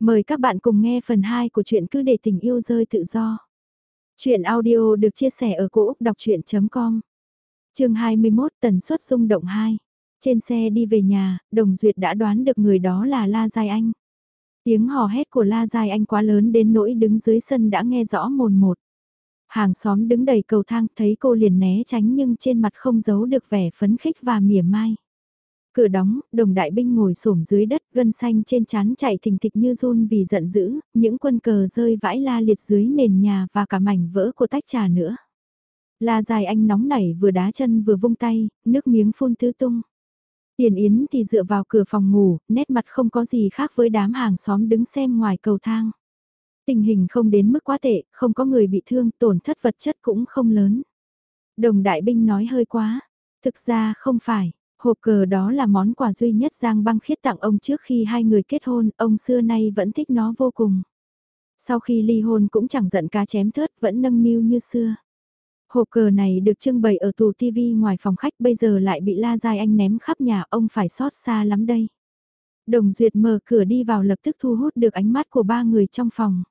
Mời các bạn cùng nghe phần 2 của truyện cứ để tình yêu rơi tự do. Chuyện audio được chia sẻ ở cỗ đọc chuyện.com Trường 21 tần suất rung động 2 Trên xe đi về nhà, Đồng Duyệt đã đoán được người đó là La Giai Anh. Tiếng hò hét của La Giai Anh quá lớn đến nỗi đứng dưới sân đã nghe rõ mồn một. Hàng xóm đứng đầy cầu thang thấy cô liền né tránh nhưng trên mặt không giấu được vẻ phấn khích và mỉa mai. Cửa đóng, đồng đại binh ngồi xổm dưới đất, gân xanh trên chán chạy thình thịch như run vì giận dữ, những quân cờ rơi vãi la liệt dưới nền nhà và cả mảnh vỡ của tách trà nữa. La dài anh nóng nảy vừa đá chân vừa vung tay, nước miếng phun tứ tung. Tiền Yến thì dựa vào cửa phòng ngủ, nét mặt không có gì khác với đám hàng xóm đứng xem ngoài cầu thang. Tình hình không đến mức quá tệ, không có người bị thương, tổn thất vật chất cũng không lớn. Đồng đại binh nói hơi quá. Thực ra không phải, Hộp cờ đó là món quà duy nhất Giang băng khiết tặng ông trước khi hai người kết hôn, ông xưa nay vẫn thích nó vô cùng. Sau khi ly hôn cũng chẳng giận cá chém thớt, vẫn nâng niu như xưa. Hộp cờ này được trưng bày ở tủ TV ngoài phòng khách bây giờ lại bị La Giai Anh ném khắp nhà, ông phải xót xa lắm đây. Đồng Duyệt mở cửa đi vào lập tức thu hút được ánh mắt của ba người trong phòng.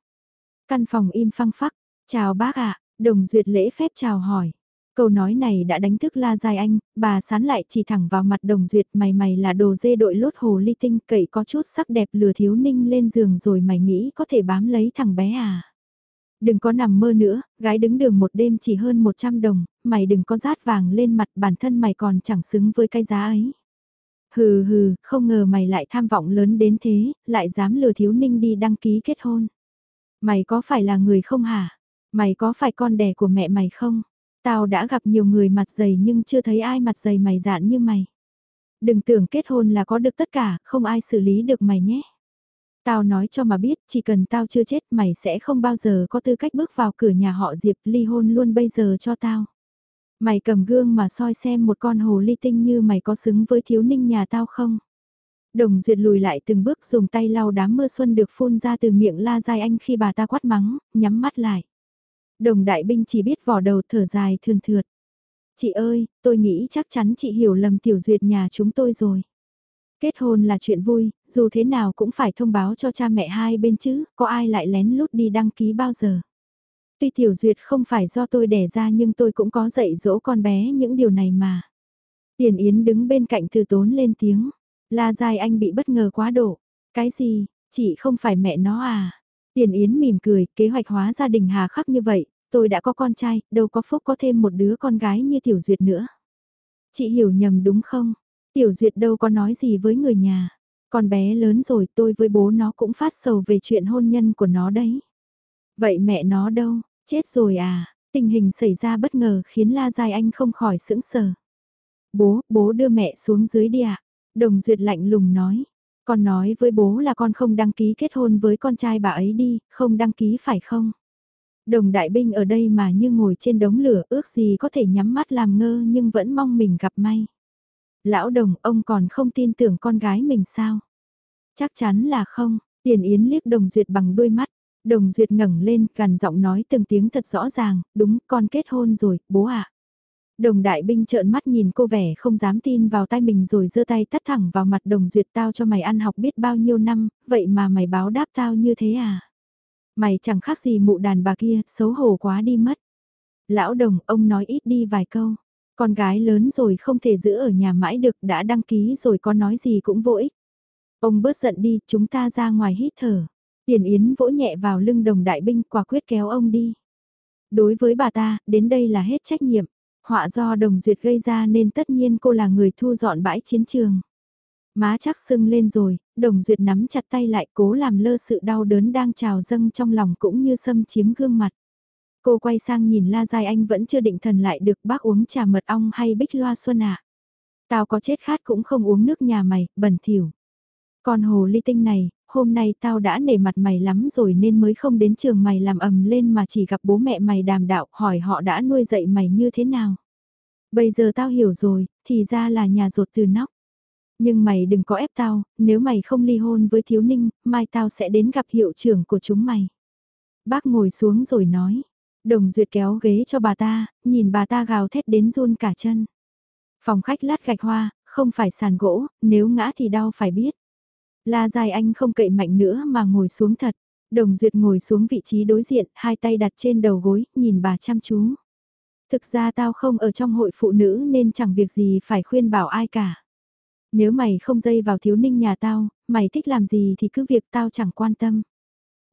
Căn phòng im phăng phắc, chào bác ạ, Đồng Duyệt lễ phép chào hỏi. Câu nói này đã đánh thức La dài Anh, bà sán lại chỉ thẳng vào mặt đồng duyệt mày mày là đồ dê đội lốt hồ ly tinh cậy có chút sắc đẹp lừa thiếu ninh lên giường rồi mày nghĩ có thể bám lấy thằng bé à. Đừng có nằm mơ nữa, gái đứng đường một đêm chỉ hơn 100 đồng, mày đừng có rát vàng lên mặt bản thân mày còn chẳng xứng với cái giá ấy. Hừ hừ, không ngờ mày lại tham vọng lớn đến thế, lại dám lừa thiếu ninh đi đăng ký kết hôn. Mày có phải là người không hả? Mày có phải con đẻ của mẹ mày không? Tao đã gặp nhiều người mặt dày nhưng chưa thấy ai mặt dày mày dạn như mày. Đừng tưởng kết hôn là có được tất cả, không ai xử lý được mày nhé. Tao nói cho mà biết, chỉ cần tao chưa chết mày sẽ không bao giờ có tư cách bước vào cửa nhà họ Diệp ly hôn luôn bây giờ cho tao. Mày cầm gương mà soi xem một con hồ ly tinh như mày có xứng với thiếu ninh nhà tao không? Đồng Duyệt lùi lại từng bước dùng tay lau đám mưa xuân được phun ra từ miệng la dai anh khi bà ta quát mắng, nhắm mắt lại. Đồng đại binh chỉ biết vỏ đầu thở dài thườn thượt. Chị ơi, tôi nghĩ chắc chắn chị hiểu lầm tiểu duyệt nhà chúng tôi rồi. Kết hôn là chuyện vui, dù thế nào cũng phải thông báo cho cha mẹ hai bên chứ, có ai lại lén lút đi đăng ký bao giờ. Tuy tiểu duyệt không phải do tôi đẻ ra nhưng tôi cũng có dạy dỗ con bé những điều này mà. Tiền Yến đứng bên cạnh từ tốn lên tiếng. La dài anh bị bất ngờ quá độ. Cái gì, chị không phải mẹ nó à? Tiền Yến mỉm cười, kế hoạch hóa gia đình hà khắc như vậy, tôi đã có con trai, đâu có phúc có thêm một đứa con gái như Tiểu Duyệt nữa. Chị hiểu nhầm đúng không? Tiểu Duyệt đâu có nói gì với người nhà. Con bé lớn rồi tôi với bố nó cũng phát sầu về chuyện hôn nhân của nó đấy. Vậy mẹ nó đâu? Chết rồi à? Tình hình xảy ra bất ngờ khiến La Giai Anh không khỏi sững sờ. Bố, bố đưa mẹ xuống dưới đi ạ. Đồng Duyệt lạnh lùng nói. Con nói với bố là con không đăng ký kết hôn với con trai bà ấy đi, không đăng ký phải không? Đồng đại binh ở đây mà như ngồi trên đống lửa ước gì có thể nhắm mắt làm ngơ nhưng vẫn mong mình gặp may. Lão đồng ông còn không tin tưởng con gái mình sao? Chắc chắn là không, tiền yến liếc đồng duyệt bằng đôi mắt. Đồng duyệt ngẩng lên gần giọng nói từng tiếng thật rõ ràng, đúng con kết hôn rồi, bố ạ. Đồng đại binh trợn mắt nhìn cô vẻ không dám tin vào tay mình rồi giơ tay tắt thẳng vào mặt đồng duyệt tao cho mày ăn học biết bao nhiêu năm, vậy mà mày báo đáp tao như thế à? Mày chẳng khác gì mụ đàn bà kia, xấu hổ quá đi mất. Lão đồng, ông nói ít đi vài câu. Con gái lớn rồi không thể giữ ở nhà mãi được, đã đăng ký rồi có nói gì cũng vô ích. Ông bớt giận đi, chúng ta ra ngoài hít thở. Tiền Yến vỗ nhẹ vào lưng đồng đại binh quả quyết kéo ông đi. Đối với bà ta, đến đây là hết trách nhiệm. Họa do đồng duyệt gây ra nên tất nhiên cô là người thu dọn bãi chiến trường. Má chắc sưng lên rồi, đồng duyệt nắm chặt tay lại cố làm lơ sự đau đớn đang trào dâng trong lòng cũng như xâm chiếm gương mặt. Cô quay sang nhìn La Giai Anh vẫn chưa định thần lại được bác uống trà mật ong hay bích loa xuân ạ. Tao có chết khát cũng không uống nước nhà mày, bẩn thỉu. Còn hồ ly tinh này, hôm nay tao đã nể mặt mày lắm rồi nên mới không đến trường mày làm ầm lên mà chỉ gặp bố mẹ mày đàm đạo hỏi họ đã nuôi dạy mày như thế nào. Bây giờ tao hiểu rồi, thì ra là nhà rột từ nóc. Nhưng mày đừng có ép tao, nếu mày không ly hôn với thiếu ninh, mai tao sẽ đến gặp hiệu trưởng của chúng mày. Bác ngồi xuống rồi nói. Đồng duyệt kéo ghế cho bà ta, nhìn bà ta gào thét đến run cả chân. Phòng khách lát gạch hoa, không phải sàn gỗ, nếu ngã thì đau phải biết. La Dài Anh không cậy mạnh nữa mà ngồi xuống thật. Đồng Duyệt ngồi xuống vị trí đối diện, hai tay đặt trên đầu gối, nhìn bà chăm chú. Thực ra tao không ở trong hội phụ nữ nên chẳng việc gì phải khuyên bảo ai cả. Nếu mày không dây vào thiếu ninh nhà tao, mày thích làm gì thì cứ việc tao chẳng quan tâm.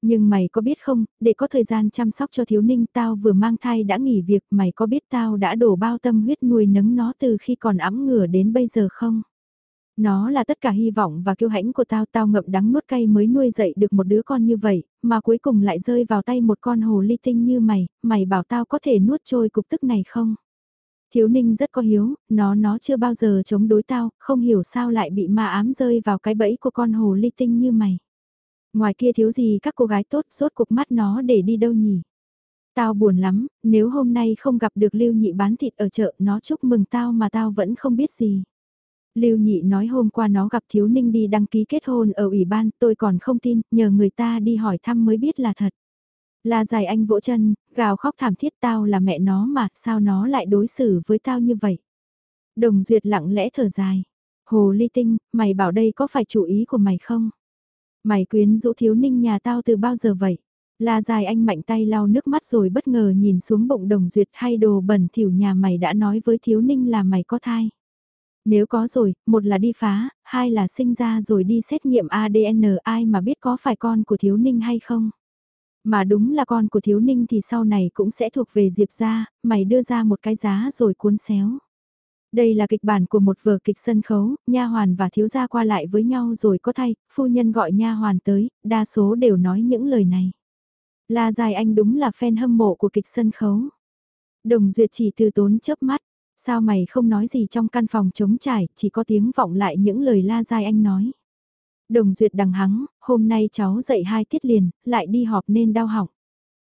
Nhưng mày có biết không, để có thời gian chăm sóc cho thiếu ninh tao vừa mang thai đã nghỉ việc mày có biết tao đã đổ bao tâm huyết nuôi nấng nó từ khi còn ấm ngửa đến bây giờ không? Nó là tất cả hy vọng và kiêu hãnh của tao, tao ngậm đắng nuốt cay mới nuôi dậy được một đứa con như vậy, mà cuối cùng lại rơi vào tay một con hồ ly tinh như mày, mày bảo tao có thể nuốt trôi cục tức này không? Thiếu ninh rất có hiếu, nó nó chưa bao giờ chống đối tao, không hiểu sao lại bị ma ám rơi vào cái bẫy của con hồ ly tinh như mày. Ngoài kia thiếu gì các cô gái tốt rốt cục mắt nó để đi đâu nhỉ? Tao buồn lắm, nếu hôm nay không gặp được Lưu Nhị bán thịt ở chợ nó chúc mừng tao mà tao vẫn không biết gì. Lưu Nhị nói hôm qua nó gặp Thiếu Ninh đi đăng ký kết hôn ở ủy ban, tôi còn không tin, nhờ người ta đi hỏi thăm mới biết là thật. Là dài anh vỗ chân, gào khóc thảm thiết tao là mẹ nó mà, sao nó lại đối xử với tao như vậy? Đồng Duyệt lặng lẽ thở dài. Hồ Ly Tinh, mày bảo đây có phải chủ ý của mày không? Mày quyến rũ Thiếu Ninh nhà tao từ bao giờ vậy? La dài anh mạnh tay lau nước mắt rồi bất ngờ nhìn xuống bụng đồng duyệt hay đồ bẩn thỉu nhà mày đã nói với thiếu ninh là mày có thai. Nếu có rồi, một là đi phá, hai là sinh ra rồi đi xét nghiệm ADN ai mà biết có phải con của thiếu ninh hay không. Mà đúng là con của thiếu ninh thì sau này cũng sẽ thuộc về Diệp gia, mày đưa ra một cái giá rồi cuốn xéo. Đây là kịch bản của một vở kịch sân khấu, nha hoàn và thiếu gia qua lại với nhau rồi có thay, phu nhân gọi nha hoàn tới, đa số đều nói những lời này. La Dài Anh đúng là fan hâm mộ của kịch sân khấu. Đồng Duyệt chỉ từ tốn chớp mắt, sao mày không nói gì trong căn phòng trống trải, chỉ có tiếng vọng lại những lời La Dài Anh nói. Đồng Duyệt đằng hắng, hôm nay cháu dậy hai tiết liền, lại đi họp nên đau họng.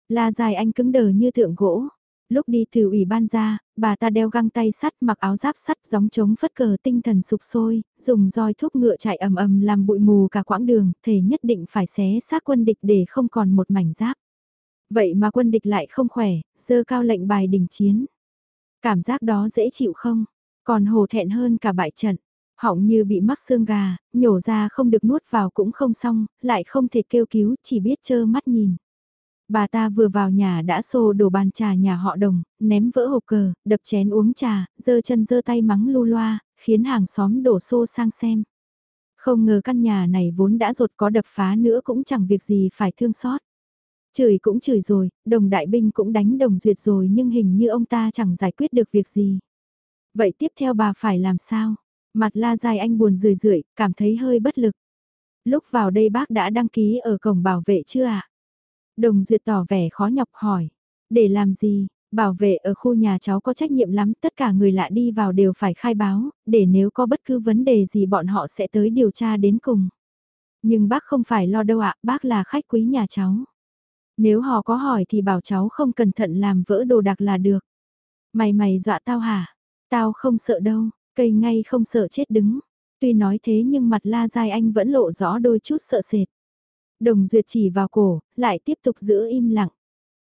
La Dài Anh cứng đờ như tượng gỗ. Lúc đi từ ủy ban ra, bà ta đeo găng tay sắt mặc áo giáp sắt gióng trống phất cờ tinh thần sụp sôi, dùng roi thúc ngựa chạy ầm ầm làm bụi mù cả quãng đường, thể nhất định phải xé xác quân địch để không còn một mảnh giáp. Vậy mà quân địch lại không khỏe, dơ cao lệnh bài đình chiến. Cảm giác đó dễ chịu không? Còn hồ thẹn hơn cả bại trận. Họng như bị mắc xương gà, nhổ ra không được nuốt vào cũng không xong, lại không thể kêu cứu, chỉ biết chơ mắt nhìn. Bà ta vừa vào nhà đã xô đổ bàn trà nhà họ đồng, ném vỡ hộp cờ, đập chén uống trà, dơ chân dơ tay mắng lu loa, khiến hàng xóm đổ xô sang xem. Không ngờ căn nhà này vốn đã rột có đập phá nữa cũng chẳng việc gì phải thương xót. Chửi cũng chửi rồi, đồng đại binh cũng đánh đồng duyệt rồi nhưng hình như ông ta chẳng giải quyết được việc gì. Vậy tiếp theo bà phải làm sao? Mặt la dài anh buồn rười rượi, cảm thấy hơi bất lực. Lúc vào đây bác đã đăng ký ở cổng bảo vệ chưa ạ? Đồng duyệt tỏ vẻ khó nhọc hỏi. Để làm gì? Bảo vệ ở khu nhà cháu có trách nhiệm lắm, tất cả người lạ đi vào đều phải khai báo, để nếu có bất cứ vấn đề gì bọn họ sẽ tới điều tra đến cùng. Nhưng bác không phải lo đâu ạ, bác là khách quý nhà cháu. Nếu họ có hỏi thì bảo cháu không cẩn thận làm vỡ đồ đạc là được. Mày mày dọa tao hả? Tao không sợ đâu, cây ngay không sợ chết đứng. Tuy nói thế nhưng mặt la dai anh vẫn lộ rõ đôi chút sợ sệt. Đồng duyệt chỉ vào cổ, lại tiếp tục giữ im lặng.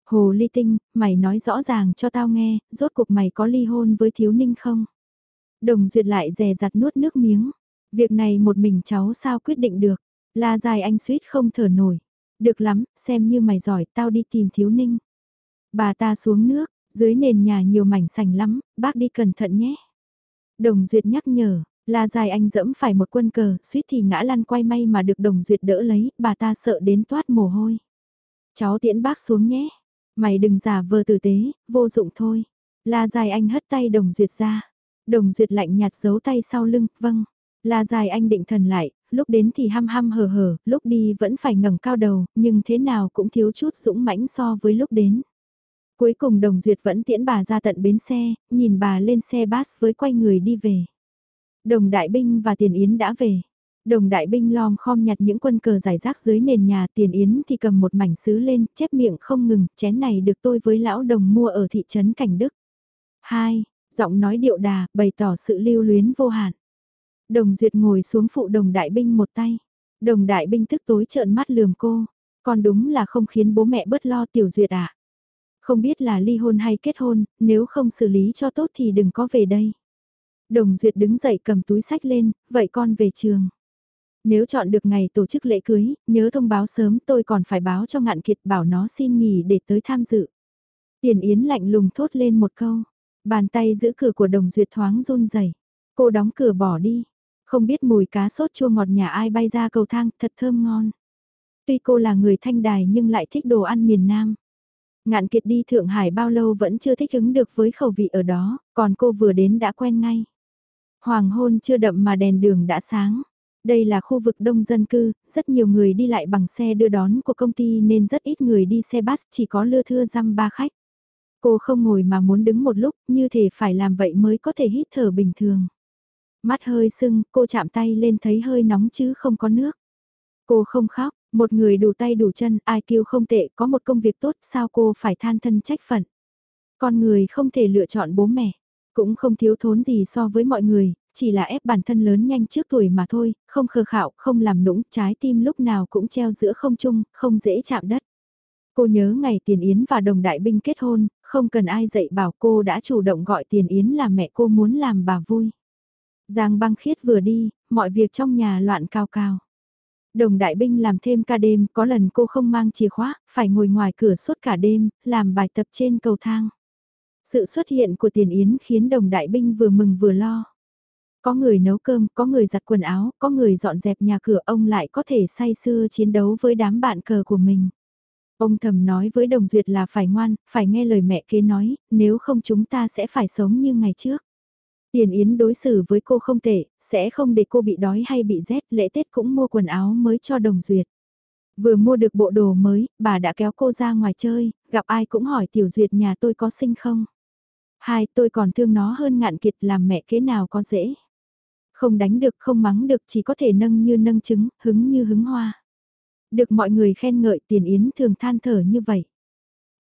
Hồ ly tinh, mày nói rõ ràng cho tao nghe, rốt cuộc mày có ly hôn với thiếu ninh không? Đồng duyệt lại dè dặt nuốt nước miếng. Việc này một mình cháu sao quyết định được? La dài anh suýt không thở nổi. Được lắm, xem như mày giỏi, tao đi tìm thiếu ninh. Bà ta xuống nước, dưới nền nhà nhiều mảnh sành lắm, bác đi cẩn thận nhé. Đồng Duyệt nhắc nhở, là dài anh dẫm phải một quân cờ, suýt thì ngã lăn quay may mà được Đồng Duyệt đỡ lấy, bà ta sợ đến toát mồ hôi. Cháu tiễn bác xuống nhé. Mày đừng giả vờ tử tế, vô dụng thôi. La dài anh hất tay Đồng Duyệt ra. Đồng Duyệt lạnh nhạt giấu tay sau lưng, vâng. La dài anh định thần lại, lúc đến thì ham ham hờ hờ, lúc đi vẫn phải ngẩng cao đầu, nhưng thế nào cũng thiếu chút dũng mãnh so với lúc đến. Cuối cùng Đồng Duyệt vẫn tiễn bà ra tận bến xe, nhìn bà lên xe bus với quay người đi về. Đồng Đại Binh và Tiền Yến đã về. Đồng Đại Binh lom khom nhặt những quân cờ giải rác dưới nền nhà Tiền Yến thì cầm một mảnh sứ lên, chép miệng không ngừng, chén này được tôi với lão đồng mua ở thị trấn Cảnh Đức. 2. Giọng nói điệu đà, bày tỏ sự lưu luyến vô hạn. Đồng Duyệt ngồi xuống phụ đồng đại binh một tay. Đồng đại binh tức tối trợn mắt lườm cô. Còn đúng là không khiến bố mẹ bớt lo tiểu Duyệt ạ. À. Không biết là ly hôn hay kết hôn, nếu không xử lý cho tốt thì đừng có về đây. Đồng Duyệt đứng dậy cầm túi sách lên, vậy con về trường. Nếu chọn được ngày tổ chức lễ cưới, nhớ thông báo sớm tôi còn phải báo cho ngạn kiệt bảo nó xin nghỉ để tới tham dự. Tiền Yến lạnh lùng thốt lên một câu. Bàn tay giữ cửa của đồng duyệt thoáng run rẩy Cô đóng cửa bỏ đi. Không biết mùi cá sốt chua ngọt nhà ai bay ra cầu thang thật thơm ngon. Tuy cô là người thanh đài nhưng lại thích đồ ăn miền Nam. Ngạn kiệt đi Thượng Hải bao lâu vẫn chưa thích ứng được với khẩu vị ở đó, còn cô vừa đến đã quen ngay. Hoàng hôn chưa đậm mà đèn đường đã sáng. Đây là khu vực đông dân cư, rất nhiều người đi lại bằng xe đưa đón của công ty nên rất ít người đi xe bus, chỉ có lưa thưa răm ba khách. Cô không ngồi mà muốn đứng một lúc, như thể phải làm vậy mới có thể hít thở bình thường. Mắt hơi sưng, cô chạm tay lên thấy hơi nóng chứ không có nước. Cô không khóc, một người đủ tay đủ chân, ai kêu không tệ, có một công việc tốt, sao cô phải than thân trách phận. Con người không thể lựa chọn bố mẹ, cũng không thiếu thốn gì so với mọi người, chỉ là ép bản thân lớn nhanh trước tuổi mà thôi, không khờ khạo, không làm nũng, trái tim lúc nào cũng treo giữa không trung, không dễ chạm đất. Cô nhớ ngày Tiền Yến và Đồng Đại Binh kết hôn, không cần ai dạy bảo cô đã chủ động gọi Tiền Yến là mẹ cô muốn làm bà vui. Giang băng khiết vừa đi, mọi việc trong nhà loạn cao cao. Đồng đại binh làm thêm ca đêm, có lần cô không mang chìa khóa, phải ngồi ngoài cửa suốt cả đêm, làm bài tập trên cầu thang. Sự xuất hiện của tiền yến khiến đồng đại binh vừa mừng vừa lo. Có người nấu cơm, có người giặt quần áo, có người dọn dẹp nhà cửa ông lại có thể say sưa chiến đấu với đám bạn cờ của mình. Ông thầm nói với Đồng Duyệt là phải ngoan, phải nghe lời mẹ kế nói, nếu không chúng ta sẽ phải sống như ngày trước. Tiền Yến đối xử với cô không tệ, sẽ không để cô bị đói hay bị rét, lễ Tết cũng mua quần áo mới cho Đồng Duyệt. Vừa mua được bộ đồ mới, bà đã kéo cô ra ngoài chơi, gặp ai cũng hỏi Tiểu Duyệt nhà tôi có sinh không. Hai, tôi còn thương nó hơn ngạn kiệt làm mẹ kế nào có dễ. Không đánh được, không mắng được, chỉ có thể nâng như nâng trứng, hứng như hứng hoa. Được mọi người khen ngợi Tiền Yến thường than thở như vậy.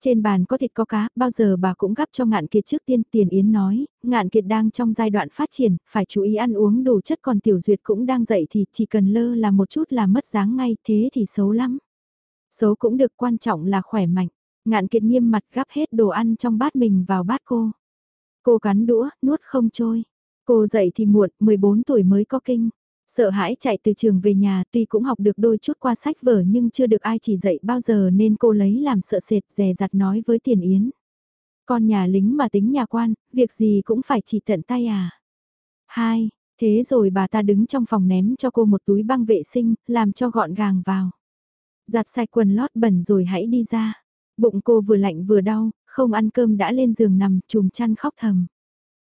Trên bàn có thịt có cá, bao giờ bà cũng gắp cho ngạn kiệt trước tiên tiền yến nói, ngạn kiệt đang trong giai đoạn phát triển, phải chú ý ăn uống đủ chất còn tiểu duyệt cũng đang dậy thì chỉ cần lơ là một chút là mất dáng ngay, thế thì xấu lắm. Xấu cũng được quan trọng là khỏe mạnh, ngạn kiệt nghiêm mặt gắp hết đồ ăn trong bát mình vào bát cô. Cô cắn đũa, nuốt không trôi. Cô dậy thì muộn, 14 tuổi mới có kinh. Sợ hãi chạy từ trường về nhà tuy cũng học được đôi chút qua sách vở nhưng chưa được ai chỉ dạy bao giờ nên cô lấy làm sợ sệt dè dặt nói với Tiền Yến. Con nhà lính mà tính nhà quan, việc gì cũng phải chỉ tận tay à. Hai, thế rồi bà ta đứng trong phòng ném cho cô một túi băng vệ sinh, làm cho gọn gàng vào. Giặt sạch quần lót bẩn rồi hãy đi ra. Bụng cô vừa lạnh vừa đau, không ăn cơm đã lên giường nằm chùm chăn khóc thầm.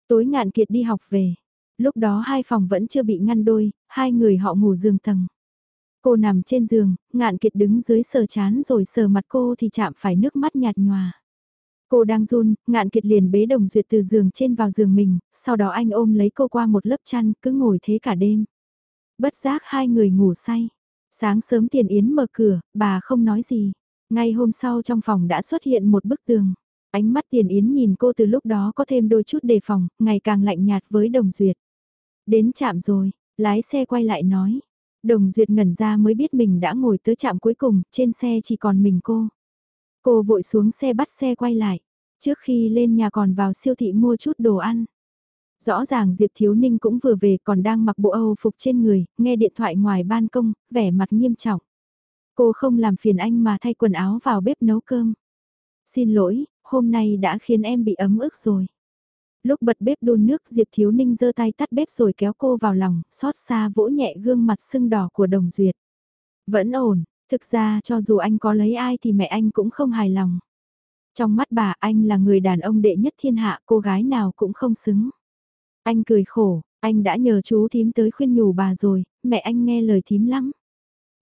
Tối ngạn kiệt đi học về, Lúc đó hai phòng vẫn chưa bị ngăn đôi, hai người họ ngủ giường tầng. Cô nằm trên giường, ngạn kiệt đứng dưới sờ chán rồi sờ mặt cô thì chạm phải nước mắt nhạt nhòa. Cô đang run, ngạn kiệt liền bế đồng duyệt từ giường trên vào giường mình, sau đó anh ôm lấy cô qua một lớp chăn, cứ ngồi thế cả đêm. Bất giác hai người ngủ say. Sáng sớm tiền yến mở cửa, bà không nói gì. Ngay hôm sau trong phòng đã xuất hiện một bức tường. Ánh mắt tiền yến nhìn cô từ lúc đó có thêm đôi chút đề phòng, ngày càng lạnh nhạt với đồng duyệt. Đến chạm rồi, lái xe quay lại nói. Đồng Duyệt ngẩn ra mới biết mình đã ngồi tới trạm cuối cùng, trên xe chỉ còn mình cô. Cô vội xuống xe bắt xe quay lại. Trước khi lên nhà còn vào siêu thị mua chút đồ ăn. Rõ ràng Diệp Thiếu Ninh cũng vừa về còn đang mặc bộ Âu phục trên người, nghe điện thoại ngoài ban công, vẻ mặt nghiêm trọng. Cô không làm phiền anh mà thay quần áo vào bếp nấu cơm. Xin lỗi, hôm nay đã khiến em bị ấm ức rồi lúc bật bếp đun nước Diệp Thiếu Ninh giơ tay tắt bếp rồi kéo cô vào lòng, xót xa vỗ nhẹ gương mặt sưng đỏ của Đồng Duyệt. Vẫn ổn, thực ra cho dù anh có lấy ai thì mẹ anh cũng không hài lòng. Trong mắt bà anh là người đàn ông đệ nhất thiên hạ cô gái nào cũng không xứng. Anh cười khổ, anh đã nhờ chú thím tới khuyên nhủ bà rồi, mẹ anh nghe lời thím lắm.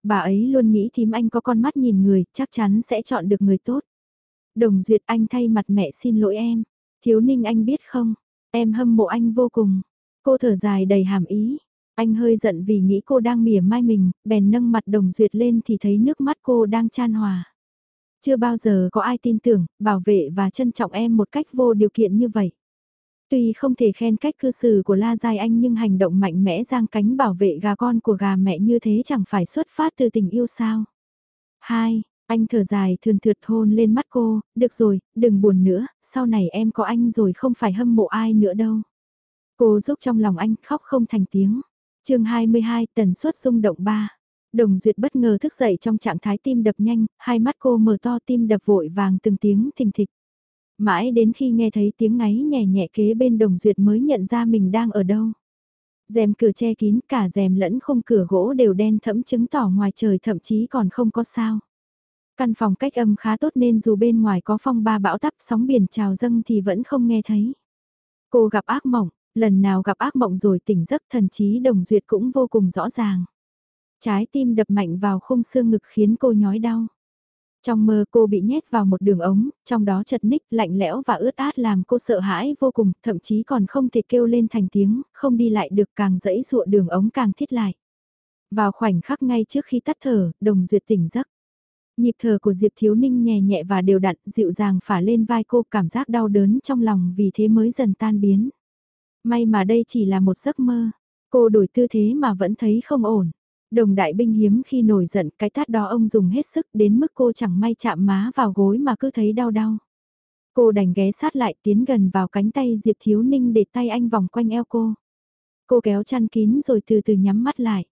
Bà ấy luôn nghĩ thím anh có con mắt nhìn người, chắc chắn sẽ chọn được người tốt. Đồng Duyệt anh thay mặt mẹ xin lỗi em. Thiếu ninh anh biết không, em hâm mộ anh vô cùng. Cô thở dài đầy hàm ý. Anh hơi giận vì nghĩ cô đang mỉa mai mình, bèn nâng mặt đồng duyệt lên thì thấy nước mắt cô đang chan hòa. Chưa bao giờ có ai tin tưởng, bảo vệ và trân trọng em một cách vô điều kiện như vậy. Tuy không thể khen cách cư xử của La Giai Anh nhưng hành động mạnh mẽ giang cánh bảo vệ gà con của gà mẹ như thế chẳng phải xuất phát từ tình yêu sao. 2. Anh thở dài thường thượt hôn lên mắt cô, được rồi, đừng buồn nữa, sau này em có anh rồi không phải hâm mộ ai nữa đâu. Cô giúp trong lòng anh khóc không thành tiếng. chương 22 tần suất rung động 3. Đồng Duyệt bất ngờ thức dậy trong trạng thái tim đập nhanh, hai mắt cô mở to tim đập vội vàng từng tiếng thình thịch. Mãi đến khi nghe thấy tiếng ngáy nhẹ nhẹ kế bên Đồng Duyệt mới nhận ra mình đang ở đâu. rèm cửa che kín cả rèm lẫn khung cửa gỗ đều đen thẫm chứng tỏ ngoài trời thậm chí còn không có sao. Căn phòng cách âm khá tốt nên dù bên ngoài có phong ba bão tắp sóng biển trào dâng thì vẫn không nghe thấy. Cô gặp ác mộng, lần nào gặp ác mộng rồi tỉnh giấc thần trí đồng duyệt cũng vô cùng rõ ràng. Trái tim đập mạnh vào khung xương ngực khiến cô nhói đau. Trong mơ cô bị nhét vào một đường ống, trong đó chật ních, lạnh lẽo và ướt át làm cô sợ hãi vô cùng, thậm chí còn không thể kêu lên thành tiếng, không đi lại được càng dẫy dụa đường ống càng thiết lại. Vào khoảnh khắc ngay trước khi tắt thở, đồng duyệt tỉnh giấc. Nhịp thở của Diệp Thiếu Ninh nhẹ nhẹ và đều đặn, dịu dàng phả lên vai cô cảm giác đau đớn trong lòng vì thế mới dần tan biến. May mà đây chỉ là một giấc mơ. Cô đổi tư thế mà vẫn thấy không ổn. Đồng đại binh hiếm khi nổi giận cái tát đó ông dùng hết sức đến mức cô chẳng may chạm má vào gối mà cứ thấy đau đau. Cô đành ghé sát lại tiến gần vào cánh tay Diệp Thiếu Ninh để tay anh vòng quanh eo cô. Cô kéo chăn kín rồi từ từ nhắm mắt lại.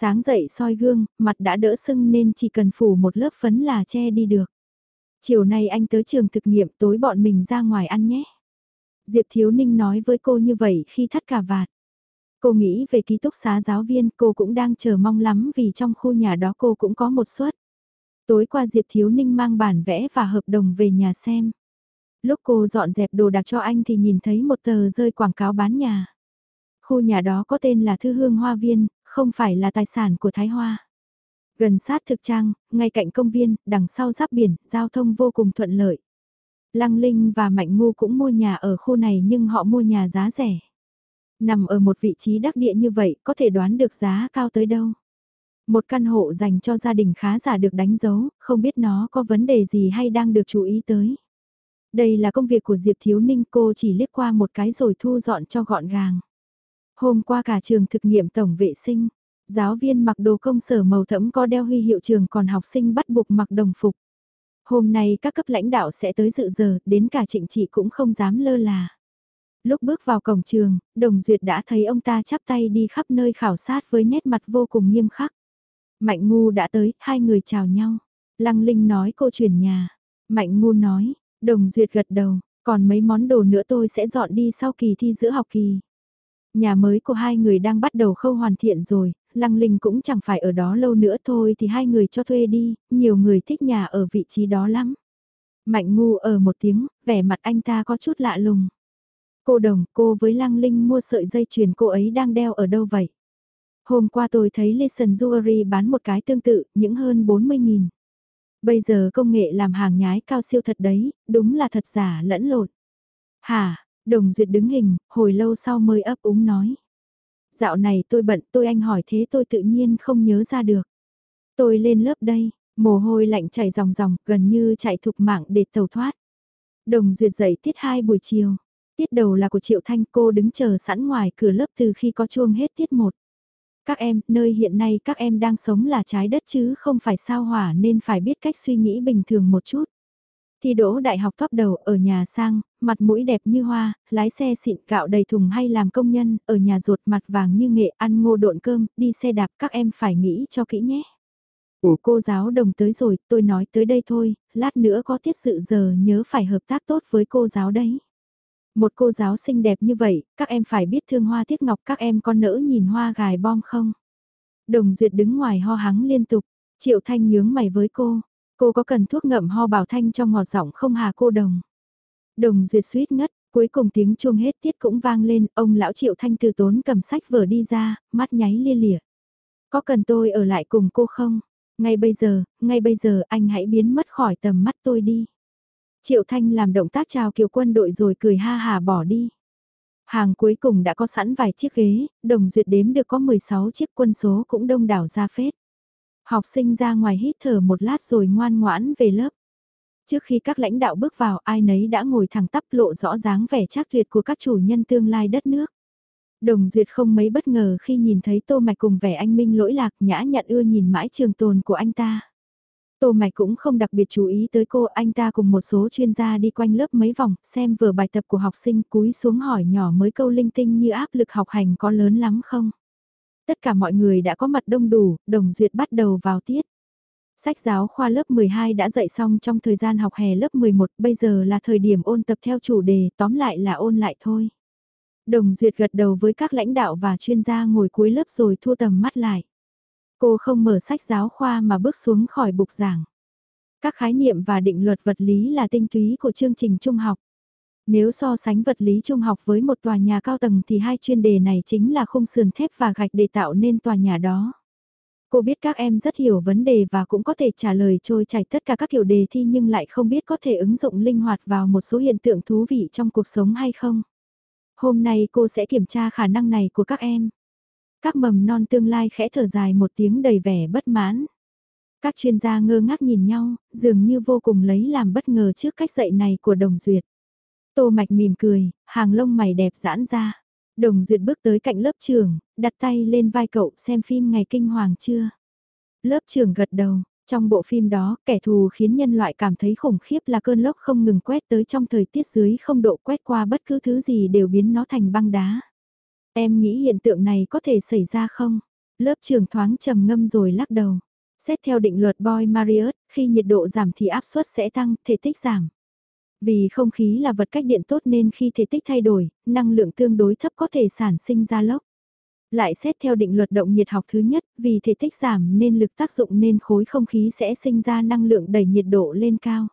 Sáng dậy soi gương, mặt đã đỡ sưng nên chỉ cần phủ một lớp phấn là che đi được. Chiều nay anh tới trường thực nghiệm tối bọn mình ra ngoài ăn nhé. Diệp Thiếu Ninh nói với cô như vậy khi thắt cà vạt. Cô nghĩ về ký túc xá giáo viên cô cũng đang chờ mong lắm vì trong khu nhà đó cô cũng có một suất. Tối qua Diệp Thiếu Ninh mang bản vẽ và hợp đồng về nhà xem. Lúc cô dọn dẹp đồ đạc cho anh thì nhìn thấy một tờ rơi quảng cáo bán nhà. Khu nhà đó có tên là Thư Hương Hoa Viên, không phải là tài sản của Thái Hoa. Gần sát thực trang, ngay cạnh công viên, đằng sau giáp biển, giao thông vô cùng thuận lợi. Lăng Linh và Mạnh Ngu cũng mua nhà ở khu này nhưng họ mua nhà giá rẻ. Nằm ở một vị trí đắc địa như vậy có thể đoán được giá cao tới đâu. Một căn hộ dành cho gia đình khá giả được đánh dấu, không biết nó có vấn đề gì hay đang được chú ý tới. Đây là công việc của Diệp Thiếu Ninh cô chỉ liếc qua một cái rồi thu dọn cho gọn gàng. Hôm qua cả trường thực nghiệm tổng vệ sinh, giáo viên mặc đồ công sở màu thẫm có đeo huy hiệu trường còn học sinh bắt buộc mặc đồng phục. Hôm nay các cấp lãnh đạo sẽ tới dự giờ, đến cả trịnh trị cũng không dám lơ là. Lúc bước vào cổng trường, Đồng Duyệt đã thấy ông ta chắp tay đi khắp nơi khảo sát với nét mặt vô cùng nghiêm khắc. Mạnh Ngu đã tới, hai người chào nhau. Lăng Linh nói cô chuyển nhà. Mạnh Ngu nói, Đồng Duyệt gật đầu, còn mấy món đồ nữa tôi sẽ dọn đi sau kỳ thi giữa học kỳ. Nhà mới của hai người đang bắt đầu khâu hoàn thiện rồi, Lăng Linh cũng chẳng phải ở đó lâu nữa thôi thì hai người cho thuê đi, nhiều người thích nhà ở vị trí đó lắm. Mạnh ngu ở một tiếng, vẻ mặt anh ta có chút lạ lùng. Cô đồng, cô với Lăng Linh mua sợi dây chuyền cô ấy đang đeo ở đâu vậy? Hôm qua tôi thấy Listen Jewelry bán một cái tương tự, những hơn 40.000. Bây giờ công nghệ làm hàng nhái cao siêu thật đấy, đúng là thật giả lẫn lộn. Hả, đồng duyệt đứng hình, hồi lâu sau mới ấp úng nói. Dạo này tôi bận tôi anh hỏi thế tôi tự nhiên không nhớ ra được. Tôi lên lớp đây, mồ hôi lạnh chảy ròng ròng, gần như chạy thục mạng để tàu thoát. Đồng duyệt dậy tiết hai buổi chiều. Tiết đầu là của Triệu Thanh cô đứng chờ sẵn ngoài cửa lớp từ khi có chuông hết tiết một. Các em, nơi hiện nay các em đang sống là trái đất chứ không phải sao hỏa nên phải biết cách suy nghĩ bình thường một chút. Thi đỗ đại học top đầu ở nhà sang, mặt mũi đẹp như hoa, lái xe xịn gạo đầy thùng hay làm công nhân, ở nhà ruột mặt vàng như nghệ ăn ngô độn cơm, đi xe đạp các em phải nghĩ cho kỹ nhé. Ủa cô giáo đồng tới rồi, tôi nói tới đây thôi, lát nữa có tiết sự giờ nhớ phải hợp tác tốt với cô giáo đấy. Một cô giáo xinh đẹp như vậy, các em phải biết thương hoa tiết ngọc các em con nỡ nhìn hoa gài bom không? Đồng Duyệt đứng ngoài ho hắng liên tục, Triệu Thanh nhướng mày với cô, cô có cần thuốc ngậm ho bảo thanh cho ngọt giọng không hà cô đồng? Đồng Duyệt suýt ngất, cuối cùng tiếng chuông hết tiết cũng vang lên, ông lão Triệu Thanh từ tốn cầm sách vở đi ra, mắt nháy lia lịa. Có cần tôi ở lại cùng cô không? Ngay bây giờ, ngay bây giờ anh hãy biến mất khỏi tầm mắt tôi đi. Triệu Thanh làm động tác chào kiều quân đội rồi cười ha hà bỏ đi. Hàng cuối cùng đã có sẵn vài chiếc ghế, đồng duyệt đếm được có 16 chiếc quân số cũng đông đảo ra phết. Học sinh ra ngoài hít thở một lát rồi ngoan ngoãn về lớp. Trước khi các lãnh đạo bước vào ai nấy đã ngồi thẳng tắp lộ rõ dáng vẻ chắc tuyệt của các chủ nhân tương lai đất nước. Đồng Duyệt không mấy bất ngờ khi nhìn thấy Tô Mạch cùng vẻ anh minh lỗi lạc nhã nhặn ưa nhìn mãi trường tồn của anh ta. Tô Mạch cũng không đặc biệt chú ý tới cô, anh ta cùng một số chuyên gia đi quanh lớp mấy vòng, xem vừa bài tập của học sinh cúi xuống hỏi nhỏ mới câu linh tinh như áp lực học hành có lớn lắm không. Tất cả mọi người đã có mặt đông đủ, đồng duyệt bắt đầu vào tiết. Sách giáo khoa lớp 12 đã dạy xong trong thời gian học hè lớp 11, bây giờ là thời điểm ôn tập theo chủ đề, tóm lại là ôn lại thôi. Đồng Duyệt gật đầu với các lãnh đạo và chuyên gia ngồi cuối lớp rồi thua tầm mắt lại. Cô không mở sách giáo khoa mà bước xuống khỏi bục giảng. Các khái niệm và định luật vật lý là tinh túy của chương trình trung học. Nếu so sánh vật lý trung học với một tòa nhà cao tầng thì hai chuyên đề này chính là khung sườn thép và gạch để tạo nên tòa nhà đó. Cô biết các em rất hiểu vấn đề và cũng có thể trả lời trôi chảy tất cả các kiểu đề thi nhưng lại không biết có thể ứng dụng linh hoạt vào một số hiện tượng thú vị trong cuộc sống hay không. Hôm nay cô sẽ kiểm tra khả năng này của các em. Các mầm non tương lai khẽ thở dài một tiếng đầy vẻ bất mãn. Các chuyên gia ngơ ngác nhìn nhau, dường như vô cùng lấy làm bất ngờ trước cách dạy này của Đồng Duyệt. Tô Mạch mỉm cười, hàng lông mày đẹp giãn ra. Đồng Duyệt bước tới cạnh lớp trưởng, đặt tay lên vai cậu xem phim ngày kinh hoàng chưa. Lớp trưởng gật đầu, trong bộ phim đó, kẻ thù khiến nhân loại cảm thấy khủng khiếp là cơn lốc không ngừng quét tới trong thời tiết dưới không độ quét qua bất cứ thứ gì đều biến nó thành băng đá. Em nghĩ hiện tượng này có thể xảy ra không? Lớp trưởng thoáng trầm ngâm rồi lắc đầu. Xét theo định luật Boy Marriott, khi nhiệt độ giảm thì áp suất sẽ tăng, thể tích giảm. Vì không khí là vật cách điện tốt nên khi thể tích thay đổi, năng lượng tương đối thấp có thể sản sinh ra lốc. Lại xét theo định luật động nhiệt học thứ nhất, vì thể tích giảm nên lực tác dụng nên khối không khí sẽ sinh ra năng lượng đẩy nhiệt độ lên cao.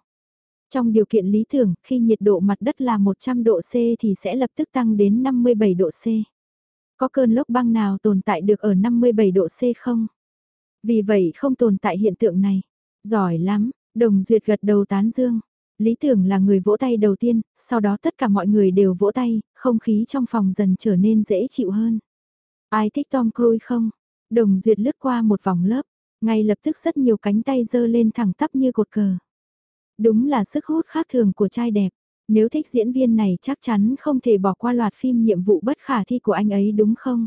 Trong điều kiện lý tưởng, khi nhiệt độ mặt đất là 100 độ C thì sẽ lập tức tăng đến 57 độ C. Có cơn lốc băng nào tồn tại được ở 57 độ C không? Vì vậy không tồn tại hiện tượng này. Giỏi lắm, đồng duyệt gật đầu tán dương. Lý tưởng là người vỗ tay đầu tiên, sau đó tất cả mọi người đều vỗ tay, không khí trong phòng dần trở nên dễ chịu hơn. Ai thích Tom Cruise không? Đồng duyệt lướt qua một vòng lớp, ngay lập tức rất nhiều cánh tay dơ lên thẳng tắp như cột cờ. Đúng là sức hút khác thường của trai đẹp. Nếu thích diễn viên này chắc chắn không thể bỏ qua loạt phim nhiệm vụ bất khả thi của anh ấy đúng không?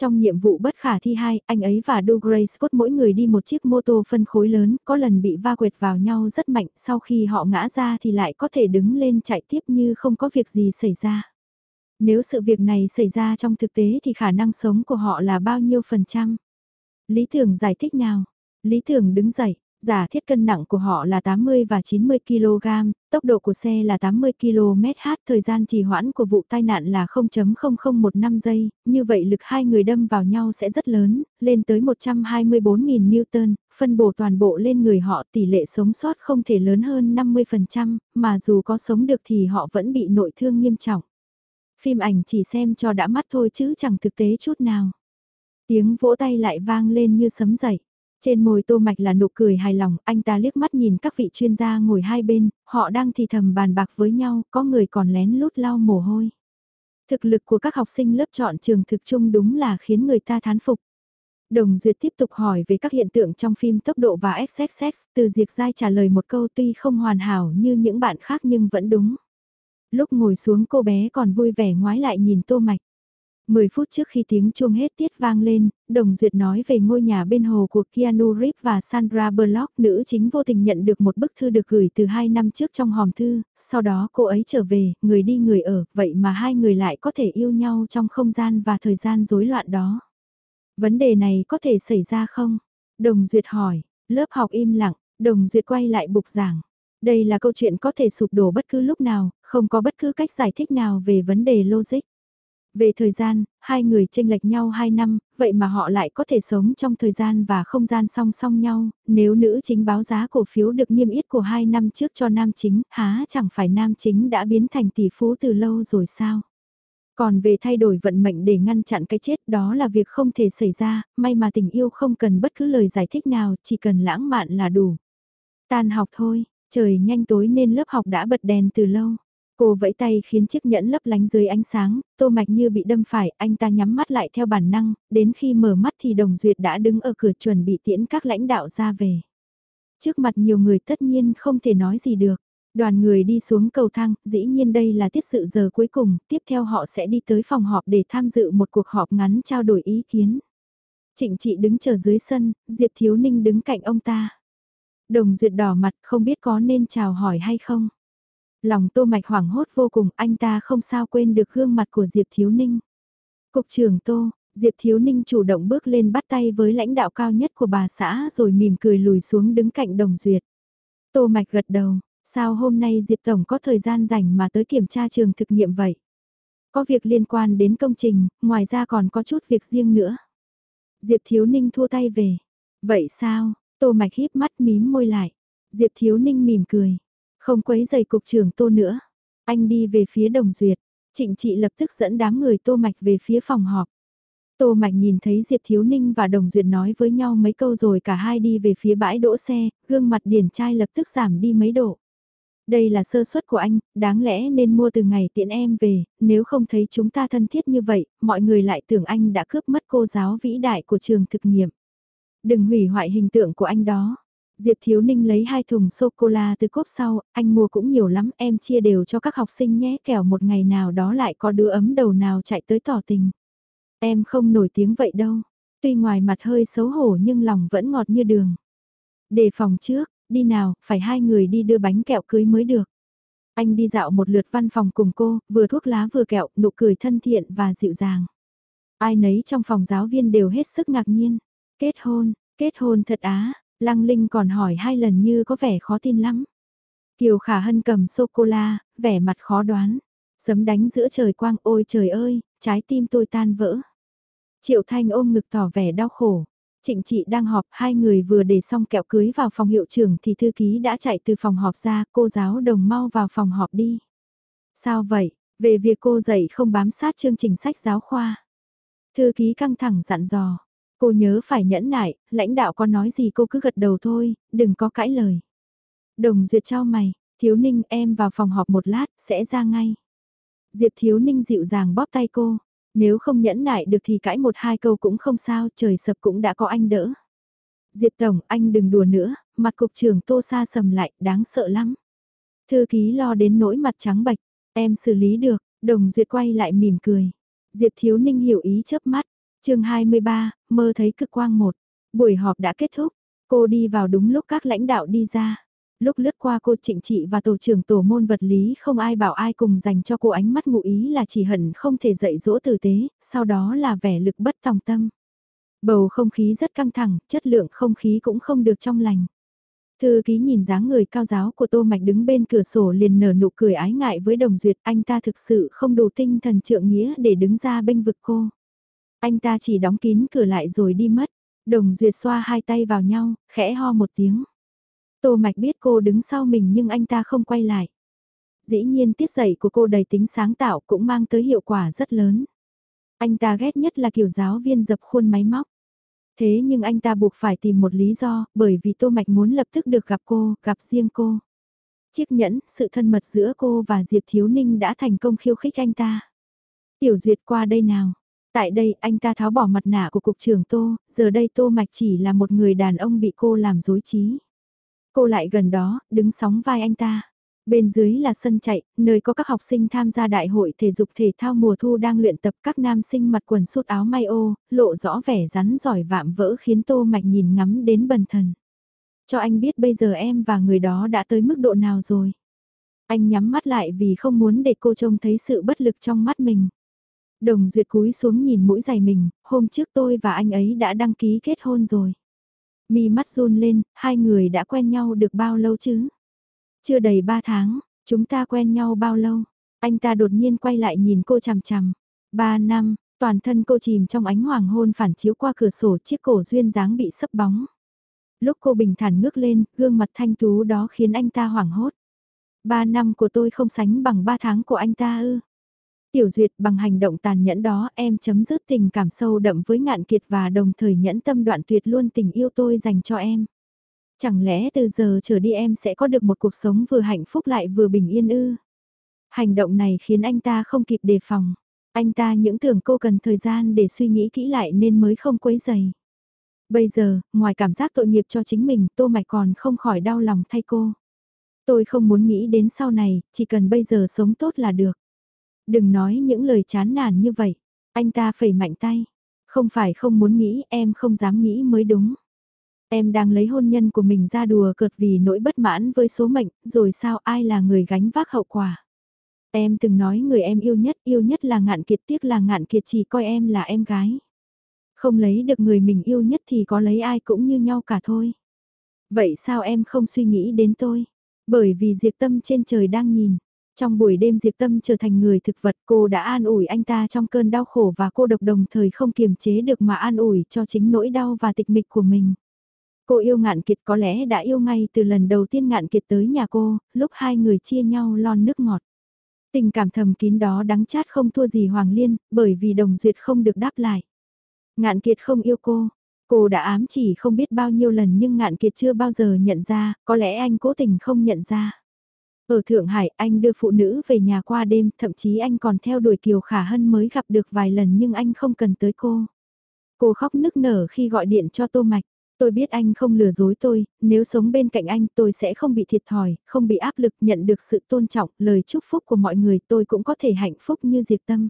Trong nhiệm vụ bất khả thi hai, anh ấy và Dougray Scott mỗi người đi một chiếc mô tô phân khối lớn, có lần bị va quệt vào nhau rất mạnh, sau khi họ ngã ra thì lại có thể đứng lên chạy tiếp như không có việc gì xảy ra. Nếu sự việc này xảy ra trong thực tế thì khả năng sống của họ là bao nhiêu phần trăm? Lý tưởng giải thích nào? Lý tưởng đứng dậy, Giả thiết cân nặng của họ là 80 và 90 kg, tốc độ của xe là 80 km/h, thời gian trì hoãn của vụ tai nạn là 0.0015 giây, như vậy lực hai người đâm vào nhau sẽ rất lớn, lên tới 124.000 Newton, phân bổ toàn bộ lên người họ tỷ lệ sống sót không thể lớn hơn 50%, mà dù có sống được thì họ vẫn bị nội thương nghiêm trọng. Phim ảnh chỉ xem cho đã mắt thôi chứ chẳng thực tế chút nào. Tiếng vỗ tay lại vang lên như sấm dậy. Trên môi tô mạch là nụ cười hài lòng, anh ta liếc mắt nhìn các vị chuyên gia ngồi hai bên, họ đang thì thầm bàn bạc với nhau, có người còn lén lút lau mồ hôi. Thực lực của các học sinh lớp chọn trường thực chung đúng là khiến người ta thán phục. Đồng Duyệt tiếp tục hỏi về các hiện tượng trong phim tốc độ và XXX, từ Diệp Giai trả lời một câu tuy không hoàn hảo như những bạn khác nhưng vẫn đúng. Lúc ngồi xuống cô bé còn vui vẻ ngoái lại nhìn Tô Mạch. 10 phút trước khi tiếng chuông hết tiết vang lên, Đồng Duyệt nói về ngôi nhà bên hồ của Keanu Reeves và Sandra Bullock nữ chính vô tình nhận được một bức thư được gửi từ 2 năm trước trong hòm thư, sau đó cô ấy trở về, người đi người ở, vậy mà hai người lại có thể yêu nhau trong không gian và thời gian rối loạn đó. Vấn đề này có thể xảy ra không? Đồng Duyệt hỏi, lớp học im lặng, Đồng Duyệt quay lại bục giảng. Đây là câu chuyện có thể sụp đổ bất cứ lúc nào, không có bất cứ cách giải thích nào về vấn đề logic. Về thời gian, hai người tranh lệch nhau 2 năm, vậy mà họ lại có thể sống trong thời gian và không gian song song nhau, nếu nữ chính báo giá cổ phiếu được niêm yết của 2 năm trước cho nam chính, há chẳng phải nam chính đã biến thành tỷ phú từ lâu rồi sao? Còn về thay đổi vận mệnh để ngăn chặn cái chết đó là việc không thể xảy ra, may mà tình yêu không cần bất cứ lời giải thích nào, chỉ cần lãng mạn là đủ. Tan học thôi, trời nhanh tối nên lớp học đã bật đèn từ lâu. Cô vẫy tay khiến chiếc nhẫn lấp lánh dưới ánh sáng, tô mạch như bị đâm phải, anh ta nhắm mắt lại theo bản năng, đến khi mở mắt thì đồng duyệt đã đứng ở cửa chuẩn bị tiễn các lãnh đạo ra về. Trước mặt nhiều người tất nhiên không thể nói gì được. Đoàn người đi xuống cầu thang, dĩ nhiên đây là tiết sự giờ cuối cùng, tiếp theo họ sẽ đi tới phòng họp để tham dự một cuộc họp ngắn trao đổi ý kiến. Trịnh chị đứng chờ dưới sân, Diệp Thiếu Ninh đứng cạnh ông ta. Đồng duyệt đỏ mặt không biết có nên chào hỏi hay không. Lòng Tô Mạch hoảng hốt vô cùng, anh ta không sao quên được gương mặt của Diệp Thiếu Ninh. Cục trưởng Tô, Diệp Thiếu Ninh chủ động bước lên bắt tay với lãnh đạo cao nhất của bà xã rồi mỉm cười lùi xuống đứng cạnh đồng duyệt. Tô Mạch gật đầu, sao hôm nay Diệp Tổng có thời gian rảnh mà tới kiểm tra trường thực nghiệm vậy? Có việc liên quan đến công trình, ngoài ra còn có chút việc riêng nữa. Diệp Thiếu Ninh thua tay về. Vậy sao? Tô Mạch híp mắt mím môi lại. Diệp Thiếu Ninh mỉm cười. Không quấy giày cục trưởng Tô nữa. Anh đi về phía đồng duyệt. Trịnh trị lập tức dẫn đám người Tô Mạch về phía phòng họp. Tô Mạch nhìn thấy Diệp Thiếu Ninh và Đồng Duyệt nói với nhau mấy câu rồi cả hai đi về phía bãi đỗ xe, gương mặt điển trai lập tức giảm đi mấy độ. Đây là sơ suất của anh, đáng lẽ nên mua từ ngày tiện em về, nếu không thấy chúng ta thân thiết như vậy, mọi người lại tưởng anh đã cướp mất cô giáo vĩ đại của trường thực nghiệm. Đừng hủy hoại hình tượng của anh đó. Diệp Thiếu Ninh lấy hai thùng sô-cô-la từ cốp sau, anh mua cũng nhiều lắm, em chia đều cho các học sinh nhé, kẻo một ngày nào đó lại có đứa ấm đầu nào chạy tới tỏ tình. Em không nổi tiếng vậy đâu, tuy ngoài mặt hơi xấu hổ nhưng lòng vẫn ngọt như đường. Đề phòng trước, đi nào, phải hai người đi đưa bánh kẹo cưới mới được. Anh đi dạo một lượt văn phòng cùng cô, vừa thuốc lá vừa kẹo, nụ cười thân thiện và dịu dàng. Ai nấy trong phòng giáo viên đều hết sức ngạc nhiên. Kết hôn, kết hôn thật á, Lăng Linh còn hỏi hai lần như có vẻ khó tin lắm. Kiều Khả Hân cầm sô-cô-la, vẻ mặt khó đoán. Sấm đánh giữa trời quang ôi trời ơi, trái tim tôi tan vỡ. Triệu Thanh ôm ngực tỏ vẻ đau khổ. Trịnh chị đang họp, hai người vừa để xong kẹo cưới vào phòng hiệu trưởng thì thư ký đã chạy từ phòng họp ra, cô giáo đồng mau vào phòng họp đi. Sao vậy, về việc cô dạy không bám sát chương trình sách giáo khoa. Thư ký căng thẳng dặn dò, cô nhớ phải nhẫn nại, lãnh đạo có nói gì cô cứ gật đầu thôi, đừng có cãi lời. Đồng duyệt cho mày, thiếu ninh em vào phòng họp một lát, sẽ ra ngay. Diệp thiếu ninh dịu dàng bóp tay cô, nếu không nhẫn nại được thì cãi một hai câu cũng không sao, trời sập cũng đã có anh đỡ. Diệp Tổng, anh đừng đùa nữa, mặt cục trưởng tô xa sầm lại, đáng sợ lắm. Thư ký lo đến nỗi mặt trắng bạch, em xử lý được, đồng duyệt quay lại mỉm cười. Diệp Thiếu Ninh hiểu ý chớp mắt, chương 23, mơ thấy cực quang một. Buổi họp đã kết thúc, cô đi vào đúng lúc các lãnh đạo đi ra. Lúc lướt qua cô trịnh trị và tổ trưởng tổ môn vật lý không ai bảo ai cùng dành cho cô ánh mắt ngụ ý là chỉ hận không thể dạy dỗ tử tế, sau đó là vẻ lực bất tòng tâm. Bầu không khí rất căng thẳng, chất lượng không khí cũng không được trong lành. Thư ký nhìn dáng người cao giáo của Tô Mạch đứng bên cửa sổ liền nở nụ cười ái ngại với đồng duyệt anh ta thực sự không đủ tinh thần trượng nghĩa để đứng ra bênh vực cô. Anh ta chỉ đóng kín cửa lại rồi đi mất. Đồng duyệt xoa hai tay vào nhau, khẽ ho một tiếng. Tô Mạch biết cô đứng sau mình nhưng anh ta không quay lại. Dĩ nhiên tiết dạy của cô đầy tính sáng tạo cũng mang tới hiệu quả rất lớn. Anh ta ghét nhất là kiểu giáo viên dập khuôn máy móc. Thế nhưng anh ta buộc phải tìm một lý do, bởi vì Tô Mạch muốn lập tức được gặp cô, gặp riêng cô. Chiếc nhẫn, sự thân mật giữa cô và Diệp Thiếu Ninh đã thành công khiêu khích anh ta. Tiểu Duyệt qua đây nào. Tại đây anh ta tháo bỏ mặt nạ của cục trưởng Tô, giờ đây Tô Mạch chỉ là một người đàn ông bị cô làm dối trí. Cô lại gần đó, đứng sóng vai anh ta. Bên dưới là sân chạy, nơi có các học sinh tham gia đại hội thể dục thể thao mùa thu đang luyện tập các nam sinh mặc quần sút áo may ô, lộ rõ vẻ rắn giỏi vạm vỡ khiến Tô Mạch nhìn ngắm đến bần thần. Cho anh biết bây giờ em và người đó đã tới mức độ nào rồi. Anh nhắm mắt lại vì không muốn để cô trông thấy sự bất lực trong mắt mình. Đồng duyệt cúi xuống nhìn mũi giày mình, hôm trước tôi và anh ấy đã đăng ký kết hôn rồi. Mi mắt run lên, hai người đã quen nhau được bao lâu chứ? Chưa đầy ba tháng, chúng ta quen nhau bao lâu? Anh ta đột nhiên quay lại nhìn cô chằm chằm. Ba năm, toàn thân cô chìm trong ánh hoàng hôn phản chiếu qua cửa sổ chiếc cổ duyên dáng bị sấp bóng. Lúc cô bình thản ngước lên, gương mặt thanh tú đó khiến anh ta hoảng hốt. Ba năm của tôi không sánh bằng ba tháng của anh ta ư. Tiểu Duyệt bằng hành động tàn nhẫn đó em chấm dứt tình cảm sâu đậm với ngạn kiệt và đồng thời nhẫn tâm đoạn tuyệt luôn tình yêu tôi dành cho em. Chẳng lẽ từ giờ trở đi em sẽ có được một cuộc sống vừa hạnh phúc lại vừa bình yên ư? Hành động này khiến anh ta không kịp đề phòng. Anh ta những tưởng cô cần thời gian để suy nghĩ kỹ lại nên mới không quấy dày. Bây giờ, ngoài cảm giác tội nghiệp cho chính mình, Tô Mạch còn không khỏi đau lòng thay cô. Tôi không muốn nghĩ đến sau này, chỉ cần bây giờ sống tốt là được. Đừng nói những lời chán nản như vậy. Anh ta phẩy mạnh tay. Không phải không muốn nghĩ, em không dám nghĩ mới đúng. Em đang lấy hôn nhân của mình ra đùa cợt vì nỗi bất mãn với số mệnh, rồi sao ai là người gánh vác hậu quả. Em từng nói người em yêu nhất, yêu nhất là ngạn kiệt tiếc là ngạn kiệt chỉ coi em là em gái. Không lấy được người mình yêu nhất thì có lấy ai cũng như nhau cả thôi. Vậy sao em không suy nghĩ đến tôi? Bởi vì diệt tâm trên trời đang nhìn. Trong buổi đêm diệt tâm trở thành người thực vật cô đã an ủi anh ta trong cơn đau khổ và cô độc đồng thời không kiềm chế được mà an ủi cho chính nỗi đau và tịch mịch của mình. Cô yêu ngạn kiệt có lẽ đã yêu ngay từ lần đầu tiên ngạn kiệt tới nhà cô, lúc hai người chia nhau lon nước ngọt. Tình cảm thầm kín đó đắng chát không thua gì Hoàng Liên, bởi vì đồng duyệt không được đáp lại. Ngạn kiệt không yêu cô, cô đã ám chỉ không biết bao nhiêu lần nhưng ngạn kiệt chưa bao giờ nhận ra, có lẽ anh cố tình không nhận ra. Ở Thượng Hải anh đưa phụ nữ về nhà qua đêm, thậm chí anh còn theo đuổi Kiều Khả Hân mới gặp được vài lần nhưng anh không cần tới cô. Cô khóc nức nở khi gọi điện cho Tô Mạch. Tôi biết anh không lừa dối tôi, nếu sống bên cạnh anh tôi sẽ không bị thiệt thòi, không bị áp lực nhận được sự tôn trọng, lời chúc phúc của mọi người tôi cũng có thể hạnh phúc như diệt Tâm.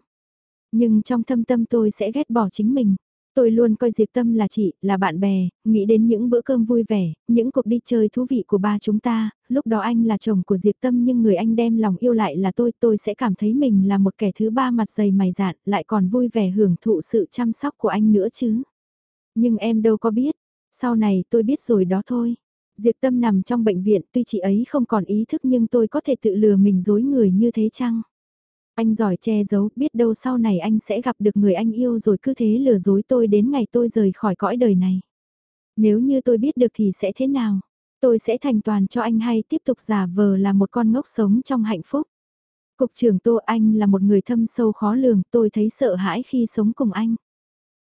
Nhưng trong thâm tâm tôi sẽ ghét bỏ chính mình. Tôi luôn coi Diệp Tâm là chị, là bạn bè, nghĩ đến những bữa cơm vui vẻ, những cuộc đi chơi thú vị của ba chúng ta, lúc đó anh là chồng của Diệp Tâm nhưng người anh đem lòng yêu lại là tôi, tôi sẽ cảm thấy mình là một kẻ thứ ba mặt dày mày dạn, lại còn vui vẻ hưởng thụ sự chăm sóc của anh nữa chứ. Nhưng em đâu có biết, sau này tôi biết rồi đó thôi. Diệp Tâm nằm trong bệnh viện tuy chị ấy không còn ý thức nhưng tôi có thể tự lừa mình dối người như thế chăng? Anh giỏi che giấu, biết đâu sau này anh sẽ gặp được người anh yêu rồi cứ thế lừa dối tôi đến ngày tôi rời khỏi cõi đời này. Nếu như tôi biết được thì sẽ thế nào? Tôi sẽ thành toàn cho anh hay tiếp tục giả vờ là một con ngốc sống trong hạnh phúc. Cục trưởng Tô Anh là một người thâm sâu khó lường, tôi thấy sợ hãi khi sống cùng anh.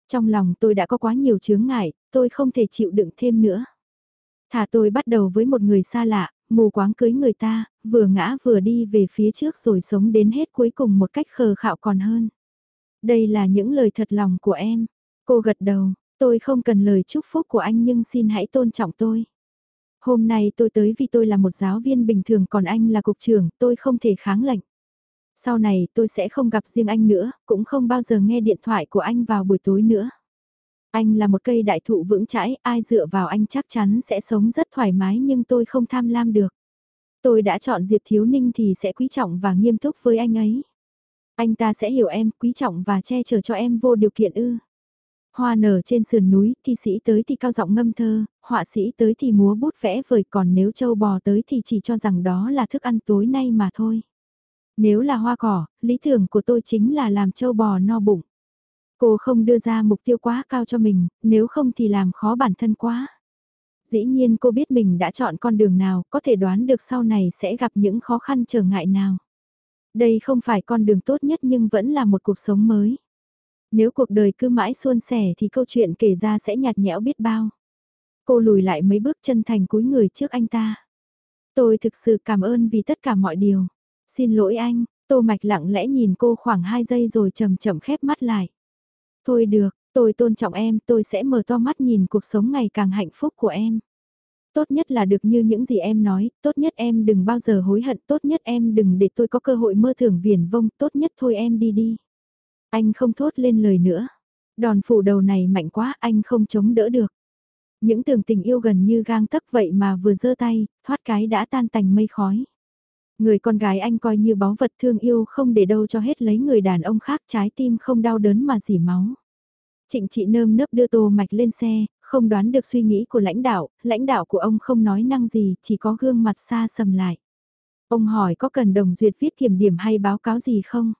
Trong lòng tôi đã có quá nhiều chướng ngại, tôi không thể chịu đựng thêm nữa. Thả tôi bắt đầu với một người xa lạ, mù quáng cưới người ta, vừa ngã vừa đi về phía trước rồi sống đến hết cuối cùng một cách khờ khạo còn hơn. Đây là những lời thật lòng của em. Cô gật đầu, tôi không cần lời chúc phúc của anh nhưng xin hãy tôn trọng tôi. Hôm nay tôi tới vì tôi là một giáo viên bình thường còn anh là cục trưởng, tôi không thể kháng lệnh. Sau này tôi sẽ không gặp riêng anh nữa, cũng không bao giờ nghe điện thoại của anh vào buổi tối nữa. Anh là một cây đại thụ vững chãi, ai dựa vào anh chắc chắn sẽ sống rất thoải mái nhưng tôi không tham lam được. Tôi đã chọn Diệp Thiếu Ninh thì sẽ quý trọng và nghiêm túc với anh ấy. Anh ta sẽ hiểu em, quý trọng và che chở cho em vô điều kiện ư. Hoa nở trên sườn núi, thi sĩ tới thì cao giọng ngâm thơ, họa sĩ tới thì múa bút vẽ vời còn nếu châu bò tới thì chỉ cho rằng đó là thức ăn tối nay mà thôi. Nếu là hoa cỏ, lý tưởng của tôi chính là làm châu bò no bụng. Cô không đưa ra mục tiêu quá cao cho mình, nếu không thì làm khó bản thân quá. Dĩ nhiên cô biết mình đã chọn con đường nào, có thể đoán được sau này sẽ gặp những khó khăn trở ngại nào. Đây không phải con đường tốt nhất nhưng vẫn là một cuộc sống mới. Nếu cuộc đời cứ mãi suôn sẻ thì câu chuyện kể ra sẽ nhạt nhẽo biết bao. Cô lùi lại mấy bước chân thành cúi người trước anh ta. Tôi thực sự cảm ơn vì tất cả mọi điều. Xin lỗi anh, Tô Mạch lặng lẽ nhìn cô khoảng 2 giây rồi chậm chậm khép mắt lại. Thôi được, tôi tôn trọng em, tôi sẽ mở to mắt nhìn cuộc sống ngày càng hạnh phúc của em. Tốt nhất là được như những gì em nói, tốt nhất em đừng bao giờ hối hận, tốt nhất em đừng để tôi có cơ hội mơ thưởng viển vông, tốt nhất thôi em đi đi. Anh không thốt lên lời nữa. Đòn phủ đầu này mạnh quá, anh không chống đỡ được. Những tưởng tình yêu gần như gang tấc vậy mà vừa giơ tay, thoát cái đã tan tành mây khói. Người con gái anh coi như báu vật thương yêu không để đâu cho hết lấy người đàn ông khác trái tim không đau đớn mà dỉ máu. Trịnh chị nơm nớp đưa tô mạch lên xe, không đoán được suy nghĩ của lãnh đạo, lãnh đạo của ông không nói năng gì, chỉ có gương mặt xa sầm lại. Ông hỏi có cần đồng duyệt viết kiểm điểm hay báo cáo gì không?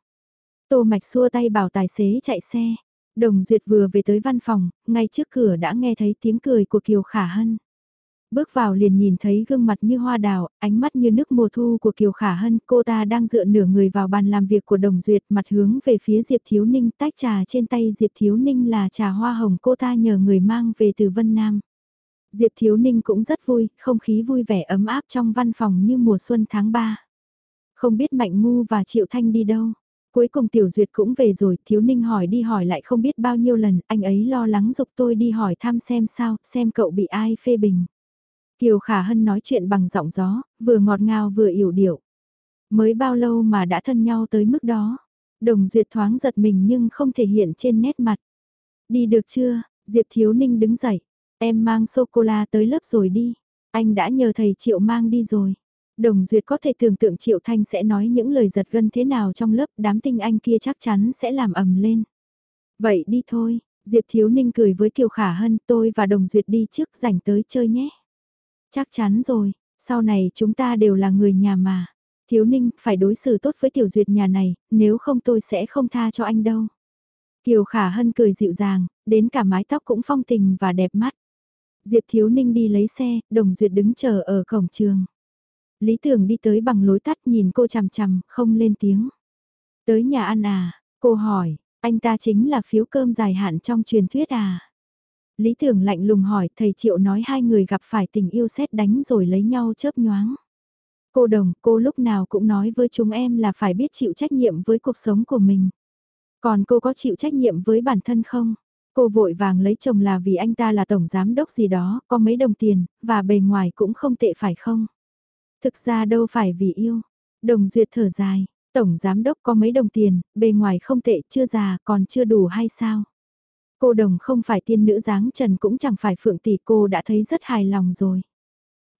Tô mạch xua tay bảo tài xế chạy xe. Đồng duyệt vừa về tới văn phòng, ngay trước cửa đã nghe thấy tiếng cười của Kiều Khả Hân. Bước vào liền nhìn thấy gương mặt như hoa đào, ánh mắt như nước mùa thu của Kiều Khả Hân, cô ta đang dựa nửa người vào bàn làm việc của Đồng Duyệt mặt hướng về phía Diệp Thiếu Ninh, tách trà trên tay Diệp Thiếu Ninh là trà hoa hồng cô ta nhờ người mang về từ Vân Nam. Diệp Thiếu Ninh cũng rất vui, không khí vui vẻ ấm áp trong văn phòng như mùa xuân tháng 3. Không biết Mạnh Ngu và Triệu Thanh đi đâu. Cuối cùng Tiểu Duyệt cũng về rồi, Thiếu Ninh hỏi đi hỏi lại không biết bao nhiêu lần, anh ấy lo lắng dục tôi đi hỏi thăm xem sao, xem cậu bị ai phê bình. Kiều Khả Hân nói chuyện bằng giọng gió, vừa ngọt ngào vừa yểu điệu. Mới bao lâu mà đã thân nhau tới mức đó. Đồng Duyệt thoáng giật mình nhưng không thể hiện trên nét mặt. Đi được chưa? Diệp Thiếu Ninh đứng dậy. Em mang sô-cô-la tới lớp rồi đi. Anh đã nhờ thầy Triệu mang đi rồi. Đồng Duyệt có thể tưởng tượng Triệu Thanh sẽ nói những lời giật gân thế nào trong lớp đám tinh anh kia chắc chắn sẽ làm ầm lên. Vậy đi thôi, Diệp Thiếu Ninh cười với Kiều Khả Hân tôi và Đồng Duyệt đi trước rảnh tới chơi nhé. Chắc chắn rồi, sau này chúng ta đều là người nhà mà. Thiếu Ninh phải đối xử tốt với Tiểu Duyệt nhà này, nếu không tôi sẽ không tha cho anh đâu. Kiều Khả Hân cười dịu dàng, đến cả mái tóc cũng phong tình và đẹp mắt. Diệp Thiếu Ninh đi lấy xe, Đồng Duyệt đứng chờ ở cổng trường. Lý Tưởng đi tới bằng lối tắt nhìn cô chằm chằm, không lên tiếng. Tới nhà ăn à, cô hỏi, anh ta chính là phiếu cơm dài hạn trong truyền thuyết à. Lý Tưởng lạnh lùng hỏi thầy Triệu nói hai người gặp phải tình yêu xét đánh rồi lấy nhau chớp nhoáng. Cô đồng, cô lúc nào cũng nói với chúng em là phải biết chịu trách nhiệm với cuộc sống của mình. Còn cô có chịu trách nhiệm với bản thân không? Cô vội vàng lấy chồng là vì anh ta là tổng giám đốc gì đó, có mấy đồng tiền, và bề ngoài cũng không tệ phải không? Thực ra đâu phải vì yêu. Đồng duyệt thở dài, tổng giám đốc có mấy đồng tiền, bề ngoài không tệ, chưa già, còn chưa đủ hay sao? Cô đồng không phải tiên nữ dáng trần cũng chẳng phải phượng tỷ cô đã thấy rất hài lòng rồi.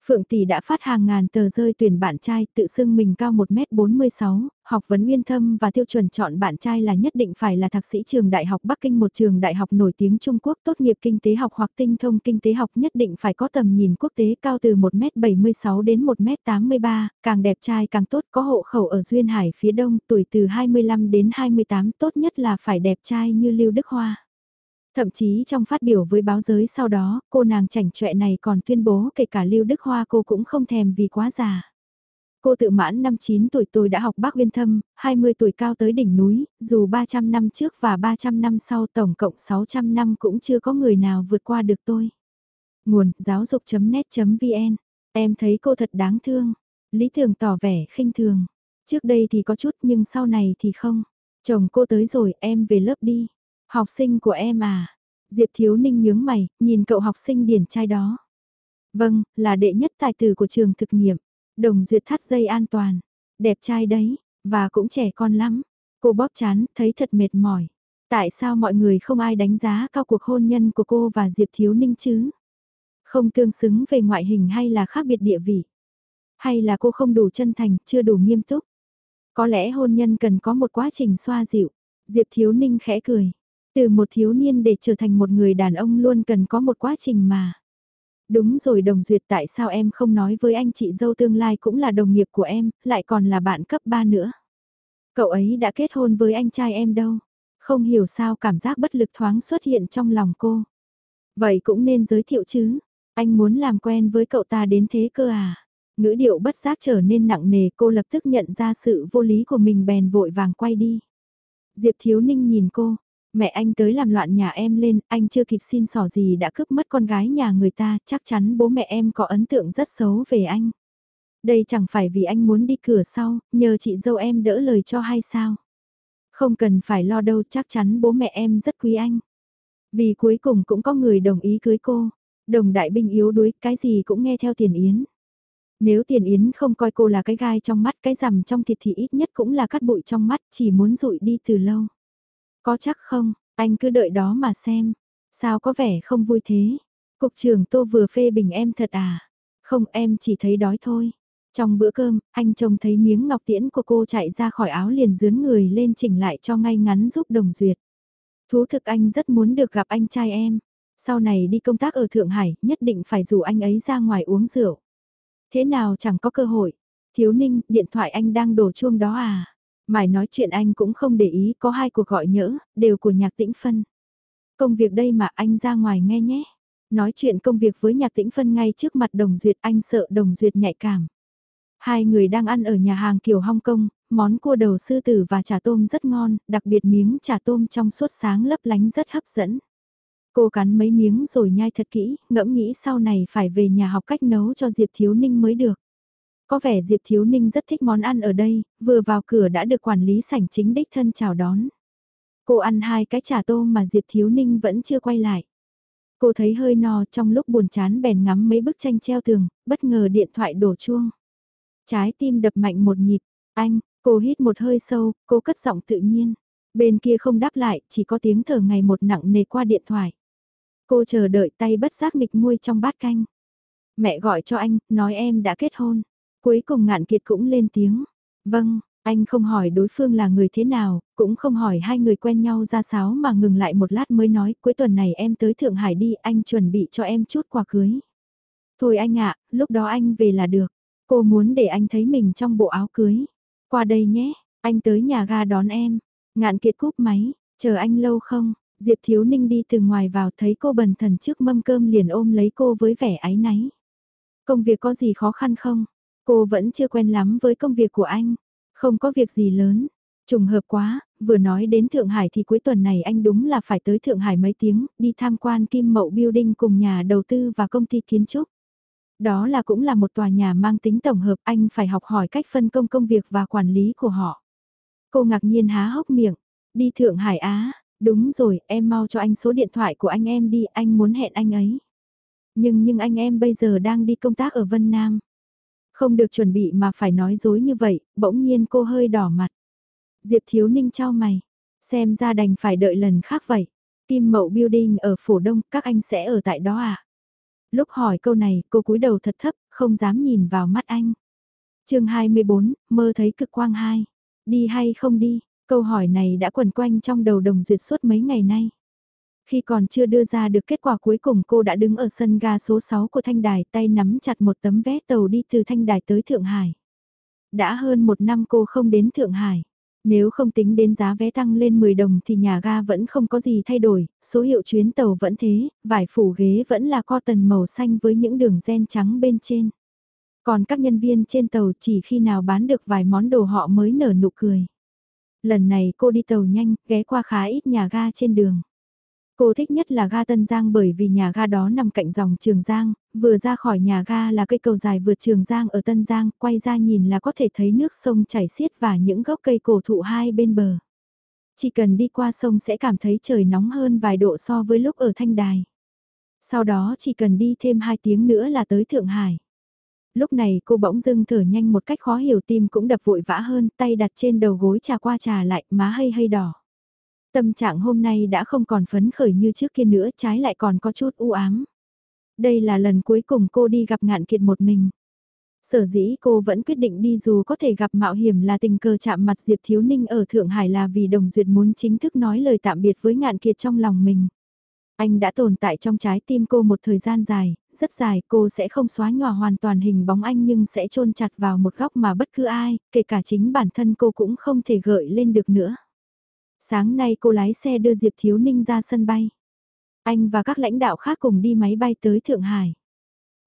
Phượng Tỷ đã phát hàng ngàn tờ rơi tuyển bạn trai tự xưng mình cao 1m46, học vấn nguyên thâm và tiêu chuẩn chọn bạn trai là nhất định phải là thạc sĩ trường Đại học Bắc Kinh một trường đại học nổi tiếng Trung Quốc tốt nghiệp kinh tế học hoặc tinh thông kinh tế học nhất định phải có tầm nhìn quốc tế cao từ 1m76 đến 1m83, càng đẹp trai càng tốt có hộ khẩu ở Duyên Hải phía đông tuổi từ 25 đến 28 tốt nhất là phải đẹp trai như Lưu Đức Hoa. Thậm chí trong phát biểu với báo giới sau đó, cô nàng chảnh chọe này còn tuyên bố kể cả Lưu Đức Hoa cô cũng không thèm vì quá già. Cô tự mãn năm 9 tuổi tôi đã học bác viên thâm, 20 tuổi cao tới đỉnh núi, dù 300 năm trước và 300 năm sau tổng cộng 600 năm cũng chưa có người nào vượt qua được tôi. Nguồn giáo dục.net.vn Em thấy cô thật đáng thương. Lý thường tỏ vẻ khinh thường. Trước đây thì có chút nhưng sau này thì không. Chồng cô tới rồi em về lớp đi. Học sinh của em à? Diệp Thiếu Ninh nhướng mày, nhìn cậu học sinh điển trai đó. Vâng, là đệ nhất tài tử của trường thực nghiệm. Đồng duyệt thắt dây an toàn. Đẹp trai đấy, và cũng trẻ con lắm. Cô bóp chán, thấy thật mệt mỏi. Tại sao mọi người không ai đánh giá cao cuộc hôn nhân của cô và Diệp Thiếu Ninh chứ? Không tương xứng về ngoại hình hay là khác biệt địa vị? Hay là cô không đủ chân thành, chưa đủ nghiêm túc? Có lẽ hôn nhân cần có một quá trình xoa dịu. Diệp Thiếu Ninh khẽ cười. Từ một thiếu niên để trở thành một người đàn ông luôn cần có một quá trình mà. Đúng rồi đồng duyệt tại sao em không nói với anh chị dâu tương lai cũng là đồng nghiệp của em, lại còn là bạn cấp 3 nữa. Cậu ấy đã kết hôn với anh trai em đâu. Không hiểu sao cảm giác bất lực thoáng xuất hiện trong lòng cô. Vậy cũng nên giới thiệu chứ. Anh muốn làm quen với cậu ta đến thế cơ à. Ngữ điệu bất giác trở nên nặng nề cô lập tức nhận ra sự vô lý của mình bèn vội vàng quay đi. Diệp Thiếu Ninh nhìn cô, Mẹ anh tới làm loạn nhà em lên, anh chưa kịp xin sỏ gì đã cướp mất con gái nhà người ta, chắc chắn bố mẹ em có ấn tượng rất xấu về anh. Đây chẳng phải vì anh muốn đi cửa sau, nhờ chị dâu em đỡ lời cho hay sao? Không cần phải lo đâu, chắc chắn bố mẹ em rất quý anh. Vì cuối cùng cũng có người đồng ý cưới cô. Đồng đại binh yếu đuối, cái gì cũng nghe theo tiền yến. Nếu tiền yến không coi cô là cái gai trong mắt, cái rằm trong thịt thì ít nhất cũng là cắt bụi trong mắt, chỉ muốn rụi đi từ lâu. Có chắc không, anh cứ đợi đó mà xem. Sao có vẻ không vui thế? Cục trưởng Tô vừa phê bình em thật à? Không em chỉ thấy đói thôi. Trong bữa cơm, anh trông thấy miếng ngọc tiễn của cô chạy ra khỏi áo liền dướn người lên chỉnh lại cho ngay ngắn giúp đồng duyệt. Thú thực anh rất muốn được gặp anh trai em. Sau này đi công tác ở Thượng Hải, nhất định phải rủ anh ấy ra ngoài uống rượu. Thế nào chẳng có cơ hội. Thiếu ninh, điện thoại anh đang đổ chuông đó à? Mải nói chuyện anh cũng không để ý có hai cuộc gọi nhỡ, đều của nhạc tĩnh phân. Công việc đây mà anh ra ngoài nghe nhé. Nói chuyện công việc với nhạc tĩnh phân ngay trước mặt đồng duyệt anh sợ đồng duyệt nhạy cảm. Hai người đang ăn ở nhà hàng kiểu Hong Kong, món cua đầu sư tử và chả tôm rất ngon, đặc biệt miếng chả tôm trong suốt sáng lấp lánh rất hấp dẫn. Cô cắn mấy miếng rồi nhai thật kỹ, ngẫm nghĩ sau này phải về nhà học cách nấu cho Diệp Thiếu Ninh mới được. Có vẻ Diệp Thiếu Ninh rất thích món ăn ở đây, vừa vào cửa đã được quản lý sảnh chính đích thân chào đón. Cô ăn hai cái chả tô mà Diệp Thiếu Ninh vẫn chưa quay lại. Cô thấy hơi no trong lúc buồn chán bèn ngắm mấy bức tranh treo tường, bất ngờ điện thoại đổ chuông. Trái tim đập mạnh một nhịp, anh, cô hít một hơi sâu, cô cất giọng tự nhiên. Bên kia không đáp lại, chỉ có tiếng thở ngày một nặng nề qua điện thoại. Cô chờ đợi tay bất giác nghịch muôi trong bát canh. Mẹ gọi cho anh, nói em đã kết hôn. Cuối cùng ngạn kiệt cũng lên tiếng. Vâng, Anh không hỏi đối phương là người thế nào, cũng không hỏi hai người quen nhau ra sáo mà ngừng lại một lát mới nói cuối tuần này em tới Thượng Hải đi anh chuẩn bị cho em chút quà cưới. Thôi anh ạ, lúc đó anh về là được. Cô muốn để anh thấy mình trong bộ áo cưới. Qua đây nhé, anh tới nhà ga đón em. Ngạn kiệt cúp máy, chờ anh lâu không? Diệp Thiếu Ninh đi từ ngoài vào thấy cô bần thần trước mâm cơm liền ôm lấy cô với vẻ áy náy. Công việc có gì khó khăn không? Cô vẫn chưa quen lắm với công việc của anh. Không có việc gì lớn. Trùng hợp quá, vừa nói đến Thượng Hải thì cuối tuần này anh đúng là phải tới Thượng Hải mấy tiếng, đi tham quan Kim Mậu Building cùng nhà đầu tư và công ty kiến trúc. Đó là cũng là một tòa nhà mang tính tổng hợp anh phải học hỏi cách phân công công việc và quản lý của họ. Cô ngạc nhiên há hốc miệng, đi Thượng Hải Á, đúng rồi em mau cho anh số điện thoại của anh em đi anh muốn hẹn anh ấy. Nhưng nhưng anh em bây giờ đang đi công tác ở Vân Nam. Không được chuẩn bị mà phải nói dối như vậy, bỗng nhiên cô hơi đỏ mặt. Diệp Thiếu Ninh trao mày, xem ra đành phải đợi lần khác vậy. Kim Mậu Building ở Phổ Đông, các anh sẽ ở tại đó à? Lúc hỏi câu này, cô cúi đầu thật thấp, không dám nhìn vào mắt anh. chương 24, mơ thấy cực quang hai. Đi hay không đi? Câu hỏi này đã quẩn quanh trong đầu đồng duyệt suốt mấy ngày nay. Khi còn chưa đưa ra được kết quả cuối cùng cô đã đứng ở sân ga số 6 của Thanh Đài tay nắm chặt một tấm vé tàu đi từ Thanh Đài tới Thượng Hải. Đã hơn một năm cô không đến Thượng Hải. Nếu không tính đến giá vé tăng lên 10 đồng thì nhà ga vẫn không có gì thay đổi, số hiệu chuyến tàu vẫn thế, vải phủ ghế vẫn là cotton màu xanh với những đường ren trắng bên trên. Còn các nhân viên trên tàu chỉ khi nào bán được vài món đồ họ mới nở nụ cười. Lần này cô đi tàu nhanh, ghé qua khá ít nhà ga trên đường. Cô thích nhất là ga Tân Giang bởi vì nhà ga đó nằm cạnh dòng Trường Giang, vừa ra khỏi nhà ga là cây cầu dài vượt Trường Giang ở Tân Giang, quay ra nhìn là có thể thấy nước sông chảy xiết và những gốc cây cổ thụ hai bên bờ. Chỉ cần đi qua sông sẽ cảm thấy trời nóng hơn vài độ so với lúc ở Thanh Đài. Sau đó chỉ cần đi thêm 2 tiếng nữa là tới Thượng Hải. Lúc này cô bỗng dưng thở nhanh một cách khó hiểu tim cũng đập vội vã hơn, tay đặt trên đầu gối trà qua trà lại, má hơi hơi đỏ. Tâm trạng hôm nay đã không còn phấn khởi như trước kia nữa, trái lại còn có chút u ám. Đây là lần cuối cùng cô đi gặp ngạn kiệt một mình. Sở dĩ cô vẫn quyết định đi dù có thể gặp mạo hiểm là tình cờ chạm mặt Diệp Thiếu Ninh ở Thượng Hải là vì Đồng Duyệt muốn chính thức nói lời tạm biệt với ngạn kiệt trong lòng mình. Anh đã tồn tại trong trái tim cô một thời gian dài, rất dài, cô sẽ không xóa nhòa hoàn toàn hình bóng anh nhưng sẽ chôn chặt vào một góc mà bất cứ ai, kể cả chính bản thân cô cũng không thể gợi lên được nữa. Sáng nay cô lái xe đưa Diệp Thiếu Ninh ra sân bay. Anh và các lãnh đạo khác cùng đi máy bay tới Thượng Hải.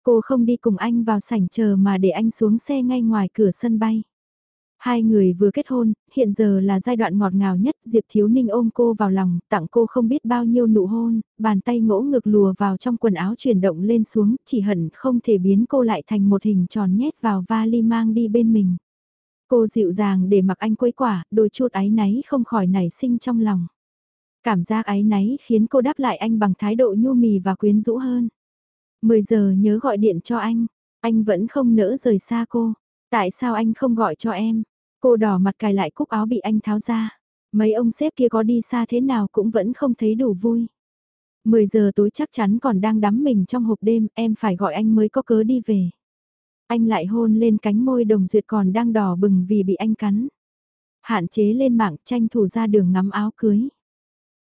Cô không đi cùng anh vào sảnh chờ mà để anh xuống xe ngay ngoài cửa sân bay. Hai người vừa kết hôn, hiện giờ là giai đoạn ngọt ngào nhất, Diệp Thiếu Ninh ôm cô vào lòng, tặng cô không biết bao nhiêu nụ hôn, bàn tay ngỗ ngược lùa vào trong quần áo chuyển động lên xuống, chỉ hận không thể biến cô lại thành một hình tròn nhét vào vali mang đi bên mình. Cô dịu dàng để mặc anh quấy quả, đôi chút áy náy không khỏi nảy sinh trong lòng. Cảm giác áy náy khiến cô đáp lại anh bằng thái độ nhu mì và quyến rũ hơn. 10 giờ nhớ gọi điện cho anh, anh vẫn không nỡ rời xa cô. Tại sao anh không gọi cho em? Cô đỏ mặt cài lại cúc áo bị anh tháo ra. Mấy ông sếp kia có đi xa thế nào cũng vẫn không thấy đủ vui. 10 giờ tối chắc chắn còn đang đắm mình trong hộp đêm, em phải gọi anh mới có cớ đi về. Anh lại hôn lên cánh môi đồng duyệt còn đang đỏ bừng vì bị anh cắn. Hạn chế lên mạng tranh thủ ra đường ngắm áo cưới.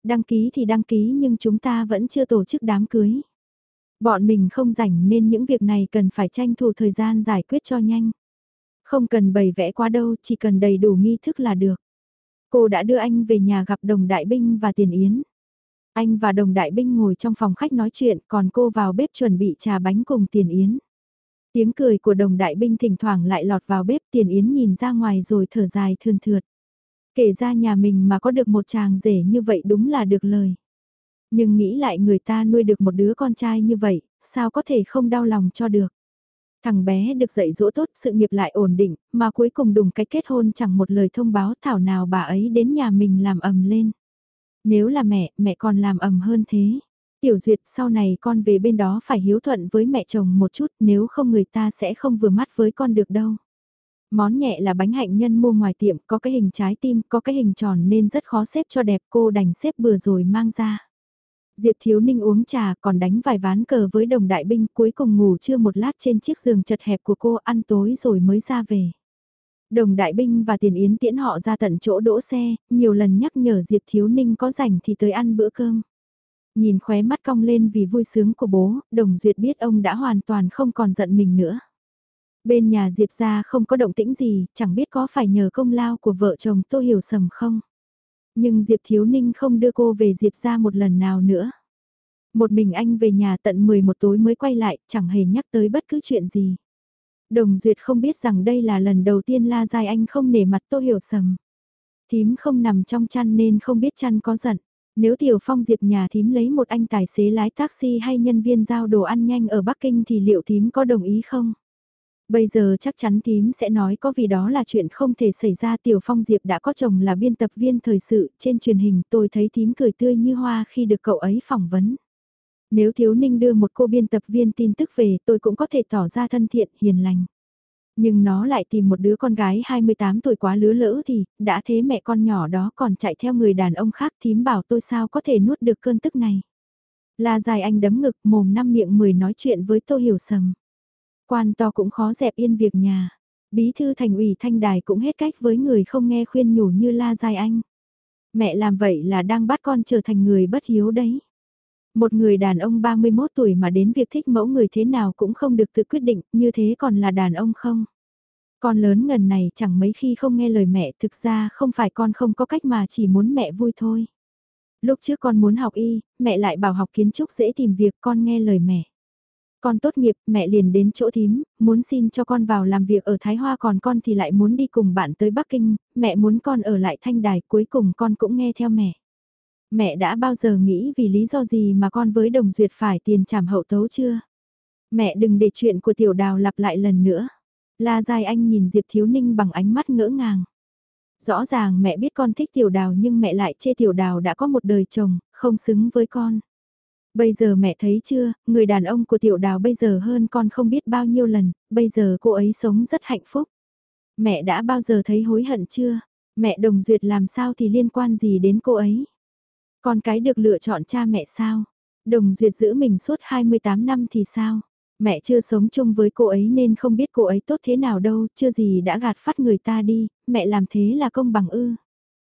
Đăng ký thì đăng ký nhưng chúng ta vẫn chưa tổ chức đám cưới. Bọn mình không rảnh nên những việc này cần phải tranh thủ thời gian giải quyết cho nhanh. Không cần bày vẽ quá đâu, chỉ cần đầy đủ nghi thức là được. Cô đã đưa anh về nhà gặp đồng đại binh và tiền yến. Anh và đồng đại binh ngồi trong phòng khách nói chuyện còn cô vào bếp chuẩn bị trà bánh cùng tiền yến. Tiếng cười của đồng đại binh thỉnh thoảng lại lọt vào bếp tiền yến nhìn ra ngoài rồi thở dài thườn thượt. Kể ra nhà mình mà có được một chàng rể như vậy đúng là được lời. Nhưng nghĩ lại người ta nuôi được một đứa con trai như vậy, sao có thể không đau lòng cho được. Thằng bé được dạy dỗ tốt, sự nghiệp lại ổn định, mà cuối cùng đùng cái kết hôn chẳng một lời thông báo thảo nào bà ấy đến nhà mình làm ầm lên. Nếu là mẹ, mẹ còn làm ầm hơn thế. Tiểu Duyệt sau này con về bên đó phải hiếu thuận với mẹ chồng một chút nếu không người ta sẽ không vừa mắt với con được đâu. Món nhẹ là bánh hạnh nhân mua ngoài tiệm có cái hình trái tim có cái hình tròn nên rất khó xếp cho đẹp cô đành xếp bừa rồi mang ra. Diệp Thiếu Ninh uống trà còn đánh vài ván cờ với đồng đại binh cuối cùng ngủ trưa một lát trên chiếc giường chật hẹp của cô ăn tối rồi mới ra về. Đồng đại binh và tiền yến tiễn họ ra tận chỗ đỗ xe, nhiều lần nhắc nhở Diệp Thiếu Ninh có rảnh thì tới ăn bữa cơm. Nhìn khóe mắt cong lên vì vui sướng của bố, đồng duyệt biết ông đã hoàn toàn không còn giận mình nữa. Bên nhà Diệp ra không có động tĩnh gì, chẳng biết có phải nhờ công lao của vợ chồng Tô Hiểu Sầm không. Nhưng Diệp Thiếu Ninh không đưa cô về Diệp ra một lần nào nữa. Một mình anh về nhà tận 11 tối mới quay lại, chẳng hề nhắc tới bất cứ chuyện gì. Đồng Duyệt không biết rằng đây là lần đầu tiên La Giai Anh không nể mặt Tô Hiểu Sầm. Thím không nằm trong chăn nên không biết chăn có giận. Nếu Tiểu Phong Diệp nhà thím lấy một anh tài xế lái taxi hay nhân viên giao đồ ăn nhanh ở Bắc Kinh thì liệu thím có đồng ý không? Bây giờ chắc chắn thím sẽ nói có vì đó là chuyện không thể xảy ra Tiểu Phong Diệp đã có chồng là biên tập viên thời sự trên truyền hình tôi thấy thím cười tươi như hoa khi được cậu ấy phỏng vấn. Nếu Thiếu Ninh đưa một cô biên tập viên tin tức về tôi cũng có thể tỏ ra thân thiện, hiền lành. Nhưng nó lại tìm một đứa con gái 28 tuổi quá lứa lỡ thì, đã thế mẹ con nhỏ đó còn chạy theo người đàn ông khác thím bảo tôi sao có thể nuốt được cơn tức này. La dài anh đấm ngực mồm năm miệng mười nói chuyện với tôi hiểu sầm. Quan to cũng khó dẹp yên việc nhà. Bí thư thành ủy thanh đài cũng hết cách với người không nghe khuyên nhủ như la dài anh. Mẹ làm vậy là đang bắt con trở thành người bất hiếu đấy. Một người đàn ông 31 tuổi mà đến việc thích mẫu người thế nào cũng không được tự quyết định, như thế còn là đàn ông không? Con lớn ngần này chẳng mấy khi không nghe lời mẹ, thực ra không phải con không có cách mà chỉ muốn mẹ vui thôi. Lúc trước con muốn học y, mẹ lại bảo học kiến trúc dễ tìm việc con nghe lời mẹ. Con tốt nghiệp, mẹ liền đến chỗ thím, muốn xin cho con vào làm việc ở Thái Hoa còn con thì lại muốn đi cùng bạn tới Bắc Kinh, mẹ muốn con ở lại thanh đài cuối cùng con cũng nghe theo mẹ. Mẹ đã bao giờ nghĩ vì lý do gì mà con với đồng duyệt phải tiền trảm hậu tấu chưa? Mẹ đừng để chuyện của tiểu đào lặp lại lần nữa. La Giai Anh nhìn Diệp Thiếu Ninh bằng ánh mắt ngỡ ngàng. Rõ ràng mẹ biết con thích tiểu đào nhưng mẹ lại chê tiểu đào đã có một đời chồng, không xứng với con. Bây giờ mẹ thấy chưa, người đàn ông của tiểu đào bây giờ hơn con không biết bao nhiêu lần, bây giờ cô ấy sống rất hạnh phúc. Mẹ đã bao giờ thấy hối hận chưa? Mẹ đồng duyệt làm sao thì liên quan gì đến cô ấy? Con cái được lựa chọn cha mẹ sao? Đồng duyệt giữ mình suốt 28 năm thì sao? Mẹ chưa sống chung với cô ấy nên không biết cô ấy tốt thế nào đâu, chưa gì đã gạt phát người ta đi, mẹ làm thế là công bằng ư.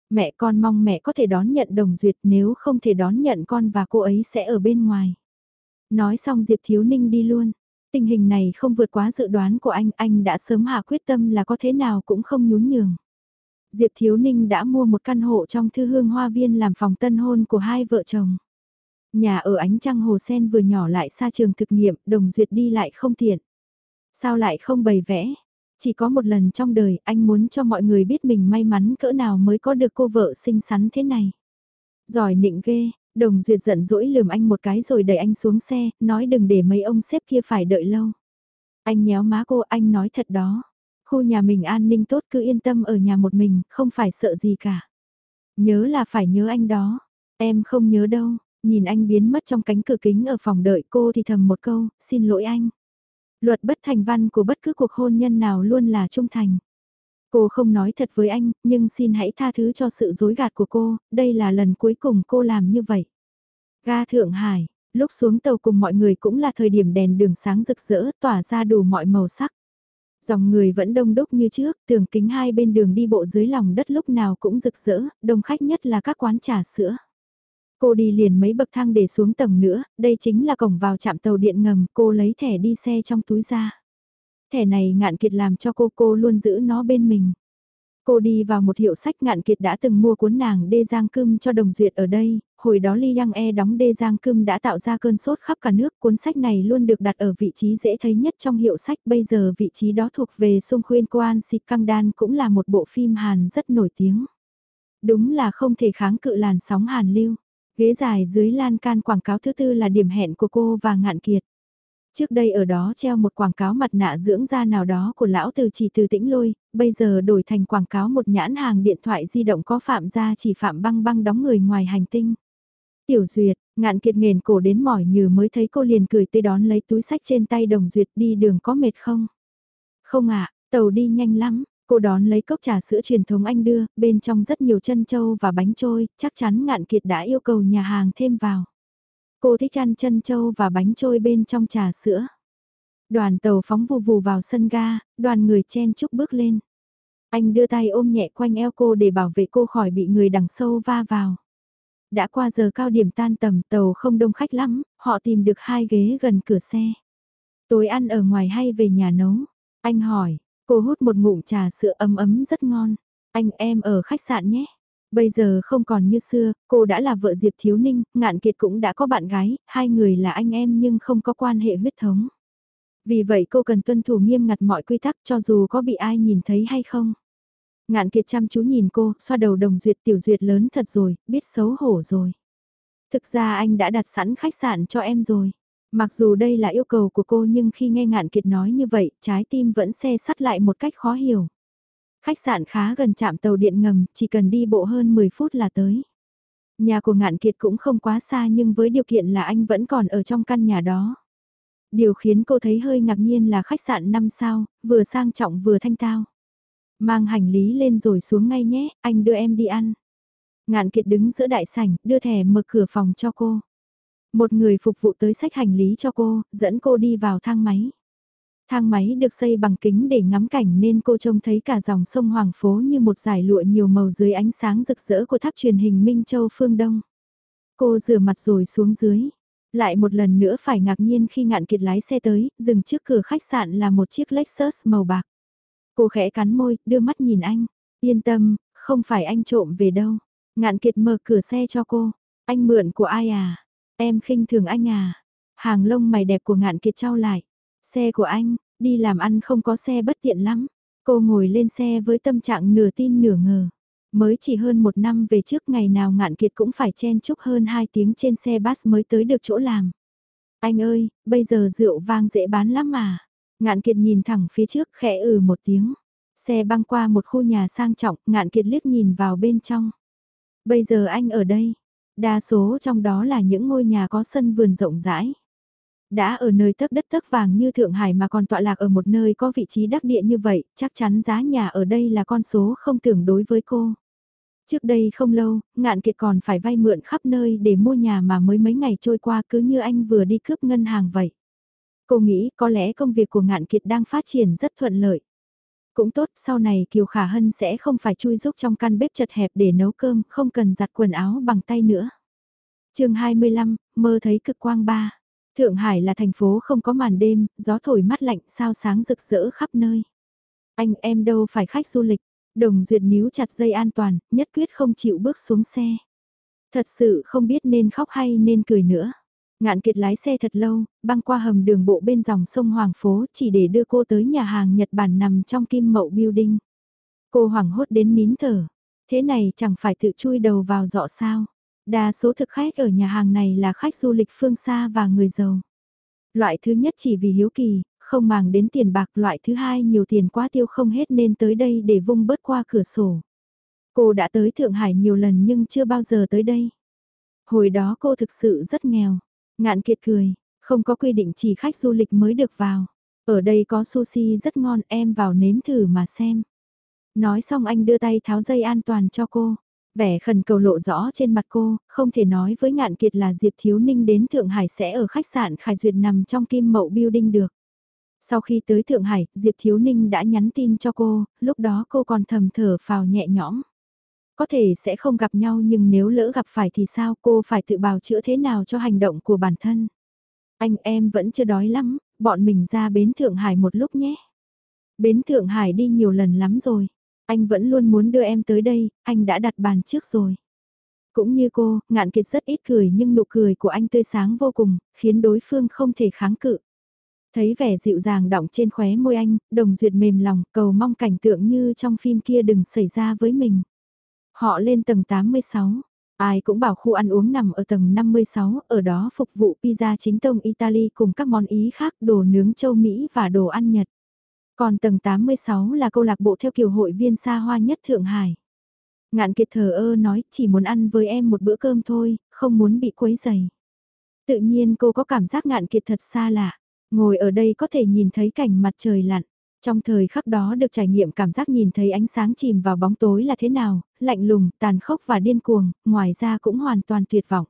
Mẹ con mong mẹ có thể đón nhận đồng duyệt nếu không thể đón nhận con và cô ấy sẽ ở bên ngoài. Nói xong Diệp Thiếu Ninh đi luôn. Tình hình này không vượt quá dự đoán của anh, anh đã sớm hạ quyết tâm là có thế nào cũng không nhún nhường. Diệp Thiếu Ninh đã mua một căn hộ trong thư hương hoa viên làm phòng tân hôn của hai vợ chồng. Nhà ở ánh trăng hồ sen vừa nhỏ lại xa trường thực nghiệm, đồng duyệt đi lại không tiện. Sao lại không bày vẽ? Chỉ có một lần trong đời anh muốn cho mọi người biết mình may mắn cỡ nào mới có được cô vợ xinh xắn thế này. Giỏi nịnh ghê, đồng duyệt giận dỗi lườm anh một cái rồi đẩy anh xuống xe, nói đừng để mấy ông xếp kia phải đợi lâu. Anh nhéo má cô anh nói thật đó. Khu nhà mình an ninh tốt cứ yên tâm ở nhà một mình, không phải sợ gì cả. Nhớ là phải nhớ anh đó. Em không nhớ đâu, nhìn anh biến mất trong cánh cửa kính ở phòng đợi cô thì thầm một câu, xin lỗi anh. Luật bất thành văn của bất cứ cuộc hôn nhân nào luôn là trung thành. Cô không nói thật với anh, nhưng xin hãy tha thứ cho sự dối gạt của cô, đây là lần cuối cùng cô làm như vậy. Ga Thượng Hải, lúc xuống tàu cùng mọi người cũng là thời điểm đèn đường sáng rực rỡ, tỏa ra đủ mọi màu sắc. Dòng người vẫn đông đúc như trước, tường kính hai bên đường đi bộ dưới lòng đất lúc nào cũng rực rỡ, đông khách nhất là các quán trà sữa. Cô đi liền mấy bậc thang để xuống tầng nữa, đây chính là cổng vào trạm tàu điện ngầm, cô lấy thẻ đi xe trong túi ra. Thẻ này ngạn kiệt làm cho cô, cô luôn giữ nó bên mình. Cô đi vào một hiệu sách ngạn kiệt đã từng mua cuốn nàng Đê Giang Cưng cho đồng duyệt ở đây, hồi đó Ly Yang E đóng Đê Giang Cưng đã tạo ra cơn sốt khắp cả nước, cuốn sách này luôn được đặt ở vị trí dễ thấy nhất trong hiệu sách, bây giờ vị trí đó thuộc về Sung Khuyên Quan Sịt Căng Đan cũng là một bộ phim Hàn rất nổi tiếng. Đúng là không thể kháng cự làn sóng Hàn lưu. Ghế dài dưới lan can quảng cáo thứ tư là điểm hẹn của cô và ngạn kiệt. Trước đây ở đó treo một quảng cáo mặt nạ dưỡng da nào đó của lão từ chỉ từ tĩnh lôi, bây giờ đổi thành quảng cáo một nhãn hàng điện thoại di động có phạm gia chỉ phạm băng băng đóng người ngoài hành tinh. Tiểu Duyệt, ngạn kiệt nghền cổ đến mỏi như mới thấy cô liền cười tươi đón lấy túi sách trên tay đồng Duyệt đi đường có mệt không? Không ạ, tàu đi nhanh lắm, cô đón lấy cốc trà sữa truyền thống anh đưa, bên trong rất nhiều chân châu và bánh trôi, chắc chắn ngạn kiệt đã yêu cầu nhà hàng thêm vào. Cô thích ăn chân trâu và bánh trôi bên trong trà sữa. Đoàn tàu phóng vù vù vào sân ga, đoàn người chen chúc bước lên. Anh đưa tay ôm nhẹ quanh eo cô để bảo vệ cô khỏi bị người đằng sâu va vào. Đã qua giờ cao điểm tan tầm tàu không đông khách lắm, họ tìm được hai ghế gần cửa xe. Tối ăn ở ngoài hay về nhà nấu? Anh hỏi, cô hút một ngụm trà sữa ấm ấm rất ngon. Anh em ở khách sạn nhé. Bây giờ không còn như xưa, cô đã là vợ Diệp Thiếu Ninh, Ngạn Kiệt cũng đã có bạn gái, hai người là anh em nhưng không có quan hệ huyết thống. Vì vậy cô cần tuân thủ nghiêm ngặt mọi quy tắc cho dù có bị ai nhìn thấy hay không. Ngạn Kiệt chăm chú nhìn cô, xoa đầu đồng duyệt tiểu duyệt lớn thật rồi, biết xấu hổ rồi. Thực ra anh đã đặt sẵn khách sạn cho em rồi. Mặc dù đây là yêu cầu của cô nhưng khi nghe Ngạn Kiệt nói như vậy, trái tim vẫn xe sắt lại một cách khó hiểu. Khách sạn khá gần trạm tàu điện ngầm, chỉ cần đi bộ hơn 10 phút là tới. Nhà của Ngạn Kiệt cũng không quá xa nhưng với điều kiện là anh vẫn còn ở trong căn nhà đó. Điều khiến cô thấy hơi ngạc nhiên là khách sạn 5 sao, vừa sang trọng vừa thanh tao. Mang hành lý lên rồi xuống ngay nhé, anh đưa em đi ăn. Ngạn Kiệt đứng giữa đại sảnh, đưa thẻ mở cửa phòng cho cô. Một người phục vụ tới sách hành lý cho cô, dẫn cô đi vào thang máy. Thang máy được xây bằng kính để ngắm cảnh nên cô trông thấy cả dòng sông Hoàng Phố như một dải lụa nhiều màu dưới ánh sáng rực rỡ của tháp truyền hình Minh Châu phương Đông. Cô rửa mặt rồi xuống dưới. Lại một lần nữa phải ngạc nhiên khi ngạn kiệt lái xe tới, dừng trước cửa khách sạn là một chiếc Lexus màu bạc. Cô khẽ cắn môi, đưa mắt nhìn anh. Yên tâm, không phải anh trộm về đâu. Ngạn kiệt mở cửa xe cho cô. Anh mượn của ai à? Em khinh thường anh à? Hàng lông mày đẹp của ngạn kiệt trao lại. Xe của anh, đi làm ăn không có xe bất tiện lắm. Cô ngồi lên xe với tâm trạng nửa tin nửa ngờ. Mới chỉ hơn một năm về trước ngày nào ngạn kiệt cũng phải chen chúc hơn hai tiếng trên xe bus mới tới được chỗ làm. Anh ơi, bây giờ rượu vang dễ bán lắm mà. Ngạn kiệt nhìn thẳng phía trước khẽ ừ một tiếng. Xe băng qua một khu nhà sang trọng, ngạn kiệt liếc nhìn vào bên trong. Bây giờ anh ở đây. Đa số trong đó là những ngôi nhà có sân vườn rộng rãi. Đã ở nơi tấc đất tấc vàng như Thượng Hải mà còn tọa lạc ở một nơi có vị trí đắc địa như vậy, chắc chắn giá nhà ở đây là con số không tưởng đối với cô. Trước đây không lâu, ngạn kiệt còn phải vay mượn khắp nơi để mua nhà mà mới mấy ngày trôi qua cứ như anh vừa đi cướp ngân hàng vậy. Cô nghĩ có lẽ công việc của ngạn kiệt đang phát triển rất thuận lợi. Cũng tốt, sau này Kiều Khả Hân sẽ không phải chui giúp trong căn bếp chật hẹp để nấu cơm, không cần giặt quần áo bằng tay nữa. chương 25, mơ thấy cực quang ba. Thượng Hải là thành phố không có màn đêm, gió thổi mát lạnh, sao sáng rực rỡ khắp nơi. Anh em đâu phải khách du lịch, đồng duyệt níu chặt dây an toàn, nhất quyết không chịu bước xuống xe. Thật sự không biết nên khóc hay nên cười nữa. Ngạn kiệt lái xe thật lâu, băng qua hầm đường bộ bên dòng sông Hoàng Phố chỉ để đưa cô tới nhà hàng Nhật Bản nằm trong kim mậu building. Cô hoảng hốt đến nín thở. Thế này chẳng phải tự chui đầu vào dọ sao. Đa số thực khách ở nhà hàng này là khách du lịch phương xa và người giàu. Loại thứ nhất chỉ vì hiếu kỳ, không màng đến tiền bạc. Loại thứ hai nhiều tiền quá tiêu không hết nên tới đây để vung bớt qua cửa sổ. Cô đã tới Thượng Hải nhiều lần nhưng chưa bao giờ tới đây. Hồi đó cô thực sự rất nghèo. Ngạn kiệt cười, không có quy định chỉ khách du lịch mới được vào. Ở đây có sushi rất ngon em vào nếm thử mà xem. Nói xong anh đưa tay tháo dây an toàn cho cô. Vẻ khẩn cầu lộ rõ trên mặt cô, không thể nói với ngạn kiệt là Diệp Thiếu Ninh đến Thượng Hải sẽ ở khách sạn Khải Duyệt nằm trong kim mậu building được. Sau khi tới Thượng Hải, Diệp Thiếu Ninh đã nhắn tin cho cô, lúc đó cô còn thầm thở phào nhẹ nhõm. Có thể sẽ không gặp nhau nhưng nếu lỡ gặp phải thì sao cô phải tự bào chữa thế nào cho hành động của bản thân. Anh em vẫn chưa đói lắm, bọn mình ra bến Thượng Hải một lúc nhé. Bến Thượng Hải đi nhiều lần lắm rồi. Anh vẫn luôn muốn đưa em tới đây, anh đã đặt bàn trước rồi. Cũng như cô, ngạn kiệt rất ít cười nhưng nụ cười của anh tươi sáng vô cùng, khiến đối phương không thể kháng cự. Thấy vẻ dịu dàng đọng trên khóe môi anh, đồng duyệt mềm lòng, cầu mong cảnh tượng như trong phim kia đừng xảy ra với mình. Họ lên tầng 86. Ai cũng bảo khu ăn uống nằm ở tầng 56, ở đó phục vụ pizza chính tông Italy cùng các món Ý khác, đồ nướng châu Mỹ và đồ ăn Nhật. Còn tầng 86 là câu lạc bộ theo kiểu hội viên xa hoa nhất Thượng Hải. Ngạn kiệt thờ ơ nói chỉ muốn ăn với em một bữa cơm thôi, không muốn bị quấy dày. Tự nhiên cô có cảm giác ngạn kiệt thật xa lạ. Ngồi ở đây có thể nhìn thấy cảnh mặt trời lặn. Trong thời khắc đó được trải nghiệm cảm giác nhìn thấy ánh sáng chìm vào bóng tối là thế nào, lạnh lùng, tàn khốc và điên cuồng, ngoài ra cũng hoàn toàn tuyệt vọng.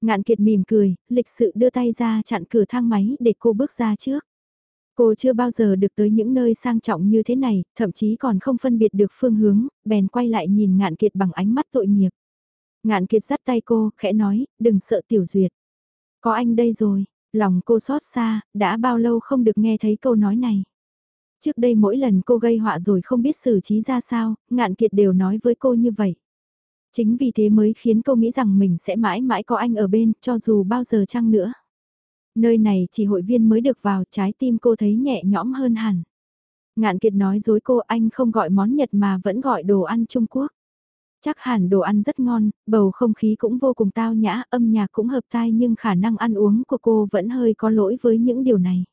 Ngạn kiệt mỉm cười, lịch sự đưa tay ra chặn cửa thang máy để cô bước ra trước. Cô chưa bao giờ được tới những nơi sang trọng như thế này, thậm chí còn không phân biệt được phương hướng, bèn quay lại nhìn ngạn kiệt bằng ánh mắt tội nghiệp. Ngạn kiệt dắt tay cô, khẽ nói, đừng sợ tiểu duyệt. Có anh đây rồi, lòng cô xót xa, đã bao lâu không được nghe thấy câu nói này. Trước đây mỗi lần cô gây họa rồi không biết xử trí ra sao, ngạn kiệt đều nói với cô như vậy. Chính vì thế mới khiến cô nghĩ rằng mình sẽ mãi mãi có anh ở bên, cho dù bao giờ chăng nữa. Nơi này chỉ hội viên mới được vào, trái tim cô thấy nhẹ nhõm hơn hẳn. Ngạn Kiệt nói dối cô anh không gọi món Nhật mà vẫn gọi đồ ăn Trung Quốc. Chắc hẳn đồ ăn rất ngon, bầu không khí cũng vô cùng tao nhã, âm nhạc cũng hợp tai nhưng khả năng ăn uống của cô vẫn hơi có lỗi với những điều này.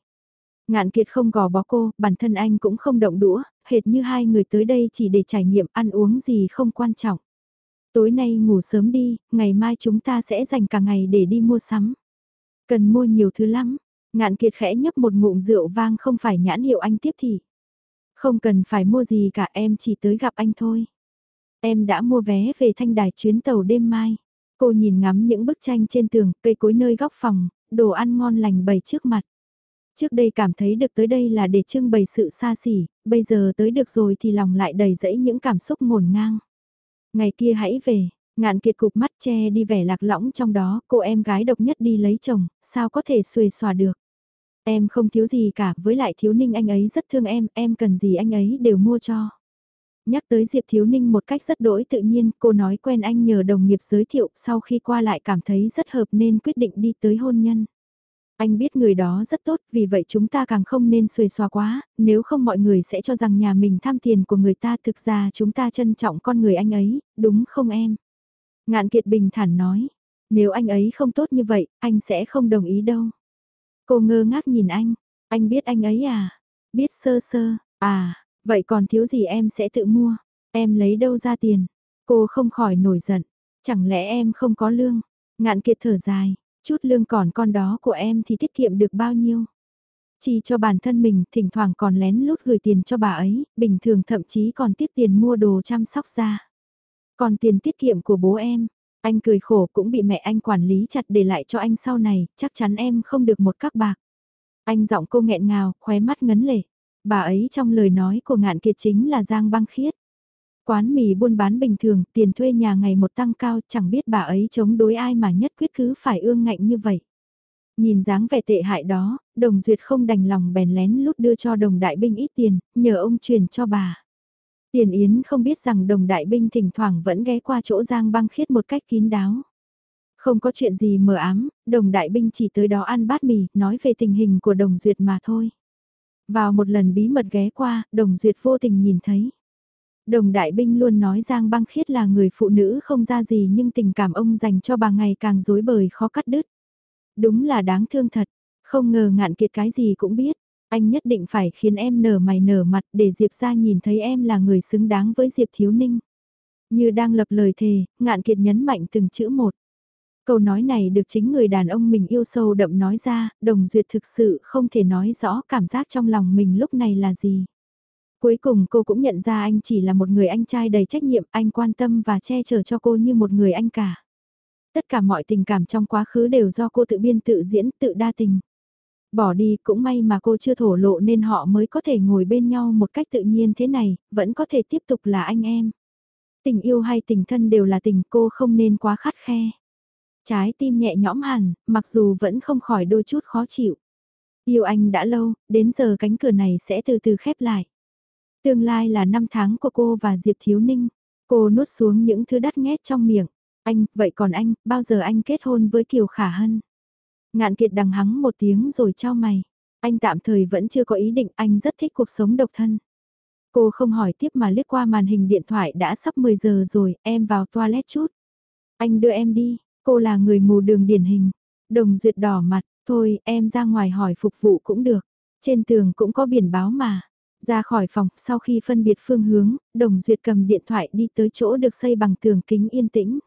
Ngạn Kiệt không gò bó cô, bản thân anh cũng không động đũa, hệt như hai người tới đây chỉ để trải nghiệm ăn uống gì không quan trọng. Tối nay ngủ sớm đi, ngày mai chúng ta sẽ dành cả ngày để đi mua sắm. Cần mua nhiều thứ lắm. Ngạn Kiệt khẽ nhấp một ngụm rượu vang không phải nhãn hiệu anh tiếp thì. Không cần phải mua gì cả em chỉ tới gặp anh thôi. Em đã mua vé về thanh đài chuyến tàu đêm mai. Cô nhìn ngắm những bức tranh trên tường, cây cối nơi góc phòng, đồ ăn ngon lành bày trước mặt. Trước đây cảm thấy được tới đây là để trưng bày sự xa xỉ, bây giờ tới được rồi thì lòng lại đầy rẫy những cảm xúc ngổn ngang. Ngày kia hãy về, ngạn kiệt cục mắt che đi vẻ lạc lõng trong đó, cô em gái độc nhất đi lấy chồng, sao có thể xuề xòa được. Em không thiếu gì cả, với lại thiếu ninh anh ấy rất thương em, em cần gì anh ấy đều mua cho. Nhắc tới Diệp Thiếu Ninh một cách rất đỗi tự nhiên, cô nói quen anh nhờ đồng nghiệp giới thiệu, sau khi qua lại cảm thấy rất hợp nên quyết định đi tới hôn nhân. Anh biết người đó rất tốt, vì vậy chúng ta càng không nên xuề xòa quá, nếu không mọi người sẽ cho rằng nhà mình tham tiền của người ta thực ra chúng ta trân trọng con người anh ấy, đúng không em? Ngạn Kiệt bình thản nói, nếu anh ấy không tốt như vậy, anh sẽ không đồng ý đâu. Cô ngơ ngác nhìn anh, anh biết anh ấy à? Biết sơ sơ, à, vậy còn thiếu gì em sẽ tự mua, em lấy đâu ra tiền? Cô không khỏi nổi giận, chẳng lẽ em không có lương? Ngạn Kiệt thở dài, chút lương còn con đó của em thì tiết kiệm được bao nhiêu. Chỉ cho bản thân mình, thỉnh thoảng còn lén lút gửi tiền cho bà ấy, bình thường thậm chí còn tiếp tiền mua đồ chăm sóc ra. Còn tiền tiết kiệm của bố em, anh cười khổ cũng bị mẹ anh quản lý chặt để lại cho anh sau này, chắc chắn em không được một các bạc. Anh giọng cô nghẹn ngào, khóe mắt ngấn lệ. Bà ấy trong lời nói của ngạn kiệt chính là Giang băng khiết. Quán mì buôn bán bình thường, tiền thuê nhà ngày một tăng cao, chẳng biết bà ấy chống đối ai mà nhất quyết cứ phải ương ngạnh như vậy. Nhìn dáng vẻ tệ hại đó, đồng duyệt không đành lòng bèn lén lút đưa cho đồng đại binh ít tiền, nhờ ông truyền cho bà. Tiền Yến không biết rằng đồng đại binh thỉnh thoảng vẫn ghé qua chỗ Giang băng khiết một cách kín đáo. Không có chuyện gì mờ ám, đồng đại binh chỉ tới đó ăn bát mì, nói về tình hình của đồng duyệt mà thôi. Vào một lần bí mật ghé qua, đồng duyệt vô tình nhìn thấy. Đồng đại binh luôn nói Giang băng khiết là người phụ nữ không ra gì nhưng tình cảm ông dành cho bà ngày càng dối bời khó cắt đứt. Đúng là đáng thương thật, không ngờ ngạn kiệt cái gì cũng biết. Anh nhất định phải khiến em nở mày nở mặt để Diệp ra nhìn thấy em là người xứng đáng với Diệp Thiếu Ninh. Như đang lập lời thề, ngạn kiệt nhấn mạnh từng chữ một. Câu nói này được chính người đàn ông mình yêu sâu đậm nói ra, đồng duyệt thực sự không thể nói rõ cảm giác trong lòng mình lúc này là gì. Cuối cùng cô cũng nhận ra anh chỉ là một người anh trai đầy trách nhiệm, anh quan tâm và che chở cho cô như một người anh cả. Tất cả mọi tình cảm trong quá khứ đều do cô tự biên tự diễn, tự đa tình. Bỏ đi cũng may mà cô chưa thổ lộ nên họ mới có thể ngồi bên nhau một cách tự nhiên thế này, vẫn có thể tiếp tục là anh em. Tình yêu hay tình thân đều là tình cô không nên quá khắt khe. Trái tim nhẹ nhõm hẳn, mặc dù vẫn không khỏi đôi chút khó chịu. Yêu anh đã lâu, đến giờ cánh cửa này sẽ từ từ khép lại. Tương lai là năm tháng của cô và Diệp Thiếu Ninh. Cô nuốt xuống những thứ đắt nghét trong miệng. Anh, vậy còn anh, bao giờ anh kết hôn với Kiều Khả Hân? Ngạn Kiệt đằng hắng một tiếng rồi trao mày. Anh tạm thời vẫn chưa có ý định, anh rất thích cuộc sống độc thân. Cô không hỏi tiếp mà liếc qua màn hình điện thoại đã sắp 10 giờ rồi, em vào toilet chút. Anh đưa em đi, cô là người mù đường điển hình. Đồng duyệt đỏ mặt, thôi em ra ngoài hỏi phục vụ cũng được. Trên tường cũng có biển báo mà. Ra khỏi phòng, sau khi phân biệt phương hướng, Đồng Duyệt cầm điện thoại đi tới chỗ được xây bằng tường kính yên tĩnh.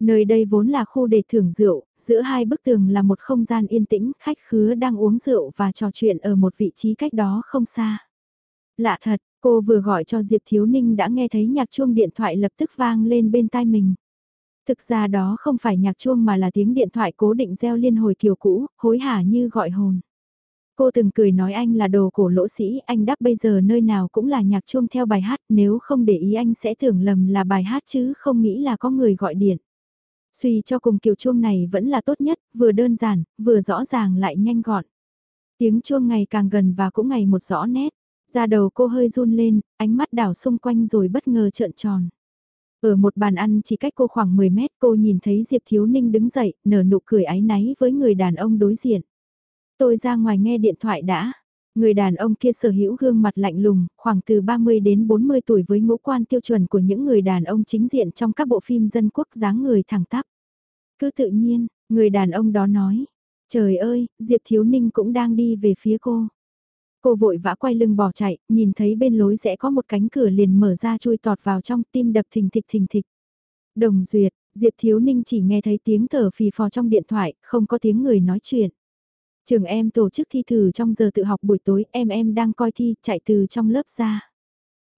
Nơi đây vốn là khu để thưởng rượu, giữa hai bức tường là một không gian yên tĩnh, khách khứa đang uống rượu và trò chuyện ở một vị trí cách đó không xa. Lạ thật, cô vừa gọi cho Diệp Thiếu Ninh đã nghe thấy nhạc chuông điện thoại lập tức vang lên bên tai mình. Thực ra đó không phải nhạc chuông mà là tiếng điện thoại cố định reo liên hồi kiểu cũ, hối hả như gọi hồn. Cô từng cười nói anh là đồ cổ lỗ sĩ, anh đáp bây giờ nơi nào cũng là nhạc chuông theo bài hát, nếu không để ý anh sẽ tưởng lầm là bài hát chứ không nghĩ là có người gọi điện. Suy cho cùng kiểu chuông này vẫn là tốt nhất, vừa đơn giản, vừa rõ ràng lại nhanh gọn. Tiếng chuông ngày càng gần và cũng ngày một rõ nét. Da đầu cô hơi run lên, ánh mắt đảo xung quanh rồi bất ngờ trợn tròn. Ở một bàn ăn chỉ cách cô khoảng 10 mét cô nhìn thấy Diệp Thiếu Ninh đứng dậy, nở nụ cười áy náy với người đàn ông đối diện. Tôi ra ngoài nghe điện thoại đã. Người đàn ông kia sở hữu gương mặt lạnh lùng, khoảng từ 30 đến 40 tuổi với ngũ quan tiêu chuẩn của những người đàn ông chính diện trong các bộ phim dân quốc dáng người thẳng tắp. Cứ tự nhiên, người đàn ông đó nói. Trời ơi, Diệp Thiếu Ninh cũng đang đi về phía cô. Cô vội vã quay lưng bỏ chạy, nhìn thấy bên lối rẽ có một cánh cửa liền mở ra chui tọt vào trong tim đập thình thịch thình thịch. Đồng duyệt, Diệp Thiếu Ninh chỉ nghe thấy tiếng thở phì phò trong điện thoại, không có tiếng người nói chuyện. Trường em tổ chức thi thử trong giờ tự học buổi tối, em em đang coi thi, chạy từ trong lớp ra.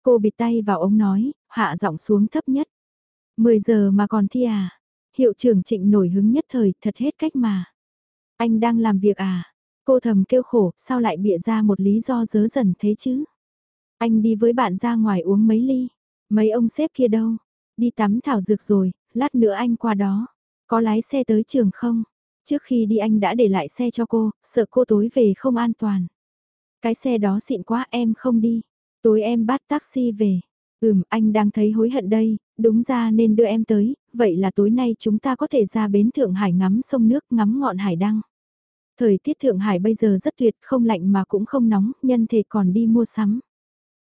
Cô bịt tay vào ống nói, hạ giọng xuống thấp nhất. 10 giờ mà còn thi à? Hiệu trưởng trịnh nổi hứng nhất thời, thật hết cách mà. Anh đang làm việc à? Cô thầm kêu khổ, sao lại bịa ra một lý do dớ dần thế chứ? Anh đi với bạn ra ngoài uống mấy ly. Mấy ông xếp kia đâu? Đi tắm thảo dược rồi, lát nữa anh qua đó. Có lái xe tới trường không? Trước khi đi anh đã để lại xe cho cô, sợ cô tối về không an toàn. Cái xe đó xịn quá em không đi. Tối em bắt taxi về. Ừm, anh đang thấy hối hận đây, đúng ra nên đưa em tới, vậy là tối nay chúng ta có thể ra bến Thượng Hải ngắm sông nước, ngắm ngọn hải đăng. Thời tiết Thượng Hải bây giờ rất tuyệt, không lạnh mà cũng không nóng, nhân thể còn đi mua sắm.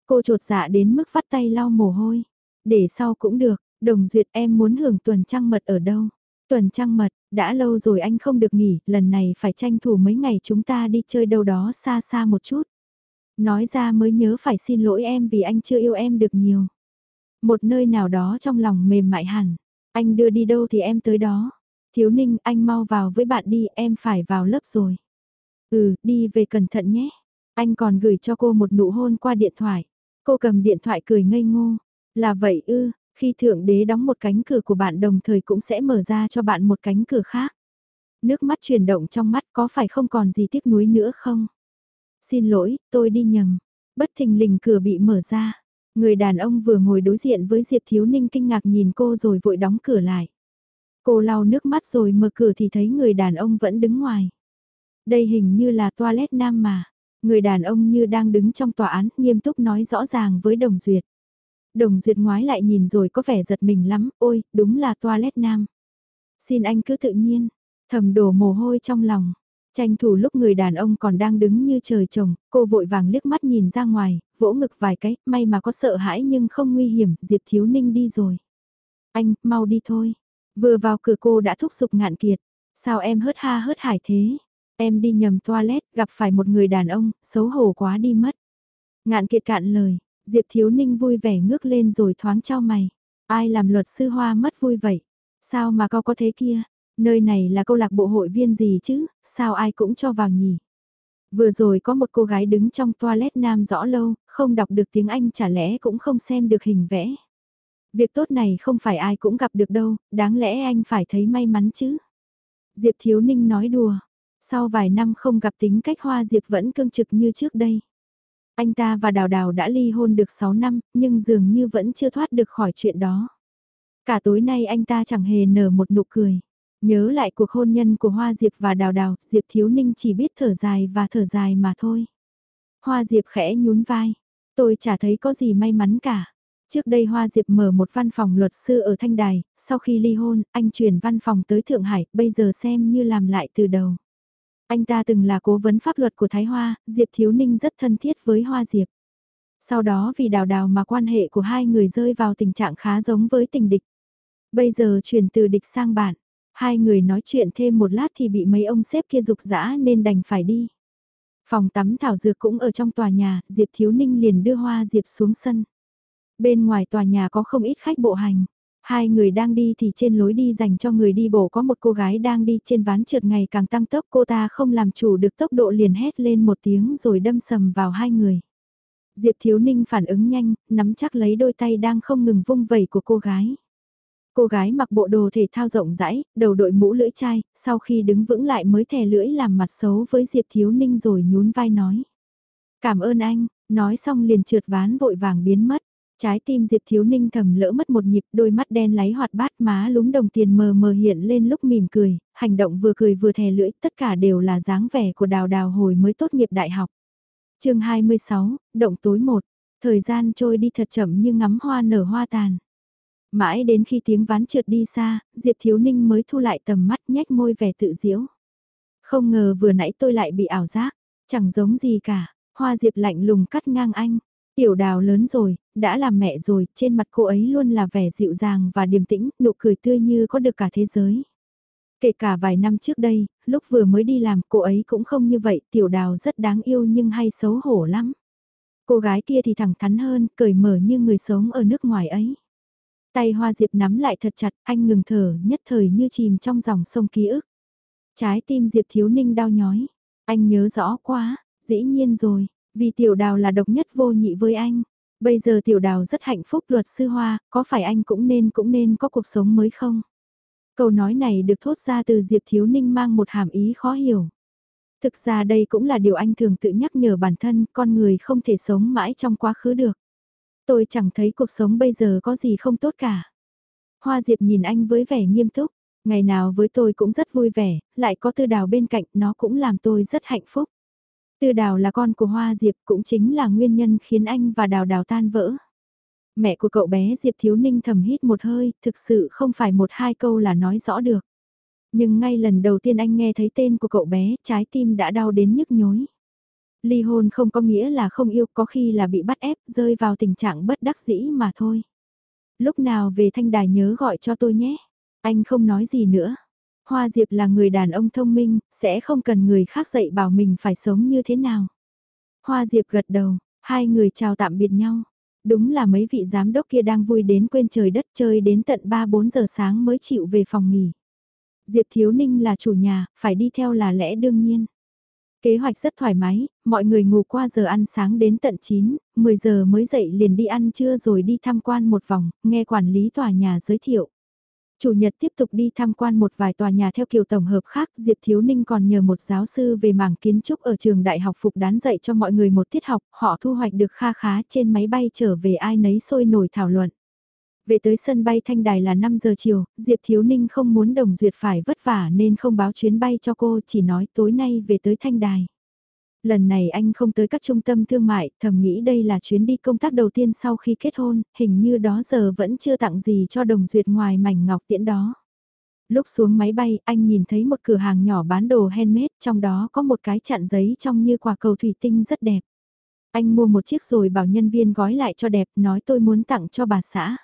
Cô trột dạ đến mức vắt tay lau mồ hôi. Để sau cũng được, đồng duyệt em muốn hưởng tuần trăng mật ở đâu. Tuần trăng mật, đã lâu rồi anh không được nghỉ, lần này phải tranh thủ mấy ngày chúng ta đi chơi đâu đó xa xa một chút. Nói ra mới nhớ phải xin lỗi em vì anh chưa yêu em được nhiều. Một nơi nào đó trong lòng mềm mại hẳn, anh đưa đi đâu thì em tới đó. Thiếu ninh anh mau vào với bạn đi, em phải vào lớp rồi. Ừ, đi về cẩn thận nhé. Anh còn gửi cho cô một nụ hôn qua điện thoại. Cô cầm điện thoại cười ngây ngô. Là vậy ư, khi Thượng Đế đóng một cánh cửa của bạn đồng thời cũng sẽ mở ra cho bạn một cánh cửa khác. Nước mắt chuyển động trong mắt có phải không còn gì tiếc nuối nữa không? Xin lỗi, tôi đi nhầm. Bất thình lình cửa bị mở ra. Người đàn ông vừa ngồi đối diện với Diệp Thiếu Ninh kinh ngạc nhìn cô rồi vội đóng cửa lại. Cô lau nước mắt rồi mở cửa thì thấy người đàn ông vẫn đứng ngoài. Đây hình như là toilet nam mà. Người đàn ông như đang đứng trong tòa án, nghiêm túc nói rõ ràng với Đồng Duyệt. Đồng Duyệt ngoái lại nhìn rồi có vẻ giật mình lắm, ôi, đúng là toilet nam. Xin anh cứ tự nhiên, thầm đổ mồ hôi trong lòng. Tranh thủ lúc người đàn ông còn đang đứng như trời trồng, cô vội vàng liếc mắt nhìn ra ngoài, vỗ ngực vài cái, may mà có sợ hãi nhưng không nguy hiểm, Diệp Thiếu Ninh đi rồi. Anh, mau đi thôi. Vừa vào cửa cô đã thúc giục ngạn kiệt. Sao em hớt ha hớt hải thế? Em đi nhầm toilet, gặp phải một người đàn ông, xấu hổ quá đi mất. Ngạn kiệt cạn lời, Diệp Thiếu Ninh vui vẻ ngước lên rồi thoáng trao mày. Ai làm luật sư hoa mất vui vậy? Sao mà cao có thế kia? Nơi này là câu lạc bộ hội viên gì chứ? Sao ai cũng cho vào nhỉ? Vừa rồi có một cô gái đứng trong toilet nam rõ lâu, không đọc được tiếng Anh chả lẽ cũng không xem được hình vẽ. Việc tốt này không phải ai cũng gặp được đâu, đáng lẽ anh phải thấy may mắn chứ. Diệp Thiếu Ninh nói đùa, sau vài năm không gặp tính cách Hoa Diệp vẫn cương trực như trước đây. Anh ta và Đào Đào đã ly hôn được 6 năm, nhưng dường như vẫn chưa thoát được khỏi chuyện đó. Cả tối nay anh ta chẳng hề nở một nụ cười. Nhớ lại cuộc hôn nhân của Hoa Diệp và Đào Đào, Diệp Thiếu Ninh chỉ biết thở dài và thở dài mà thôi. Hoa Diệp khẽ nhún vai. Tôi chả thấy có gì may mắn cả. Trước đây Hoa Diệp mở một văn phòng luật sư ở Thanh Đài, sau khi ly hôn, anh chuyển văn phòng tới Thượng Hải, bây giờ xem như làm lại từ đầu. Anh ta từng là cố vấn pháp luật của Thái Hoa, Diệp Thiếu Ninh rất thân thiết với Hoa Diệp. Sau đó vì đào đào mà quan hệ của hai người rơi vào tình trạng khá giống với tình địch. Bây giờ chuyển từ địch sang bạn, hai người nói chuyện thêm một lát thì bị mấy ông xếp kia dục dã nên đành phải đi. Phòng tắm thảo dược cũng ở trong tòa nhà, Diệp Thiếu Ninh liền đưa Hoa Diệp xuống sân. Bên ngoài tòa nhà có không ít khách bộ hành. Hai người đang đi thì trên lối đi dành cho người đi bộ có một cô gái đang đi trên ván trượt ngày càng tăng tốc cô ta không làm chủ được tốc độ liền hét lên một tiếng rồi đâm sầm vào hai người. Diệp Thiếu Ninh phản ứng nhanh, nắm chắc lấy đôi tay đang không ngừng vung vẩy của cô gái. Cô gái mặc bộ đồ thể thao rộng rãi, đầu đội mũ lưỡi chai, sau khi đứng vững lại mới thè lưỡi làm mặt xấu với Diệp Thiếu Ninh rồi nhún vai nói. Cảm ơn anh, nói xong liền trượt ván vội vàng biến mất. Trái tim Diệp Thiếu Ninh thầm lỡ mất một nhịp, đôi mắt đen láy hoạt bát má lúng đồng tiền mờ mờ hiện lên lúc mỉm cười, hành động vừa cười vừa thè lưỡi, tất cả đều là dáng vẻ của đào đào hồi mới tốt nghiệp đại học. chương 26, động tối 1, thời gian trôi đi thật chậm như ngắm hoa nở hoa tàn. Mãi đến khi tiếng ván trượt đi xa, Diệp Thiếu Ninh mới thu lại tầm mắt nhếch môi vẻ tự diễu. Không ngờ vừa nãy tôi lại bị ảo giác, chẳng giống gì cả, hoa Diệp lạnh lùng cắt ngang anh. Tiểu đào lớn rồi, đã làm mẹ rồi, trên mặt cô ấy luôn là vẻ dịu dàng và điềm tĩnh, nụ cười tươi như có được cả thế giới. Kể cả vài năm trước đây, lúc vừa mới đi làm cô ấy cũng không như vậy, tiểu đào rất đáng yêu nhưng hay xấu hổ lắm. Cô gái kia thì thẳng thắn hơn, cởi mở như người sống ở nước ngoài ấy. Tay hoa diệp nắm lại thật chặt, anh ngừng thở, nhất thời như chìm trong dòng sông ký ức. Trái tim diệp thiếu ninh đau nhói. Anh nhớ rõ quá, dĩ nhiên rồi, vì tiểu đào là độc nhất vô nhị với anh. Bây giờ tiểu đào rất hạnh phúc luật sư hoa, có phải anh cũng nên cũng nên có cuộc sống mới không? Câu nói này được thốt ra từ Diệp Thiếu Ninh mang một hàm ý khó hiểu. Thực ra đây cũng là điều anh thường tự nhắc nhở bản thân, con người không thể sống mãi trong quá khứ được. Tôi chẳng thấy cuộc sống bây giờ có gì không tốt cả. Hoa Diệp nhìn anh với vẻ nghiêm túc, ngày nào với tôi cũng rất vui vẻ, lại có tư đào bên cạnh nó cũng làm tôi rất hạnh phúc. Tư đào là con của Hoa Diệp cũng chính là nguyên nhân khiến anh và đào đào tan vỡ. Mẹ của cậu bé Diệp Thiếu Ninh thầm hít một hơi, thực sự không phải một hai câu là nói rõ được. Nhưng ngay lần đầu tiên anh nghe thấy tên của cậu bé, trái tim đã đau đến nhức nhối. Ly hôn không có nghĩa là không yêu, có khi là bị bắt ép, rơi vào tình trạng bất đắc dĩ mà thôi. Lúc nào về thanh đài nhớ gọi cho tôi nhé. Anh không nói gì nữa. Hoa Diệp là người đàn ông thông minh, sẽ không cần người khác dạy bảo mình phải sống như thế nào. Hoa Diệp gật đầu, hai người chào tạm biệt nhau. Đúng là mấy vị giám đốc kia đang vui đến quên trời đất chơi đến tận 3-4 giờ sáng mới chịu về phòng nghỉ. Diệp Thiếu Ninh là chủ nhà, phải đi theo là lẽ đương nhiên. Kế hoạch rất thoải mái, mọi người ngủ qua giờ ăn sáng đến tận 9, 10 giờ mới dậy liền đi ăn trưa rồi đi tham quan một vòng, nghe quản lý tòa nhà giới thiệu. Chủ nhật tiếp tục đi tham quan một vài tòa nhà theo kiểu tổng hợp khác, Diệp Thiếu Ninh còn nhờ một giáo sư về mảng kiến trúc ở trường đại học phục đán dạy cho mọi người một tiết học, họ thu hoạch được kha khá trên máy bay trở về ai nấy sôi nổi thảo luận. Về tới sân bay Thanh Đài là 5 giờ chiều, Diệp Thiếu Ninh không muốn Đồng Duyệt phải vất vả nên không báo chuyến bay cho cô, chỉ nói tối nay về tới Thanh Đài. Lần này anh không tới các trung tâm thương mại, thầm nghĩ đây là chuyến đi công tác đầu tiên sau khi kết hôn, hình như đó giờ vẫn chưa tặng gì cho Đồng Duyệt ngoài mảnh ngọc tiễn đó. Lúc xuống máy bay, anh nhìn thấy một cửa hàng nhỏ bán đồ handmade, trong đó có một cái chặn giấy trong như quả cầu thủy tinh rất đẹp. Anh mua một chiếc rồi bảo nhân viên gói lại cho đẹp, nói tôi muốn tặng cho bà xã.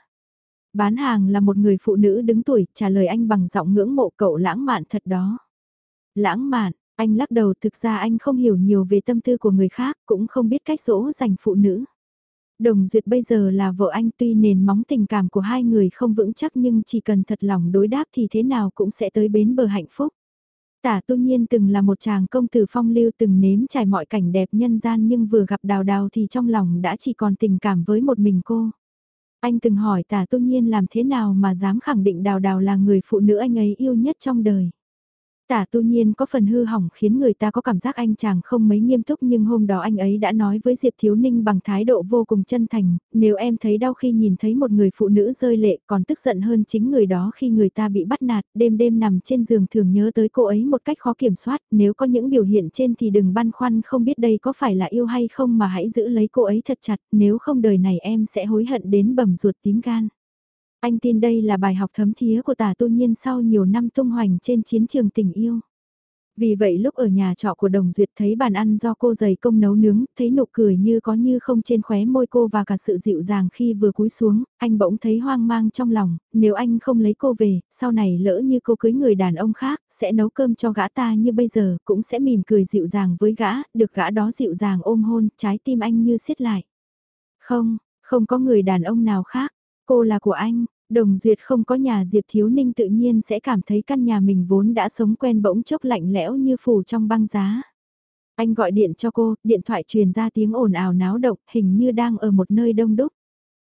Bán hàng là một người phụ nữ đứng tuổi, trả lời anh bằng giọng ngưỡng mộ cậu lãng mạn thật đó. Lãng mạn, anh lắc đầu thực ra anh không hiểu nhiều về tâm tư của người khác, cũng không biết cách dỗ dành phụ nữ. Đồng Duyệt bây giờ là vợ anh tuy nền móng tình cảm của hai người không vững chắc nhưng chỉ cần thật lòng đối đáp thì thế nào cũng sẽ tới bến bờ hạnh phúc. Tả tu nhiên từng là một chàng công tử phong lưu từng nếm trải mọi cảnh đẹp nhân gian nhưng vừa gặp đào đào thì trong lòng đã chỉ còn tình cảm với một mình cô. Anh từng hỏi tả tu nhiên làm thế nào mà dám khẳng định đào đào là người phụ nữ anh ấy yêu nhất trong đời. Tả tu nhiên có phần hư hỏng khiến người ta có cảm giác anh chàng không mấy nghiêm túc nhưng hôm đó anh ấy đã nói với Diệp Thiếu Ninh bằng thái độ vô cùng chân thành, nếu em thấy đau khi nhìn thấy một người phụ nữ rơi lệ còn tức giận hơn chính người đó khi người ta bị bắt nạt, đêm đêm nằm trên giường thường nhớ tới cô ấy một cách khó kiểm soát, nếu có những biểu hiện trên thì đừng băn khoăn không biết đây có phải là yêu hay không mà hãy giữ lấy cô ấy thật chặt, nếu không đời này em sẽ hối hận đến bầm ruột tím gan. Anh tin đây là bài học thấm thía của tả tu nhiên sau nhiều năm tung hoành trên chiến trường tình yêu. Vì vậy lúc ở nhà trọ của Đồng Duyệt thấy bàn ăn do cô giày công nấu nướng, thấy nụ cười như có như không trên khóe môi cô và cả sự dịu dàng khi vừa cúi xuống, anh bỗng thấy hoang mang trong lòng, nếu anh không lấy cô về, sau này lỡ như cô cưới người đàn ông khác, sẽ nấu cơm cho gã ta như bây giờ, cũng sẽ mỉm cười dịu dàng với gã, được gã đó dịu dàng ôm hôn, trái tim anh như siết lại. Không, không có người đàn ông nào khác, cô là của anh, Đồng Duyệt không có nhà Diệp Thiếu Ninh tự nhiên sẽ cảm thấy căn nhà mình vốn đã sống quen bỗng chốc lạnh lẽo như phủ trong băng giá. Anh gọi điện cho cô, điện thoại truyền ra tiếng ồn ào náo động, hình như đang ở một nơi đông đúc.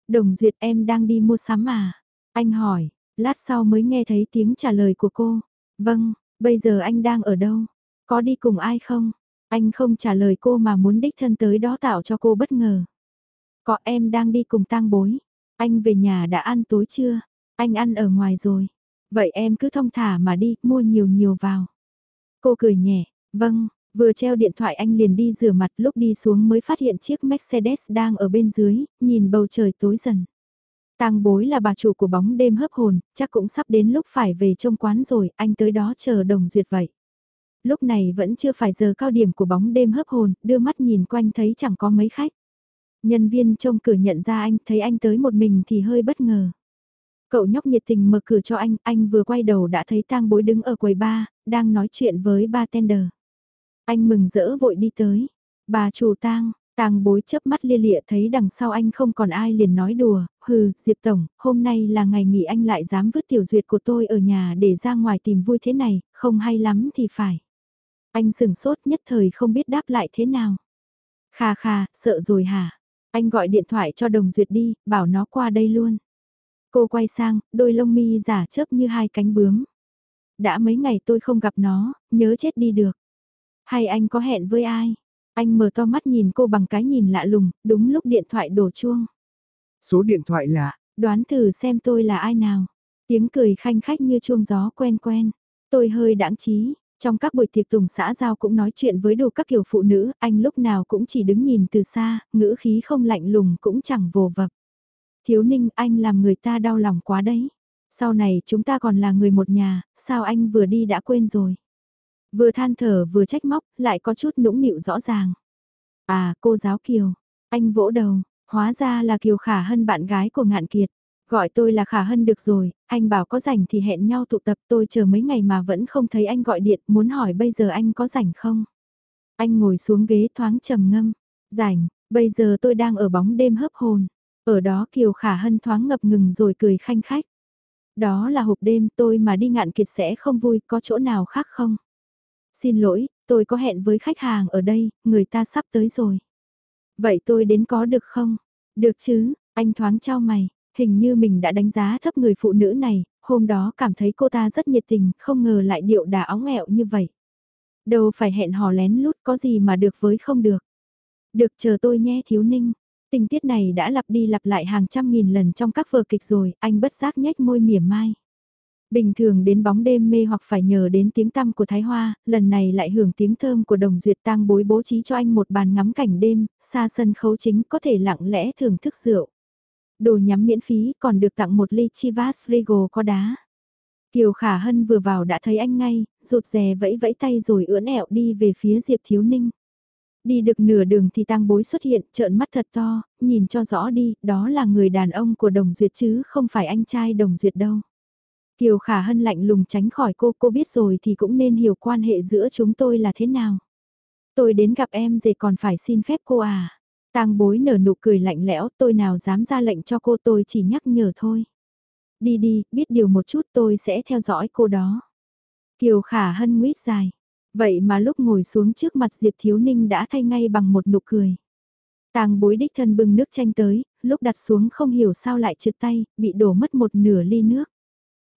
Đồng Duyệt em đang đi mua sắm à? Anh hỏi, Lát sau mới nghe thấy tiếng trả lời của cô. Vâng, bây giờ anh đang ở đâu? Có đi cùng ai không? Anh không trả lời cô mà muốn đích thân tới đó tạo cho cô bất ngờ. Có em đang đi cùng tang bối. Anh về nhà đã ăn tối chưa? Anh ăn ở ngoài rồi. Vậy em cứ thông thả mà đi, mua nhiều nhiều vào. Cô cười nhẹ, vâng, vừa treo điện thoại anh liền đi rửa mặt lúc đi xuống mới phát hiện chiếc Mercedes đang ở bên dưới, nhìn bầu trời tối dần. Tang bối là bà chủ của bóng đêm hấp hồn, chắc cũng sắp đến lúc phải về trong quán rồi, anh tới đó chờ đồng duyệt vậy. Lúc này vẫn chưa phải giờ cao điểm của bóng đêm hấp hồn, đưa mắt nhìn quanh thấy chẳng có mấy khách. Nhân viên trông cửa nhận ra anh, thấy anh tới một mình thì hơi bất ngờ. Cậu nhóc nhiệt tình mở cửa cho anh, anh vừa quay đầu đã thấy tang bối đứng ở quầy bar, đang nói chuyện với bartender. Anh mừng rỡ vội đi tới. Bà chủ tang, tang bối chớp mắt lia lịa thấy đằng sau anh không còn ai liền nói đùa, hừ, Diệp Tổng, hôm nay là ngày nghỉ anh lại dám vứt tiểu duyệt của tôi ở nhà để ra ngoài tìm vui thế này, không hay lắm thì phải. Anh sừng sốt nhất thời không biết đáp lại thế nào. Kha kha, sợ rồi hả? Anh gọi điện thoại cho đồng duyệt đi, bảo nó qua đây luôn. Cô quay sang, đôi lông mi giả chớp như hai cánh bướm. Đã mấy ngày tôi không gặp nó, nhớ chết đi được. Hay anh có hẹn với ai? Anh mở to mắt nhìn cô bằng cái nhìn lạ lùng, đúng lúc điện thoại đổ chuông. Số điện thoại lạ, đoán thử xem tôi là ai nào. Tiếng cười khanh khách như chuông gió quen quen. Tôi hơi đãng trí, trong các buổi tiệc tùng xã giao cũng nói chuyện với đủ các kiểu phụ nữ, anh lúc nào cũng chỉ đứng nhìn từ xa, ngữ khí không lạnh lùng cũng chẳng vồ vập. Thiếu ninh anh làm người ta đau lòng quá đấy. Sau này chúng ta còn là người một nhà, sao anh vừa đi đã quên rồi. Vừa than thở vừa trách móc, lại có chút nũng nịu rõ ràng. À, cô giáo Kiều. Anh vỗ đầu, hóa ra là Kiều Khả Hân bạn gái của Ngạn Kiệt. Gọi tôi là Khả Hân được rồi, anh bảo có rảnh thì hẹn nhau tụ tập tôi chờ mấy ngày mà vẫn không thấy anh gọi điện, muốn hỏi bây giờ anh có rảnh không? Anh ngồi xuống ghế thoáng trầm ngâm. Rảnh, bây giờ tôi đang ở bóng đêm hấp hồn. Ở đó Kiều Khả Hân thoáng ngập ngừng rồi cười khanh khách. Đó là hộp đêm tôi mà đi ngạn kiệt sẽ không vui, có chỗ nào khác không? Xin lỗi, tôi có hẹn với khách hàng ở đây, người ta sắp tới rồi. Vậy tôi đến có được không? Được chứ, anh thoáng trao mày, hình như mình đã đánh giá thấp người phụ nữ này, hôm đó cảm thấy cô ta rất nhiệt tình, không ngờ lại điệu đà óng ẹo như vậy. Đâu phải hẹn hò lén lút có gì mà được với không được. Được chờ tôi nhé thiếu ninh. Tình tiết này đã lặp đi lặp lại hàng trăm nghìn lần trong các vở kịch rồi, anh bất giác nhếch môi mỉa mai. Bình thường đến bóng đêm mê hoặc phải nhờ đến tiếng tăm của Thái Hoa, lần này lại hưởng tiếng thơm của đồng duyệt tang bối bố trí cho anh một bàn ngắm cảnh đêm, xa sân khấu chính có thể lặng lẽ thưởng thức rượu. Đồ nhắm miễn phí còn được tặng một ly Chivas Regal có đá. Kiều Khả Hân vừa vào đã thấy anh ngay, rụt rè vẫy vẫy tay rồi ưỡn ẹo đi về phía Diệp Thiếu Ninh. Đi được nửa đường thì tang bối xuất hiện, trợn mắt thật to, nhìn cho rõ đi, đó là người đàn ông của Đồng Duyệt chứ không phải anh trai Đồng Duyệt đâu. Kiều Khả Hân lạnh lùng tránh khỏi cô, cô biết rồi thì cũng nên hiểu quan hệ giữa chúng tôi là thế nào. Tôi đến gặp em rồi còn phải xin phép cô à. Tang bối nở nụ cười lạnh lẽo, tôi nào dám ra lệnh cho cô tôi chỉ nhắc nhở thôi. Đi đi, biết điều một chút tôi sẽ theo dõi cô đó. Kiều Khả Hân nguyết dài. Vậy mà lúc ngồi xuống trước mặt Diệp Thiếu Ninh đã thay ngay bằng một nụ cười. Tàng bối đích thân bưng nước chanh tới, lúc đặt xuống không hiểu sao lại trượt tay, bị đổ mất một nửa ly nước.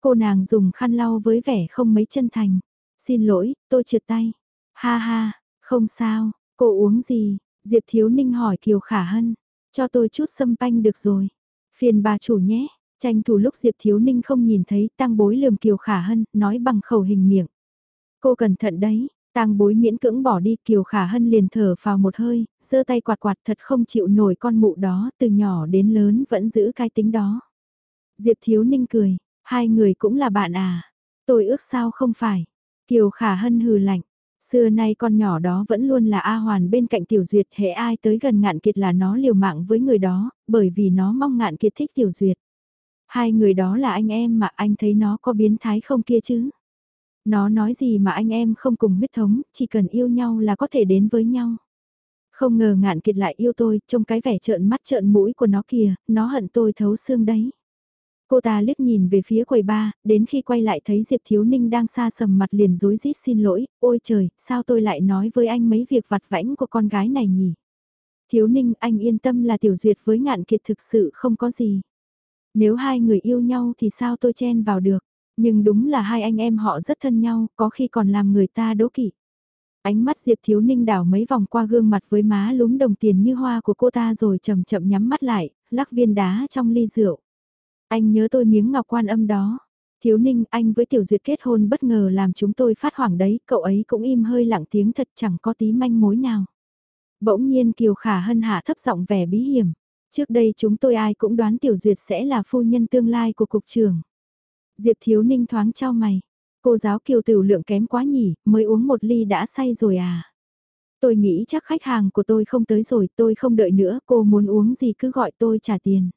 Cô nàng dùng khăn lau với vẻ không mấy chân thành. Xin lỗi, tôi trượt tay. Ha ha, không sao, cô uống gì? Diệp Thiếu Ninh hỏi Kiều Khả Hân. Cho tôi chút sâm panh được rồi. Phiền bà chủ nhé. Tranh thủ lúc Diệp Thiếu Ninh không nhìn thấy tăng bối lườm Kiều Khả Hân, nói bằng khẩu hình miệng. Cô cẩn thận đấy, tang bối miễn cưỡng bỏ đi Kiều Khả Hân liền thở vào một hơi, giơ tay quạt quạt thật không chịu nổi con mụ đó, từ nhỏ đến lớn vẫn giữ cái tính đó. Diệp Thiếu Ninh cười, hai người cũng là bạn à, tôi ước sao không phải. Kiều Khả Hân hừ lạnh, xưa nay con nhỏ đó vẫn luôn là A Hoàn bên cạnh Tiểu Duyệt, hệ ai tới gần ngạn kiệt là nó liều mạng với người đó, bởi vì nó mong ngạn kiệt thích Tiểu Duyệt. Hai người đó là anh em mà anh thấy nó có biến thái không kia chứ? Nó nói gì mà anh em không cùng huyết thống, chỉ cần yêu nhau là có thể đến với nhau. Không ngờ ngạn kiệt lại yêu tôi, trông cái vẻ trợn mắt trợn mũi của nó kìa, nó hận tôi thấu xương đấy. Cô ta liếc nhìn về phía quầy ba, đến khi quay lại thấy Diệp Thiếu Ninh đang xa sầm mặt liền rối rít xin lỗi, ôi trời, sao tôi lại nói với anh mấy việc vặt vãnh của con gái này nhỉ? Thiếu Ninh anh yên tâm là tiểu duyệt với ngạn kiệt thực sự không có gì. Nếu hai người yêu nhau thì sao tôi chen vào được, nhưng đúng là hai anh em họ rất thân nhau, có khi còn làm người ta đố kỵ. Ánh mắt Diệp Thiếu Ninh đảo mấy vòng qua gương mặt với má lúm đồng tiền như hoa của cô ta rồi chậm chậm nhắm mắt lại, lắc viên đá trong ly rượu. Anh nhớ tôi miếng ngọc quan âm đó. Thiếu Ninh, anh với Tiểu Duyệt kết hôn bất ngờ làm chúng tôi phát hoảng đấy, cậu ấy cũng im hơi lặng tiếng thật chẳng có tí manh mối nào. Bỗng nhiên Kiều Khả Hân hạ thấp giọng vẻ bí hiểm. Trước đây chúng tôi ai cũng đoán Tiểu Duyệt sẽ là phu nhân tương lai của cục trưởng. Diệp Thiếu Ninh thoáng trao mày. Cô giáo Kiều Tử lượng kém quá nhỉ, mới uống một ly đã say rồi à. Tôi nghĩ chắc khách hàng của tôi không tới rồi, tôi không đợi nữa, cô muốn uống gì cứ gọi tôi trả tiền.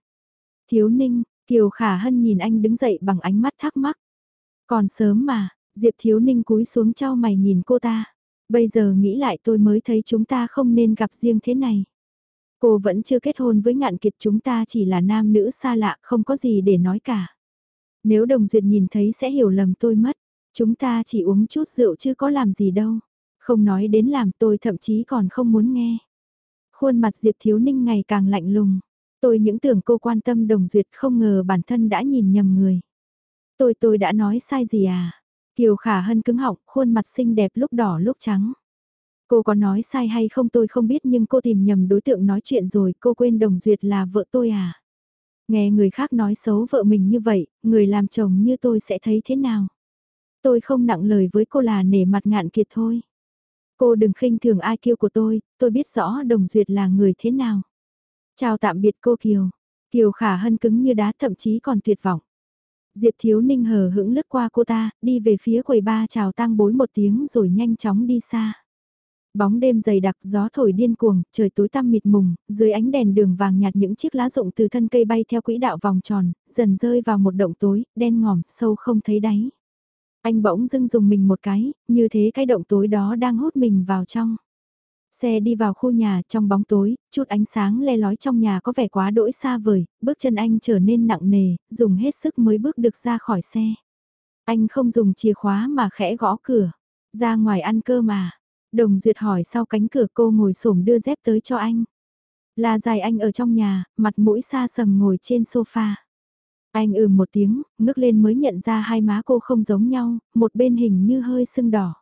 Thiếu Ninh, Kiều Khả Hân nhìn anh đứng dậy bằng ánh mắt thắc mắc. Còn sớm mà, Diệp Thiếu Ninh cúi xuống trao mày nhìn cô ta. Bây giờ nghĩ lại tôi mới thấy chúng ta không nên gặp riêng thế này. Cô vẫn chưa kết hôn với ngạn kiệt chúng ta chỉ là nam nữ xa lạ không có gì để nói cả. Nếu đồng duyệt nhìn thấy sẽ hiểu lầm tôi mất. Chúng ta chỉ uống chút rượu chứ có làm gì đâu. Không nói đến làm tôi thậm chí còn không muốn nghe. Khuôn mặt Diệp Thiếu Ninh ngày càng lạnh lùng. Tôi những tưởng cô quan tâm đồng duyệt không ngờ bản thân đã nhìn nhầm người. Tôi tôi đã nói sai gì à? Kiều Khả Hân cứng họng, khuôn mặt xinh đẹp lúc đỏ lúc trắng. Cô có nói sai hay không tôi không biết nhưng cô tìm nhầm đối tượng nói chuyện rồi, cô quên đồng duyệt là vợ tôi à? Nghe người khác nói xấu vợ mình như vậy, người làm chồng như tôi sẽ thấy thế nào? Tôi không nặng lời với cô là nể mặt ngạn kiệt thôi. Cô đừng khinh thường ai kêu của tôi, tôi biết rõ đồng duyệt là người thế nào. Chào tạm biệt cô Kiều. Kiều khả hân cứng như đá thậm chí còn tuyệt vọng. Diệp Thiếu Ninh hờ hững lướt qua cô ta, đi về phía quầy ba chào tang bối một tiếng rồi nhanh chóng đi xa. Bóng đêm dày đặc gió thổi điên cuồng, trời tối tăm mịt mùng, dưới ánh đèn đường vàng nhạt những chiếc lá rụng từ thân cây bay theo quỹ đạo vòng tròn, dần rơi vào một động tối, đen ngòm, sâu không thấy đáy. Anh bỗng dưng dùng mình một cái, như thế cái động tối đó đang hút mình vào trong. Xe đi vào khu nhà trong bóng tối, chút ánh sáng le lói trong nhà có vẻ quá đỗi xa vời, bước chân anh trở nên nặng nề, dùng hết sức mới bước được ra khỏi xe. Anh không dùng chìa khóa mà khẽ gõ cửa, ra ngoài ăn cơm mà. Đồng Duyệt hỏi sau cánh cửa cô ngồi xổm đưa dép tới cho anh. Là dài anh ở trong nhà, mặt mũi xa sầm ngồi trên sofa. Anh ừ một tiếng, ngước lên mới nhận ra hai má cô không giống nhau, một bên hình như hơi sưng đỏ.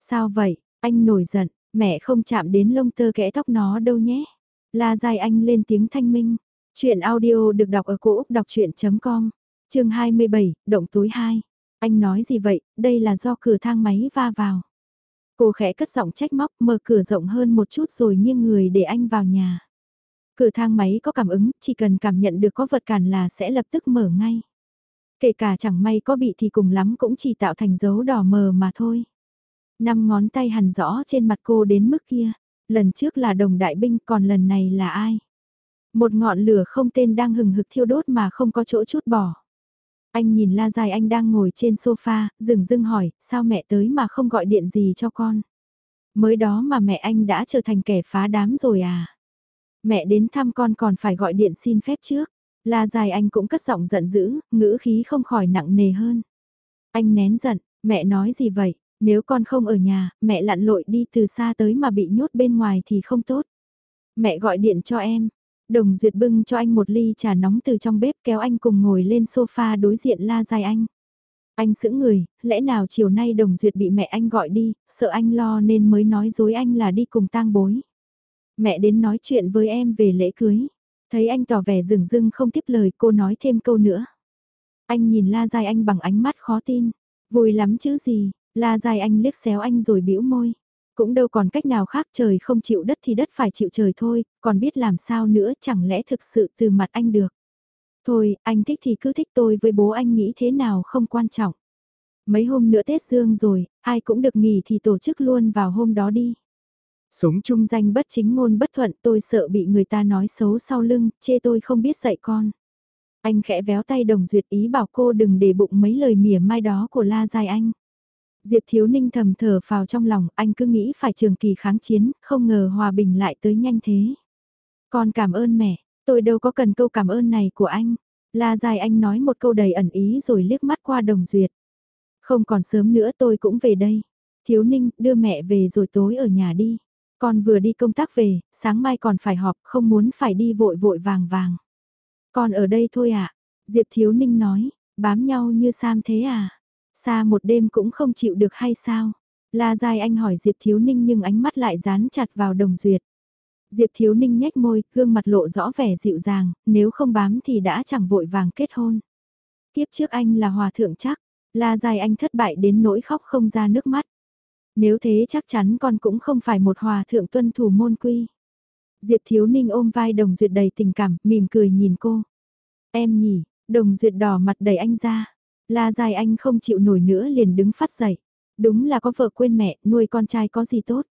Sao vậy, anh nổi giận, mẹ không chạm đến lông tơ kẽ tóc nó đâu nhé. La dài anh lên tiếng thanh minh. Chuyện audio được đọc ở cổ Úc đọc chuyện.com, chương 27, động tối 2. Anh nói gì vậy, đây là do cửa thang máy va vào. Cô khẽ cất giọng trách móc mở cửa rộng hơn một chút rồi nghiêng người để anh vào nhà. Cửa thang máy có cảm ứng, chỉ cần cảm nhận được có vật cản là sẽ lập tức mở ngay. Kể cả chẳng may có bị thì cùng lắm cũng chỉ tạo thành dấu đỏ mờ mà thôi. Năm ngón tay hằn rõ trên mặt cô đến mức kia. Lần trước là đồng đại binh còn lần này là ai? Một ngọn lửa không tên đang hừng hực thiêu đốt mà không có chỗ chút bỏ. Anh nhìn La Dài anh đang ngồi trên sofa, dừng dưng hỏi, sao mẹ tới mà không gọi điện gì cho con? Mới đó mà mẹ anh đã trở thành kẻ phá đám rồi à? Mẹ đến thăm con còn phải gọi điện xin phép trước. La Dài anh cũng cất giọng giận dữ, ngữ khí không khỏi nặng nề hơn. Anh nén giận, mẹ nói gì vậy? Nếu con không ở nhà, mẹ lặn lội đi từ xa tới mà bị nhốt bên ngoài thì không tốt. Mẹ gọi điện cho em, Đồng Duyệt bưng cho anh một ly trà nóng từ trong bếp kéo anh cùng ngồi lên sofa đối diện la dài anh. Anh sững người, lẽ nào chiều nay Đồng Duyệt bị mẹ anh gọi đi, sợ anh lo nên mới nói dối anh là đi cùng tang bối. Mẹ đến nói chuyện với em về lễ cưới. Thấy anh tỏ vẻ rừng rưng không tiếp lời cô nói thêm câu nữa. Anh nhìn la dài anh bằng ánh mắt khó tin. Vui lắm chứ gì, la dài anh liếc xéo anh rồi bĩu môi. Cũng đâu còn cách nào khác trời không chịu đất thì đất phải chịu trời thôi, còn biết làm sao nữa chẳng lẽ thực sự từ mặt anh được. Thôi, anh thích thì cứ thích tôi với bố anh nghĩ thế nào không quan trọng. Mấy hôm nữa Tết Dương rồi, ai cũng được nghỉ thì tổ chức luôn vào hôm đó đi. Sống chung danh bất chính ngôn bất thuận tôi sợ bị người ta nói xấu sau lưng, chê tôi không biết dạy con. Anh khẽ véo tay đồng duyệt ý bảo cô đừng để bụng mấy lời mỉa mai đó của La Giai Anh. Diệp Thiếu Ninh thầm thở vào trong lòng, anh cứ nghĩ phải trường kỳ kháng chiến, không ngờ hòa bình lại tới nhanh thế. Con cảm ơn mẹ, tôi đâu có cần câu cảm ơn này của anh. La dài anh nói một câu đầy ẩn ý rồi liếc mắt qua đồng duyệt. Không còn sớm nữa tôi cũng về đây. Thiếu Ninh, đưa mẹ về rồi tối ở nhà đi. Con vừa đi công tác về, sáng mai còn phải họp, không muốn phải đi vội vội vàng vàng. Con ở đây thôi ạ. À? Diệp Thiếu Ninh nói, bám nhau như Sam thế à? Xa một đêm cũng không chịu được hay sao? La Giai Anh hỏi Diệp Thiếu Ninh nhưng ánh mắt lại dán chặt vào đồng duyệt. Diệp Thiếu Ninh nhếch môi, gương mặt lộ rõ vẻ dịu dàng, nếu không bám thì đã chẳng vội vàng kết hôn. Tiếp trước anh là hòa thượng chắc, La Giai Anh thất bại đến nỗi khóc không ra nước mắt. Nếu thế chắc chắn con cũng không phải một hòa thượng tuân thủ môn quy. Diệp Thiếu Ninh ôm vai Đồng Duyệt đầy tình cảm, mỉm cười nhìn cô. Em nhỉ, Đồng Duyệt đỏ mặt đẩy anh ra. La Giai Anh không chịu nổi nữa liền đứng phát dậy. Đúng là có vợ quên mẹ, nuôi con trai có gì tốt.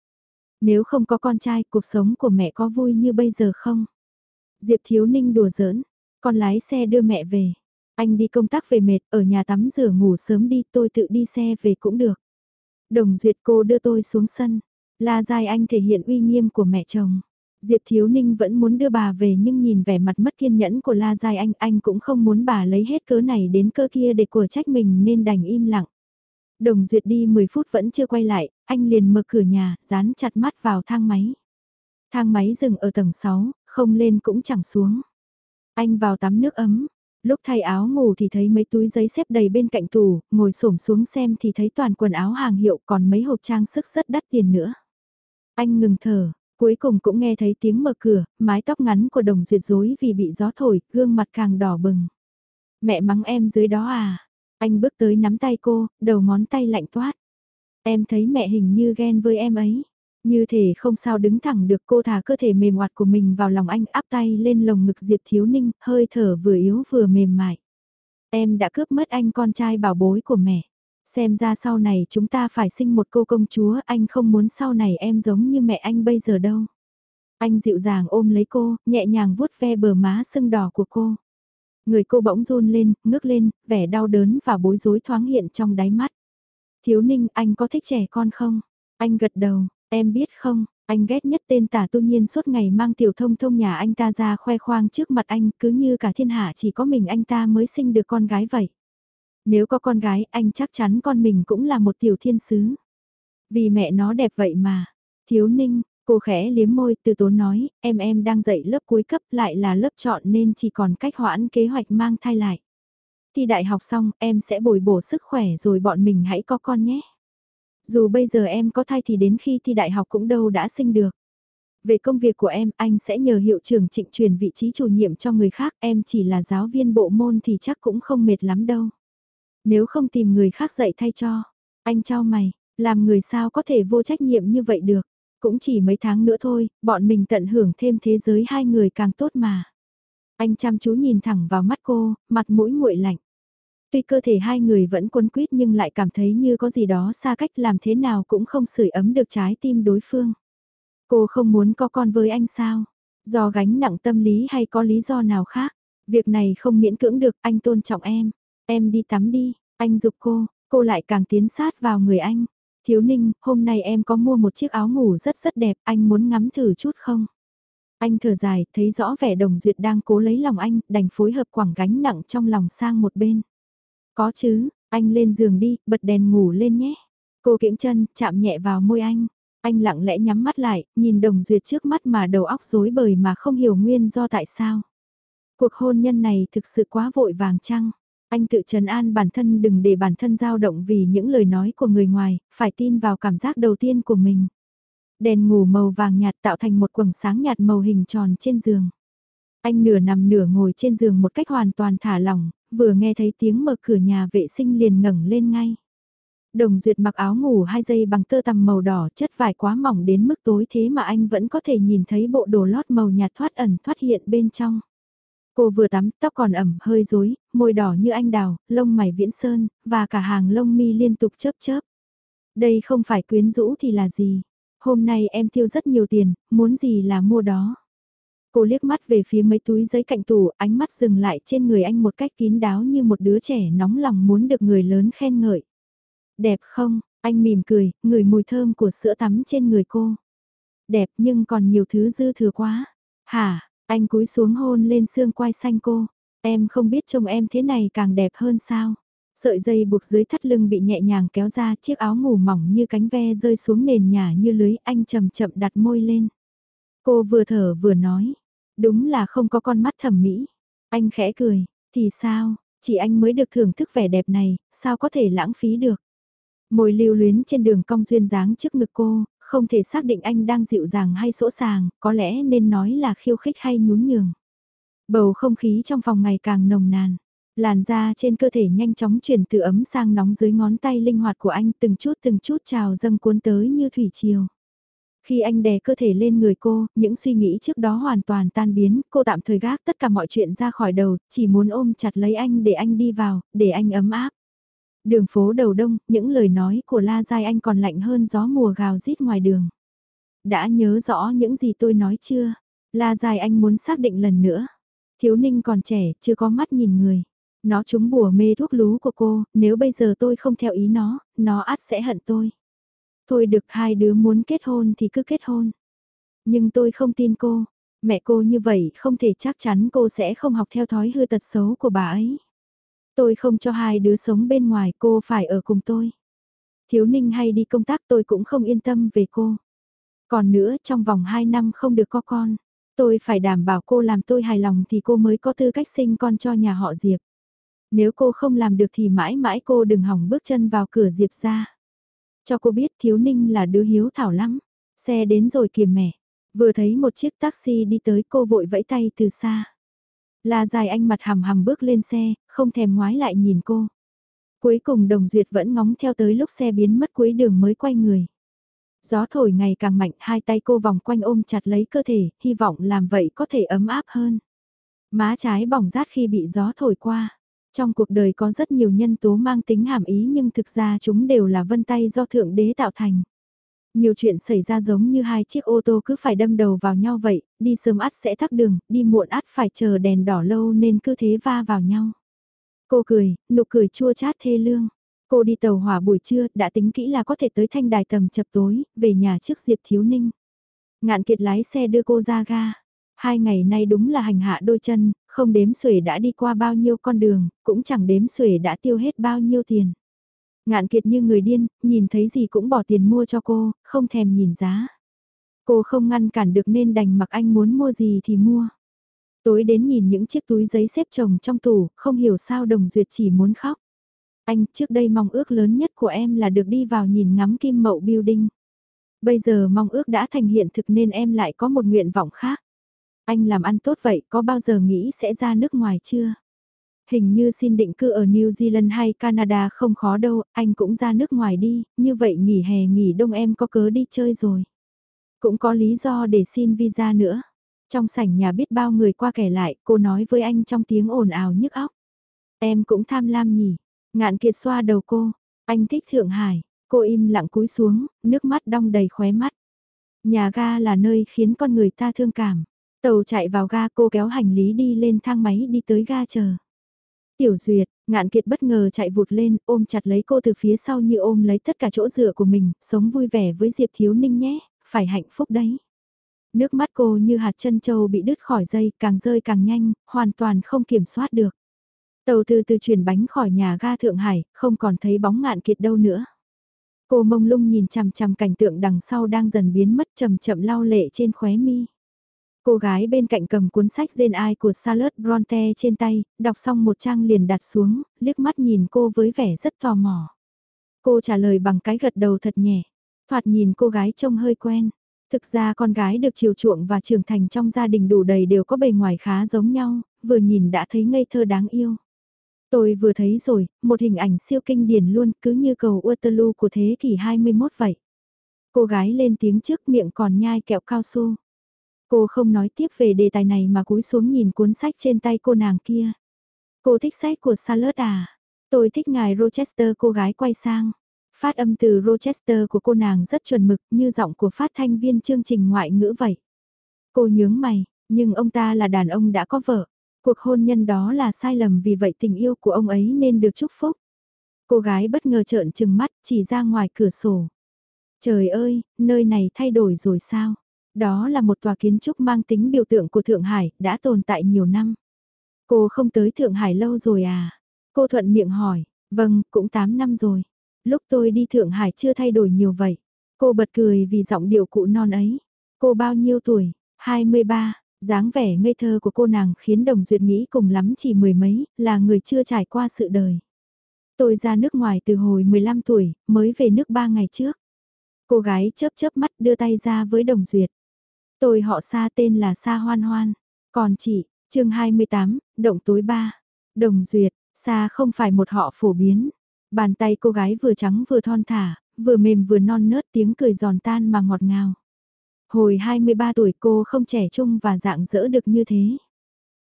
Nếu không có con trai, cuộc sống của mẹ có vui như bây giờ không? Diệp Thiếu Ninh đùa giỡn, con lái xe đưa mẹ về. Anh đi công tác về mệt, ở nhà tắm rửa ngủ sớm đi, tôi tự đi xe về cũng được. Đồng duyệt cô đưa tôi xuống sân. La Giai Anh thể hiện uy nghiêm của mẹ chồng. Diệp Thiếu Ninh vẫn muốn đưa bà về nhưng nhìn vẻ mặt mất kiên nhẫn của La Giai Anh, anh cũng không muốn bà lấy hết cớ này đến cớ kia để của trách mình nên đành im lặng. Đồng Duyệt đi 10 phút vẫn chưa quay lại, anh liền mở cửa nhà, dán chặt mắt vào thang máy. Thang máy dừng ở tầng 6, không lên cũng chẳng xuống. Anh vào tắm nước ấm, lúc thay áo ngủ thì thấy mấy túi giấy xếp đầy bên cạnh tủ, ngồi xổm xuống xem thì thấy toàn quần áo hàng hiệu còn mấy hộp trang sức rất đắt tiền nữa. Anh ngừng thở, cuối cùng cũng nghe thấy tiếng mở cửa, mái tóc ngắn của đồng duyệt rối vì bị gió thổi, gương mặt càng đỏ bừng. Mẹ mắng em dưới đó à? Anh bước tới nắm tay cô, đầu ngón tay lạnh toát. Em thấy mẹ hình như ghen với em ấy. Như thể không sao đứng thẳng được cô thả cơ thể mềm hoạt của mình vào lòng anh áp tay lên lồng ngực Diệp Thiếu Ninh, hơi thở vừa yếu vừa mềm mại. Em đã cướp mất anh con trai bảo bối của mẹ. Xem ra sau này chúng ta phải sinh một cô công chúa, anh không muốn sau này em giống như mẹ anh bây giờ đâu. Anh dịu dàng ôm lấy cô, nhẹ nhàng vuốt ve bờ má sưng đỏ của cô. Người cô bỗng run lên, ngước lên, vẻ đau đớn và bối rối thoáng hiện trong đáy mắt. Thiếu ninh, anh có thích trẻ con không? Anh gật đầu, em biết không, anh ghét nhất tên tả tu nhiên suốt ngày mang tiểu thông thông nhà anh ta ra khoe khoang trước mặt anh cứ như cả thiên hạ chỉ có mình anh ta mới sinh được con gái vậy. Nếu có con gái anh chắc chắn con mình cũng là một tiểu thiên sứ. Vì mẹ nó đẹp vậy mà. Thiếu ninh, Cô khẽ liếm môi từ tốn nói, em em đang dạy lớp cuối cấp lại là lớp chọn nên chỉ còn cách hoãn kế hoạch mang thai lại. Thi đại học xong em sẽ bồi bổ sức khỏe rồi bọn mình hãy có con nhé. Dù bây giờ em có thai thì đến khi thi đại học cũng đâu đã sinh được. Về công việc của em, anh sẽ nhờ hiệu trưởng trịnh truyền vị trí chủ nhiệm cho người khác, em chỉ là giáo viên bộ môn thì chắc cũng không mệt lắm đâu. Nếu không tìm người khác dạy thay cho, anh cho mày, làm người sao có thể vô trách nhiệm như vậy được. Cũng chỉ mấy tháng nữa thôi, bọn mình tận hưởng thêm thế giới hai người càng tốt mà. Anh chăm chú nhìn thẳng vào mắt cô, mặt mũi nguội lạnh. Tuy cơ thể hai người vẫn quấn quýt nhưng lại cảm thấy như có gì đó xa cách làm thế nào cũng không sưởi ấm được trái tim đối phương. Cô không muốn có con với anh sao? Do gánh nặng tâm lý hay có lý do nào khác? Việc này không miễn cưỡng được, anh tôn trọng em. Em đi tắm đi, anh dục cô, cô lại càng tiến sát vào người anh. Thiếu ninh, hôm nay em có mua một chiếc áo ngủ rất rất đẹp, anh muốn ngắm thử chút không? Anh thở dài, thấy rõ vẻ đồng duyệt đang cố lấy lòng anh, đành phối hợp quảng gánh nặng trong lòng sang một bên. Có chứ, anh lên giường đi, bật đèn ngủ lên nhé. Cô kiễng chân, chạm nhẹ vào môi anh. Anh lặng lẽ nhắm mắt lại, nhìn đồng duyệt trước mắt mà đầu óc rối bời mà không hiểu nguyên do tại sao. Cuộc hôn nhân này thực sự quá vội vàng chăng? Anh tự trấn an bản thân đừng để bản thân dao động vì những lời nói của người ngoài, phải tin vào cảm giác đầu tiên của mình. Đèn ngủ màu vàng nhạt tạo thành một quầng sáng nhạt màu hình tròn trên giường. Anh nửa nằm nửa ngồi trên giường một cách hoàn toàn thả lỏng, vừa nghe thấy tiếng mở cửa nhà vệ sinh liền ngẩng lên ngay. Đồng duyệt mặc áo ngủ hai dây bằng tơ tằm màu đỏ chất vải quá mỏng đến mức tối thế mà anh vẫn có thể nhìn thấy bộ đồ lót màu nhạt thoát ẩn thoát hiện bên trong. Cô vừa tắm, tóc còn ẩm, hơi rối, môi đỏ như anh đào, lông mày viễn sơn, và cả hàng lông mi liên tục chớp chớp. Đây không phải quyến rũ thì là gì. Hôm nay em tiêu rất nhiều tiền, muốn gì là mua đó. Cô liếc mắt về phía mấy túi giấy cạnh tủ, ánh mắt dừng lại trên người anh một cách kín đáo như một đứa trẻ nóng lòng muốn được người lớn khen ngợi. Đẹp không? Anh mỉm cười, ngửi mùi thơm của sữa tắm trên người cô. Đẹp nhưng còn nhiều thứ dư thừa quá. Hả, anh cúi xuống hôn lên xương quai xanh cô. Em không biết trông em thế này càng đẹp hơn sao. Sợi dây buộc dưới thắt lưng bị nhẹ nhàng kéo ra chiếc áo ngủ mỏng như cánh ve rơi xuống nền nhà như lưới anh chậm chậm đặt môi lên. Cô vừa thở vừa nói. Đúng là không có con mắt thẩm mỹ. Anh khẽ cười. Thì sao, chỉ anh mới được thưởng thức vẻ đẹp này, sao có thể lãng phí được. Môi lưu luyến trên đường cong duyên dáng trước ngực cô, không thể xác định anh đang dịu dàng hay sỗ sàng, có lẽ nên nói là khiêu khích hay nhún nhường. Bầu không khí trong phòng ngày càng nồng nàn. Làn da trên cơ thể nhanh chóng chuyển từ ấm sang nóng dưới ngón tay linh hoạt của anh từng chút từng chút trào dâng cuốn tới như thủy triều. Khi anh đè cơ thể lên người cô, những suy nghĩ trước đó hoàn toàn tan biến, cô tạm thời gác tất cả mọi chuyện ra khỏi đầu, chỉ muốn ôm chặt lấy anh để anh đi vào, để anh ấm áp. Đường phố đầu đông, những lời nói của La Giai Anh còn lạnh hơn gió mùa gào rít ngoài đường. Đã nhớ rõ những gì tôi nói chưa? La Giai Anh muốn xác định lần nữa. Thiếu ninh còn trẻ, chưa có mắt nhìn người. Nó trúng bùa mê thuốc lú của cô, nếu bây giờ tôi không theo ý nó, nó át sẽ hận tôi. Thôi được hai đứa muốn kết hôn thì cứ kết hôn. Nhưng tôi không tin cô, mẹ cô như vậy không thể chắc chắn cô sẽ không học theo thói hư tật xấu của bà ấy. Tôi không cho hai đứa sống bên ngoài cô phải ở cùng tôi. Thiếu ninh hay đi công tác tôi cũng không yên tâm về cô. Còn nữa trong vòng 2 năm không được có con. Tôi phải đảm bảo cô làm tôi hài lòng thì cô mới có tư cách sinh con cho nhà họ Diệp. Nếu cô không làm được thì mãi mãi cô đừng hỏng bước chân vào cửa Diệp ra. Cho cô biết thiếu ninh là đứa hiếu thảo lắm. Xe đến rồi kìa mẹ. Vừa thấy một chiếc taxi đi tới cô vội vẫy tay từ xa. La dài anh mặt hầm hầm bước lên xe, không thèm ngoái lại nhìn cô. Cuối cùng đồng duyệt vẫn ngóng theo tới lúc xe biến mất cuối đường mới quay người. Gió thổi ngày càng mạnh, hai tay cô vòng quanh ôm chặt lấy cơ thể, hy vọng làm vậy có thể ấm áp hơn. Má trái bỏng rát khi bị gió thổi qua. Trong cuộc đời có rất nhiều nhân tố mang tính hàm ý nhưng thực ra chúng đều là vân tay do Thượng Đế tạo thành. Nhiều chuyện xảy ra giống như hai chiếc ô tô cứ phải đâm đầu vào nhau vậy, đi sớm ắt sẽ tắc đường, đi muộn ắt phải chờ đèn đỏ lâu nên cứ thế va vào nhau. Cô cười, nụ cười chua chát thê lương. Cô đi tàu hỏa buổi trưa, đã tính kỹ là có thể tới thanh đài tầm chập tối, về nhà trước Diệp Thiếu Ninh. Ngạn kiệt lái xe đưa cô ra ga. Hai ngày nay đúng là hành hạ đôi chân, không đếm xuể đã đi qua bao nhiêu con đường, cũng chẳng đếm xuể đã tiêu hết bao nhiêu tiền. Ngạn kiệt như người điên, nhìn thấy gì cũng bỏ tiền mua cho cô, không thèm nhìn giá. Cô không ngăn cản được nên đành mặc anh muốn mua gì thì mua. Tối đến nhìn những chiếc túi giấy xếp chồng trong tủ, không hiểu sao đồng duyệt chỉ muốn khóc. Anh, trước đây mong ước lớn nhất của em là được đi vào nhìn ngắm kim mậu building. Bây giờ mong ước đã thành hiện thực nên em lại có một nguyện vọng khác. Anh làm ăn tốt vậy, có bao giờ nghĩ sẽ ra nước ngoài chưa? Hình như xin định cư ở New Zealand hay Canada không khó đâu, anh cũng ra nước ngoài đi, như vậy nghỉ hè nghỉ đông em có cớ đi chơi rồi. Cũng có lý do để xin visa nữa. Trong sảnh nhà biết bao người qua kẻ lại, cô nói với anh trong tiếng ồn ào nhức óc. Em cũng tham lam nhỉ. Ngạn kiệt xoa đầu cô. Anh thích Thượng Hải. Cô im lặng cúi xuống, nước mắt đong đầy khóe mắt. Nhà ga là nơi khiến con người ta thương cảm. Tàu chạy vào ga cô kéo hành lý đi lên thang máy đi tới ga chờ. Tiểu Duyệt, ngạn kiệt bất ngờ chạy vụt lên, ôm chặt lấy cô từ phía sau như ôm lấy tất cả chỗ dựa của mình, sống vui vẻ với Diệp Thiếu Ninh nhé, phải hạnh phúc đấy. Nước mắt cô như hạt chân châu bị đứt khỏi dây, càng rơi càng nhanh, hoàn toàn không kiểm soát được. Tàu từ từ chuyển bánh khỏi nhà ga Thượng Hải, không còn thấy bóng ngạn kiệt đâu nữa. Cô mông lung nhìn chằm chằm cảnh tượng đằng sau đang dần biến mất chậm chậm lau lệ trên khóe mi. Cô gái bên cạnh cầm cuốn sách Gen Ai của Charlotte Bronte trên tay, đọc xong một trang liền đặt xuống, liếc mắt nhìn cô với vẻ rất tò mò. Cô trả lời bằng cái gật đầu thật nhẹ. Thoạt nhìn cô gái trông hơi quen. Thực ra con gái được chiều chuộng và trưởng thành trong gia đình đủ đầy đều có bề ngoài khá giống nhau, vừa nhìn đã thấy ngây thơ đáng yêu. Tôi vừa thấy rồi, một hình ảnh siêu kinh điển luôn cứ như cầu Waterloo của thế kỷ 21 vậy. Cô gái lên tiếng trước miệng còn nhai kẹo cao su. Cô không nói tiếp về đề tài này mà cúi xuống nhìn cuốn sách trên tay cô nàng kia. Cô thích sách của Charlotte à? Tôi thích ngài Rochester cô gái quay sang. Phát âm từ Rochester của cô nàng rất chuẩn mực như giọng của phát thanh viên chương trình ngoại ngữ vậy. Cô nhướng mày, nhưng ông ta là đàn ông đã có vợ. Cuộc hôn nhân đó là sai lầm vì vậy tình yêu của ông ấy nên được chúc phúc. Cô gái bất ngờ trợn trừng mắt chỉ ra ngoài cửa sổ. Trời ơi, nơi này thay đổi rồi sao? Đó là một tòa kiến trúc mang tính biểu tượng của Thượng Hải, đã tồn tại nhiều năm. Cô không tới Thượng Hải lâu rồi à? Cô thuận miệng hỏi, vâng, cũng 8 năm rồi. Lúc tôi đi Thượng Hải chưa thay đổi nhiều vậy. Cô bật cười vì giọng điệu cụ non ấy. Cô bao nhiêu tuổi? 23. dáng vẻ ngây thơ của cô nàng khiến Đồng Duyệt nghĩ cùng lắm chỉ mười mấy, là người chưa trải qua sự đời. Tôi ra nước ngoài từ hồi 15 tuổi, mới về nước 3 ngày trước. Cô gái chớp chớp mắt đưa tay ra với Đồng Duyệt. Tôi họ Sa tên là Sa Hoan Hoan. Còn chị, chương 28, động tối 3. Đồng Duyệt, Sa không phải một họ phổ biến. Bàn tay cô gái vừa trắng vừa thon thả, vừa mềm vừa non nớt tiếng cười giòn tan mà ngọt ngào. Hồi 23 tuổi cô không trẻ trung và dạng dỡ được như thế.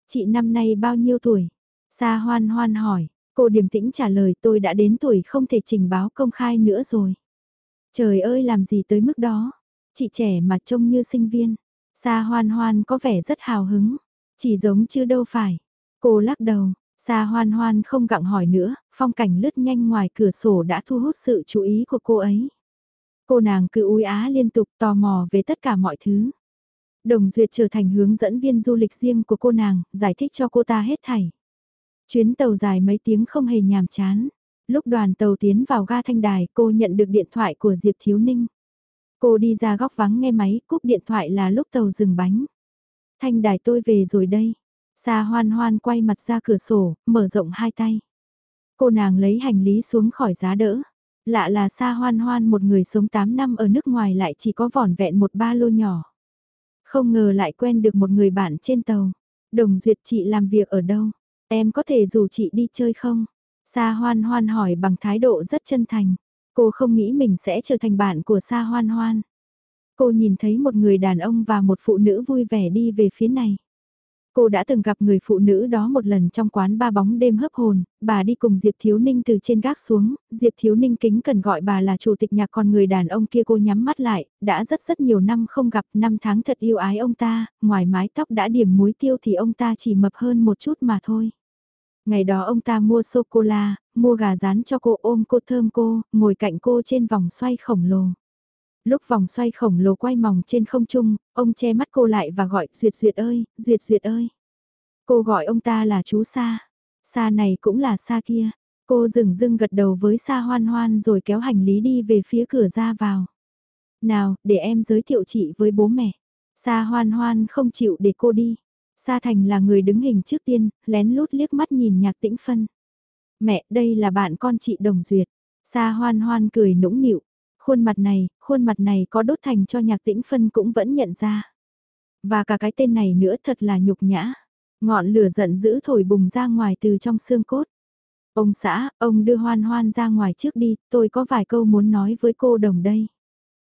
Chị năm nay bao nhiêu tuổi? Sa hoan hoan hỏi, cô điềm tĩnh trả lời tôi đã đến tuổi không thể trình báo công khai nữa rồi. Trời ơi làm gì tới mức đó? Chị trẻ mà trông như sinh viên. Sa hoan hoan có vẻ rất hào hứng. Chỉ giống chứ đâu phải. Cô lắc đầu, xa hoan hoan không gặng hỏi nữa, phong cảnh lướt nhanh ngoài cửa sổ đã thu hút sự chú ý của cô ấy. Cô nàng cứ úi á liên tục tò mò về tất cả mọi thứ. Đồng Duyệt trở thành hướng dẫn viên du lịch riêng của cô nàng, giải thích cho cô ta hết thảy. Chuyến tàu dài mấy tiếng không hề nhàm chán. Lúc đoàn tàu tiến vào ga thanh đài cô nhận được điện thoại của Diệp Thiếu Ninh. Cô đi ra góc vắng nghe máy, cúp điện thoại là lúc tàu dừng bánh. Thanh đài tôi về rồi đây. Sa hoan hoan quay mặt ra cửa sổ, mở rộng hai tay. Cô nàng lấy hành lý xuống khỏi giá đỡ. Lạ là Sa hoan hoan một người sống 8 năm ở nước ngoài lại chỉ có vỏn vẹn một ba lô nhỏ. Không ngờ lại quen được một người bạn trên tàu. Đồng duyệt chị làm việc ở đâu? Em có thể rủ chị đi chơi không? Sa hoan hoan hỏi bằng thái độ rất chân thành. Cô không nghĩ mình sẽ trở thành bạn của Sa hoan hoan. Cô nhìn thấy một người đàn ông và một phụ nữ vui vẻ đi về phía này. Cô đã từng gặp người phụ nữ đó một lần trong quán ba bóng đêm hấp hồn, bà đi cùng Diệp Thiếu Ninh từ trên gác xuống, Diệp Thiếu Ninh kính cần gọi bà là chủ tịch nhạc còn người đàn ông kia cô nhắm mắt lại, đã rất rất nhiều năm không gặp, năm tháng thật yêu ái ông ta, ngoài mái tóc đã điểm muối tiêu thì ông ta chỉ mập hơn một chút mà thôi. Ngày đó ông ta mua sô-cô-la, mua gà rán cho cô ôm cô thơm cô, ngồi cạnh cô trên vòng xoay khổng lồ. Lúc vòng xoay khổng lồ quay mòng trên không trung, ông che mắt cô lại và gọi Duyệt Duyệt ơi, Duyệt Duyệt ơi. Cô gọi ông ta là chú Sa. Sa này cũng là Sa kia. Cô dừng dưng gật đầu với Sa hoan hoan rồi kéo hành lý đi về phía cửa ra vào. Nào, để em giới thiệu chị với bố mẹ. Sa hoan hoan không chịu để cô đi. Sa Thành là người đứng hình trước tiên, lén lút liếc mắt nhìn nhạc tĩnh phân. Mẹ, đây là bạn con chị Đồng Duyệt. Sa hoan hoan cười nũng nịu, Khuôn mặt này, khuôn mặt này có đốt thành cho nhạc tĩnh phân cũng vẫn nhận ra. Và cả cái tên này nữa thật là nhục nhã. Ngọn lửa giận dữ thổi bùng ra ngoài từ trong xương cốt. Ông xã, ông đưa hoan hoan ra ngoài trước đi, tôi có vài câu muốn nói với cô đồng đây.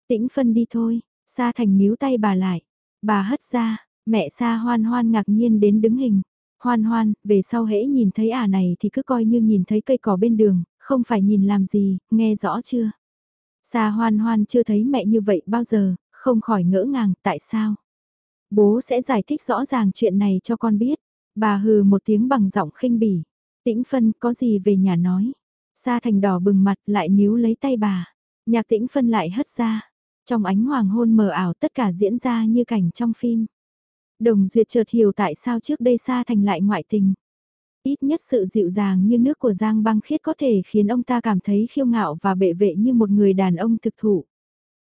Tĩnh phân đi thôi, Sa Thành níu tay bà lại. Bà hất ra, mẹ Sa hoan hoan ngạc nhiên đến đứng hình. Hoan hoan, về sau hễ nhìn thấy ả này thì cứ coi như nhìn thấy cây cỏ bên đường, không phải nhìn làm gì, nghe rõ chưa? Sa hoan hoan chưa thấy mẹ như vậy bao giờ, không khỏi ngỡ ngàng, tại sao? Bố sẽ giải thích rõ ràng chuyện này cho con biết. Bà hừ một tiếng bằng giọng khinh bỉ. Tĩnh phân có gì về nhà nói. Sa thành đỏ bừng mặt lại níu lấy tay bà. Nhạc tĩnh phân lại hất ra. Trong ánh hoàng hôn mờ ảo tất cả diễn ra như cảnh trong phim. Đồng duyệt chợt hiểu tại sao trước đây Sa thành lại ngoại tình. Ít nhất sự dịu dàng như nước của Giang băng khiết có thể khiến ông ta cảm thấy khiêu ngạo và bệ vệ như một người đàn ông thực thụ.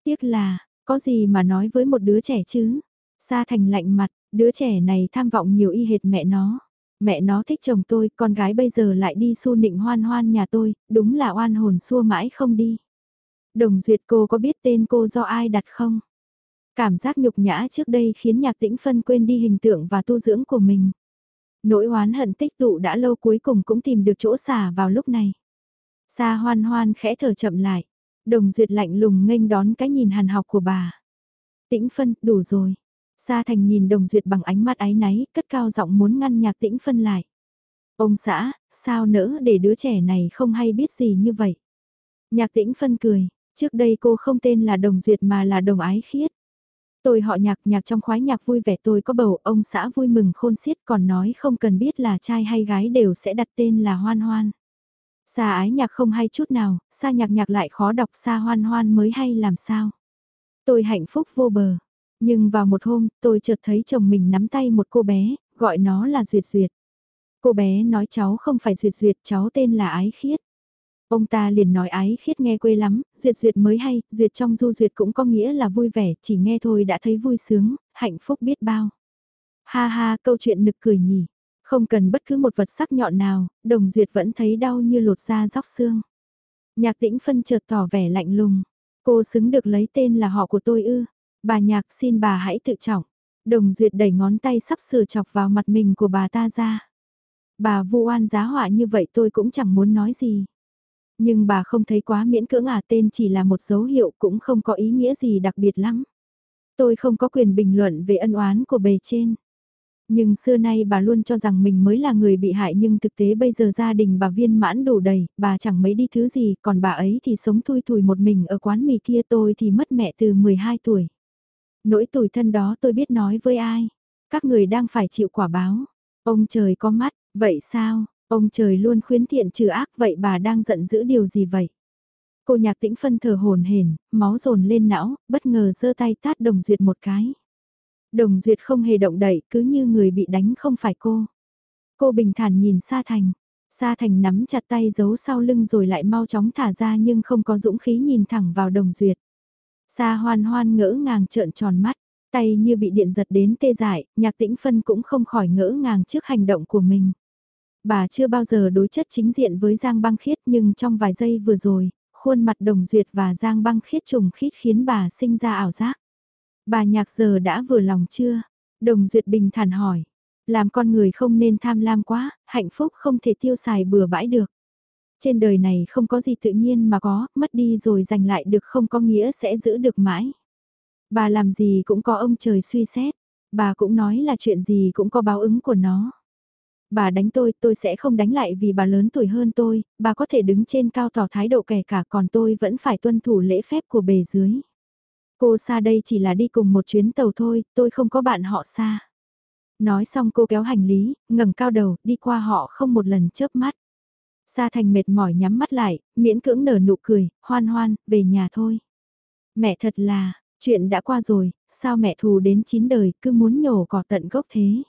Tiếc là, có gì mà nói với một đứa trẻ chứ? Sa thành lạnh mặt, đứa trẻ này tham vọng nhiều y hệt mẹ nó. Mẹ nó thích chồng tôi, con gái bây giờ lại đi su nịnh hoan hoan nhà tôi, đúng là oan hồn xua mãi không đi. Đồng duyệt cô có biết tên cô do ai đặt không? Cảm giác nhục nhã trước đây khiến nhạc tĩnh phân quên đi hình tượng và tu dưỡng của mình. Nỗi oán hận tích tụ đã lâu cuối cùng cũng tìm được chỗ xả vào lúc này. Sa hoan hoan khẽ thở chậm lại. Đồng duyệt lạnh lùng nghênh đón cái nhìn hàn học của bà. Tĩnh phân, đủ rồi. Sa thành nhìn đồng duyệt bằng ánh mắt ái náy, cất cao giọng muốn ngăn nhạc tĩnh phân lại. Ông xã, sao nỡ để đứa trẻ này không hay biết gì như vậy? Nhạc tĩnh phân cười, trước đây cô không tên là đồng duyệt mà là đồng ái khiết. Tôi họ nhạc nhạc trong khoái nhạc vui vẻ tôi có bầu ông xã vui mừng khôn xiết còn nói không cần biết là trai hay gái đều sẽ đặt tên là hoan hoan. Xa ái nhạc không hay chút nào, xa nhạc nhạc lại khó đọc xa hoan hoan mới hay làm sao. Tôi hạnh phúc vô bờ. Nhưng vào một hôm, tôi chợt thấy chồng mình nắm tay một cô bé, gọi nó là Duyệt Duyệt. Cô bé nói cháu không phải Duyệt Duyệt, cháu tên là Ái Khiết. Ông ta liền nói ái khiết nghe quê lắm, duyệt duyệt mới hay, duyệt trong du duyệt cũng có nghĩa là vui vẻ, chỉ nghe thôi đã thấy vui sướng, hạnh phúc biết bao. Ha ha, câu chuyện nực cười nhỉ. Không cần bất cứ một vật sắc nhọn nào, đồng duyệt vẫn thấy đau như lột da róc xương. Nhạc tĩnh phân chợt tỏ vẻ lạnh lùng. Cô xứng được lấy tên là họ của tôi ư. Bà nhạc xin bà hãy tự trọng. Đồng duyệt đẩy ngón tay sắp sửa chọc vào mặt mình của bà ta ra. Bà vu oan giá họa như vậy tôi cũng chẳng muốn nói gì. Nhưng bà không thấy quá miễn cưỡng à tên chỉ là một dấu hiệu cũng không có ý nghĩa gì đặc biệt lắm. Tôi không có quyền bình luận về ân oán của bề trên. Nhưng xưa nay bà luôn cho rằng mình mới là người bị hại nhưng thực tế bây giờ gia đình bà viên mãn đủ đầy, bà chẳng mấy đi thứ gì, còn bà ấy thì sống thui thủi một mình ở quán mì kia tôi thì mất mẹ từ 12 tuổi. Nỗi tủi thân đó tôi biết nói với ai. Các người đang phải chịu quả báo. Ông trời có mắt, vậy sao, ông trời luôn khuyến thiện trừ ác vậy bà đang giận dữ điều gì vậy? Cô nhạc tĩnh phân thở hồn hển, máu dồn lên não, bất ngờ giơ tay tát đồng duyệt một cái. Đồng duyệt không hề động đậy, cứ như người bị đánh không phải cô. Cô bình thản nhìn Sa Thành. Sa Thành nắm chặt tay giấu sau lưng rồi lại mau chóng thả ra nhưng không có dũng khí nhìn thẳng vào đồng duyệt. Sa hoan hoan ngỡ ngàng trợn tròn mắt, tay như bị điện giật đến tê dại, nhạc tĩnh phân cũng không khỏi ngỡ ngàng trước hành động của mình. Bà chưa bao giờ đối chất chính diện với Giang băng khiết nhưng trong vài giây vừa rồi, khuôn mặt đồng duyệt và Giang băng khiết trùng khít khiến bà sinh ra ảo giác. Bà nhạc giờ đã vừa lòng chưa? Đồng duyệt bình thản hỏi. Làm con người không nên tham lam quá, hạnh phúc không thể tiêu xài bừa bãi được. Trên đời này không có gì tự nhiên mà có, mất đi rồi giành lại được không có nghĩa sẽ giữ được mãi. Bà làm gì cũng có ông trời suy xét, bà cũng nói là chuyện gì cũng có báo ứng của nó. Bà đánh tôi, tôi sẽ không đánh lại vì bà lớn tuổi hơn tôi, bà có thể đứng trên cao tỏ thái độ kẻ cả còn tôi vẫn phải tuân thủ lễ phép của bề dưới. Cô xa đây chỉ là đi cùng một chuyến tàu thôi, tôi không có bạn họ xa. Nói xong cô kéo hành lý, ngẩng cao đầu, đi qua họ không một lần chớp mắt. Sa Thành mệt mỏi nhắm mắt lại, miễn cưỡng nở nụ cười, hoan hoan, về nhà thôi. Mẹ thật là, chuyện đã qua rồi, sao mẹ thù đến chín đời cứ muốn nhổ cỏ tận gốc thế.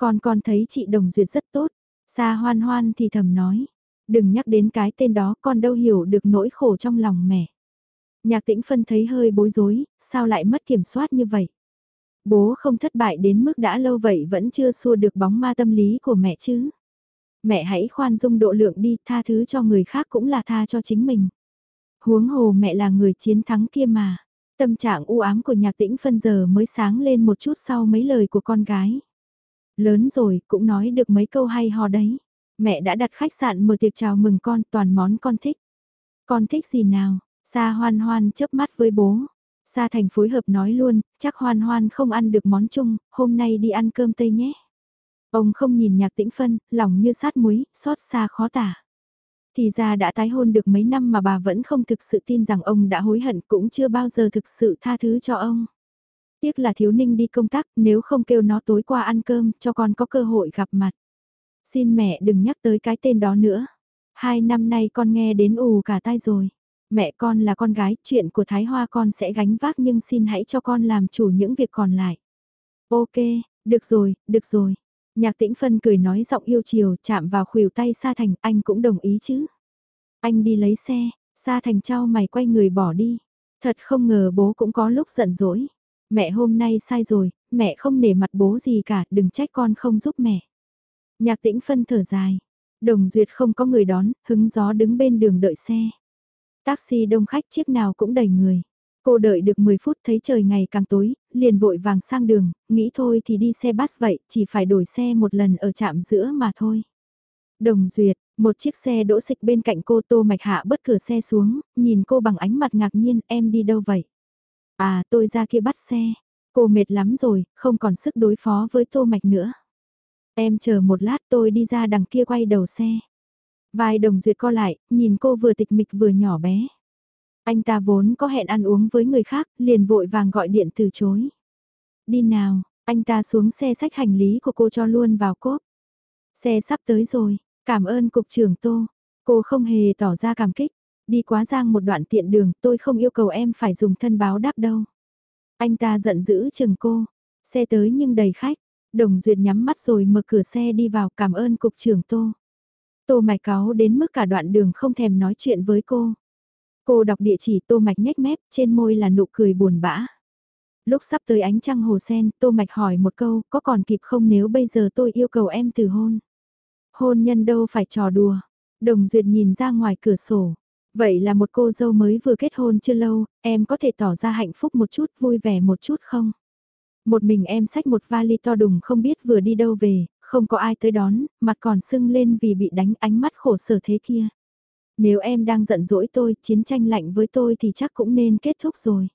Con con thấy chị Đồng Duyệt rất tốt, xa hoan hoan thì thầm nói, đừng nhắc đến cái tên đó con đâu hiểu được nỗi khổ trong lòng mẹ. Nhạc tĩnh phân thấy hơi bối rối, sao lại mất kiểm soát như vậy? Bố không thất bại đến mức đã lâu vậy vẫn chưa xua được bóng ma tâm lý của mẹ chứ? Mẹ hãy khoan dung độ lượng đi, tha thứ cho người khác cũng là tha cho chính mình. Huống hồ mẹ là người chiến thắng kia mà. Tâm trạng u ám của nhạc tĩnh phân giờ mới sáng lên một chút sau mấy lời của con gái. Lớn rồi, cũng nói được mấy câu hay ho đấy. Mẹ đã đặt khách sạn mở tiệc chào mừng con toàn món con thích. Con thích gì nào? Sa hoan hoan chớp mắt với bố. Sa thành phối hợp nói luôn, chắc hoan hoan không ăn được món chung, hôm nay đi ăn cơm tây nhé. Ông không nhìn nhạc tĩnh phân, lòng như sát muối, xót xa khó tả. Thì ra đã tái hôn được mấy năm mà bà vẫn không thực sự tin rằng ông đã hối hận cũng chưa bao giờ thực sự tha thứ cho ông. Tiếc là thiếu ninh đi công tác, nếu không kêu nó tối qua ăn cơm, cho con có cơ hội gặp mặt. Xin mẹ đừng nhắc tới cái tên đó nữa. Hai năm nay con nghe đến ù cả tai rồi. Mẹ con là con gái, chuyện của Thái Hoa con sẽ gánh vác nhưng xin hãy cho con làm chủ những việc còn lại. Ok, được rồi, được rồi. Nhạc tĩnh phân cười nói giọng yêu chiều chạm vào khuỷu tay Sa Thành, anh cũng đồng ý chứ. Anh đi lấy xe, Sa Thành trao mày quay người bỏ đi. Thật không ngờ bố cũng có lúc giận dỗi. Mẹ hôm nay sai rồi, mẹ không nể mặt bố gì cả, đừng trách con không giúp mẹ. Nhạc tĩnh phân thở dài. Đồng duyệt không có người đón, hứng gió đứng bên đường đợi xe. Taxi đông khách chiếc nào cũng đầy người. Cô đợi được 10 phút thấy trời ngày càng tối, liền vội vàng sang đường, nghĩ thôi thì đi xe bus vậy, chỉ phải đổi xe một lần ở trạm giữa mà thôi. Đồng duyệt, một chiếc xe đỗ xịch bên cạnh cô tô mạch hạ bất cửa xe xuống, nhìn cô bằng ánh mặt ngạc nhiên, em đi đâu vậy? À tôi ra kia bắt xe, cô mệt lắm rồi, không còn sức đối phó với tô mạch nữa. Em chờ một lát tôi đi ra đằng kia quay đầu xe. vài đồng duyệt co lại, nhìn cô vừa tịch mịch vừa nhỏ bé. Anh ta vốn có hẹn ăn uống với người khác, liền vội vàng gọi điện từ chối. Đi nào, anh ta xuống xe sách hành lý của cô cho luôn vào cốp. Xe sắp tới rồi, cảm ơn cục trưởng Tô. Cô không hề tỏ ra cảm kích. Đi quá giang một đoạn tiện đường, tôi không yêu cầu em phải dùng thân báo đáp đâu. Anh ta giận dữ chừng cô. Xe tới nhưng đầy khách. Đồng Duyệt nhắm mắt rồi mở cửa xe đi vào cảm ơn cục trưởng Tô. Tô Mạch cáo đến mức cả đoạn đường không thèm nói chuyện với cô. Cô đọc địa chỉ Tô Mạch nhếch mép, trên môi là nụ cười buồn bã. Lúc sắp tới ánh trăng hồ sen, Tô Mạch hỏi một câu, có còn kịp không nếu bây giờ tôi yêu cầu em từ hôn? Hôn nhân đâu phải trò đùa. Đồng Duyệt nhìn ra ngoài cửa sổ. Vậy là một cô dâu mới vừa kết hôn chưa lâu, em có thể tỏ ra hạnh phúc một chút, vui vẻ một chút không? Một mình em xách một vali to đùng không biết vừa đi đâu về, không có ai tới đón, mặt còn sưng lên vì bị đánh ánh mắt khổ sở thế kia. Nếu em đang giận dỗi tôi, chiến tranh lạnh với tôi thì chắc cũng nên kết thúc rồi.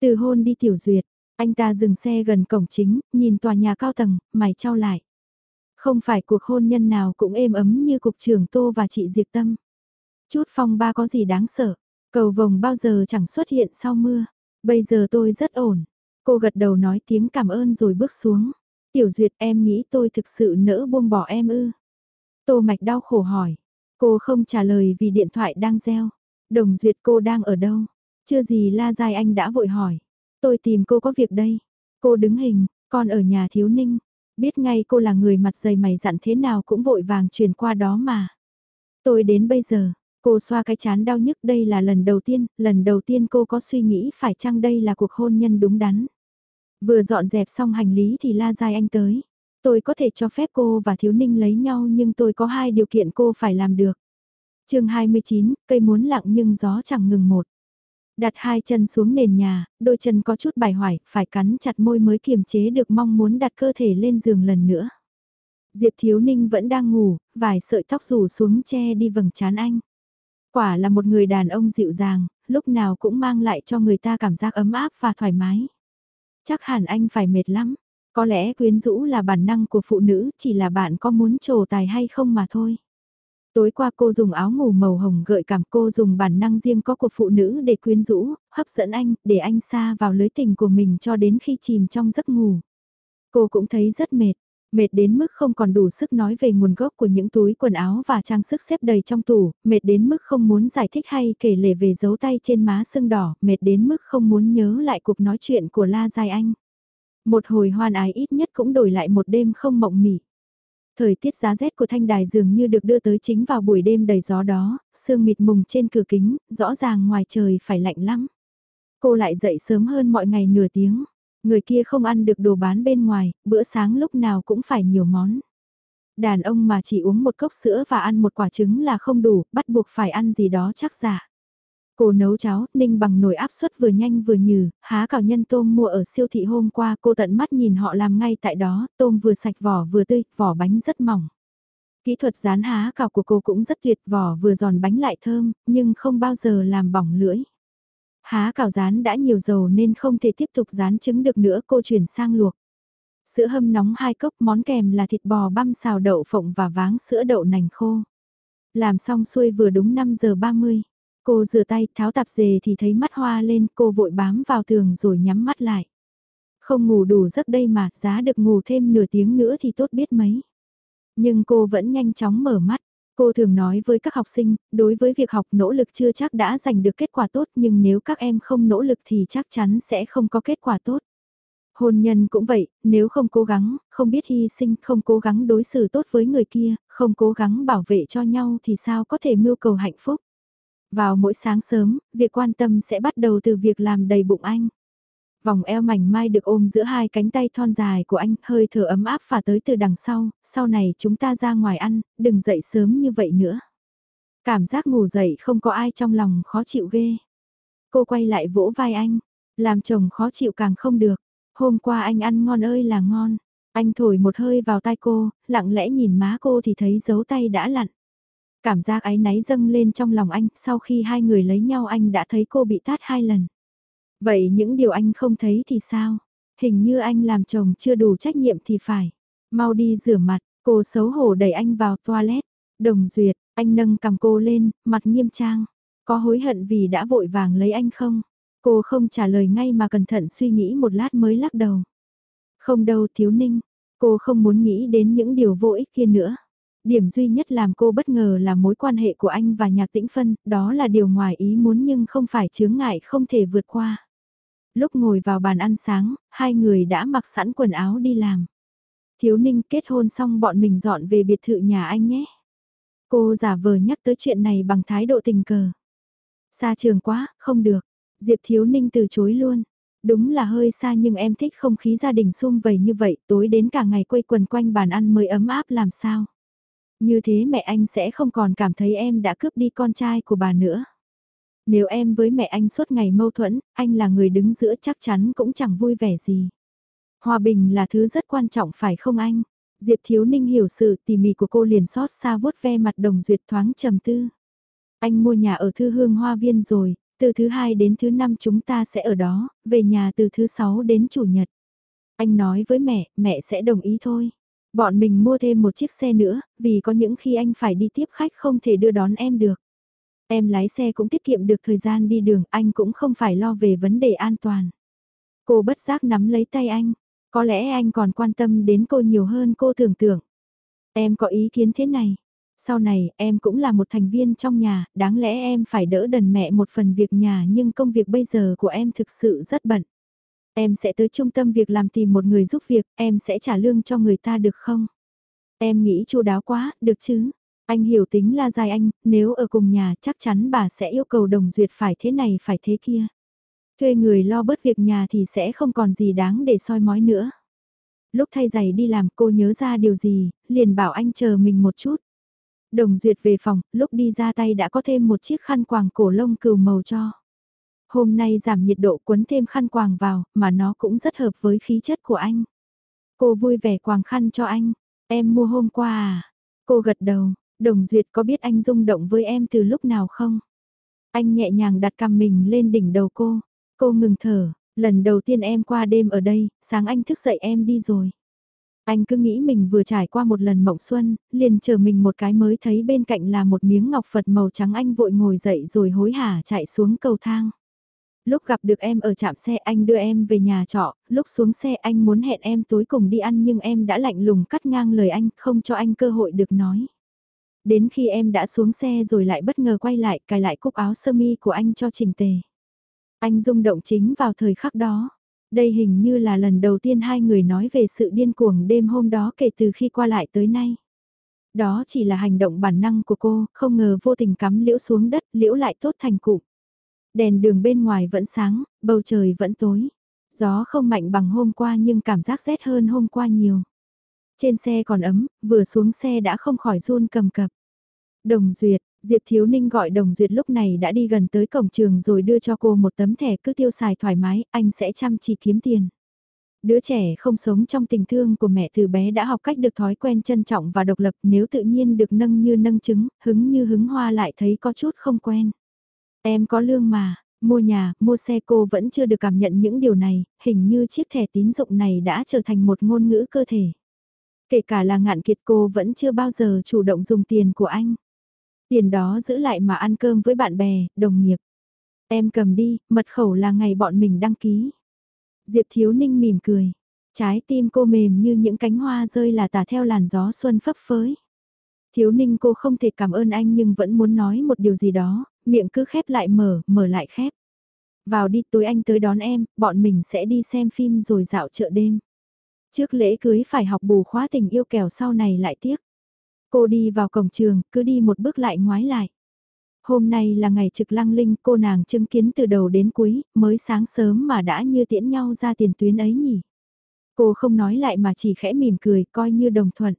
Từ hôn đi tiểu duyệt, anh ta dừng xe gần cổng chính, nhìn tòa nhà cao tầng, mày trao lại. Không phải cuộc hôn nhân nào cũng êm ấm như cục trưởng Tô và chị Diệp Tâm. Chút phong ba có gì đáng sợ, cầu vồng bao giờ chẳng xuất hiện sau mưa. Bây giờ tôi rất ổn. Cô gật đầu nói tiếng cảm ơn rồi bước xuống. Tiểu Duyệt em nghĩ tôi thực sự nỡ buông bỏ em ư. Tô Mạch đau khổ hỏi. Cô không trả lời vì điện thoại đang reo. Đồng Duyệt cô đang ở đâu? Chưa gì la dài anh đã vội hỏi. Tôi tìm cô có việc đây. Cô đứng hình, con ở nhà thiếu ninh. Biết ngay cô là người mặt dày mày dặn thế nào cũng vội vàng truyền qua đó mà. Tôi đến bây giờ, cô xoa cái chán đau nhức đây là lần đầu tiên, lần đầu tiên cô có suy nghĩ phải chăng đây là cuộc hôn nhân đúng đắn. Vừa dọn dẹp xong hành lý thì la dài anh tới. Tôi có thể cho phép cô và thiếu ninh lấy nhau nhưng tôi có hai điều kiện cô phải làm được. chương 29, cây muốn lặng nhưng gió chẳng ngừng một. Đặt hai chân xuống nền nhà, đôi chân có chút bài hoài, phải cắn chặt môi mới kiềm chế được mong muốn đặt cơ thể lên giường lần nữa. Diệp Thiếu Ninh vẫn đang ngủ, vài sợi tóc rủ xuống che đi vầng trán anh. Quả là một người đàn ông dịu dàng, lúc nào cũng mang lại cho người ta cảm giác ấm áp và thoải mái. Chắc hẳn anh phải mệt lắm. Có lẽ quyến rũ là bản năng của phụ nữ, chỉ là bạn có muốn trổ tài hay không mà thôi. Tối qua cô dùng áo ngủ màu hồng gợi cảm cô dùng bản năng riêng có của phụ nữ để quyến rũ, hấp dẫn anh, để anh xa vào lưới tình của mình cho đến khi chìm trong giấc ngủ. Cô cũng thấy rất mệt, mệt đến mức không còn đủ sức nói về nguồn gốc của những túi quần áo và trang sức xếp đầy trong tủ, mệt đến mức không muốn giải thích hay kể lể về dấu tay trên má sưng đỏ, mệt đến mức không muốn nhớ lại cuộc nói chuyện của La Giai Anh. Một hồi hoan ái ít nhất cũng đổi lại một đêm không mộng mỉ. Thời tiết giá rét của thanh đài dường như được đưa tới chính vào buổi đêm đầy gió đó, sương mịt mùng trên cửa kính, rõ ràng ngoài trời phải lạnh lắm. Cô lại dậy sớm hơn mọi ngày nửa tiếng. Người kia không ăn được đồ bán bên ngoài, bữa sáng lúc nào cũng phải nhiều món. Đàn ông mà chỉ uống một cốc sữa và ăn một quả trứng là không đủ, bắt buộc phải ăn gì đó chắc giả. Cô nấu cháo, ninh bằng nồi áp suất vừa nhanh vừa nhừ, há cảo nhân tôm mua ở siêu thị hôm qua cô tận mắt nhìn họ làm ngay tại đó, tôm vừa sạch vỏ vừa tươi, vỏ bánh rất mỏng. Kỹ thuật rán há cảo của cô cũng rất tuyệt vỏ vừa giòn bánh lại thơm, nhưng không bao giờ làm bỏng lưỡi. Há cào rán đã nhiều dầu nên không thể tiếp tục rán trứng được nữa, cô chuyển sang luộc. Sữa hâm nóng hai cốc, món kèm là thịt bò băm xào đậu phộng và váng sữa đậu nành khô. Làm xong xuôi vừa đúng 5 giờ 30. Cô rửa tay, tháo tạp dề thì thấy mắt hoa lên, cô vội bám vào tường rồi nhắm mắt lại. Không ngủ đủ giấc đây mà, giá được ngủ thêm nửa tiếng nữa thì tốt biết mấy. Nhưng cô vẫn nhanh chóng mở mắt. Cô thường nói với các học sinh, đối với việc học nỗ lực chưa chắc đã giành được kết quả tốt nhưng nếu các em không nỗ lực thì chắc chắn sẽ không có kết quả tốt. Hôn nhân cũng vậy, nếu không cố gắng, không biết hy sinh, không cố gắng đối xử tốt với người kia, không cố gắng bảo vệ cho nhau thì sao có thể mưu cầu hạnh phúc. Vào mỗi sáng sớm, việc quan tâm sẽ bắt đầu từ việc làm đầy bụng anh. Vòng eo mảnh mai được ôm giữa hai cánh tay thon dài của anh, hơi thở ấm áp phả tới từ đằng sau, sau này chúng ta ra ngoài ăn, đừng dậy sớm như vậy nữa. Cảm giác ngủ dậy không có ai trong lòng khó chịu ghê. Cô quay lại vỗ vai anh, làm chồng khó chịu càng không được. Hôm qua anh ăn ngon ơi là ngon. Anh thổi một hơi vào tai cô, lặng lẽ nhìn má cô thì thấy dấu tay đã lặn. Cảm giác áy náy dâng lên trong lòng anh, sau khi hai người lấy nhau anh đã thấy cô bị tát hai lần. Vậy những điều anh không thấy thì sao? Hình như anh làm chồng chưa đủ trách nhiệm thì phải. Mau đi rửa mặt, cô xấu hổ đẩy anh vào toilet. Đồng duyệt, anh nâng cầm cô lên, mặt nghiêm trang. Có hối hận vì đã vội vàng lấy anh không? Cô không trả lời ngay mà cẩn thận suy nghĩ một lát mới lắc đầu. Không đâu thiếu ninh, cô không muốn nghĩ đến những điều vô ích kia nữa. Điểm duy nhất làm cô bất ngờ là mối quan hệ của anh và nhạc tĩnh phân, đó là điều ngoài ý muốn nhưng không phải chướng ngại không thể vượt qua. Lúc ngồi vào bàn ăn sáng, hai người đã mặc sẵn quần áo đi làm. Thiếu ninh kết hôn xong bọn mình dọn về biệt thự nhà anh nhé. Cô giả vờ nhắc tới chuyện này bằng thái độ tình cờ. Xa trường quá, không được. Diệp Thiếu Ninh từ chối luôn. Đúng là hơi xa nhưng em thích không khí gia đình sum vầy như vậy, tối đến cả ngày quây quần quanh bàn ăn mới ấm áp làm sao. Như thế mẹ anh sẽ không còn cảm thấy em đã cướp đi con trai của bà nữa. Nếu em với mẹ anh suốt ngày mâu thuẫn, anh là người đứng giữa chắc chắn cũng chẳng vui vẻ gì. Hòa bình là thứ rất quan trọng phải không anh? Diệp Thiếu Ninh hiểu sự tỉ mỉ của cô liền xót xa vuốt ve mặt đồng duyệt thoáng trầm tư. Anh mua nhà ở Thư Hương Hoa Viên rồi, từ thứ hai đến thứ năm chúng ta sẽ ở đó, về nhà từ thứ sáu đến chủ nhật. Anh nói với mẹ, mẹ sẽ đồng ý thôi. Bọn mình mua thêm một chiếc xe nữa, vì có những khi anh phải đi tiếp khách không thể đưa đón em được. Em lái xe cũng tiết kiệm được thời gian đi đường, anh cũng không phải lo về vấn đề an toàn. Cô bất giác nắm lấy tay anh, có lẽ anh còn quan tâm đến cô nhiều hơn cô tưởng tượng. Em có ý kiến thế này, sau này em cũng là một thành viên trong nhà, đáng lẽ em phải đỡ đần mẹ một phần việc nhà nhưng công việc bây giờ của em thực sự rất bận. Em sẽ tới trung tâm việc làm tìm một người giúp việc, em sẽ trả lương cho người ta được không? Em nghĩ chu đáo quá, được chứ? Anh hiểu tính là dài anh, nếu ở cùng nhà chắc chắn bà sẽ yêu cầu đồng duyệt phải thế này phải thế kia. Thuê người lo bớt việc nhà thì sẽ không còn gì đáng để soi mói nữa. Lúc thay giày đi làm cô nhớ ra điều gì, liền bảo anh chờ mình một chút. Đồng duyệt về phòng, lúc đi ra tay đã có thêm một chiếc khăn quàng cổ lông cừu màu cho. Hôm nay giảm nhiệt độ quấn thêm khăn quàng vào, mà nó cũng rất hợp với khí chất của anh. Cô vui vẻ quàng khăn cho anh. Em mua hôm qua à? Cô gật đầu, Đồng Duyệt có biết anh rung động với em từ lúc nào không? Anh nhẹ nhàng đặt cằm mình lên đỉnh đầu cô. Cô ngừng thở, lần đầu tiên em qua đêm ở đây, sáng anh thức dậy em đi rồi. Anh cứ nghĩ mình vừa trải qua một lần mộng xuân, liền chờ mình một cái mới thấy bên cạnh là một miếng ngọc Phật màu trắng anh vội ngồi dậy rồi hối hả chạy xuống cầu thang. Lúc gặp được em ở trạm xe anh đưa em về nhà trọ, lúc xuống xe anh muốn hẹn em tối cùng đi ăn nhưng em đã lạnh lùng cắt ngang lời anh, không cho anh cơ hội được nói. Đến khi em đã xuống xe rồi lại bất ngờ quay lại, cài lại cúc áo sơ mi của anh cho chỉnh tề. Anh rung động chính vào thời khắc đó. Đây hình như là lần đầu tiên hai người nói về sự điên cuồng đêm hôm đó kể từ khi qua lại tới nay. Đó chỉ là hành động bản năng của cô, không ngờ vô tình cắm liễu xuống đất, liễu lại tốt thành cụ. Đèn đường bên ngoài vẫn sáng, bầu trời vẫn tối. Gió không mạnh bằng hôm qua nhưng cảm giác rét hơn hôm qua nhiều. Trên xe còn ấm, vừa xuống xe đã không khỏi run cầm cập. Đồng Duyệt, Diệp Thiếu Ninh gọi Đồng Duyệt lúc này đã đi gần tới cổng trường rồi đưa cho cô một tấm thẻ cứ tiêu xài thoải mái, anh sẽ chăm chỉ kiếm tiền. Đứa trẻ không sống trong tình thương của mẹ từ bé đã học cách được thói quen trân trọng và độc lập nếu tự nhiên được nâng như nâng trứng, hứng như hứng hoa lại thấy có chút không quen. Em có lương mà, mua nhà, mua xe cô vẫn chưa được cảm nhận những điều này, hình như chiếc thẻ tín dụng này đã trở thành một ngôn ngữ cơ thể. Kể cả là ngạn kiệt cô vẫn chưa bao giờ chủ động dùng tiền của anh. Tiền đó giữ lại mà ăn cơm với bạn bè, đồng nghiệp. Em cầm đi, mật khẩu là ngày bọn mình đăng ký. Diệp Thiếu Ninh mỉm cười. Trái tim cô mềm như những cánh hoa rơi là tả theo làn gió xuân phấp phới. Thiếu Ninh cô không thể cảm ơn anh nhưng vẫn muốn nói một điều gì đó, miệng cứ khép lại mở, mở lại khép. Vào đi tối anh tới đón em, bọn mình sẽ đi xem phim rồi dạo chợ đêm. Trước lễ cưới phải học bù khóa tình yêu kèo sau này lại tiếc. Cô đi vào cổng trường, cứ đi một bước lại ngoái lại. Hôm nay là ngày trực lăng linh, cô nàng chứng kiến từ đầu đến cuối, mới sáng sớm mà đã như tiễn nhau ra tiền tuyến ấy nhỉ. Cô không nói lại mà chỉ khẽ mỉm cười, coi như đồng thuận.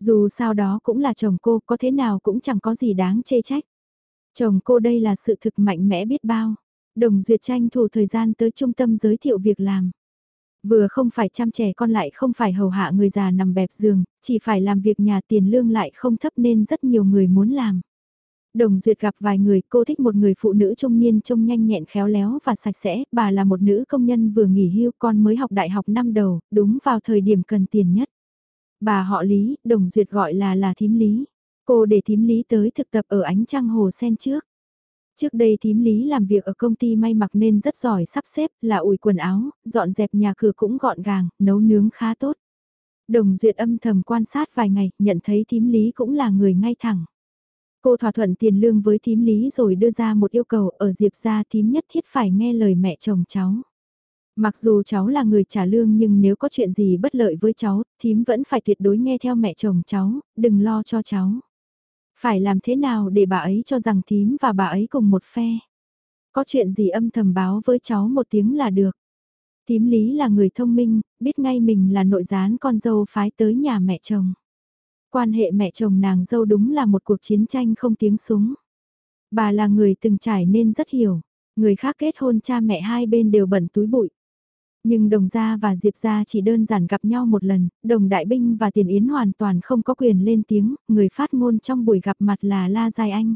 Dù sao đó cũng là chồng cô, có thế nào cũng chẳng có gì đáng chê trách. Chồng cô đây là sự thực mạnh mẽ biết bao. Đồng Duyệt tranh thủ thời gian tới trung tâm giới thiệu việc làm. Vừa không phải chăm trẻ con lại không phải hầu hạ người già nằm bẹp giường, chỉ phải làm việc nhà tiền lương lại không thấp nên rất nhiều người muốn làm. Đồng Duyệt gặp vài người, cô thích một người phụ nữ trung niên trông nhanh nhẹn khéo léo và sạch sẽ, bà là một nữ công nhân vừa nghỉ hưu con mới học đại học năm đầu, đúng vào thời điểm cần tiền nhất. Bà họ Lý, Đồng Duyệt gọi là là thím Lý. Cô để thím Lý tới thực tập ở ánh trăng hồ sen trước. Trước đây thím lý làm việc ở công ty may mặc nên rất giỏi sắp xếp là ủi quần áo, dọn dẹp nhà cửa cũng gọn gàng, nấu nướng khá tốt. Đồng duyệt âm thầm quan sát vài ngày, nhận thấy thím lý cũng là người ngay thẳng. Cô thỏa thuận tiền lương với thím lý rồi đưa ra một yêu cầu ở Diệp gia thím nhất thiết phải nghe lời mẹ chồng cháu. Mặc dù cháu là người trả lương nhưng nếu có chuyện gì bất lợi với cháu, thím vẫn phải tuyệt đối nghe theo mẹ chồng cháu, đừng lo cho cháu. Phải làm thế nào để bà ấy cho rằng thím và bà ấy cùng một phe. Có chuyện gì âm thầm báo với cháu một tiếng là được. Tím lý là người thông minh, biết ngay mình là nội gián con dâu phái tới nhà mẹ chồng. Quan hệ mẹ chồng nàng dâu đúng là một cuộc chiến tranh không tiếng súng. Bà là người từng trải nên rất hiểu, người khác kết hôn cha mẹ hai bên đều bẩn túi bụi. Nhưng Đồng Gia và Diệp Gia chỉ đơn giản gặp nhau một lần, Đồng Đại Binh và Tiền Yến hoàn toàn không có quyền lên tiếng, người phát ngôn trong buổi gặp mặt là La Giai Anh.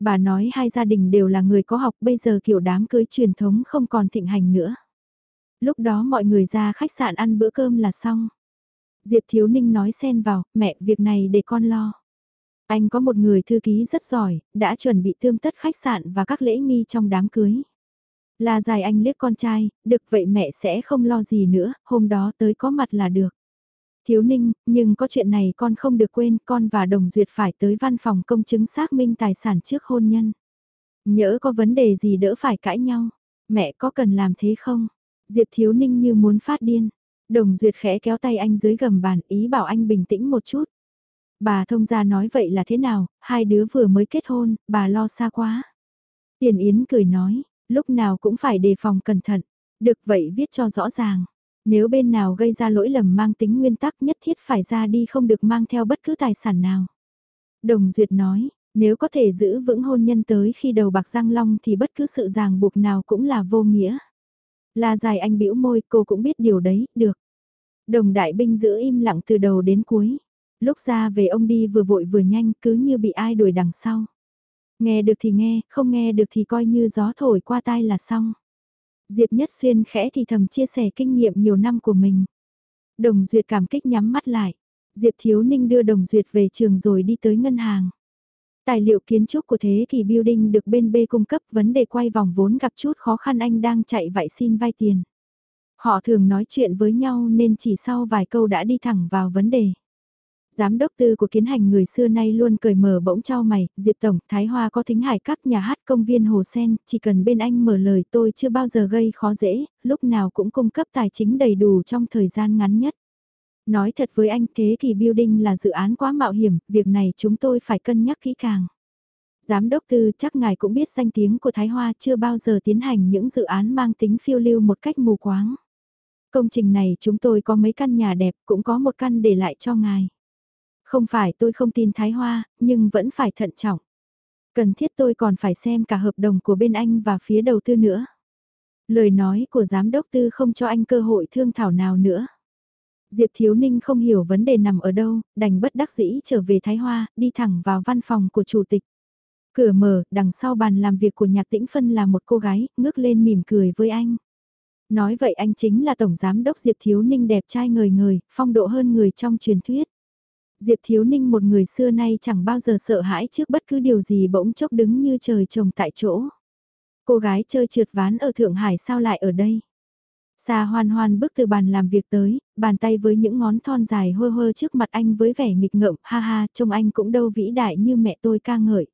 Bà nói hai gia đình đều là người có học bây giờ kiểu đám cưới truyền thống không còn thịnh hành nữa. Lúc đó mọi người ra khách sạn ăn bữa cơm là xong. Diệp Thiếu Ninh nói xen vào, mẹ việc này để con lo. Anh có một người thư ký rất giỏi, đã chuẩn bị tươm tất khách sạn và các lễ nghi trong đám cưới. La dài anh liếc con trai, được vậy mẹ sẽ không lo gì nữa, hôm đó tới có mặt là được. Thiếu ninh, nhưng có chuyện này con không được quên, con và Đồng Duyệt phải tới văn phòng công chứng xác minh tài sản trước hôn nhân. Nhỡ có vấn đề gì đỡ phải cãi nhau, mẹ có cần làm thế không? Diệp Thiếu Ninh như muốn phát điên. Đồng Duyệt khẽ kéo tay anh dưới gầm bàn ý bảo anh bình tĩnh một chút. Bà thông gia nói vậy là thế nào, hai đứa vừa mới kết hôn, bà lo xa quá. Tiền Yến cười nói, lúc nào cũng phải đề phòng cẩn thận. Được vậy viết cho rõ ràng. Nếu bên nào gây ra lỗi lầm mang tính nguyên tắc nhất thiết phải ra đi không được mang theo bất cứ tài sản nào. Đồng Duyệt nói, nếu có thể giữ vững hôn nhân tới khi đầu bạc răng long thì bất cứ sự ràng buộc nào cũng là vô nghĩa. là dài anh bĩu môi cô cũng biết điều đấy, được. Đồng đại binh giữ im lặng từ đầu đến cuối. Lúc ra về ông đi vừa vội vừa nhanh cứ như bị ai đuổi đằng sau. Nghe được thì nghe, không nghe được thì coi như gió thổi qua tai là xong. Diệp Nhất Xuyên khẽ thì thầm chia sẻ kinh nghiệm nhiều năm của mình. Đồng Duyệt cảm kích nhắm mắt lại. Diệp Thiếu Ninh đưa Đồng Duyệt về trường rồi đi tới ngân hàng. Tài liệu kiến trúc của thế kỷ building được bên B cung cấp vấn đề quay vòng vốn gặp chút khó khăn anh đang chạy vậy xin vay tiền. Họ thường nói chuyện với nhau nên chỉ sau vài câu đã đi thẳng vào vấn đề. Giám đốc tư của kiến hành người xưa nay luôn cười mở bỗng trao mày, Diệp Tổng, Thái Hoa có thính hải các nhà hát công viên Hồ Sen, chỉ cần bên anh mở lời tôi chưa bao giờ gây khó dễ, lúc nào cũng cung cấp tài chính đầy đủ trong thời gian ngắn nhất. Nói thật với anh thế kỷ building là dự án quá mạo hiểm, việc này chúng tôi phải cân nhắc kỹ càng. Giám đốc tư chắc ngài cũng biết danh tiếng của Thái Hoa chưa bao giờ tiến hành những dự án mang tính phiêu lưu một cách mù quáng. Công trình này chúng tôi có mấy căn nhà đẹp cũng có một căn để lại cho ngài. Không phải tôi không tin Thái Hoa, nhưng vẫn phải thận trọng. Cần thiết tôi còn phải xem cả hợp đồng của bên anh và phía đầu tư nữa. Lời nói của giám đốc tư không cho anh cơ hội thương thảo nào nữa. Diệp Thiếu Ninh không hiểu vấn đề nằm ở đâu, đành bất đắc dĩ trở về Thái Hoa, đi thẳng vào văn phòng của chủ tịch. Cửa mở, đằng sau bàn làm việc của Nhạc Tĩnh Phân là một cô gái, ngước lên mỉm cười với anh. Nói vậy anh chính là Tổng Giám đốc Diệp Thiếu Ninh đẹp trai ngời ngời, phong độ hơn người trong truyền thuyết. Diệp Thiếu Ninh một người xưa nay chẳng bao giờ sợ hãi trước bất cứ điều gì bỗng chốc đứng như trời trồng tại chỗ. Cô gái chơi trượt ván ở Thượng Hải sao lại ở đây? Sa hoan hoan bước từ bàn làm việc tới, bàn tay với những ngón thon dài hơ hơ trước mặt anh với vẻ nghịch ngợm, ha ha, trông anh cũng đâu vĩ đại như mẹ tôi ca ngợi.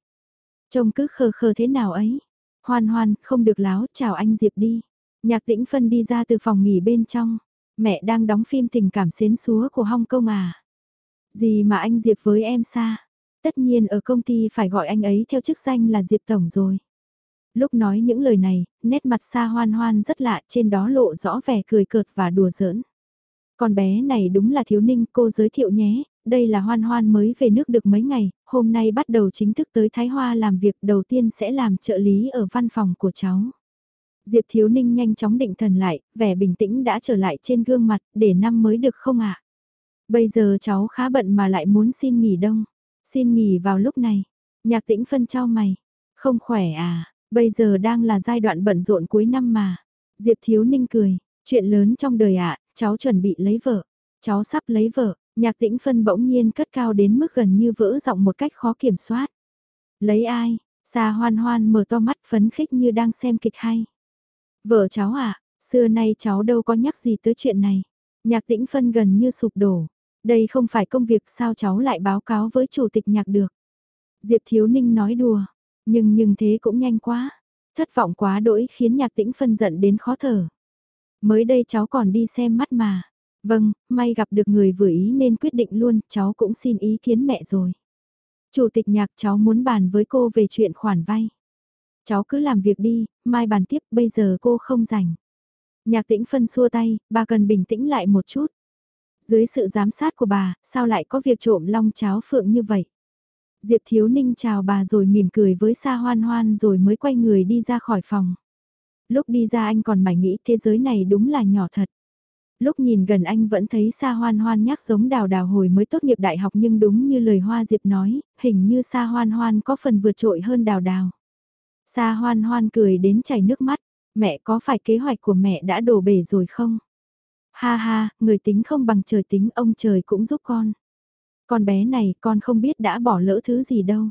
Trông cứ khờ khờ thế nào ấy. Hoan hoan, không được láo, chào anh Diệp đi. Nhạc tĩnh phân đi ra từ phòng nghỉ bên trong. Mẹ đang đóng phim tình cảm xến xúa của Hong Kông à. Gì mà anh Diệp với em xa. Tất nhiên ở công ty phải gọi anh ấy theo chức danh là Diệp Tổng rồi. Lúc nói những lời này, nét mặt xa hoan hoan rất lạ trên đó lộ rõ vẻ cười cợt và đùa giỡn. Con bé này đúng là thiếu ninh cô giới thiệu nhé, đây là hoan hoan mới về nước được mấy ngày, hôm nay bắt đầu chính thức tới Thái Hoa làm việc đầu tiên sẽ làm trợ lý ở văn phòng của cháu. Diệp Thiếu Ninh nhanh chóng định thần lại, vẻ bình tĩnh đã trở lại trên gương mặt, để năm mới được không ạ? Bây giờ cháu khá bận mà lại muốn xin nghỉ đông. Xin nghỉ vào lúc này. Nhạc tĩnh phân trao mày. Không khỏe à, bây giờ đang là giai đoạn bận rộn cuối năm mà. Diệp Thiếu Ninh cười, chuyện lớn trong đời ạ, cháu chuẩn bị lấy vợ. Cháu sắp lấy vợ, nhạc tĩnh phân bỗng nhiên cất cao đến mức gần như vỡ giọng một cách khó kiểm soát. Lấy ai? xa hoan hoan mở to mắt phấn khích như đang xem kịch hay. Vợ cháu à, xưa nay cháu đâu có nhắc gì tới chuyện này. Nhạc tĩnh phân gần như sụp đổ. Đây không phải công việc sao cháu lại báo cáo với chủ tịch nhạc được. Diệp Thiếu Ninh nói đùa, nhưng nhưng thế cũng nhanh quá. Thất vọng quá đỗi khiến nhạc tĩnh phân giận đến khó thở. Mới đây cháu còn đi xem mắt mà. Vâng, may gặp được người vừa ý nên quyết định luôn, cháu cũng xin ý kiến mẹ rồi. Chủ tịch nhạc cháu muốn bàn với cô về chuyện khoản vay. Cháu cứ làm việc đi, mai bàn tiếp, bây giờ cô không rảnh. Nhạc tĩnh phân xua tay, bà cần bình tĩnh lại một chút. Dưới sự giám sát của bà, sao lại có việc trộm long cháo phượng như vậy? Diệp Thiếu Ninh chào bà rồi mỉm cười với Sa Hoan Hoan rồi mới quay người đi ra khỏi phòng. Lúc đi ra anh còn mải nghĩ thế giới này đúng là nhỏ thật. Lúc nhìn gần anh vẫn thấy Sa Hoan Hoan nhắc giống đào đào hồi mới tốt nghiệp đại học nhưng đúng như lời Hoa Diệp nói, hình như Sa Hoan Hoan có phần vượt trội hơn đào đào. Sa Hoan Hoan cười đến chảy nước mắt, mẹ có phải kế hoạch của mẹ đã đổ bể rồi không? Ha ha, người tính không bằng trời tính ông trời cũng giúp con. Con bé này con không biết đã bỏ lỡ thứ gì đâu.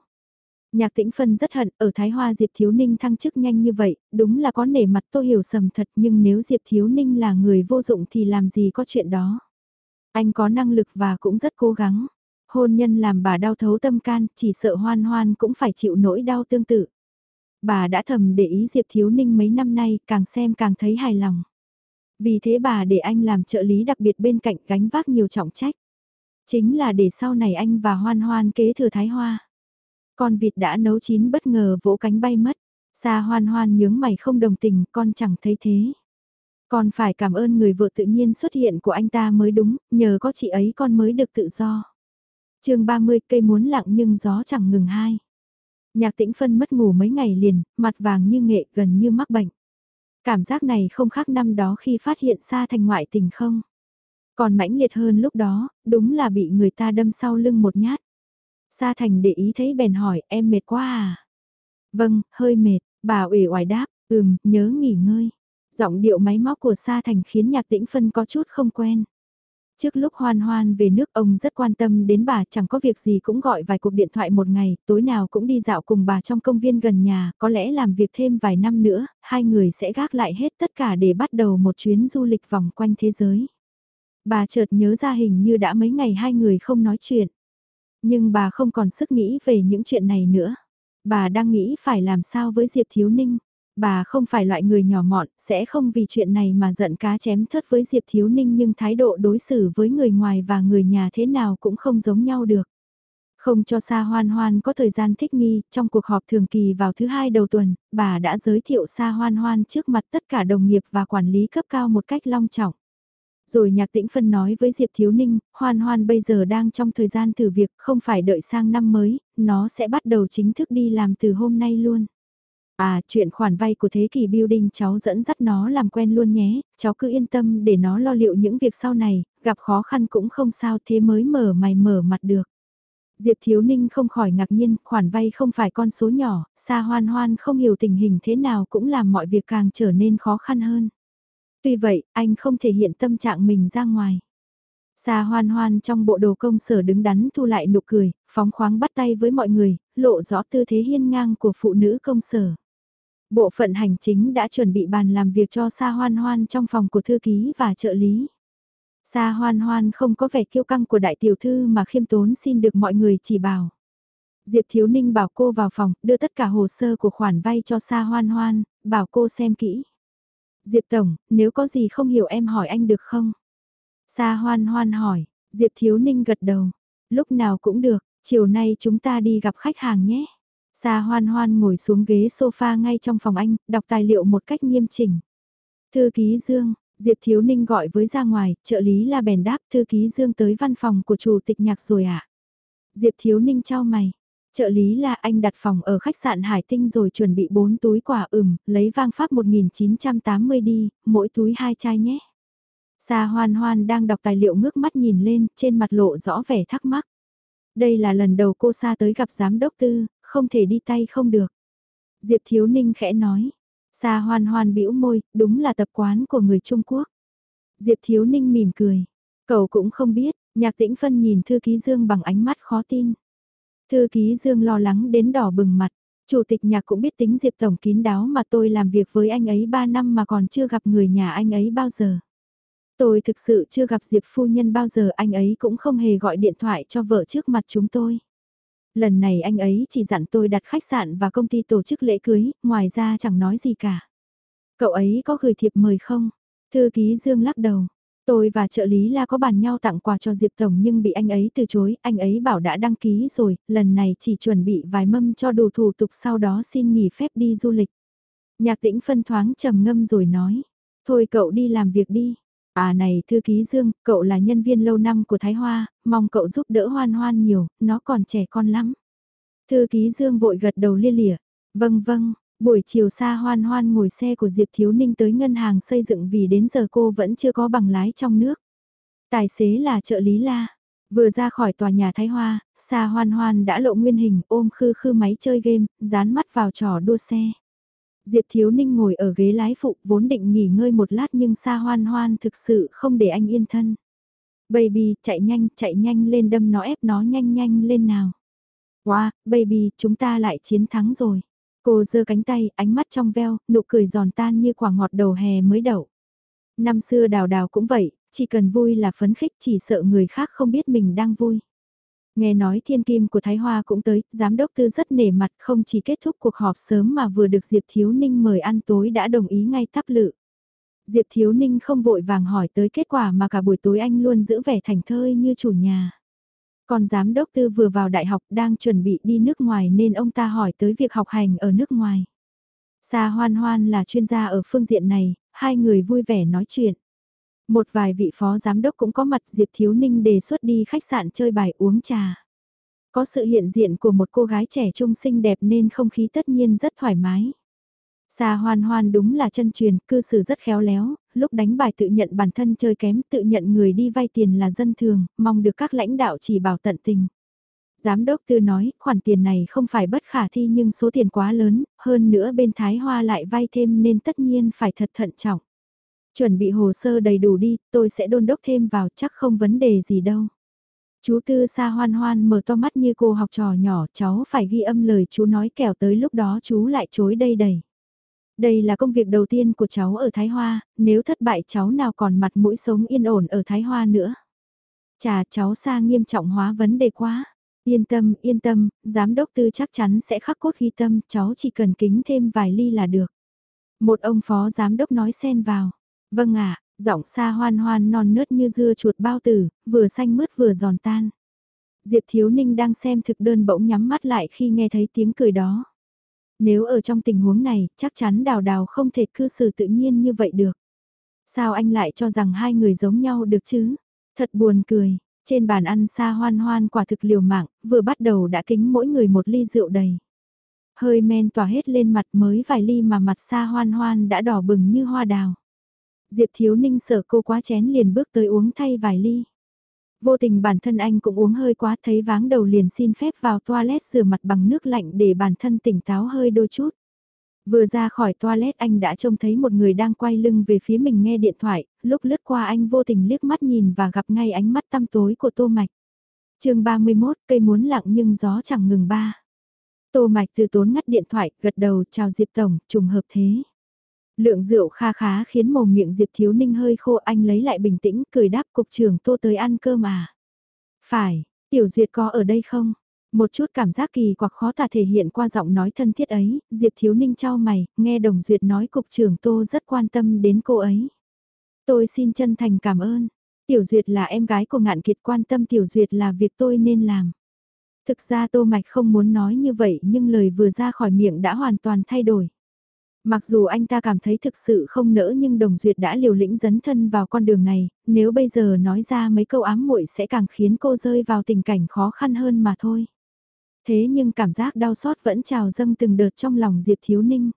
Nhạc tĩnh phân rất hận ở Thái Hoa Diệp Thiếu Ninh thăng chức nhanh như vậy, đúng là có nể mặt tô hiểu sầm thật nhưng nếu Diệp Thiếu Ninh là người vô dụng thì làm gì có chuyện đó. Anh có năng lực và cũng rất cố gắng. Hôn nhân làm bà đau thấu tâm can, chỉ sợ hoan hoan cũng phải chịu nỗi đau tương tự. Bà đã thầm để ý Diệp Thiếu Ninh mấy năm nay, càng xem càng thấy hài lòng. Vì thế bà để anh làm trợ lý đặc biệt bên cạnh gánh vác nhiều trọng trách. Chính là để sau này anh và hoan hoan kế thừa thái hoa. Con vịt đã nấu chín bất ngờ vỗ cánh bay mất. Sa hoan hoan nhướng mày không đồng tình, con chẳng thấy thế. Con phải cảm ơn người vợ tự nhiên xuất hiện của anh ta mới đúng, nhờ có chị ấy con mới được tự do. chương 30 cây muốn lặng nhưng gió chẳng ngừng hai. Nhạc tĩnh phân mất ngủ mấy ngày liền, mặt vàng như nghệ gần như mắc bệnh. Cảm giác này không khác năm đó khi phát hiện xa thành ngoại tình không. Còn mãnh liệt hơn lúc đó, đúng là bị người ta đâm sau lưng một nhát. Sa Thành để ý thấy bèn hỏi em mệt quá à? Vâng, hơi mệt, bà ủy oải đáp, ừm, nhớ nghỉ ngơi. Giọng điệu máy móc của Sa Thành khiến nhạc tĩnh phân có chút không quen. Trước lúc hoan hoan về nước ông rất quan tâm đến bà chẳng có việc gì cũng gọi vài cuộc điện thoại một ngày, tối nào cũng đi dạo cùng bà trong công viên gần nhà, có lẽ làm việc thêm vài năm nữa, hai người sẽ gác lại hết tất cả để bắt đầu một chuyến du lịch vòng quanh thế giới. Bà chợt nhớ ra hình như đã mấy ngày hai người không nói chuyện. Nhưng bà không còn sức nghĩ về những chuyện này nữa. Bà đang nghĩ phải làm sao với Diệp Thiếu Ninh. Bà không phải loại người nhỏ mọn, sẽ không vì chuyện này mà giận cá chém thớt với Diệp Thiếu Ninh nhưng thái độ đối xử với người ngoài và người nhà thế nào cũng không giống nhau được. Không cho Sa Hoan Hoan có thời gian thích nghi, trong cuộc họp thường kỳ vào thứ hai đầu tuần, bà đã giới thiệu Sa Hoan Hoan trước mặt tất cả đồng nghiệp và quản lý cấp cao một cách long trọng. Rồi nhạc tĩnh phân nói với Diệp Thiếu Ninh, Hoan Hoan bây giờ đang trong thời gian thử việc, không phải đợi sang năm mới, nó sẽ bắt đầu chính thức đi làm từ hôm nay luôn. À, chuyện khoản vay của thế kỷ building cháu dẫn dắt nó làm quen luôn nhé, cháu cứ yên tâm để nó lo liệu những việc sau này, gặp khó khăn cũng không sao thế mới mở mày mở mặt được. Diệp Thiếu Ninh không khỏi ngạc nhiên, khoản vay không phải con số nhỏ, xa hoan hoan không hiểu tình hình thế nào cũng làm mọi việc càng trở nên khó khăn hơn. Tuy vậy, anh không thể hiện tâm trạng mình ra ngoài. xa hoan hoan trong bộ đồ công sở đứng đắn thu lại nụ cười, phóng khoáng bắt tay với mọi người, lộ rõ tư thế hiên ngang của phụ nữ công sở. Bộ phận hành chính đã chuẩn bị bàn làm việc cho Sa hoan hoan trong phòng của thư ký và trợ lý. Sa hoan hoan không có vẻ kiêu căng của đại tiểu thư mà khiêm tốn xin được mọi người chỉ bảo. Diệp Thiếu Ninh bảo cô vào phòng, đưa tất cả hồ sơ của khoản vay cho Sa hoan hoan, bảo cô xem kỹ. Diệp Tổng, nếu có gì không hiểu em hỏi anh được không? Sa hoan hoan hỏi, Diệp Thiếu Ninh gật đầu. Lúc nào cũng được, chiều nay chúng ta đi gặp khách hàng nhé. Sa hoan hoan ngồi xuống ghế sofa ngay trong phòng anh, đọc tài liệu một cách nghiêm chỉnh. Thư ký Dương, Diệp Thiếu Ninh gọi với ra ngoài, trợ lý là bèn đáp thư ký Dương tới văn phòng của chủ tịch nhạc rồi ạ. À? Diệp Thiếu Ninh trao mày, Trợ lý là anh đặt phòng ở khách sạn Hải Tinh rồi chuẩn bị 4 túi quả ửm, lấy vang pháp 1980 đi, mỗi túi hai chai nhé. Sa hoan hoan đang đọc tài liệu ngước mắt nhìn lên, trên mặt lộ rõ vẻ thắc mắc. Đây là lần đầu cô Sa tới gặp giám đốc tư, không thể đi tay không được. Diệp Thiếu Ninh khẽ nói. Sa hoan hoan bĩu môi, đúng là tập quán của người Trung Quốc. Diệp Thiếu Ninh mỉm cười. Cậu cũng không biết, nhạc tĩnh phân nhìn thư ký Dương bằng ánh mắt khó tin. Thư ký Dương lo lắng đến đỏ bừng mặt. Chủ tịch nhạc cũng biết tính Diệp Tổng kín đáo mà tôi làm việc với anh ấy 3 năm mà còn chưa gặp người nhà anh ấy bao giờ. Tôi thực sự chưa gặp Diệp phu nhân bao giờ anh ấy cũng không hề gọi điện thoại cho vợ trước mặt chúng tôi. Lần này anh ấy chỉ dặn tôi đặt khách sạn và công ty tổ chức lễ cưới, ngoài ra chẳng nói gì cả. Cậu ấy có gửi thiệp mời không? Thư ký Dương lắc đầu, Tôi và trợ lý là có bàn nhau tặng quà cho Diệp Tổng nhưng bị anh ấy từ chối, anh ấy bảo đã đăng ký rồi, lần này chỉ chuẩn bị vài mâm cho đủ thủ tục sau đó xin nghỉ phép đi du lịch. Nhạc tĩnh phân thoáng trầm ngâm rồi nói, Thôi cậu đi làm việc đi. À này thư ký Dương, cậu là nhân viên lâu năm của Thái Hoa, mong cậu giúp đỡ hoan hoan nhiều, nó còn trẻ con lắm. Thư ký Dương vội gật đầu lia lịa. Vâng vâng, buổi chiều xa hoan hoan ngồi xe của Diệp Thiếu Ninh tới ngân hàng xây dựng vì đến giờ cô vẫn chưa có bằng lái trong nước. Tài xế là trợ lý La. Vừa ra khỏi tòa nhà Thái Hoa, Sa Hoan Hoan đã lộ nguyên hình ôm khư khư máy chơi game, dán mắt vào trò đua xe. Diệp Thiếu Ninh ngồi ở ghế lái phụ vốn định nghỉ ngơi một lát nhưng Sa Hoan Hoan thực sự không để anh yên thân. Baby, chạy nhanh, chạy nhanh lên đâm nó ép nó nhanh nhanh lên nào. Wow, baby, chúng ta lại chiến thắng rồi. Cô giơ cánh tay, ánh mắt trong veo, nụ cười giòn tan như quả ngọt đầu hè mới đậu. Năm xưa đào đào cũng vậy, chỉ cần vui là phấn khích chỉ sợ người khác không biết mình đang vui. Nghe nói thiên kim của Thái Hoa cũng tới, giám đốc tư rất nể mặt không chỉ kết thúc cuộc họp sớm mà vừa được Diệp Thiếu Ninh mời ăn tối đã đồng ý ngay tắp lự. Diệp Thiếu Ninh không vội vàng hỏi tới kết quả mà cả buổi tối anh luôn giữ vẻ thành thơi như chủ nhà. Còn giám đốc tư vừa vào đại học đang chuẩn bị đi nước ngoài nên ông ta hỏi tới việc học hành ở nước ngoài. Sa Hoan Hoan là chuyên gia ở phương diện này, hai người vui vẻ nói chuyện. Một vài vị phó giám đốc cũng có mặt Diệp Thiếu Ninh đề xuất đi khách sạn chơi bài uống trà. Có sự hiện diện của một cô gái trẻ trung xinh đẹp nên không khí tất nhiên rất thoải mái. Sa hoan hoan đúng là chân truyền, cư xử rất khéo léo, lúc đánh bài tự nhận bản thân chơi kém, tự nhận người đi vay tiền là dân thường, mong được các lãnh đạo chỉ bảo tận tình. Giám đốc tư nói, khoản tiền này không phải bất khả thi nhưng số tiền quá lớn, hơn nữa bên Thái Hoa lại vay thêm nên tất nhiên phải thật thận trọng. Chuẩn bị hồ sơ đầy đủ đi, tôi sẽ đôn đốc thêm vào chắc không vấn đề gì đâu. Chú Tư Sa hoan hoan mở to mắt như cô học trò nhỏ, cháu phải ghi âm lời chú nói kẻo tới lúc đó chú lại chối đây đầy. Đây là công việc đầu tiên của cháu ở Thái Hoa, nếu thất bại cháu nào còn mặt mũi sống yên ổn ở Thái Hoa nữa. Chà cháu Sa nghiêm trọng hóa vấn đề quá. Yên tâm, yên tâm, giám đốc tư chắc chắn sẽ khắc cốt ghi tâm, cháu chỉ cần kính thêm vài ly là được. Một ông phó giám đốc nói xen vào. Vâng ạ, giọng xa hoan hoan non nớt như dưa chuột bao tử, vừa xanh mướt vừa giòn tan. Diệp Thiếu Ninh đang xem thực đơn bỗng nhắm mắt lại khi nghe thấy tiếng cười đó. Nếu ở trong tình huống này, chắc chắn đào đào không thể cư xử tự nhiên như vậy được. Sao anh lại cho rằng hai người giống nhau được chứ? Thật buồn cười, trên bàn ăn xa hoan hoan quả thực liều mạng, vừa bắt đầu đã kính mỗi người một ly rượu đầy. Hơi men tỏa hết lên mặt mới vài ly mà mặt xa hoan hoan đã đỏ bừng như hoa đào. Diệp Thiếu Ninh sợ cô quá chén liền bước tới uống thay vài ly. Vô tình bản thân anh cũng uống hơi quá thấy váng đầu liền xin phép vào toilet rửa mặt bằng nước lạnh để bản thân tỉnh táo hơi đôi chút. Vừa ra khỏi toilet anh đã trông thấy một người đang quay lưng về phía mình nghe điện thoại, lúc lướt qua anh vô tình liếc mắt nhìn và gặp ngay ánh mắt tăm tối của Tô Mạch. chương 31 cây muốn lặng nhưng gió chẳng ngừng ba. Tô Mạch từ tốn ngắt điện thoại, gật đầu chào Diệp Tổng, trùng hợp thế. Lượng rượu kha khá khiến mồm miệng Diệp Thiếu Ninh hơi khô anh lấy lại bình tĩnh cười đáp cục trưởng tô tới ăn cơm à. Phải, Tiểu Duyệt có ở đây không? Một chút cảm giác kỳ quặc khó tả thể hiện qua giọng nói thân thiết ấy, Diệp Thiếu Ninh trao mày, nghe Đồng Duyệt nói cục trưởng tô rất quan tâm đến cô ấy. Tôi xin chân thành cảm ơn. Tiểu Duyệt là em gái của ngạn kiệt quan tâm Tiểu Duyệt là việc tôi nên làm. Thực ra Tô Mạch không muốn nói như vậy nhưng lời vừa ra khỏi miệng đã hoàn toàn thay đổi. Mặc dù anh ta cảm thấy thực sự không nỡ nhưng Đồng Duyệt đã liều lĩnh dấn thân vào con đường này, nếu bây giờ nói ra mấy câu ám muội sẽ càng khiến cô rơi vào tình cảnh khó khăn hơn mà thôi. Thế nhưng cảm giác đau xót vẫn trào dâng từng đợt trong lòng Diệp Thiếu Ninh.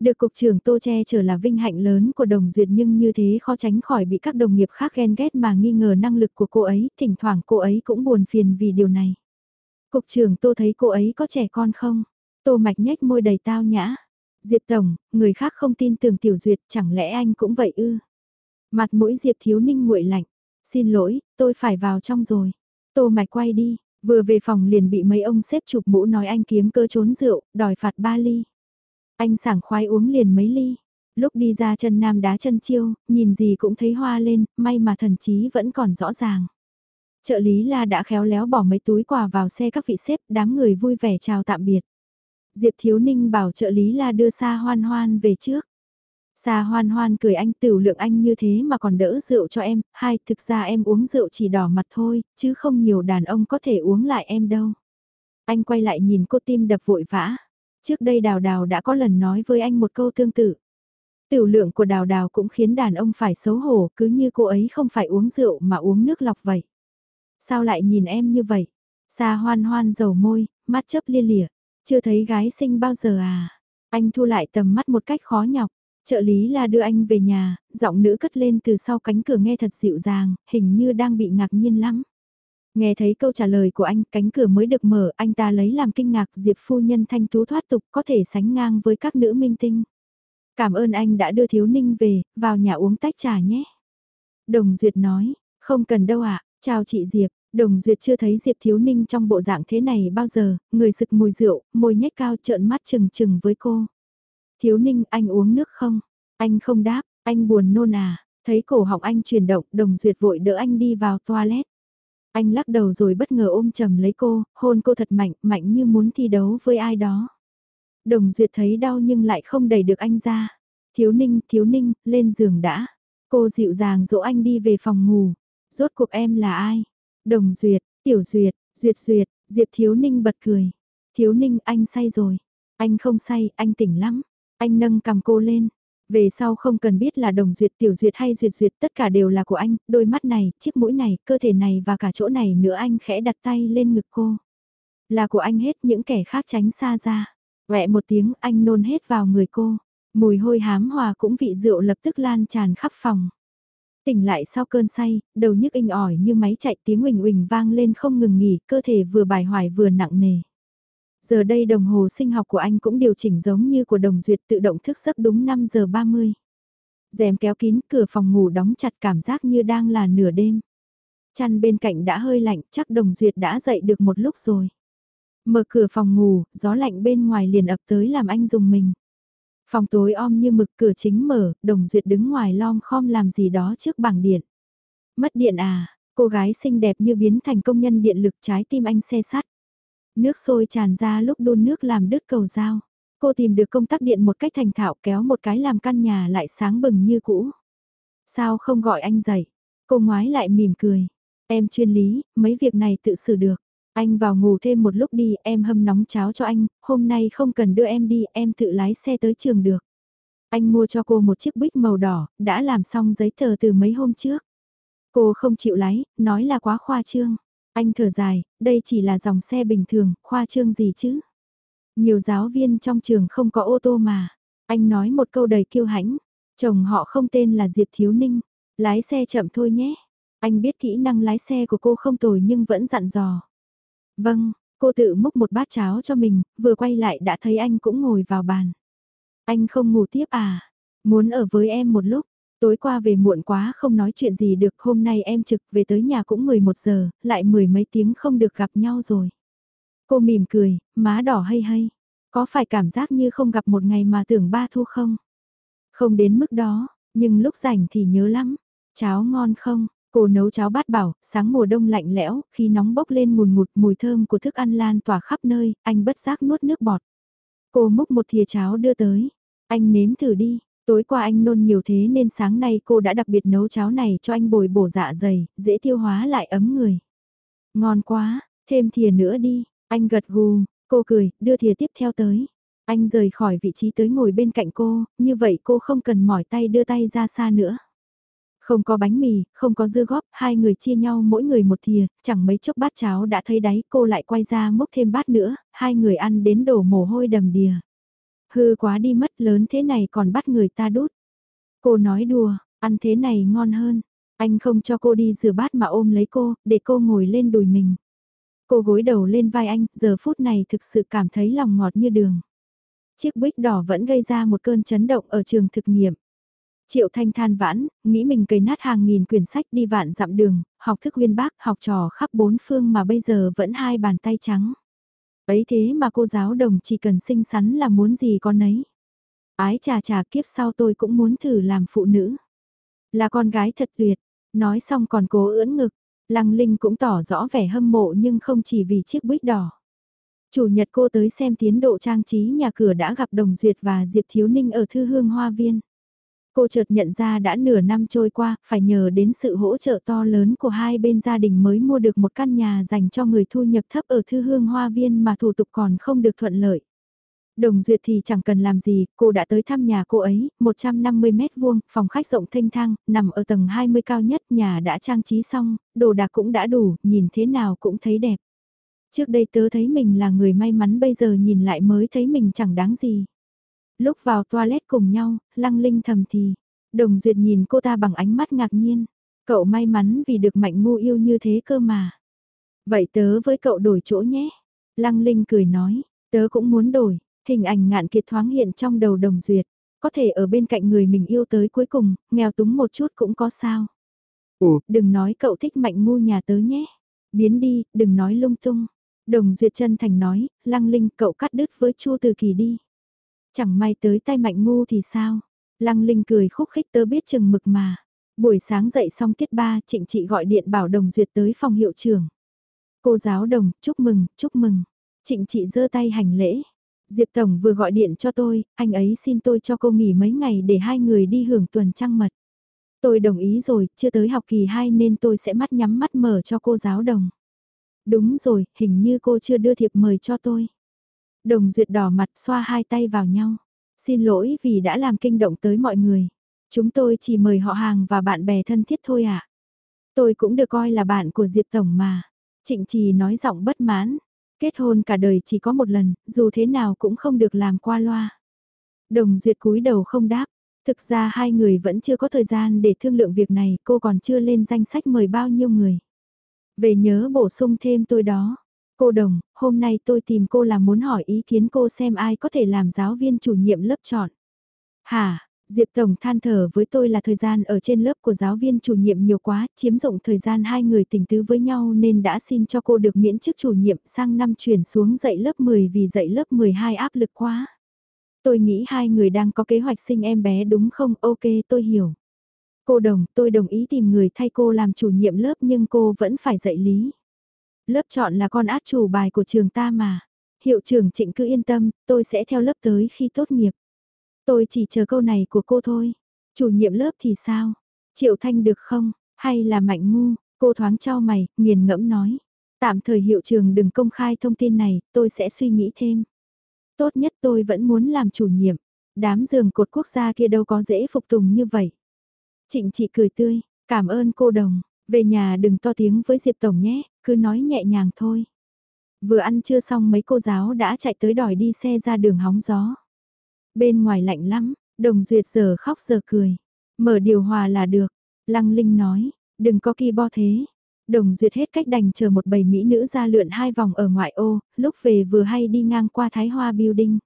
Được cục trưởng Tô Che trở là vinh hạnh lớn của Đồng Duyệt nhưng như thế khó tránh khỏi bị các đồng nghiệp khác ghen ghét mà nghi ngờ năng lực của cô ấy, thỉnh thoảng cô ấy cũng buồn phiền vì điều này. Cục trưởng Tô thấy cô ấy có trẻ con không? Tô Mạch nhếch môi đầy tao nhã. Diệp Tổng, người khác không tin tưởng Tiểu Duyệt, chẳng lẽ anh cũng vậy ư? Mặt mũi Diệp Thiếu Ninh nguội lạnh. Xin lỗi, tôi phải vào trong rồi. Tô Mạch quay đi, vừa về phòng liền bị mấy ông xếp chụp mũ nói anh kiếm cơ trốn rượu, đòi phạt ba ly. Anh sảng khoái uống liền mấy ly. Lúc đi ra chân nam đá chân chiêu, nhìn gì cũng thấy hoa lên, may mà thần chí vẫn còn rõ ràng. Trợ lý La đã khéo léo bỏ mấy túi quà vào xe các vị xếp, đám người vui vẻ chào tạm biệt. Diệp Thiếu Ninh bảo trợ lý là đưa Sa Hoan Hoan về trước. Sa Hoan Hoan cười anh tiểu lượng anh như thế mà còn đỡ rượu cho em, hai thực ra em uống rượu chỉ đỏ mặt thôi, chứ không nhiều đàn ông có thể uống lại em đâu. Anh quay lại nhìn cô tim đập vội vã. Trước đây Đào Đào đã có lần nói với anh một câu tương tự. Tiểu lượng của đào đào cũng khiến đàn ông phải xấu hổ cứ như cô ấy không phải uống rượu mà uống nước lọc vậy. Sao lại nhìn em như vậy? Sa hoan hoan dầu môi, mắt chớp lia lìa. Chưa thấy gái sinh bao giờ à? Anh thu lại tầm mắt một cách khó nhọc. Trợ lý là đưa anh về nhà, giọng nữ cất lên từ sau cánh cửa nghe thật dịu dàng, hình như đang bị ngạc nhiên lắm. Nghe thấy câu trả lời của anh, cánh cửa mới được mở, anh ta lấy làm kinh ngạc Diệp phu nhân thanh tú thoát tục có thể sánh ngang với các nữ minh tinh. Cảm ơn anh đã đưa Thiếu Ninh về, vào nhà uống tách trà nhé. Đồng Duyệt nói, không cần đâu ạ, chào chị Diệp, Đồng Duyệt chưa thấy Diệp Thiếu Ninh trong bộ dạng thế này bao giờ, người sực mùi rượu, môi nhếch cao trợn mắt chừng chừng với cô. Thiếu Ninh anh uống nước không? Anh không đáp, anh buồn nôn à? Thấy cổ họng anh chuyển động, Đồng Duyệt vội đỡ anh đi vào toilet. Anh lắc đầu rồi bất ngờ ôm chầm lấy cô, hôn cô thật mạnh, mạnh như muốn thi đấu với ai đó. Đồng Duyệt thấy đau nhưng lại không đẩy được anh ra. Thiếu Ninh, Thiếu Ninh, lên giường đã. Cô dịu dàng dỗ anh đi về phòng ngủ. Rốt cuộc em là ai? Đồng Duyệt, Tiểu Duyệt, Duyệt Duyệt, Diệp Thiếu Ninh bật cười. Thiếu Ninh anh say rồi. Anh không say, anh tỉnh lắm. Anh nâng cầm cô lên. Về sau không cần biết là đồng duyệt tiểu duyệt hay duyệt duyệt tất cả đều là của anh, đôi mắt này, chiếc mũi này, cơ thể này và cả chỗ này nữa anh khẽ đặt tay lên ngực cô. Là của anh hết những kẻ khác tránh xa ra. Quẹ một tiếng anh nôn hết vào người cô. Mùi hôi hám hòa cũng vị rượu lập tức lan tràn khắp phòng. Tỉnh lại sau cơn say, đầu nhức inh ỏi như máy chạy tiếng huỳnh huỳnh vang lên không ngừng nghỉ, cơ thể vừa bài hoài vừa nặng nề. Giờ đây đồng hồ sinh học của anh cũng điều chỉnh giống như của đồng duyệt tự động thức giấc đúng 5 giờ 30. rèm kéo kín cửa phòng ngủ đóng chặt cảm giác như đang là nửa đêm. Chăn bên cạnh đã hơi lạnh chắc đồng duyệt đã dậy được một lúc rồi. Mở cửa phòng ngủ, gió lạnh bên ngoài liền ập tới làm anh dùng mình. Phòng tối om như mực cửa chính mở, đồng duyệt đứng ngoài lom khom làm gì đó trước bảng điện. Mất điện à, cô gái xinh đẹp như biến thành công nhân điện lực trái tim anh xe sắt. Nước sôi tràn ra lúc đun nước làm đứt cầu dao. Cô tìm được công tắc điện một cách thành thạo kéo một cái làm căn nhà lại sáng bừng như cũ. Sao không gọi anh dậy? Cô ngoái lại mỉm cười. Em chuyên lý, mấy việc này tự xử được. Anh vào ngủ thêm một lúc đi, em hâm nóng cháo cho anh, hôm nay không cần đưa em đi, em tự lái xe tới trường được. Anh mua cho cô một chiếc bích màu đỏ, đã làm xong giấy tờ từ mấy hôm trước. Cô không chịu lái, nói là quá khoa trương. Anh thở dài, đây chỉ là dòng xe bình thường, khoa trương gì chứ? Nhiều giáo viên trong trường không có ô tô mà. Anh nói một câu đầy kiêu hãnh. Chồng họ không tên là Diệp Thiếu Ninh. Lái xe chậm thôi nhé. Anh biết kỹ năng lái xe của cô không tồi nhưng vẫn dặn dò. Vâng, cô tự múc một bát cháo cho mình, vừa quay lại đã thấy anh cũng ngồi vào bàn. Anh không ngủ tiếp à? Muốn ở với em một lúc, Tối qua về muộn quá không nói chuyện gì được, hôm nay em trực về tới nhà cũng 11 giờ, lại mười mấy tiếng không được gặp nhau rồi. Cô mỉm cười, má đỏ hay hay. Có phải cảm giác như không gặp một ngày mà tưởng ba thu không? Không đến mức đó, nhưng lúc rảnh thì nhớ lắm. Cháo ngon không? Cô nấu cháo bát bảo, sáng mùa đông lạnh lẽo, khi nóng bốc lên mùn ngụt mùi thơm của thức ăn lan tỏa khắp nơi, anh bất giác nuốt nước bọt. Cô múc một thìa cháo đưa tới. Anh nếm thử đi, Tối qua anh nôn nhiều thế nên sáng nay cô đã đặc biệt nấu cháo này cho anh bồi bổ dạ dày, dễ tiêu hóa lại ấm người. Ngon quá, thêm thìa nữa đi, anh gật gù, cô cười, đưa thìa tiếp theo tới. Anh rời khỏi vị trí tới ngồi bên cạnh cô, như vậy cô không cần mỏi tay đưa tay ra xa nữa. Không có bánh mì, không có dưa góp, hai người chia nhau mỗi người một thìa, chẳng mấy chốc bát cháo đã thấy đáy cô lại quay ra múc thêm bát nữa, hai người ăn đến đổ mồ hôi đầm đìa. Hư quá đi mất lớn thế này còn bắt người ta đút. Cô nói đùa, ăn thế này ngon hơn. Anh không cho cô đi rửa bát mà ôm lấy cô, để cô ngồi lên đùi mình. Cô gối đầu lên vai anh, giờ phút này thực sự cảm thấy lòng ngọt như đường. Chiếc bích đỏ vẫn gây ra một cơn chấn động ở trường thực nghiệm. Triệu Thanh than vãn, nghĩ mình cầy nát hàng nghìn quyển sách đi vạn dặm đường, học thức uyên bác, học trò khắp bốn phương mà bây giờ vẫn hai bàn tay trắng. Ấy thế mà cô giáo đồng chỉ cần xinh xắn là muốn gì con nấy Ái trà trà kiếp sau tôi cũng muốn thử làm phụ nữ. Là con gái thật tuyệt, nói xong còn cố ưỡn ngực, Lăng Linh cũng tỏ rõ vẻ hâm mộ nhưng không chỉ vì chiếc bích đỏ. Chủ nhật cô tới xem tiến độ trang trí nhà cửa đã gặp Đồng Duyệt và Diệp Thiếu Ninh ở Thư Hương Hoa Viên. Cô chợt nhận ra đã nửa năm trôi qua, phải nhờ đến sự hỗ trợ to lớn của hai bên gia đình mới mua được một căn nhà dành cho người thu nhập thấp ở Thư Hương Hoa Viên mà thủ tục còn không được thuận lợi. Đồng Duyệt thì chẳng cần làm gì, cô đã tới thăm nhà cô ấy, 150 mét vuông, phòng khách rộng thanh thang, nằm ở tầng 20 cao nhất, nhà đã trang trí xong, đồ đạc cũng đã đủ, nhìn thế nào cũng thấy đẹp. Trước đây tớ thấy mình là người may mắn bây giờ nhìn lại mới thấy mình chẳng đáng gì. Lúc vào toilet cùng nhau, lăng linh thầm thì, đồng duyệt nhìn cô ta bằng ánh mắt ngạc nhiên. Cậu may mắn vì được mạnh ngu yêu như thế cơ mà. Vậy tớ với cậu đổi chỗ nhé. Lăng linh cười nói, tớ cũng muốn đổi, hình ảnh ngạn kiệt thoáng hiện trong đầu đồng duyệt. Có thể ở bên cạnh người mình yêu tới cuối cùng, nghèo túng một chút cũng có sao. Ồ, đừng nói cậu thích mạnh ngu nhà tớ nhé. Biến đi, đừng nói lung tung. Đồng Duyệt chân thành nói, Lăng Linh cậu cắt đứt với Chu Từ Kỳ đi. Chẳng may tới tay mạnh ngu thì sao? Lăng Linh cười khúc khích tớ biết chừng mực mà. Buổi sáng dậy xong tiết ba, trịnh chị gọi điện bảo Đồng Duyệt tới phòng hiệu trưởng. Cô giáo Đồng, chúc mừng, chúc mừng. Trịnh chị giơ tay hành lễ. Diệp Tổng vừa gọi điện cho tôi, anh ấy xin tôi cho cô nghỉ mấy ngày để hai người đi hưởng tuần trăng mật. Tôi đồng ý rồi, chưa tới học kỳ 2 nên tôi sẽ mắt nhắm mắt mở cho cô giáo đồng. Đúng rồi, hình như cô chưa đưa thiệp mời cho tôi. Đồng duyệt đỏ mặt xoa hai tay vào nhau. Xin lỗi vì đã làm kinh động tới mọi người. Chúng tôi chỉ mời họ hàng và bạn bè thân thiết thôi ạ. À. Tôi cũng được coi là bạn của Diệp Tổng mà. Trịnh Trì nói giọng bất mãn. Kết hôn cả đời chỉ có một lần, dù thế nào cũng không được làm qua loa. Đồng duyệt cúi đầu không đáp. Thực ra hai người vẫn chưa có thời gian để thương lượng việc này, cô còn chưa lên danh sách mời bao nhiêu người. Về nhớ bổ sung thêm tôi đó. Cô Đồng, hôm nay tôi tìm cô là muốn hỏi ý kiến cô xem ai có thể làm giáo viên chủ nhiệm lớp chọn. Hả, Diệp Tổng than thở với tôi là thời gian ở trên lớp của giáo viên chủ nhiệm nhiều quá, chiếm dụng thời gian hai người tình tứ với nhau nên đã xin cho cô được miễn chức chủ nhiệm sang năm chuyển xuống dạy lớp 10 vì dạy lớp 12 áp lực quá. Tôi nghĩ hai người đang có kế hoạch sinh em bé đúng không? Ok tôi hiểu. Cô đồng, tôi đồng ý tìm người thay cô làm chủ nhiệm lớp nhưng cô vẫn phải dạy lý. Lớp chọn là con át chủ bài của trường ta mà. Hiệu trưởng trịnh cứ yên tâm, tôi sẽ theo lớp tới khi tốt nghiệp. Tôi chỉ chờ câu này của cô thôi. Chủ nhiệm lớp thì sao? Triệu Thanh được không? Hay là Mạnh Ngu? Cô thoáng cho mày, nghiền ngẫm nói. Tạm thời hiệu trường đừng công khai thông tin này, tôi sẽ suy nghĩ thêm. Tốt nhất tôi vẫn muốn làm chủ nhiệm. Đám giường cột quốc gia kia đâu có dễ phục tùng như vậy. Trịnh chị cười tươi, cảm ơn cô đồng, về nhà đừng to tiếng với Diệp Tổng nhé, cứ nói nhẹ nhàng thôi. Vừa ăn trưa xong mấy cô giáo đã chạy tới đòi đi xe ra đường hóng gió. Bên ngoài lạnh lắm, đồng duyệt giờ khóc giờ cười. Mở điều hòa là được, Lăng Linh nói, đừng có kỳ bo thế. Đồng duyệt hết cách đành chờ một bầy mỹ nữ ra lượn hai vòng ở ngoại ô, lúc về vừa hay đi ngang qua Thái Hoa Building.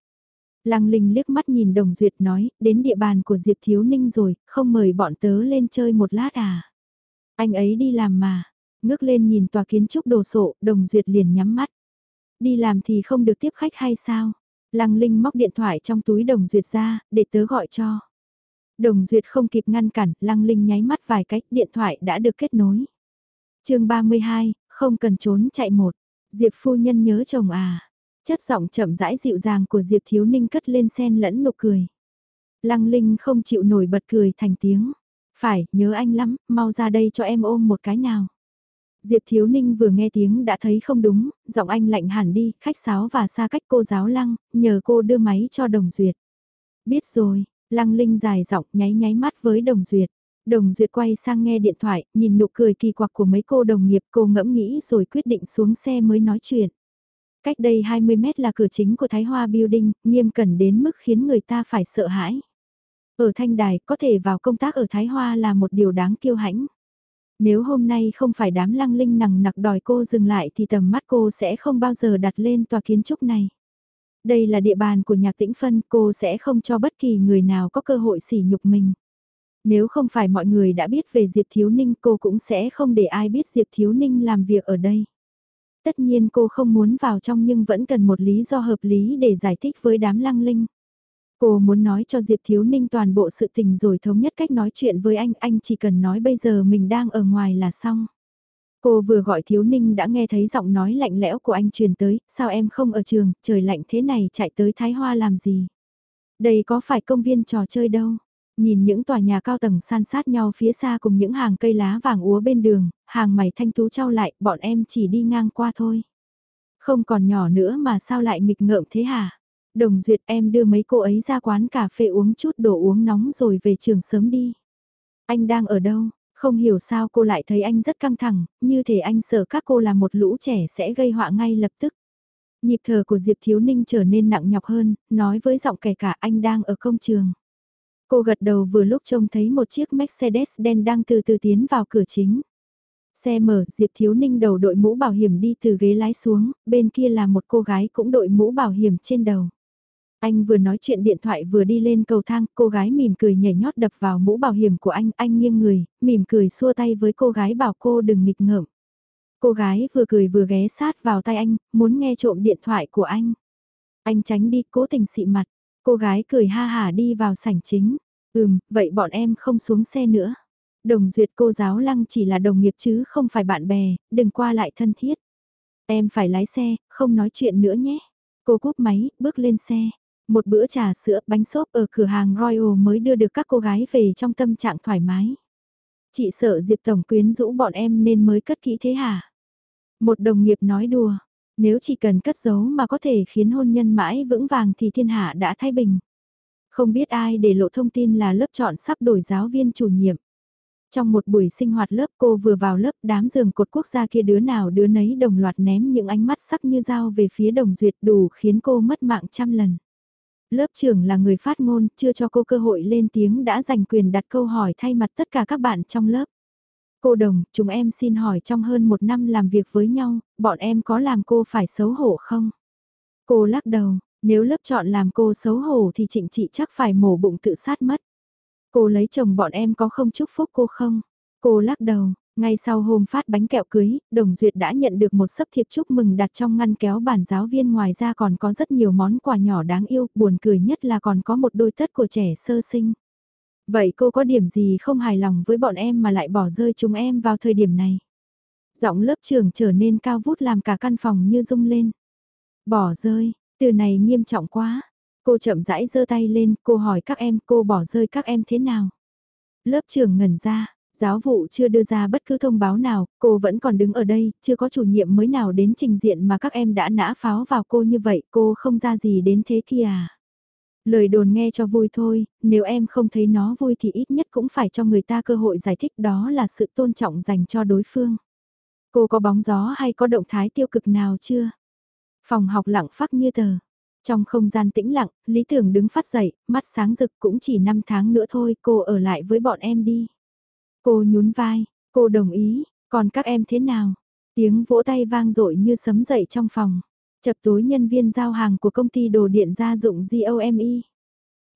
Lăng Linh liếc mắt nhìn Đồng Duyệt nói, đến địa bàn của Diệp Thiếu Ninh rồi, không mời bọn tớ lên chơi một lát à. Anh ấy đi làm mà, ngước lên nhìn tòa kiến trúc đồ sộ, Đồng Duyệt liền nhắm mắt. Đi làm thì không được tiếp khách hay sao? Lăng Linh móc điện thoại trong túi Đồng Duyệt ra, để tớ gọi cho. Đồng Duyệt không kịp ngăn cản, Lăng Linh nháy mắt vài cách, điện thoại đã được kết nối. chương 32, không cần trốn chạy một. Diệp phu nhân nhớ chồng à. Chất giọng chậm rãi dịu dàng của Diệp Thiếu Ninh cất lên sen lẫn nụ cười. Lăng Linh không chịu nổi bật cười thành tiếng. Phải, nhớ anh lắm, mau ra đây cho em ôm một cái nào. Diệp Thiếu Ninh vừa nghe tiếng đã thấy không đúng, giọng anh lạnh hẳn đi, khách sáo và xa cách cô giáo Lăng, nhờ cô đưa máy cho Đồng Duyệt. Biết rồi, Lăng Linh dài giọng nháy nháy mắt với Đồng Duyệt. Đồng Duyệt quay sang nghe điện thoại, nhìn nụ cười kỳ quặc của mấy cô đồng nghiệp cô ngẫm nghĩ rồi quyết định xuống xe mới nói chuyện. Cách đây 20 mét là cửa chính của Thái Hoa Building, nghiêm cẩn đến mức khiến người ta phải sợ hãi. Ở Thanh Đài, có thể vào công tác ở Thái Hoa là một điều đáng kiêu hãnh. Nếu hôm nay không phải đám lăng linh nằng nặc đòi cô dừng lại thì tầm mắt cô sẽ không bao giờ đặt lên tòa kiến trúc này. Đây là địa bàn của nhạc tĩnh phân, cô sẽ không cho bất kỳ người nào có cơ hội sỉ nhục mình. Nếu không phải mọi người đã biết về Diệp Thiếu Ninh cô cũng sẽ không để ai biết Diệp Thiếu Ninh làm việc ở đây. Tất nhiên cô không muốn vào trong nhưng vẫn cần một lý do hợp lý để giải thích với đám lăng linh. Cô muốn nói cho Diệp Thiếu Ninh toàn bộ sự tình rồi thống nhất cách nói chuyện với anh, anh chỉ cần nói bây giờ mình đang ở ngoài là xong. Cô vừa gọi Thiếu Ninh đã nghe thấy giọng nói lạnh lẽo của anh truyền tới, sao em không ở trường, trời lạnh thế này chạy tới Thái Hoa làm gì? Đây có phải công viên trò chơi đâu? Nhìn những tòa nhà cao tầng san sát nhau phía xa cùng những hàng cây lá vàng úa bên đường, hàng mày thanh tú trao lại, bọn em chỉ đi ngang qua thôi. Không còn nhỏ nữa mà sao lại nghịch ngợm thế hả? Đồng Duyệt em đưa mấy cô ấy ra quán cà phê uống chút đồ uống nóng rồi về trường sớm đi. Anh đang ở đâu? Không hiểu sao cô lại thấy anh rất căng thẳng, như thể anh sợ các cô là một lũ trẻ sẽ gây họa ngay lập tức. Nhịp thở của Diệp Thiếu Ninh trở nên nặng nhọc hơn, nói với giọng kẻ cả anh đang ở công trường. Cô gật đầu vừa lúc trông thấy một chiếc Mercedes đen đang từ từ tiến vào cửa chính. Xe mở, Diệp Thiếu Ninh đầu đội mũ bảo hiểm đi từ ghế lái xuống, bên kia là một cô gái cũng đội mũ bảo hiểm trên đầu. Anh vừa nói chuyện điện thoại vừa đi lên cầu thang, cô gái mỉm cười nhảy nhót đập vào mũ bảo hiểm của anh, anh nghiêng người, mỉm cười xua tay với cô gái bảo cô đừng nghịch ngợm. Cô gái vừa cười vừa ghé sát vào tay anh, muốn nghe trộm điện thoại của anh. Anh tránh đi, cố tình xị mặt. Cô gái cười ha hả đi vào sảnh chính. Ừm, vậy bọn em không xuống xe nữa. Đồng duyệt cô giáo lăng chỉ là đồng nghiệp chứ không phải bạn bè, đừng qua lại thân thiết. Em phải lái xe, không nói chuyện nữa nhé. Cô cúp máy, bước lên xe. Một bữa trà sữa, bánh xốp ở cửa hàng Royal mới đưa được các cô gái về trong tâm trạng thoải mái. Chị sợ Diệp Tổng quyến rũ bọn em nên mới cất kỹ thế hả? Một đồng nghiệp nói đùa, nếu chỉ cần cất giấu mà có thể khiến hôn nhân mãi vững vàng thì thiên hạ đã thay bình. Không biết ai để lộ thông tin là lớp chọn sắp đổi giáo viên chủ nhiệm. Trong một buổi sinh hoạt lớp cô vừa vào lớp đám giường cột quốc gia kia đứa nào đứa nấy đồng loạt ném những ánh mắt sắc như dao về phía đồng duyệt đủ khiến cô mất mạng trăm lần. Lớp trưởng là người phát ngôn, chưa cho cô cơ hội lên tiếng đã giành quyền đặt câu hỏi thay mặt tất cả các bạn trong lớp. Cô Đồng, chúng em xin hỏi trong hơn một năm làm việc với nhau, bọn em có làm cô phải xấu hổ không? Cô lắc đầu, nếu lớp chọn làm cô xấu hổ thì trịnh chị chắc phải mổ bụng tự sát mất. Cô lấy chồng bọn em có không chúc phúc cô không? Cô lắc đầu, ngay sau hôm phát bánh kẹo cưới, Đồng Duyệt đã nhận được một sấp thiệp chúc mừng đặt trong ngăn kéo bản giáo viên ngoài ra còn có rất nhiều món quà nhỏ đáng yêu, buồn cười nhất là còn có một đôi tất của trẻ sơ sinh. Vậy cô có điểm gì không hài lòng với bọn em mà lại bỏ rơi chúng em vào thời điểm này? Giọng lớp trưởng trở nên cao vút làm cả căn phòng như rung lên. Bỏ rơi, từ này nghiêm trọng quá. Cô chậm rãi giơ tay lên, cô hỏi các em cô bỏ rơi các em thế nào? Lớp trưởng ngẩn ra, giáo vụ chưa đưa ra bất cứ thông báo nào, cô vẫn còn đứng ở đây, chưa có chủ nhiệm mới nào đến trình diện mà các em đã nã pháo vào cô như vậy, cô không ra gì đến thế kia à? Lời đồn nghe cho vui thôi, nếu em không thấy nó vui thì ít nhất cũng phải cho người ta cơ hội giải thích đó là sự tôn trọng dành cho đối phương. Cô có bóng gió hay có động thái tiêu cực nào chưa? Phòng học lặng phắc như tờ. Trong không gian tĩnh lặng, Lý Tưởng đứng phát dậy, mắt sáng rực cũng chỉ 5 tháng nữa thôi, cô ở lại với bọn em đi. Cô nhún vai, cô đồng ý, còn các em thế nào? Tiếng vỗ tay vang dội như sấm dậy trong phòng. Chập tối nhân viên giao hàng của công ty đồ điện gia dụng GOME.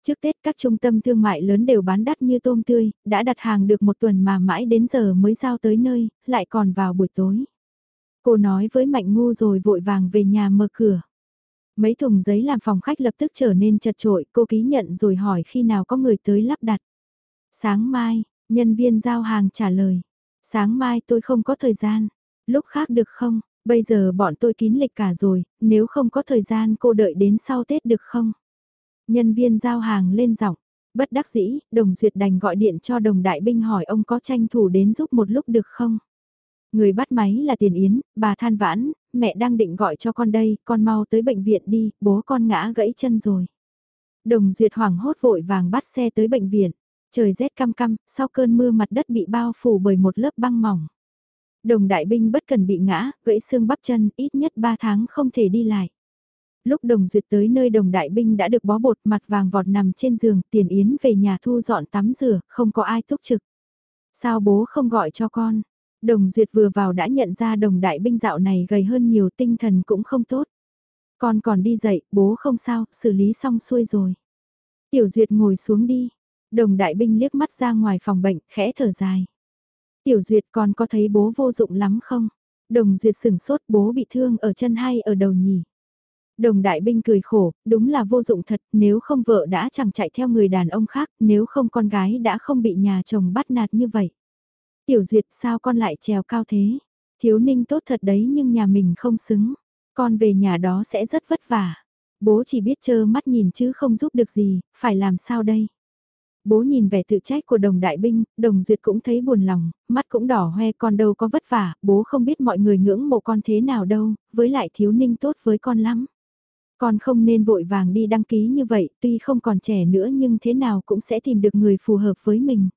Trước Tết các trung tâm thương mại lớn đều bán đắt như tôm tươi, đã đặt hàng được một tuần mà mãi đến giờ mới giao tới nơi, lại còn vào buổi tối. Cô nói với Mạnh Ngu rồi vội vàng về nhà mở cửa. Mấy thùng giấy làm phòng khách lập tức trở nên chật trội, cô ký nhận rồi hỏi khi nào có người tới lắp đặt. Sáng mai, nhân viên giao hàng trả lời. Sáng mai tôi không có thời gian. Lúc khác được không? Bây giờ bọn tôi kín lịch cả rồi, nếu không có thời gian cô đợi đến sau Tết được không? Nhân viên giao hàng lên giọng, bất đắc dĩ, đồng duyệt đành gọi điện cho đồng đại binh hỏi ông có tranh thủ đến giúp một lúc được không? Người bắt máy là Tiền Yến, bà than vãn, mẹ đang định gọi cho con đây, con mau tới bệnh viện đi, bố con ngã gãy chân rồi. Đồng duyệt hoảng hốt vội vàng bắt xe tới bệnh viện. Trời rét căm căm, sau cơn mưa mặt đất bị bao phủ bởi một lớp băng mỏng. Đồng đại binh bất cần bị ngã, gãy xương bắp chân, ít nhất 3 tháng không thể đi lại. Lúc đồng duyệt tới nơi đồng đại binh đã được bó bột mặt vàng vọt nằm trên giường, tiền yến về nhà thu dọn tắm rửa, không có ai túc trực. Sao bố không gọi cho con? Đồng duyệt vừa vào đã nhận ra đồng đại binh dạo này gầy hơn nhiều tinh thần cũng không tốt. Con còn đi dậy, bố không sao, xử lý xong xuôi rồi. Tiểu duyệt ngồi xuống đi. Đồng đại binh liếc mắt ra ngoài phòng bệnh, khẽ thở dài. Tiểu Duyệt còn có thấy bố vô dụng lắm không? Đồng Duyệt sừng sốt bố bị thương ở chân hay ở đầu nhỉ? Đồng đại binh cười khổ, đúng là vô dụng thật, nếu không vợ đã chẳng chạy theo người đàn ông khác, nếu không con gái đã không bị nhà chồng bắt nạt như vậy. Tiểu Duyệt sao con lại trèo cao thế? Thiếu ninh tốt thật đấy nhưng nhà mình không xứng. Con về nhà đó sẽ rất vất vả. Bố chỉ biết trơ mắt nhìn chứ không giúp được gì, phải làm sao đây? Bố nhìn vẻ tự trách của đồng đại binh, đồng duyệt cũng thấy buồn lòng, mắt cũng đỏ hoe con đâu có vất vả, bố không biết mọi người ngưỡng mộ con thế nào đâu, với lại thiếu ninh tốt với con lắm. Con không nên vội vàng đi đăng ký như vậy, tuy không còn trẻ nữa nhưng thế nào cũng sẽ tìm được người phù hợp với mình.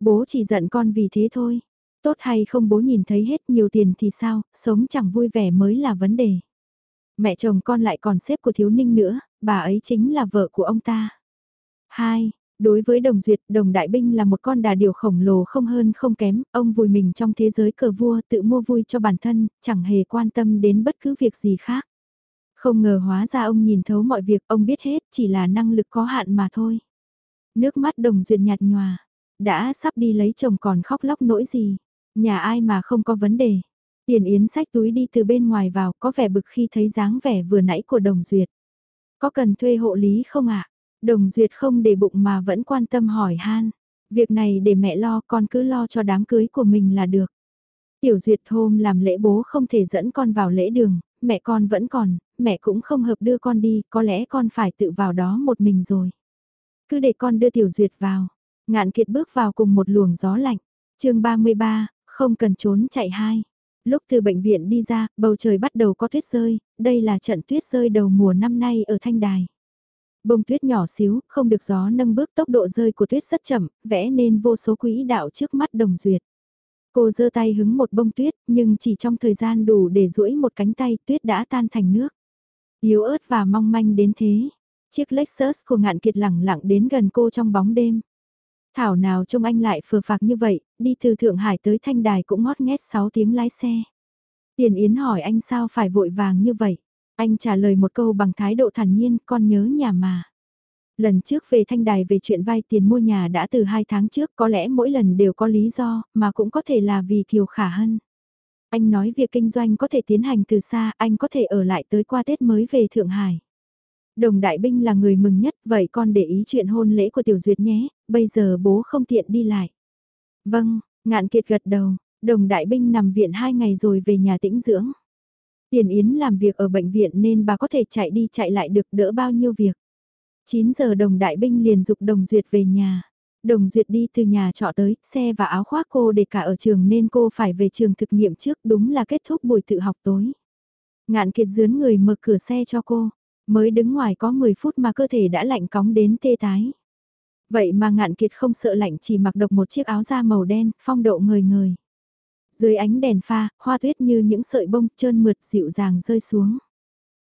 Bố chỉ giận con vì thế thôi. Tốt hay không bố nhìn thấy hết nhiều tiền thì sao, sống chẳng vui vẻ mới là vấn đề. Mẹ chồng con lại còn xếp của thiếu ninh nữa, bà ấy chính là vợ của ông ta. 2. Đối với Đồng Duyệt, Đồng Đại Binh là một con đà điểu khổng lồ không hơn không kém, ông vùi mình trong thế giới cờ vua tự mua vui cho bản thân, chẳng hề quan tâm đến bất cứ việc gì khác. Không ngờ hóa ra ông nhìn thấu mọi việc, ông biết hết, chỉ là năng lực có hạn mà thôi. Nước mắt Đồng Duyệt nhạt nhòa, đã sắp đi lấy chồng còn khóc lóc nỗi gì, nhà ai mà không có vấn đề. Tiền Yến sách túi đi từ bên ngoài vào có vẻ bực khi thấy dáng vẻ vừa nãy của Đồng Duyệt. Có cần thuê hộ lý không ạ? Đồng Duyệt không để bụng mà vẫn quan tâm hỏi han. Việc này để mẹ lo con cứ lo cho đám cưới của mình là được. Tiểu Duyệt hôm làm lễ bố không thể dẫn con vào lễ đường, mẹ con vẫn còn, mẹ cũng không hợp đưa con đi, có lẽ con phải tự vào đó một mình rồi. Cứ để con đưa Tiểu Duyệt vào. Ngạn kiệt bước vào cùng một luồng gió lạnh. chương 33, không cần trốn chạy hai. Lúc từ bệnh viện đi ra, bầu trời bắt đầu có tuyết rơi, đây là trận tuyết rơi đầu mùa năm nay ở Thanh Đài. Bông tuyết nhỏ xíu, không được gió nâng bước tốc độ rơi của tuyết rất chậm, vẽ nên vô số quỹ đạo trước mắt đồng duyệt. Cô giơ tay hứng một bông tuyết, nhưng chỉ trong thời gian đủ để duỗi một cánh tay tuyết đã tan thành nước. Yếu ớt và mong manh đến thế. Chiếc Lexus của ngạn kiệt lẳng lặng đến gần cô trong bóng đêm. Thảo nào trông anh lại phờ phạc như vậy, đi từ Thượng Hải tới Thanh Đài cũng ngót nghét 6 tiếng lái xe. Tiền Yến hỏi anh sao phải vội vàng như vậy. Anh trả lời một câu bằng thái độ thản nhiên, con nhớ nhà mà. Lần trước về Thanh Đài về chuyện vay tiền mua nhà đã từ 2 tháng trước, có lẽ mỗi lần đều có lý do, mà cũng có thể là vì Kiều Khả Hân. Anh nói việc kinh doanh có thể tiến hành từ xa, anh có thể ở lại tới qua Tết mới về Thượng Hải. Đồng đại binh là người mừng nhất, vậy con để ý chuyện hôn lễ của Tiểu Duyệt nhé, bây giờ bố không tiện đi lại. Vâng, ngạn kiệt gật đầu, đồng đại binh nằm viện 2 ngày rồi về nhà tĩnh dưỡng. Tiền Yến làm việc ở bệnh viện nên bà có thể chạy đi chạy lại được đỡ bao nhiêu việc. 9 giờ đồng đại binh liền dục đồng duyệt về nhà. Đồng Duyệt đi từ nhà trọ tới, xe và áo khoác cô để cả ở trường nên cô phải về trường thực nghiệm trước đúng là kết thúc buổi tự học tối. Ngạn kiệt dướn người mở cửa xe cho cô, mới đứng ngoài có 10 phút mà cơ thể đã lạnh cóng đến tê tái. Vậy mà ngạn kiệt không sợ lạnh chỉ mặc độc một chiếc áo da màu đen, phong độ ngời ngời. Dưới ánh đèn pha, hoa tuyết như những sợi bông trơn mượt dịu dàng rơi xuống.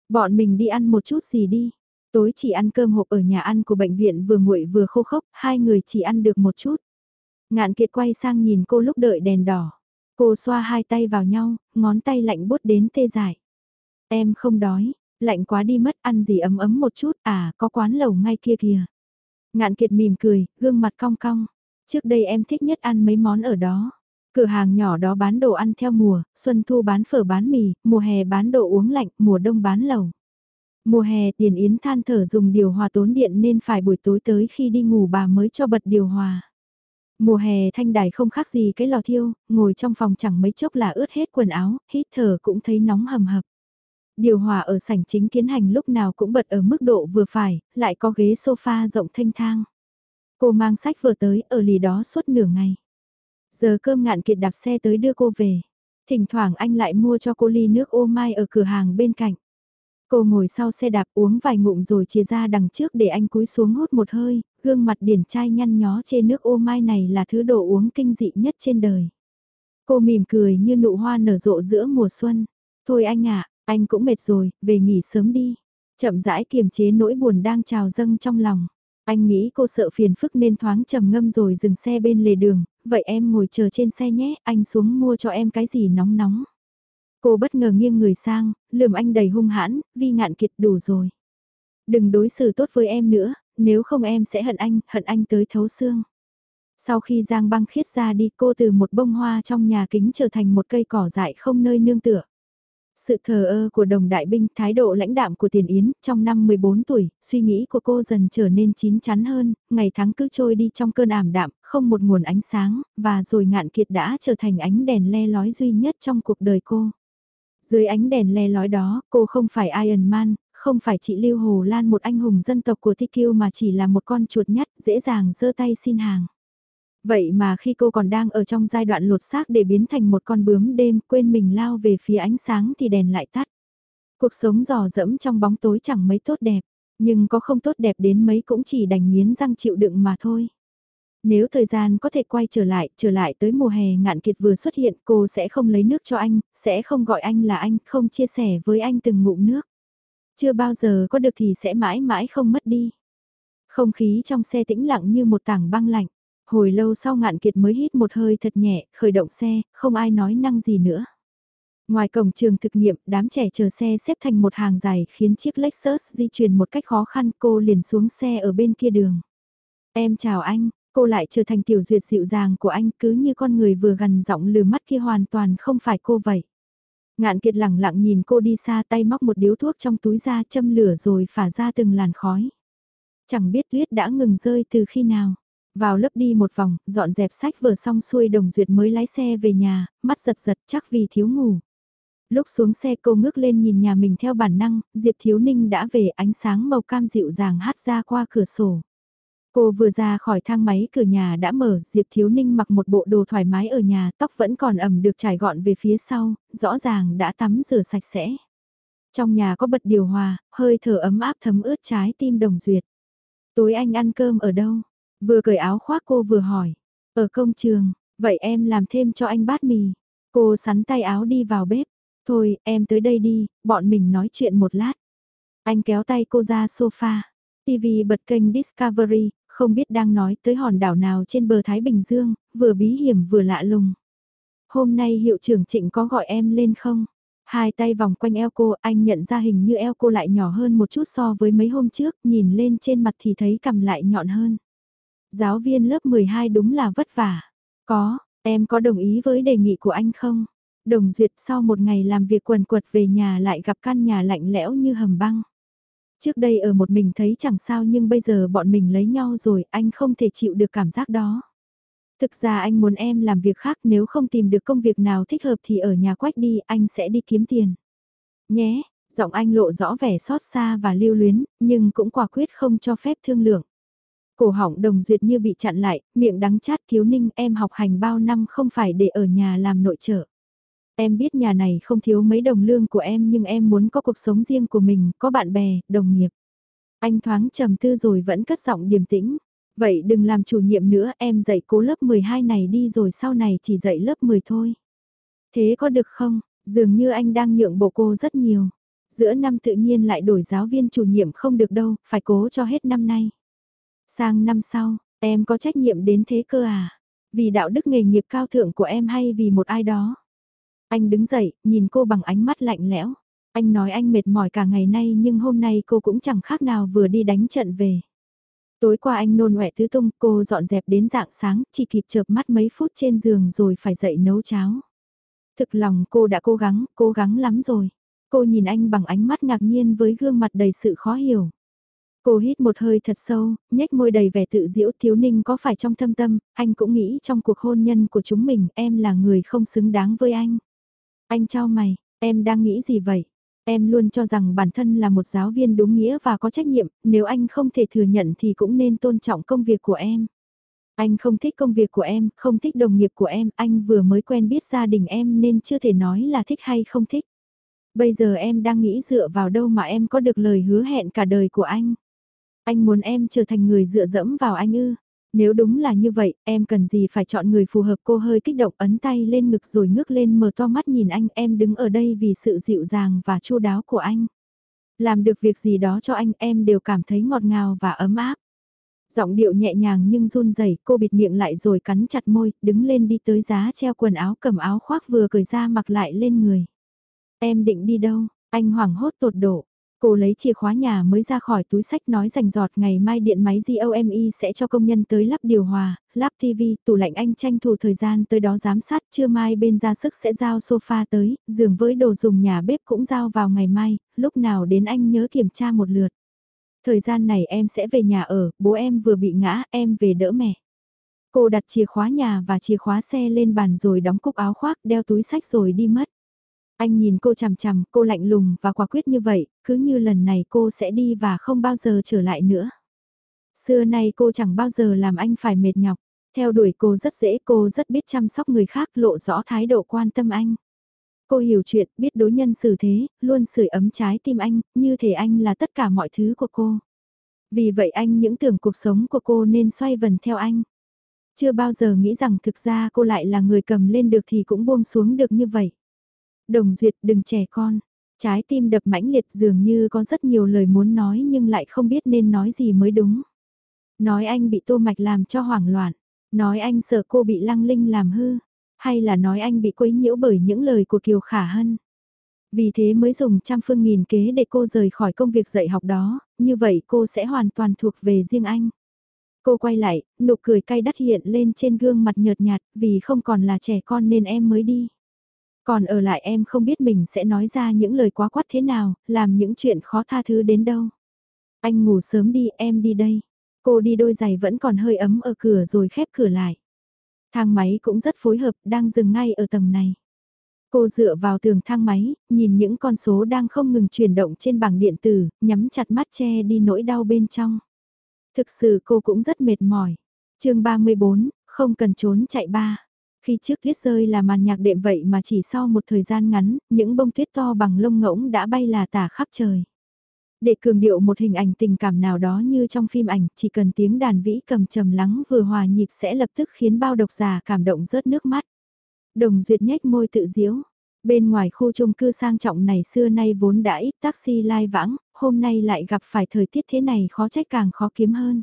Bọn mình đi ăn một chút gì đi. Tối chỉ ăn cơm hộp ở nhà ăn của bệnh viện vừa nguội vừa khô khốc, hai người chỉ ăn được một chút. Ngạn kiệt quay sang nhìn cô lúc đợi đèn đỏ. Cô xoa hai tay vào nhau, ngón tay lạnh bút đến tê dại. Em không đói, lạnh quá đi mất ăn gì ấm ấm một chút, à có quán lẩu ngay kia kìa. Ngạn kiệt mỉm cười, gương mặt cong cong. Trước đây em thích nhất ăn mấy món ở đó. Cửa hàng nhỏ đó bán đồ ăn theo mùa, xuân thu bán phở bán mì, mùa hè bán đồ uống lạnh, mùa đông bán lẩu. Mùa hè tiền yến than thở dùng điều hòa tốn điện nên phải buổi tối tới khi đi ngủ bà mới cho bật điều hòa. Mùa hè thanh đài không khác gì cái lò thiêu, ngồi trong phòng chẳng mấy chốc là ướt hết quần áo, hít thở cũng thấy nóng hầm hập. Điều hòa ở sảnh chính kiến hành lúc nào cũng bật ở mức độ vừa phải, lại có ghế sofa rộng thanh thang. Cô mang sách vừa tới ở lì đó suốt nửa ngày. Giờ cơm ngạn kiệt đạp xe tới đưa cô về. Thỉnh thoảng anh lại mua cho cô ly nước ô mai ở cửa hàng bên cạnh. Cô ngồi sau xe đạp uống vài ngụm rồi chia ra đằng trước để anh cúi xuống hút một hơi, gương mặt điển trai nhăn nhó trên nước ô mai này là thứ đồ uống kinh dị nhất trên đời. Cô mỉm cười như nụ hoa nở rộ giữa mùa xuân. Thôi anh ạ, anh cũng mệt rồi, về nghỉ sớm đi. Chậm rãi kiềm chế nỗi buồn đang trào dâng trong lòng. Anh nghĩ cô sợ phiền phức nên thoáng trầm ngâm rồi dừng xe bên lề đường, vậy em ngồi chờ trên xe nhé, anh xuống mua cho em cái gì nóng nóng. Cô bất ngờ nghiêng người sang, lườm anh đầy hung hãn, vi ngạn kiệt đủ rồi. Đừng đối xử tốt với em nữa, nếu không em sẽ hận anh, hận anh tới thấu xương. Sau khi Giang băng khiết ra đi cô từ một bông hoa trong nhà kính trở thành một cây cỏ dại không nơi nương tựa. Sự thờ ơ của đồng đại binh, thái độ lãnh đạm của tiền yến, trong năm 14 tuổi, suy nghĩ của cô dần trở nên chín chắn hơn, ngày tháng cứ trôi đi trong cơn ảm đạm, không một nguồn ánh sáng, và rồi ngạn kiệt đã trở thành ánh đèn le lói duy nhất trong cuộc đời cô. Dưới ánh đèn le lói đó, cô không phải Iron Man, không phải chị Lưu Hồ Lan một anh hùng dân tộc của TQ mà chỉ là một con chuột nhắt dễ dàng giơ tay xin hàng. Vậy mà khi cô còn đang ở trong giai đoạn lột xác để biến thành một con bướm đêm quên mình lao về phía ánh sáng thì đèn lại tắt. Cuộc sống dò dẫm trong bóng tối chẳng mấy tốt đẹp, nhưng có không tốt đẹp đến mấy cũng chỉ đành nghiến răng chịu đựng mà thôi. Nếu thời gian có thể quay trở lại, trở lại tới mùa hè ngạn kiệt vừa xuất hiện cô sẽ không lấy nước cho anh, sẽ không gọi anh là anh, không chia sẻ với anh từng ngụm nước. Chưa bao giờ có được thì sẽ mãi mãi không mất đi. Không khí trong xe tĩnh lặng như một tảng băng lạnh. Hồi lâu sau ngạn kiệt mới hít một hơi thật nhẹ, khởi động xe, không ai nói năng gì nữa. Ngoài cổng trường thực nghiệm, đám trẻ chờ xe xếp thành một hàng dài khiến chiếc Lexus di chuyển một cách khó khăn cô liền xuống xe ở bên kia đường. Em chào anh, cô lại trở thành tiểu duyệt dịu dàng của anh cứ như con người vừa gần giọng lừa mắt kia hoàn toàn không phải cô vậy. Ngạn kiệt lẳng lặng nhìn cô đi xa tay móc một điếu thuốc trong túi ra châm lửa rồi phả ra từng làn khói. Chẳng biết tuyết đã ngừng rơi từ khi nào. Vào lớp đi một vòng, dọn dẹp sách vừa xong xuôi đồng duyệt mới lái xe về nhà, mắt giật giật chắc vì thiếu ngủ. Lúc xuống xe cô ngước lên nhìn nhà mình theo bản năng, Diệp Thiếu Ninh đã về ánh sáng màu cam dịu dàng hát ra qua cửa sổ. Cô vừa ra khỏi thang máy cửa nhà đã mở, Diệp Thiếu Ninh mặc một bộ đồ thoải mái ở nhà, tóc vẫn còn ẩm được trải gọn về phía sau, rõ ràng đã tắm rửa sạch sẽ. Trong nhà có bật điều hòa, hơi thở ấm áp thấm ướt trái tim đồng duyệt. Tối anh ăn cơm ở đâu? Vừa cởi áo khoác cô vừa hỏi. Ở công trường, vậy em làm thêm cho anh bát mì. Cô sắn tay áo đi vào bếp. Thôi, em tới đây đi, bọn mình nói chuyện một lát. Anh kéo tay cô ra sofa. TV bật kênh Discovery, không biết đang nói tới hòn đảo nào trên bờ Thái Bình Dương, vừa bí hiểm vừa lạ lùng. Hôm nay hiệu trưởng Trịnh có gọi em lên không? Hai tay vòng quanh eo cô, anh nhận ra hình như eo cô lại nhỏ hơn một chút so với mấy hôm trước, nhìn lên trên mặt thì thấy cầm lại nhọn hơn. Giáo viên lớp 12 đúng là vất vả. Có, em có đồng ý với đề nghị của anh không? Đồng duyệt sau một ngày làm việc quần quật về nhà lại gặp căn nhà lạnh lẽo như hầm băng. Trước đây ở một mình thấy chẳng sao nhưng bây giờ bọn mình lấy nhau rồi anh không thể chịu được cảm giác đó. Thực ra anh muốn em làm việc khác nếu không tìm được công việc nào thích hợp thì ở nhà quách đi anh sẽ đi kiếm tiền. Nhé, giọng anh lộ rõ vẻ xót xa và lưu luyến, nhưng cũng quả quyết không cho phép thương lượng. Cổ họng đồng duyệt như bị chặn lại, miệng đắng chát thiếu ninh em học hành bao năm không phải để ở nhà làm nội trợ. Em biết nhà này không thiếu mấy đồng lương của em nhưng em muốn có cuộc sống riêng của mình, có bạn bè, đồng nghiệp. Anh thoáng trầm tư rồi vẫn cất giọng điềm tĩnh. Vậy đừng làm chủ nhiệm nữa, em dạy cố lớp 12 này đi rồi sau này chỉ dạy lớp 10 thôi. Thế có được không? Dường như anh đang nhượng bộ cô rất nhiều. Giữa năm tự nhiên lại đổi giáo viên chủ nhiệm không được đâu, phải cố cho hết năm nay. Sang năm sau, em có trách nhiệm đến thế cơ à? Vì đạo đức nghề nghiệp cao thượng của em hay vì một ai đó? Anh đứng dậy, nhìn cô bằng ánh mắt lạnh lẽo. Anh nói anh mệt mỏi cả ngày nay nhưng hôm nay cô cũng chẳng khác nào vừa đi đánh trận về. Tối qua anh nôn ọe tứ tung, cô dọn dẹp đến dạng sáng, chỉ kịp chợp mắt mấy phút trên giường rồi phải dậy nấu cháo. Thực lòng cô đã cố gắng, cố gắng lắm rồi. Cô nhìn anh bằng ánh mắt ngạc nhiên với gương mặt đầy sự khó hiểu. Cô hít một hơi thật sâu, nhếch môi đầy vẻ tự diễu thiếu ninh có phải trong thâm tâm, anh cũng nghĩ trong cuộc hôn nhân của chúng mình em là người không xứng đáng với anh. Anh trao mày, em đang nghĩ gì vậy? Em luôn cho rằng bản thân là một giáo viên đúng nghĩa và có trách nhiệm, nếu anh không thể thừa nhận thì cũng nên tôn trọng công việc của em. Anh không thích công việc của em, không thích đồng nghiệp của em, anh vừa mới quen biết gia đình em nên chưa thể nói là thích hay không thích. Bây giờ em đang nghĩ dựa vào đâu mà em có được lời hứa hẹn cả đời của anh. Anh muốn em trở thành người dựa dẫm vào anh ư. Nếu đúng là như vậy, em cần gì phải chọn người phù hợp cô hơi kích động ấn tay lên ngực rồi ngước lên mở to mắt nhìn anh em đứng ở đây vì sự dịu dàng và chu đáo của anh. Làm được việc gì đó cho anh em đều cảm thấy ngọt ngào và ấm áp. Giọng điệu nhẹ nhàng nhưng run rẩy cô bịt miệng lại rồi cắn chặt môi, đứng lên đi tới giá treo quần áo cầm áo khoác vừa cởi ra mặc lại lên người. Em định đi đâu? Anh hoảng hốt tột độ. Cô lấy chìa khóa nhà mới ra khỏi túi sách nói rành giọt ngày mai điện máy GOME sẽ cho công nhân tới lắp điều hòa, lắp TV, tủ lạnh anh tranh thủ thời gian tới đó giám sát, trưa mai bên ra sức sẽ giao sofa tới, giường với đồ dùng nhà bếp cũng giao vào ngày mai, lúc nào đến anh nhớ kiểm tra một lượt. Thời gian này em sẽ về nhà ở, bố em vừa bị ngã, em về đỡ mẹ. Cô đặt chìa khóa nhà và chìa khóa xe lên bàn rồi đóng cúc áo khoác đeo túi sách rồi đi mất. Anh nhìn cô chằm chằm, cô lạnh lùng và quả quyết như vậy, cứ như lần này cô sẽ đi và không bao giờ trở lại nữa. Xưa nay cô chẳng bao giờ làm anh phải mệt nhọc. Theo đuổi cô rất dễ, cô rất biết chăm sóc người khác lộ rõ thái độ quan tâm anh. Cô hiểu chuyện, biết đối nhân xử thế, luôn sưởi ấm trái tim anh, như thể anh là tất cả mọi thứ của cô. Vì vậy anh những tưởng cuộc sống của cô nên xoay vần theo anh. Chưa bao giờ nghĩ rằng thực ra cô lại là người cầm lên được thì cũng buông xuống được như vậy. Đồng Duyệt đừng trẻ con. Trái tim đập mãnh liệt dường như có rất nhiều lời muốn nói nhưng lại không biết nên nói gì mới đúng. Nói anh bị tô mạch làm cho hoảng loạn. Nói anh sợ cô bị lăng linh làm hư. Hay là nói anh bị quấy nhiễu bởi những lời của Kiều Khả Hân. Vì thế mới dùng trăm phương nghìn kế để cô rời khỏi công việc dạy học đó, như vậy cô sẽ hoàn toàn thuộc về riêng anh. Cô quay lại, nụ cười cay đắt hiện lên trên gương mặt nhợt nhạt, vì không còn là trẻ con nên em mới đi. Còn ở lại em không biết mình sẽ nói ra những lời quá quát thế nào, làm những chuyện khó tha thứ đến đâu. Anh ngủ sớm đi, em đi đây. Cô đi đôi giày vẫn còn hơi ấm ở cửa rồi khép cửa lại. Thang máy cũng rất phối hợp, đang dừng ngay ở tầng này. Cô dựa vào tường thang máy, nhìn những con số đang không ngừng chuyển động trên bảng điện tử, nhắm chặt mắt che đi nỗi đau bên trong. Thực sự cô cũng rất mệt mỏi. chương 34, không cần trốn chạy ba. Khi trước tuyết rơi là màn nhạc đệm vậy mà chỉ sau một thời gian ngắn, những bông tuyết to bằng lông ngỗng đã bay là tả khắp trời. Để cường điệu một hình ảnh tình cảm nào đó như trong phim ảnh, chỉ cần tiếng đàn vĩ cầm trầm lắng vừa hòa nhịp sẽ lập tức khiến bao độc giả cảm động rớt nước mắt. Đồng duyệt nhếch môi tự diễu. Bên ngoài khu chung cư sang trọng này xưa nay vốn đã ít taxi lai vãng, hôm nay lại gặp phải thời tiết thế này khó trách càng khó kiếm hơn.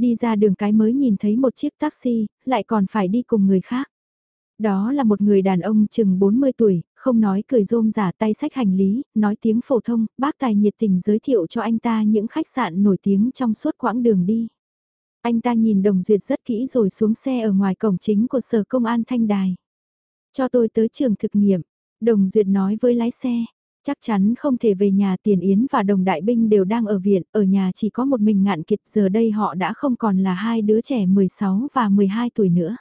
Đi ra đường cái mới nhìn thấy một chiếc taxi, lại còn phải đi cùng người khác. Đó là một người đàn ông chừng 40 tuổi, không nói cười rôm giả tay sách hành lý, nói tiếng phổ thông, bác tài nhiệt tình giới thiệu cho anh ta những khách sạn nổi tiếng trong suốt quãng đường đi. Anh ta nhìn đồng duyệt rất kỹ rồi xuống xe ở ngoài cổng chính của sở công an Thanh Đài. Cho tôi tới trường thực nghiệm, đồng duyệt nói với lái xe, chắc chắn không thể về nhà tiền yến và đồng đại binh đều đang ở viện, ở nhà chỉ có một mình ngạn kiệt giờ đây họ đã không còn là hai đứa trẻ 16 và 12 tuổi nữa.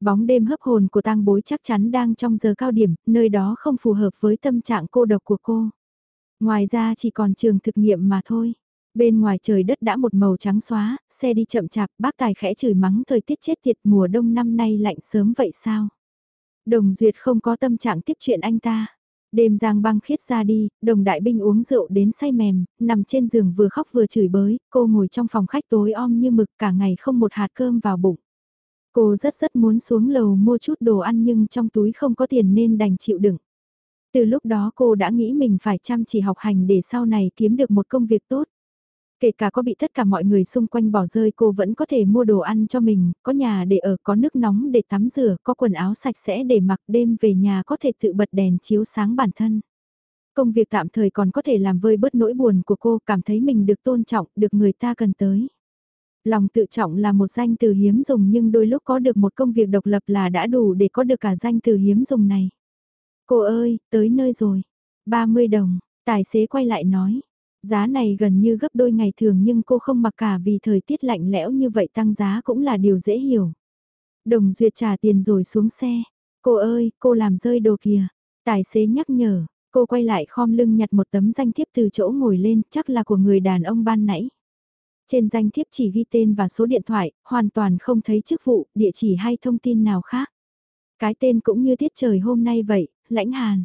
Bóng đêm hấp hồn của tang bối chắc chắn đang trong giờ cao điểm, nơi đó không phù hợp với tâm trạng cô độc của cô. Ngoài ra chỉ còn trường thực nghiệm mà thôi. Bên ngoài trời đất đã một màu trắng xóa, xe đi chậm chạp, bác tài khẽ chửi mắng thời tiết chết tiệt mùa đông năm nay lạnh sớm vậy sao? Đồng Duyệt không có tâm trạng tiếp chuyện anh ta. Đêm giang băng khiết ra đi, đồng đại binh uống rượu đến say mềm, nằm trên giường vừa khóc vừa chửi bới, cô ngồi trong phòng khách tối om như mực cả ngày không một hạt cơm vào bụng. Cô rất rất muốn xuống lầu mua chút đồ ăn nhưng trong túi không có tiền nên đành chịu đựng. Từ lúc đó cô đã nghĩ mình phải chăm chỉ học hành để sau này kiếm được một công việc tốt. Kể cả có bị tất cả mọi người xung quanh bỏ rơi cô vẫn có thể mua đồ ăn cho mình, có nhà để ở, có nước nóng để tắm rửa, có quần áo sạch sẽ để mặc đêm về nhà có thể tự bật đèn chiếu sáng bản thân. Công việc tạm thời còn có thể làm vơi bớt nỗi buồn của cô cảm thấy mình được tôn trọng, được người ta cần tới. Lòng tự trọng là một danh từ hiếm dùng nhưng đôi lúc có được một công việc độc lập là đã đủ để có được cả danh từ hiếm dùng này. Cô ơi, tới nơi rồi. 30 đồng, tài xế quay lại nói. Giá này gần như gấp đôi ngày thường nhưng cô không mặc cả vì thời tiết lạnh lẽo như vậy tăng giá cũng là điều dễ hiểu. Đồng duyệt trả tiền rồi xuống xe. Cô ơi, cô làm rơi đồ kìa. Tài xế nhắc nhở, cô quay lại khom lưng nhặt một tấm danh thiếp từ chỗ ngồi lên chắc là của người đàn ông ban nãy. Trên danh thiếp chỉ ghi tên và số điện thoại, hoàn toàn không thấy chức vụ, địa chỉ hay thông tin nào khác. Cái tên cũng như tiết trời hôm nay vậy, lãnh hàn.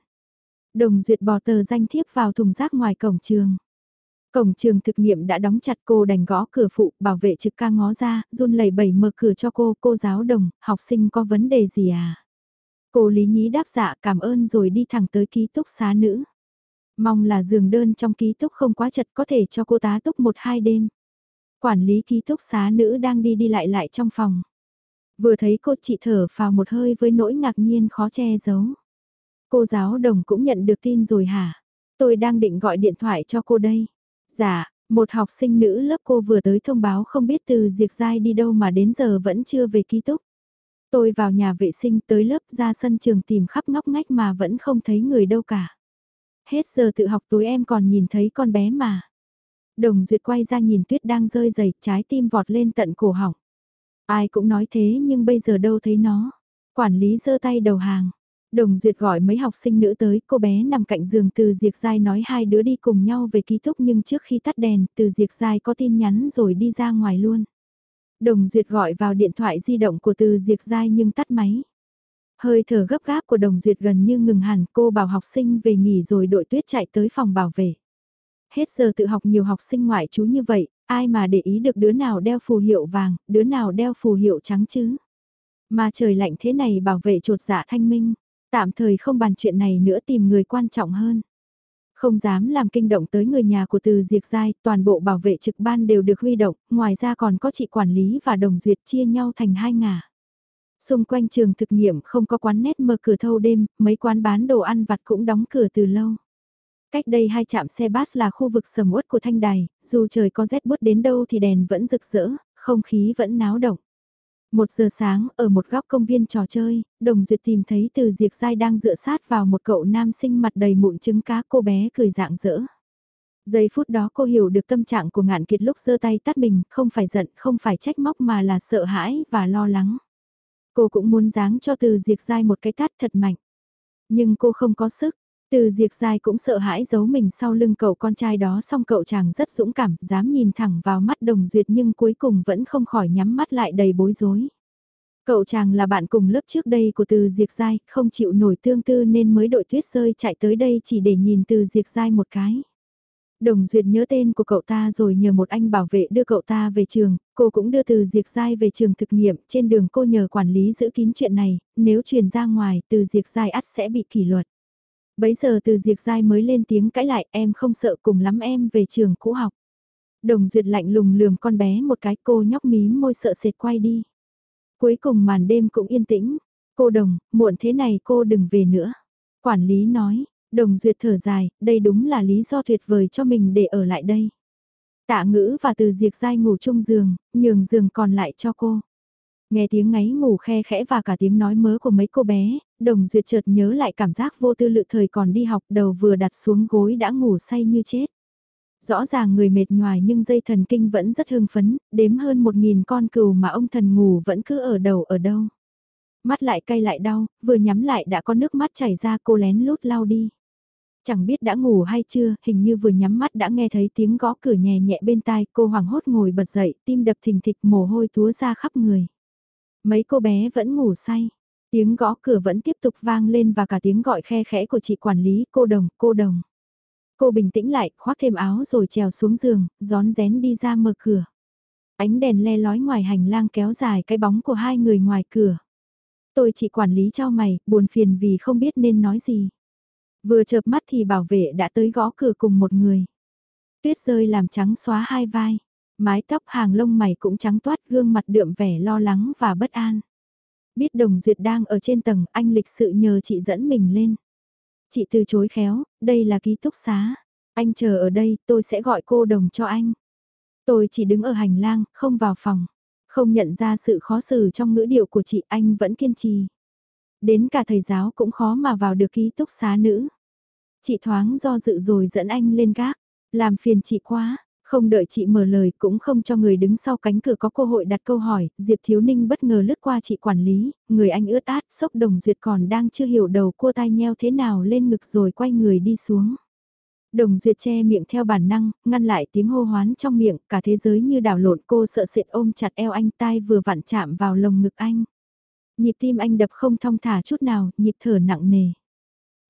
Đồng duyệt bỏ tờ danh thiếp vào thùng rác ngoài cổng trường. Cổng trường thực nghiệm đã đóng chặt cô đành gõ cửa phụ, bảo vệ trực ca ngó ra, run lẩy bẩy mở cửa cho cô, cô giáo đồng, học sinh có vấn đề gì à? Cô Lý Nhí đáp dạ cảm ơn rồi đi thẳng tới ký túc xá nữ. Mong là giường đơn trong ký túc không quá chật có thể cho cô tá túc một hai đêm. Quản lý ký túc xá nữ đang đi đi lại lại trong phòng. Vừa thấy cô chị thở vào một hơi với nỗi ngạc nhiên khó che giấu. Cô giáo đồng cũng nhận được tin rồi hả? Tôi đang định gọi điện thoại cho cô đây. Dạ, một học sinh nữ lớp cô vừa tới thông báo không biết từ diệt giai đi đâu mà đến giờ vẫn chưa về ký túc. Tôi vào nhà vệ sinh tới lớp ra sân trường tìm khắp ngóc ngách mà vẫn không thấy người đâu cả. Hết giờ tự học tối em còn nhìn thấy con bé mà. Đồng Duyệt quay ra nhìn tuyết đang rơi dày, trái tim vọt lên tận cổ họng. Ai cũng nói thế nhưng bây giờ đâu thấy nó. Quản lý giơ tay đầu hàng. Đồng Duyệt gọi mấy học sinh nữ tới, cô bé nằm cạnh giường từ Diệp Giai nói hai đứa đi cùng nhau về ký túc nhưng trước khi tắt đèn, từ Diệp Giai có tin nhắn rồi đi ra ngoài luôn. Đồng Duyệt gọi vào điện thoại di động của từ Diệp Giai nhưng tắt máy. Hơi thở gấp gáp của đồng duyệt gần như ngừng hẳn cô bảo học sinh về nghỉ rồi đội tuyết chạy tới phòng bảo vệ. Hết giờ tự học nhiều học sinh ngoại trú như vậy, ai mà để ý được đứa nào đeo phù hiệu vàng, đứa nào đeo phù hiệu trắng chứ. Mà trời lạnh thế này bảo vệ trột dạ thanh minh, tạm thời không bàn chuyện này nữa tìm người quan trọng hơn. Không dám làm kinh động tới người nhà của từ diệt Giai, toàn bộ bảo vệ trực ban đều được huy động, ngoài ra còn có chị quản lý và đồng duyệt chia nhau thành hai ngả. Xung quanh trường thực nghiệm không có quán nét mở cửa thâu đêm, mấy quán bán đồ ăn vặt cũng đóng cửa từ lâu. Cách đây hai trạm xe bus là khu vực sầm uất của Thanh Đài, dù trời có rét bút đến đâu thì đèn vẫn rực rỡ, không khí vẫn náo động. Một giờ sáng, ở một góc công viên trò chơi, Đồng Duyệt tìm thấy từ Diệp Giai đang dựa sát vào một cậu nam sinh mặt đầy mụn trứng cá cô bé cười dạng dỡ. Giây phút đó cô hiểu được tâm trạng của ngạn kiệt lúc giơ tay tắt mình, không phải giận, không phải trách móc mà là sợ hãi và lo lắng. Cô cũng muốn giáng cho từ Diệp Giai một cái tát thật mạnh. Nhưng cô không có sức, từ diệt dài cũng sợ hãi giấu mình sau lưng cậu con trai đó xong cậu chàng rất dũng cảm, dám nhìn thẳng vào mắt đồng duyệt nhưng cuối cùng vẫn không khỏi nhắm mắt lại đầy bối rối. Cậu chàng là bạn cùng lớp trước đây của Từ diệt dai, không chịu nổi tương tư nên mới đội tuyết rơi chạy tới đây chỉ để nhìn Từ diệt dai một cái. Đồng Duyệt nhớ tên của cậu ta rồi nhờ một anh bảo vệ đưa cậu ta về trường, cô cũng đưa Từ diệt dai về trường thực nghiệm, trên đường cô nhờ quản lý giữ kín chuyện này, nếu truyền ra ngoài Từ diệt dai ắt sẽ bị kỷ luật. Bấy giờ từ diệt Giai mới lên tiếng cãi lại em không sợ cùng lắm em về trường cũ học. Đồng Duyệt lạnh lùng lườm con bé một cái cô nhóc mím môi sợ sệt quay đi. Cuối cùng màn đêm cũng yên tĩnh. Cô Đồng, muộn thế này cô đừng về nữa. Quản lý nói, Đồng Duyệt thở dài, đây đúng là lý do tuyệt vời cho mình để ở lại đây. Tạ ngữ và từ diệt Giai ngủ chung giường, nhường giường còn lại cho cô. Nghe tiếng ngáy ngủ khe khẽ và cả tiếng nói mớ của mấy cô bé, đồng duyệt chợt nhớ lại cảm giác vô tư lự thời còn đi học đầu vừa đặt xuống gối đã ngủ say như chết. Rõ ràng người mệt nhoài nhưng dây thần kinh vẫn rất hưng phấn, đếm hơn một nghìn con cừu mà ông thần ngủ vẫn cứ ở đầu ở đâu. Mắt lại cay lại đau, vừa nhắm lại đã có nước mắt chảy ra cô lén lút lau đi. Chẳng biết đã ngủ hay chưa, hình như vừa nhắm mắt đã nghe thấy tiếng gõ cửa nhẹ nhẹ bên tai, cô hoảng hốt ngồi bật dậy, tim đập thình thịch mồ hôi túa ra khắp người. Mấy cô bé vẫn ngủ say. Tiếng gõ cửa vẫn tiếp tục vang lên và cả tiếng gọi khe khẽ của chị quản lý cô đồng, cô đồng. Cô bình tĩnh lại, khoác thêm áo rồi trèo xuống giường, gión rén đi ra mở cửa. Ánh đèn le lói ngoài hành lang kéo dài cái bóng của hai người ngoài cửa. Tôi chị quản lý cho mày, buồn phiền vì không biết nên nói gì. Vừa chợp mắt thì bảo vệ đã tới gõ cửa cùng một người. Tuyết rơi làm trắng xóa hai vai. Mái tóc hàng lông mày cũng trắng toát gương mặt đượm vẻ lo lắng và bất an. Biết đồng duyệt đang ở trên tầng, anh lịch sự nhờ chị dẫn mình lên. Chị từ chối khéo, đây là ký túc xá. Anh chờ ở đây, tôi sẽ gọi cô đồng cho anh. Tôi chỉ đứng ở hành lang, không vào phòng. Không nhận ra sự khó xử trong ngữ điệu của chị anh vẫn kiên trì. Đến cả thầy giáo cũng khó mà vào được ký túc xá nữ. Chị thoáng do dự rồi dẫn anh lên gác. Làm phiền chị quá, không đợi chị mở lời cũng không cho người đứng sau cánh cửa có cơ hội đặt câu hỏi, Diệp Thiếu Ninh bất ngờ lướt qua chị quản lý, người anh ướt át, sốc đồng duyệt còn đang chưa hiểu đầu cua tai nheo thế nào lên ngực rồi quay người đi xuống. Đồng duyệt che miệng theo bản năng, ngăn lại tiếng hô hoán trong miệng, cả thế giới như đảo lộn cô sợ sệt ôm chặt eo anh tai vừa vặn chạm vào lồng ngực anh. Nhịp tim anh đập không thong thả chút nào, nhịp thở nặng nề.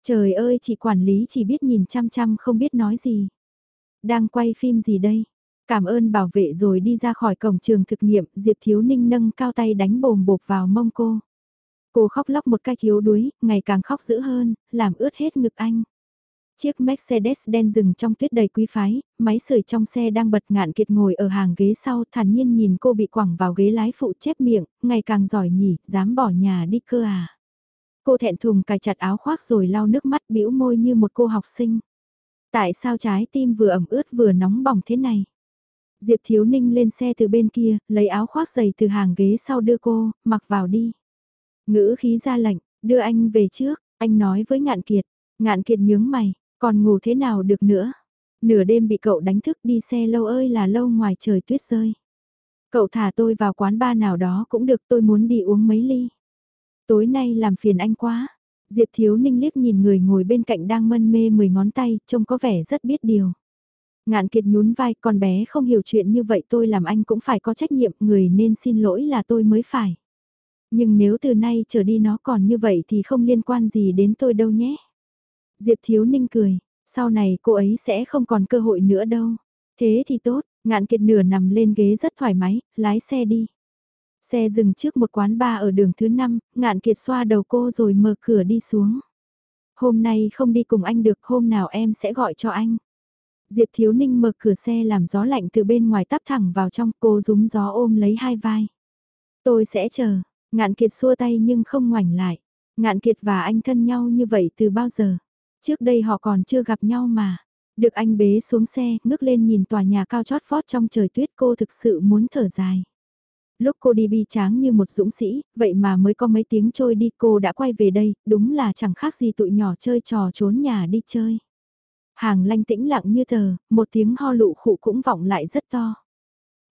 Trời ơi chị quản lý chỉ biết nhìn chăm chăm không biết nói gì. Đang quay phim gì đây? Cảm ơn bảo vệ rồi đi ra khỏi cổng trường thực nghiệm, Diệp Thiếu Ninh nâng cao tay đánh bồm bột vào mông cô. Cô khóc lóc một cách thiếu đuối, ngày càng khóc dữ hơn, làm ướt hết ngực anh. Chiếc Mercedes đen dừng trong tuyết đầy quý phái, máy sưởi trong xe đang bật ngạn kiệt ngồi ở hàng ghế sau thản nhiên nhìn cô bị quẳng vào ghế lái phụ chép miệng, ngày càng giỏi nhỉ, dám bỏ nhà đi cơ à. Cô thẹn thùng cài chặt áo khoác rồi lau nước mắt bĩu môi như một cô học sinh. Tại sao trái tim vừa ẩm ướt vừa nóng bỏng thế này? Diệp Thiếu Ninh lên xe từ bên kia, lấy áo khoác giày từ hàng ghế sau đưa cô, mặc vào đi. Ngữ khí ra lệnh, đưa anh về trước, anh nói với Ngạn Kiệt. Ngạn Kiệt nhướng mày, còn ngủ thế nào được nữa? Nửa đêm bị cậu đánh thức đi xe lâu ơi là lâu ngoài trời tuyết rơi. Cậu thả tôi vào quán bar nào đó cũng được tôi muốn đi uống mấy ly. Tối nay làm phiền anh quá. Diệp Thiếu Ninh liếc nhìn người ngồi bên cạnh đang mân mê mười ngón tay, trông có vẻ rất biết điều. Ngạn kiệt nhún vai, con bé không hiểu chuyện như vậy tôi làm anh cũng phải có trách nhiệm, người nên xin lỗi là tôi mới phải. Nhưng nếu từ nay trở đi nó còn như vậy thì không liên quan gì đến tôi đâu nhé. Diệp Thiếu Ninh cười, sau này cô ấy sẽ không còn cơ hội nữa đâu. Thế thì tốt, ngạn kiệt nửa nằm lên ghế rất thoải mái, lái xe đi. Xe dừng trước một quán bar ở đường thứ 5, ngạn kiệt xoa đầu cô rồi mở cửa đi xuống. Hôm nay không đi cùng anh được, hôm nào em sẽ gọi cho anh. Diệp Thiếu Ninh mở cửa xe làm gió lạnh từ bên ngoài tắp thẳng vào trong cô rúm gió ôm lấy hai vai. Tôi sẽ chờ, ngạn kiệt xua tay nhưng không ngoảnh lại. Ngạn kiệt và anh thân nhau như vậy từ bao giờ? Trước đây họ còn chưa gặp nhau mà. Được anh bế xuống xe, ngước lên nhìn tòa nhà cao chót vót trong trời tuyết cô thực sự muốn thở dài. Lúc cô đi bi tráng như một dũng sĩ, vậy mà mới có mấy tiếng trôi đi cô đã quay về đây, đúng là chẳng khác gì tụi nhỏ chơi trò trốn nhà đi chơi. Hàng lanh tĩnh lặng như tờ, một tiếng ho lụ khụ cũng vọng lại rất to.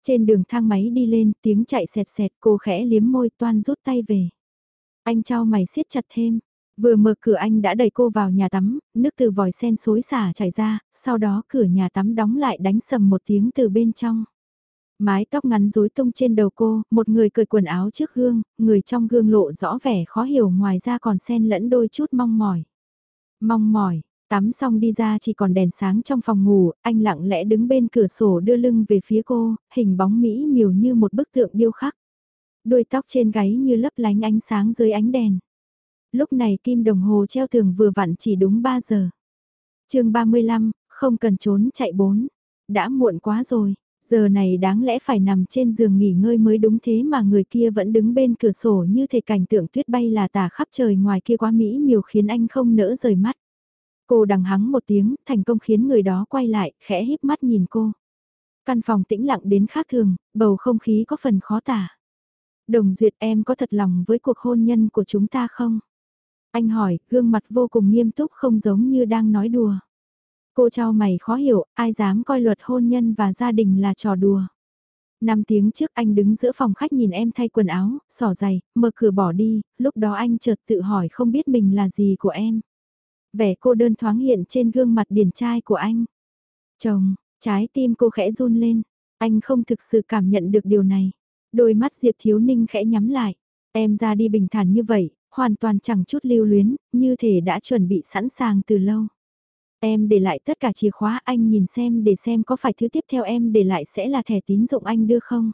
Trên đường thang máy đi lên, tiếng chạy sẹt sẹt cô khẽ liếm môi toan rút tay về. Anh trao mày siết chặt thêm, Vừa mở cửa anh đã đẩy cô vào nhà tắm, nước từ vòi sen xối xả chảy ra, sau đó cửa nhà tắm đóng lại đánh sầm một tiếng từ bên trong. Mái tóc ngắn rối tung trên đầu cô, một người cởi quần áo trước gương, người trong gương lộ rõ vẻ khó hiểu ngoài ra còn xen lẫn đôi chút mong mỏi. Mong mỏi, tắm xong đi ra chỉ còn đèn sáng trong phòng ngủ, anh lặng lẽ đứng bên cửa sổ đưa lưng về phía cô, hình bóng mỹ miều như một bức tượng điêu khắc. Đuôi tóc trên gáy như lấp lánh ánh sáng dưới ánh đèn lúc này kim đồng hồ treo tường vừa vặn chỉ đúng 3 giờ. chương 35, không cần trốn chạy bốn. Đã muộn quá rồi, giờ này đáng lẽ phải nằm trên giường nghỉ ngơi mới đúng thế mà người kia vẫn đứng bên cửa sổ như thể cảnh tượng tuyết bay là tả khắp trời ngoài kia quá mỹ miều khiến anh không nỡ rời mắt. Cô đằng hắng một tiếng, thành công khiến người đó quay lại, khẽ híp mắt nhìn cô. Căn phòng tĩnh lặng đến khác thường, bầu không khí có phần khó tả. Đồng Duyệt em có thật lòng với cuộc hôn nhân của chúng ta không? Anh hỏi, gương mặt vô cùng nghiêm túc không giống như đang nói đùa. Cô trao mày khó hiểu, ai dám coi luật hôn nhân và gia đình là trò đùa. Năm tiếng trước anh đứng giữa phòng khách nhìn em thay quần áo, sỏ giày, mở cửa bỏ đi, lúc đó anh chợt tự hỏi không biết mình là gì của em. Vẻ cô đơn thoáng hiện trên gương mặt điển trai của anh. Chồng, trái tim cô khẽ run lên, anh không thực sự cảm nhận được điều này. Đôi mắt Diệp Thiếu Ninh khẽ nhắm lại. Em ra đi bình thản như vậy, hoàn toàn chẳng chút lưu luyến, như thể đã chuẩn bị sẵn sàng từ lâu. Em để lại tất cả chìa khóa anh nhìn xem để xem có phải thứ tiếp theo em để lại sẽ là thẻ tín dụng anh đưa không.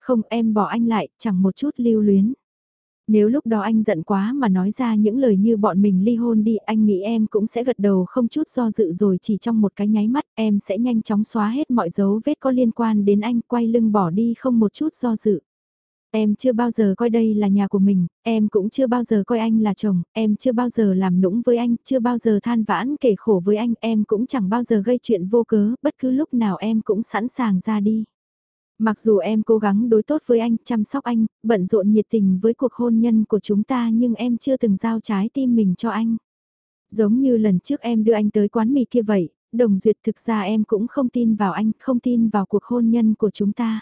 Không em bỏ anh lại, chẳng một chút lưu luyến. Nếu lúc đó anh giận quá mà nói ra những lời như bọn mình ly hôn đi, anh nghĩ em cũng sẽ gật đầu không chút do dự rồi chỉ trong một cái nháy mắt em sẽ nhanh chóng xóa hết mọi dấu vết có liên quan đến anh quay lưng bỏ đi không một chút do dự. Em chưa bao giờ coi đây là nhà của mình, em cũng chưa bao giờ coi anh là chồng, em chưa bao giờ làm nũng với anh, chưa bao giờ than vãn kể khổ với anh, em cũng chẳng bao giờ gây chuyện vô cớ, bất cứ lúc nào em cũng sẵn sàng ra đi. Mặc dù em cố gắng đối tốt với anh, chăm sóc anh, bận rộn nhiệt tình với cuộc hôn nhân của chúng ta nhưng em chưa từng giao trái tim mình cho anh. Giống như lần trước em đưa anh tới quán mì kia vậy, đồng duyệt thực ra em cũng không tin vào anh, không tin vào cuộc hôn nhân của chúng ta.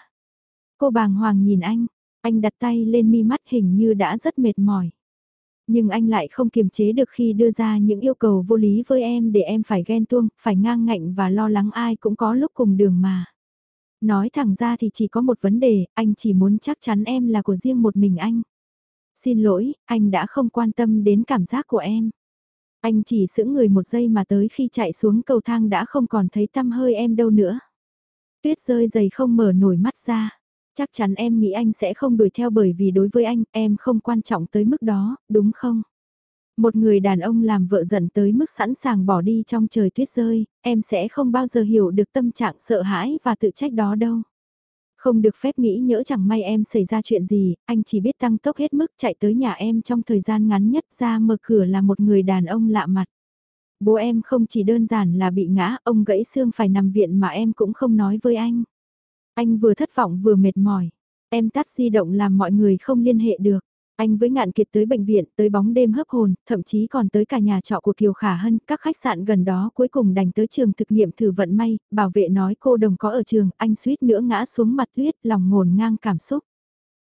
Cô bàng hoàng nhìn anh, anh đặt tay lên mi mắt hình như đã rất mệt mỏi. Nhưng anh lại không kiềm chế được khi đưa ra những yêu cầu vô lý với em để em phải ghen tuông, phải ngang ngạnh và lo lắng ai cũng có lúc cùng đường mà. Nói thẳng ra thì chỉ có một vấn đề, anh chỉ muốn chắc chắn em là của riêng một mình anh. Xin lỗi, anh đã không quan tâm đến cảm giác của em. Anh chỉ sững người một giây mà tới khi chạy xuống cầu thang đã không còn thấy tăm hơi em đâu nữa. Tuyết rơi dày không mở nổi mắt ra. Chắc chắn em nghĩ anh sẽ không đuổi theo bởi vì đối với anh, em không quan trọng tới mức đó, đúng không? Một người đàn ông làm vợ giận tới mức sẵn sàng bỏ đi trong trời tuyết rơi, em sẽ không bao giờ hiểu được tâm trạng sợ hãi và tự trách đó đâu. Không được phép nghĩ nhỡ chẳng may em xảy ra chuyện gì, anh chỉ biết tăng tốc hết mức chạy tới nhà em trong thời gian ngắn nhất ra mở cửa là một người đàn ông lạ mặt. Bố em không chỉ đơn giản là bị ngã, ông gãy xương phải nằm viện mà em cũng không nói với anh. Anh vừa thất vọng vừa mệt mỏi. Em tắt di động làm mọi người không liên hệ được. Anh với ngạn kiệt tới bệnh viện, tới bóng đêm hấp hồn, thậm chí còn tới cả nhà trọ của Kiều Khả Hân, các khách sạn gần đó cuối cùng đành tới trường thực nghiệm thử vận may, bảo vệ nói cô đồng có ở trường, anh suýt nữa ngã xuống mặt tuyết, lòng ngổn ngang cảm xúc.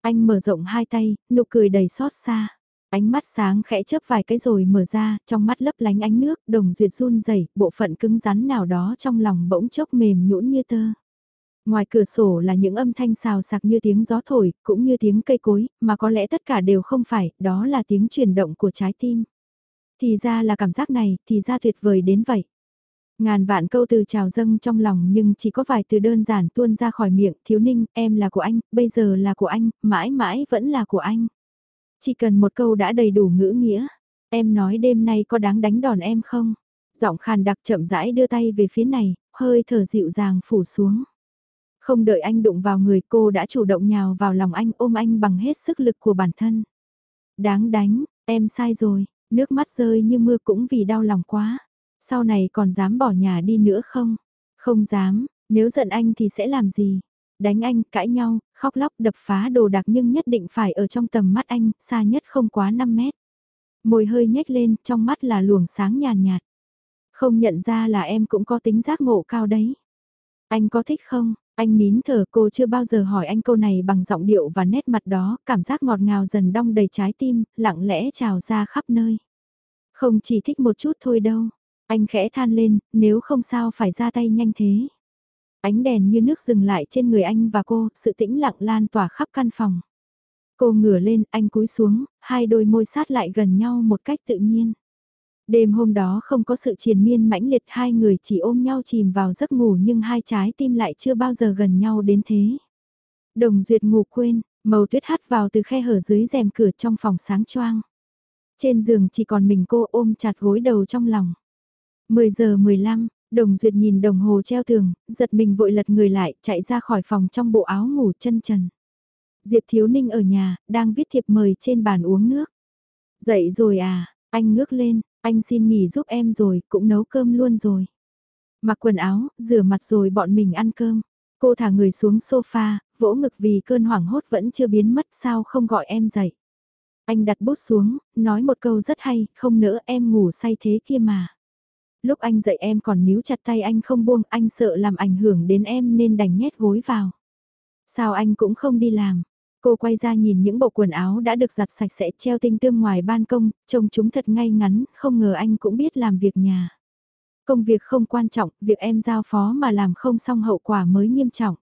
Anh mở rộng hai tay, nụ cười đầy xót xa. Ánh mắt sáng khẽ chớp vài cái rồi mở ra, trong mắt lấp lánh ánh nước, đồng duyệt run rẩy bộ phận cứng rắn nào đó trong lòng bỗng chốc mềm nhũn như tơ. Ngoài cửa sổ là những âm thanh xào sạc như tiếng gió thổi, cũng như tiếng cây cối, mà có lẽ tất cả đều không phải, đó là tiếng chuyển động của trái tim. Thì ra là cảm giác này, thì ra tuyệt vời đến vậy. Ngàn vạn câu từ trào dâng trong lòng nhưng chỉ có vài từ đơn giản tuôn ra khỏi miệng, thiếu ninh, em là của anh, bây giờ là của anh, mãi mãi vẫn là của anh. Chỉ cần một câu đã đầy đủ ngữ nghĩa. Em nói đêm nay có đáng đánh đòn em không? Giọng khàn đặc chậm rãi đưa tay về phía này, hơi thở dịu dàng phủ xuống. Không đợi anh đụng vào người cô đã chủ động nhào vào lòng anh ôm anh bằng hết sức lực của bản thân. Đáng đánh, em sai rồi, nước mắt rơi như mưa cũng vì đau lòng quá. Sau này còn dám bỏ nhà đi nữa không? Không dám, nếu giận anh thì sẽ làm gì? Đánh anh, cãi nhau, khóc lóc đập phá đồ đạc nhưng nhất định phải ở trong tầm mắt anh, xa nhất không quá 5 mét. Môi hơi nhếch lên, trong mắt là luồng sáng nhàn nhạt, Không nhận ra là em cũng có tính giác ngộ cao đấy. Anh có thích không? Anh nín thở cô chưa bao giờ hỏi anh câu này bằng giọng điệu và nét mặt đó, cảm giác ngọt ngào dần đong đầy trái tim, lặng lẽ trào ra khắp nơi. Không chỉ thích một chút thôi đâu. Anh khẽ than lên, nếu không sao phải ra tay nhanh thế. Ánh đèn như nước dừng lại trên người anh và cô, sự tĩnh lặng lan tỏa khắp căn phòng. Cô ngửa lên, anh cúi xuống, hai đôi môi sát lại gần nhau một cách tự nhiên. Đêm hôm đó không có sự triền miên mãnh liệt hai người chỉ ôm nhau chìm vào giấc ngủ nhưng hai trái tim lại chưa bao giờ gần nhau đến thế. Đồng duyệt ngủ quên, màu tuyết hắt vào từ khe hở dưới rèm cửa trong phòng sáng choang. Trên giường chỉ còn mình cô ôm chặt gối đầu trong lòng. 10 giờ 15, Đồng Duyệt nhìn đồng hồ treo tường, giật mình vội lật người lại, chạy ra khỏi phòng trong bộ áo ngủ chân trần. Diệp Thiếu Ninh ở nhà, đang viết thiệp mời trên bàn uống nước. Dậy rồi à, anh ngước lên, anh xin nghỉ giúp em rồi, cũng nấu cơm luôn rồi. Mặc quần áo, rửa mặt rồi bọn mình ăn cơm. Cô thả người xuống sofa, vỗ ngực vì cơn hoảng hốt vẫn chưa biến mất sao không gọi em dậy. Anh đặt bút xuống, nói một câu rất hay, không nỡ em ngủ say thế kia mà. Lúc anh dậy em còn níu chặt tay anh không buông, anh sợ làm ảnh hưởng đến em nên đành nhét gối vào. Sao anh cũng không đi làm? Cô quay ra nhìn những bộ quần áo đã được giặt sạch sẽ treo tinh tương ngoài ban công, trông chúng thật ngay ngắn, không ngờ anh cũng biết làm việc nhà. Công việc không quan trọng, việc em giao phó mà làm không xong hậu quả mới nghiêm trọng.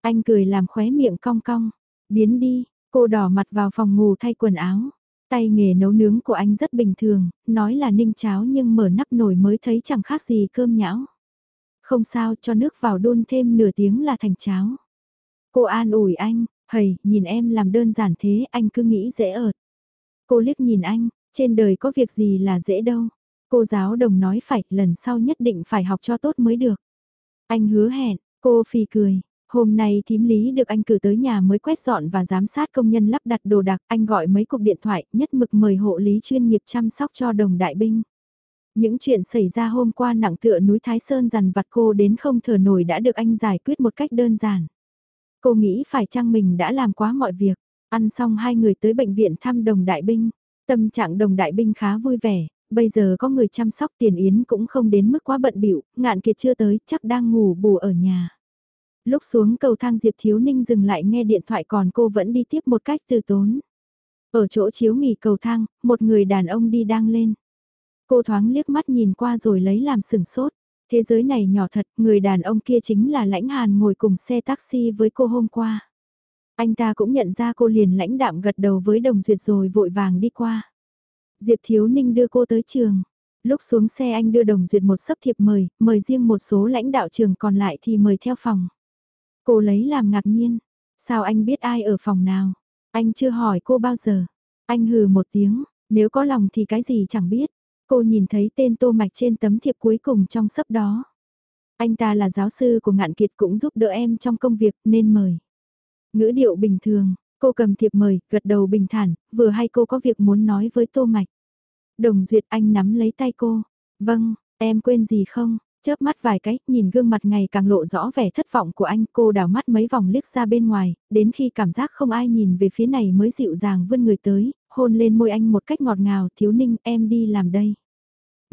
Anh cười làm khóe miệng cong cong, biến đi, cô đỏ mặt vào phòng ngủ thay quần áo. Tay nghề nấu nướng của anh rất bình thường, nói là ninh cháo nhưng mở nắp nồi mới thấy chẳng khác gì cơm nhão. Không sao cho nước vào đun thêm nửa tiếng là thành cháo. Cô an ủi anh, hầy, nhìn em làm đơn giản thế anh cứ nghĩ dễ ợt. Cô liếc nhìn anh, trên đời có việc gì là dễ đâu. Cô giáo đồng nói phải, lần sau nhất định phải học cho tốt mới được. Anh hứa hẹn, cô phì cười, Hôm nay thím lý được anh cử tới nhà mới quét dọn và giám sát công nhân lắp đặt đồ đạc, anh gọi mấy cuộc điện thoại, nhất mực mời hộ lý chuyên nghiệp chăm sóc cho đồng đại binh. Những chuyện xảy ra hôm qua nặng tựa núi Thái Sơn dằn vặt cô đến không thở nổi đã được anh giải quyết một cách đơn giản. Cô nghĩ phải chăng mình đã làm quá mọi việc, ăn xong hai người tới bệnh viện thăm đồng đại binh. Tâm trạng đồng đại binh khá vui vẻ, bây giờ có người chăm sóc tiền yến cũng không đến mức quá bận bịu ngạn kiệt chưa tới, chắc đang ngủ bù ở nhà. Lúc xuống cầu thang Diệp Thiếu Ninh dừng lại nghe điện thoại còn cô vẫn đi tiếp một cách từ tốn. Ở chỗ chiếu nghỉ cầu thang, một người đàn ông đi đang lên. Cô thoáng liếc mắt nhìn qua rồi lấy làm sừng sốt. Thế giới này nhỏ thật, người đàn ông kia chính là lãnh hàn ngồi cùng xe taxi với cô hôm qua. Anh ta cũng nhận ra cô liền lãnh đạm gật đầu với đồng duyệt rồi vội vàng đi qua. Diệp Thiếu Ninh đưa cô tới trường. Lúc xuống xe anh đưa đồng duyệt một sấp thiệp mời, mời riêng một số lãnh đạo trường còn lại thì mời theo phòng. Cô lấy làm ngạc nhiên. Sao anh biết ai ở phòng nào? Anh chưa hỏi cô bao giờ. Anh hừ một tiếng, nếu có lòng thì cái gì chẳng biết. Cô nhìn thấy tên Tô Mạch trên tấm thiệp cuối cùng trong sấp đó. Anh ta là giáo sư của ngạn kiệt cũng giúp đỡ em trong công việc nên mời. Ngữ điệu bình thường, cô cầm thiệp mời, gật đầu bình thản, vừa hay cô có việc muốn nói với Tô Mạch. Đồng Duyệt anh nắm lấy tay cô. Vâng, em quên gì không? Chớp mắt vài cái, nhìn gương mặt ngày càng lộ rõ vẻ thất vọng của anh, cô đảo mắt mấy vòng liếc ra bên ngoài, đến khi cảm giác không ai nhìn về phía này mới dịu dàng vươn người tới, hôn lên môi anh một cách ngọt ngào, thiếu ninh, em đi làm đây.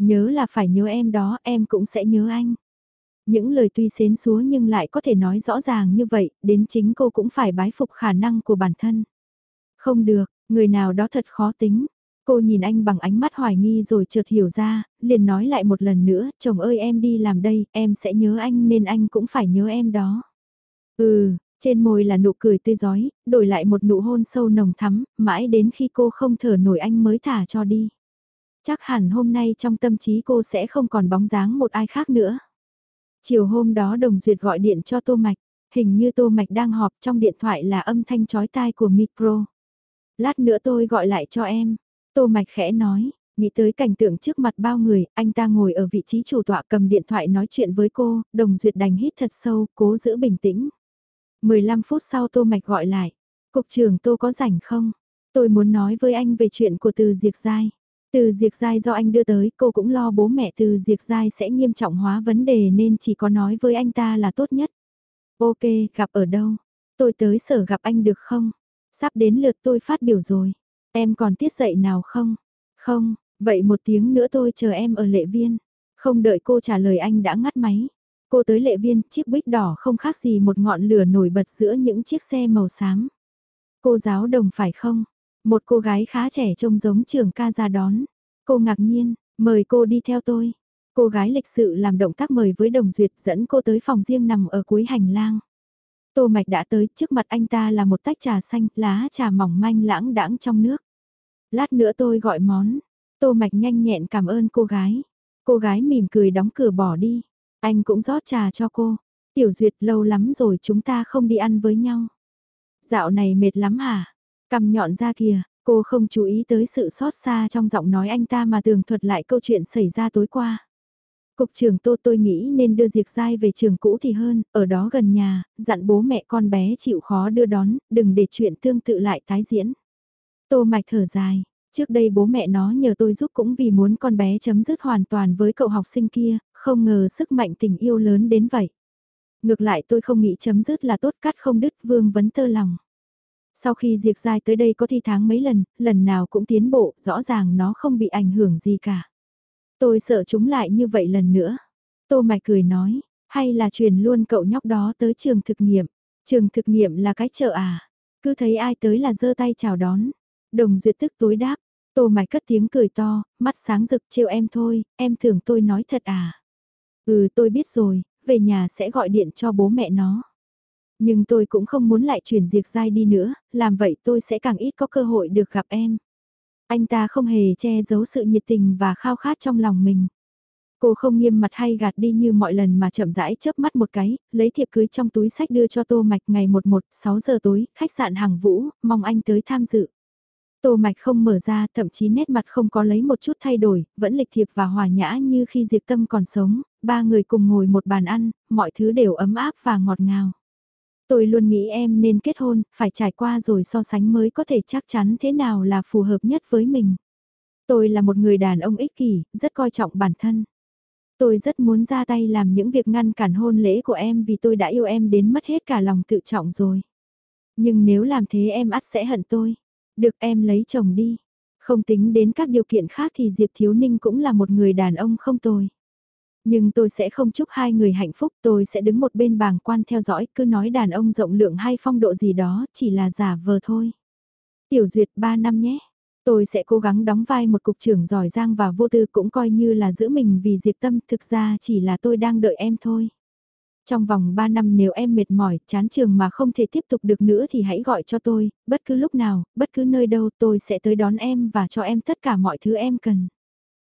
Nhớ là phải nhớ em đó, em cũng sẽ nhớ anh. Những lời tuy xến xúa nhưng lại có thể nói rõ ràng như vậy, đến chính cô cũng phải bái phục khả năng của bản thân. Không được, người nào đó thật khó tính, Cô nhìn anh bằng ánh mắt hoài nghi rồi chợt hiểu ra, liền nói lại một lần nữa, chồng ơi em đi làm đây, em sẽ nhớ anh nên anh cũng phải nhớ em đó. Ừ, trên môi là nụ cười tươi giói, đổi lại một nụ hôn sâu nồng thắm, mãi đến khi cô không thở nổi anh mới thả cho đi. Chắc hẳn hôm nay trong tâm trí cô sẽ không còn bóng dáng một ai khác nữa. Chiều hôm đó Đồng Duyệt gọi điện cho Tô Mạch, hình như Tô Mạch đang họp trong điện thoại là âm thanh chói tai của micro. Lát nữa tôi gọi lại cho em. Tô Mạch khẽ nói, nghĩ tới cảnh tượng trước mặt bao người, anh ta ngồi ở vị trí chủ tọa cầm điện thoại nói chuyện với cô, Đồng Duyệt đành hít thật sâu, cố giữ bình tĩnh. 15 phút sau Tô Mạch gọi lại, Cục trưởng Tô có rảnh không? Tôi muốn nói với anh về chuyện của Từ diệt Giai. Từ diệt Giai do anh đưa tới, cô cũng lo bố mẹ Từ diệt Giai sẽ nghiêm trọng hóa vấn đề nên chỉ có nói với anh ta là tốt nhất. Ok, gặp ở đâu? Tôi tới sở gặp anh được không? Sắp đến lượt tôi phát biểu rồi. Em còn tiết dậy nào không? Không, vậy một tiếng nữa tôi chờ em ở lệ viên. Không đợi cô trả lời anh đã ngắt máy. Cô tới lệ viên, chiếc bích đỏ không khác gì một ngọn lửa nổi bật giữa những chiếc xe màu xám. Cô giáo đồng phải không? Một cô gái khá trẻ trông giống trưởng ca ra đón. Cô ngạc nhiên, mời cô đi theo tôi. Cô gái lịch sự làm động tác mời với đồng duyệt dẫn cô tới phòng riêng nằm ở cuối hành lang. Tô Mạch đã tới, trước mặt anh ta là một tách trà xanh, lá trà mỏng manh lãng đãng trong nước. Lát nữa tôi gọi món. Tô Mạch nhanh nhẹn cảm ơn cô gái. Cô gái mỉm cười đóng cửa bỏ đi. Anh cũng rót trà cho cô. Tiểu Duyệt lâu lắm rồi chúng ta không đi ăn với nhau. Dạo này mệt lắm hả? Cầm nhọn ra kìa, cô không chú ý tới sự xót xa trong giọng nói anh ta mà tường thuật lại câu chuyện xảy ra tối qua. Cục trưởng Tô tôi nghĩ nên đưa Diệp Giai về trường cũ thì hơn, ở đó gần nhà, dặn bố mẹ con bé chịu khó đưa đón, đừng để chuyện tương tự lại tái diễn. Tô Mạch thở dài, trước đây bố mẹ nó nhờ tôi giúp cũng vì muốn con bé chấm dứt hoàn toàn với cậu học sinh kia, không ngờ sức mạnh tình yêu lớn đến vậy. Ngược lại tôi không nghĩ chấm dứt là tốt cắt không đứt vương vấn tơ lòng. Sau khi Diệp Giai tới đây có thi tháng mấy lần, lần nào cũng tiến bộ, rõ ràng nó không bị ảnh hưởng gì cả. Tôi sợ chúng lại như vậy lần nữa. Tô Mạch cười nói, hay là truyền luôn cậu nhóc đó tới trường thực nghiệm. Trường thực nghiệm là cái chợ à? Cứ thấy ai tới là giơ tay chào đón. Đồng duyệt tức tối đáp. Tô Mạch cất tiếng cười to, mắt sáng rực trêu em thôi, em tưởng tôi nói thật à? Ừ tôi biết rồi, về nhà sẽ gọi điện cho bố mẹ nó. Nhưng tôi cũng không muốn lại chuyển diệt dai đi nữa, làm vậy tôi sẽ càng ít có cơ hội được gặp em. Anh ta không hề che giấu sự nhiệt tình và khao khát trong lòng mình. Cô không nghiêm mặt hay gạt đi như mọi lần mà chậm rãi chớp mắt một cái, lấy thiệp cưới trong túi sách đưa cho Tô Mạch ngày 11, 6 giờ tối, khách sạn hàng vũ, mong anh tới tham dự. Tô Mạch không mở ra, thậm chí nét mặt không có lấy một chút thay đổi, vẫn lịch thiệp và hòa nhã như khi Diệp Tâm còn sống, ba người cùng ngồi một bàn ăn, mọi thứ đều ấm áp và ngọt ngào. Tôi luôn nghĩ em nên kết hôn, phải trải qua rồi so sánh mới có thể chắc chắn thế nào là phù hợp nhất với mình. Tôi là một người đàn ông ích kỷ, rất coi trọng bản thân. Tôi rất muốn ra tay làm những việc ngăn cản hôn lễ của em vì tôi đã yêu em đến mất hết cả lòng tự trọng rồi. Nhưng nếu làm thế em ắt sẽ hận tôi. Được em lấy chồng đi. Không tính đến các điều kiện khác thì Diệp Thiếu Ninh cũng là một người đàn ông không tồi. Nhưng tôi sẽ không chúc hai người hạnh phúc, tôi sẽ đứng một bên bàng quan theo dõi, cứ nói đàn ông rộng lượng hay phong độ gì đó, chỉ là giả vờ thôi. Tiểu duyệt 3 năm nhé. Tôi sẽ cố gắng đóng vai một cục trưởng giỏi giang và vô tư cũng coi như là giữ mình vì diệt tâm, thực ra chỉ là tôi đang đợi em thôi. Trong vòng 3 năm nếu em mệt mỏi, chán trường mà không thể tiếp tục được nữa thì hãy gọi cho tôi, bất cứ lúc nào, bất cứ nơi đâu tôi sẽ tới đón em và cho em tất cả mọi thứ em cần.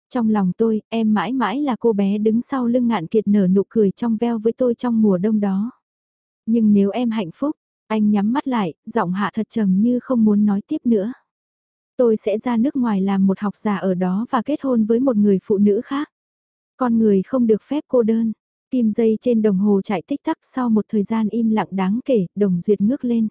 Trong lòng tôi, em mãi mãi là cô bé đứng sau lưng ngạn kiệt nở nụ cười trong veo với tôi trong mùa đông đó. Nhưng nếu em hạnh phúc, anh nhắm mắt lại, giọng hạ thật trầm như không muốn nói tiếp nữa. Tôi sẽ ra nước ngoài làm một học giả ở đó và kết hôn với một người phụ nữ khác. Con người không được phép cô đơn. Kim dây trên đồng hồ chạy tích tắc sau một thời gian im lặng đáng kể, đồng duyệt ngước lên.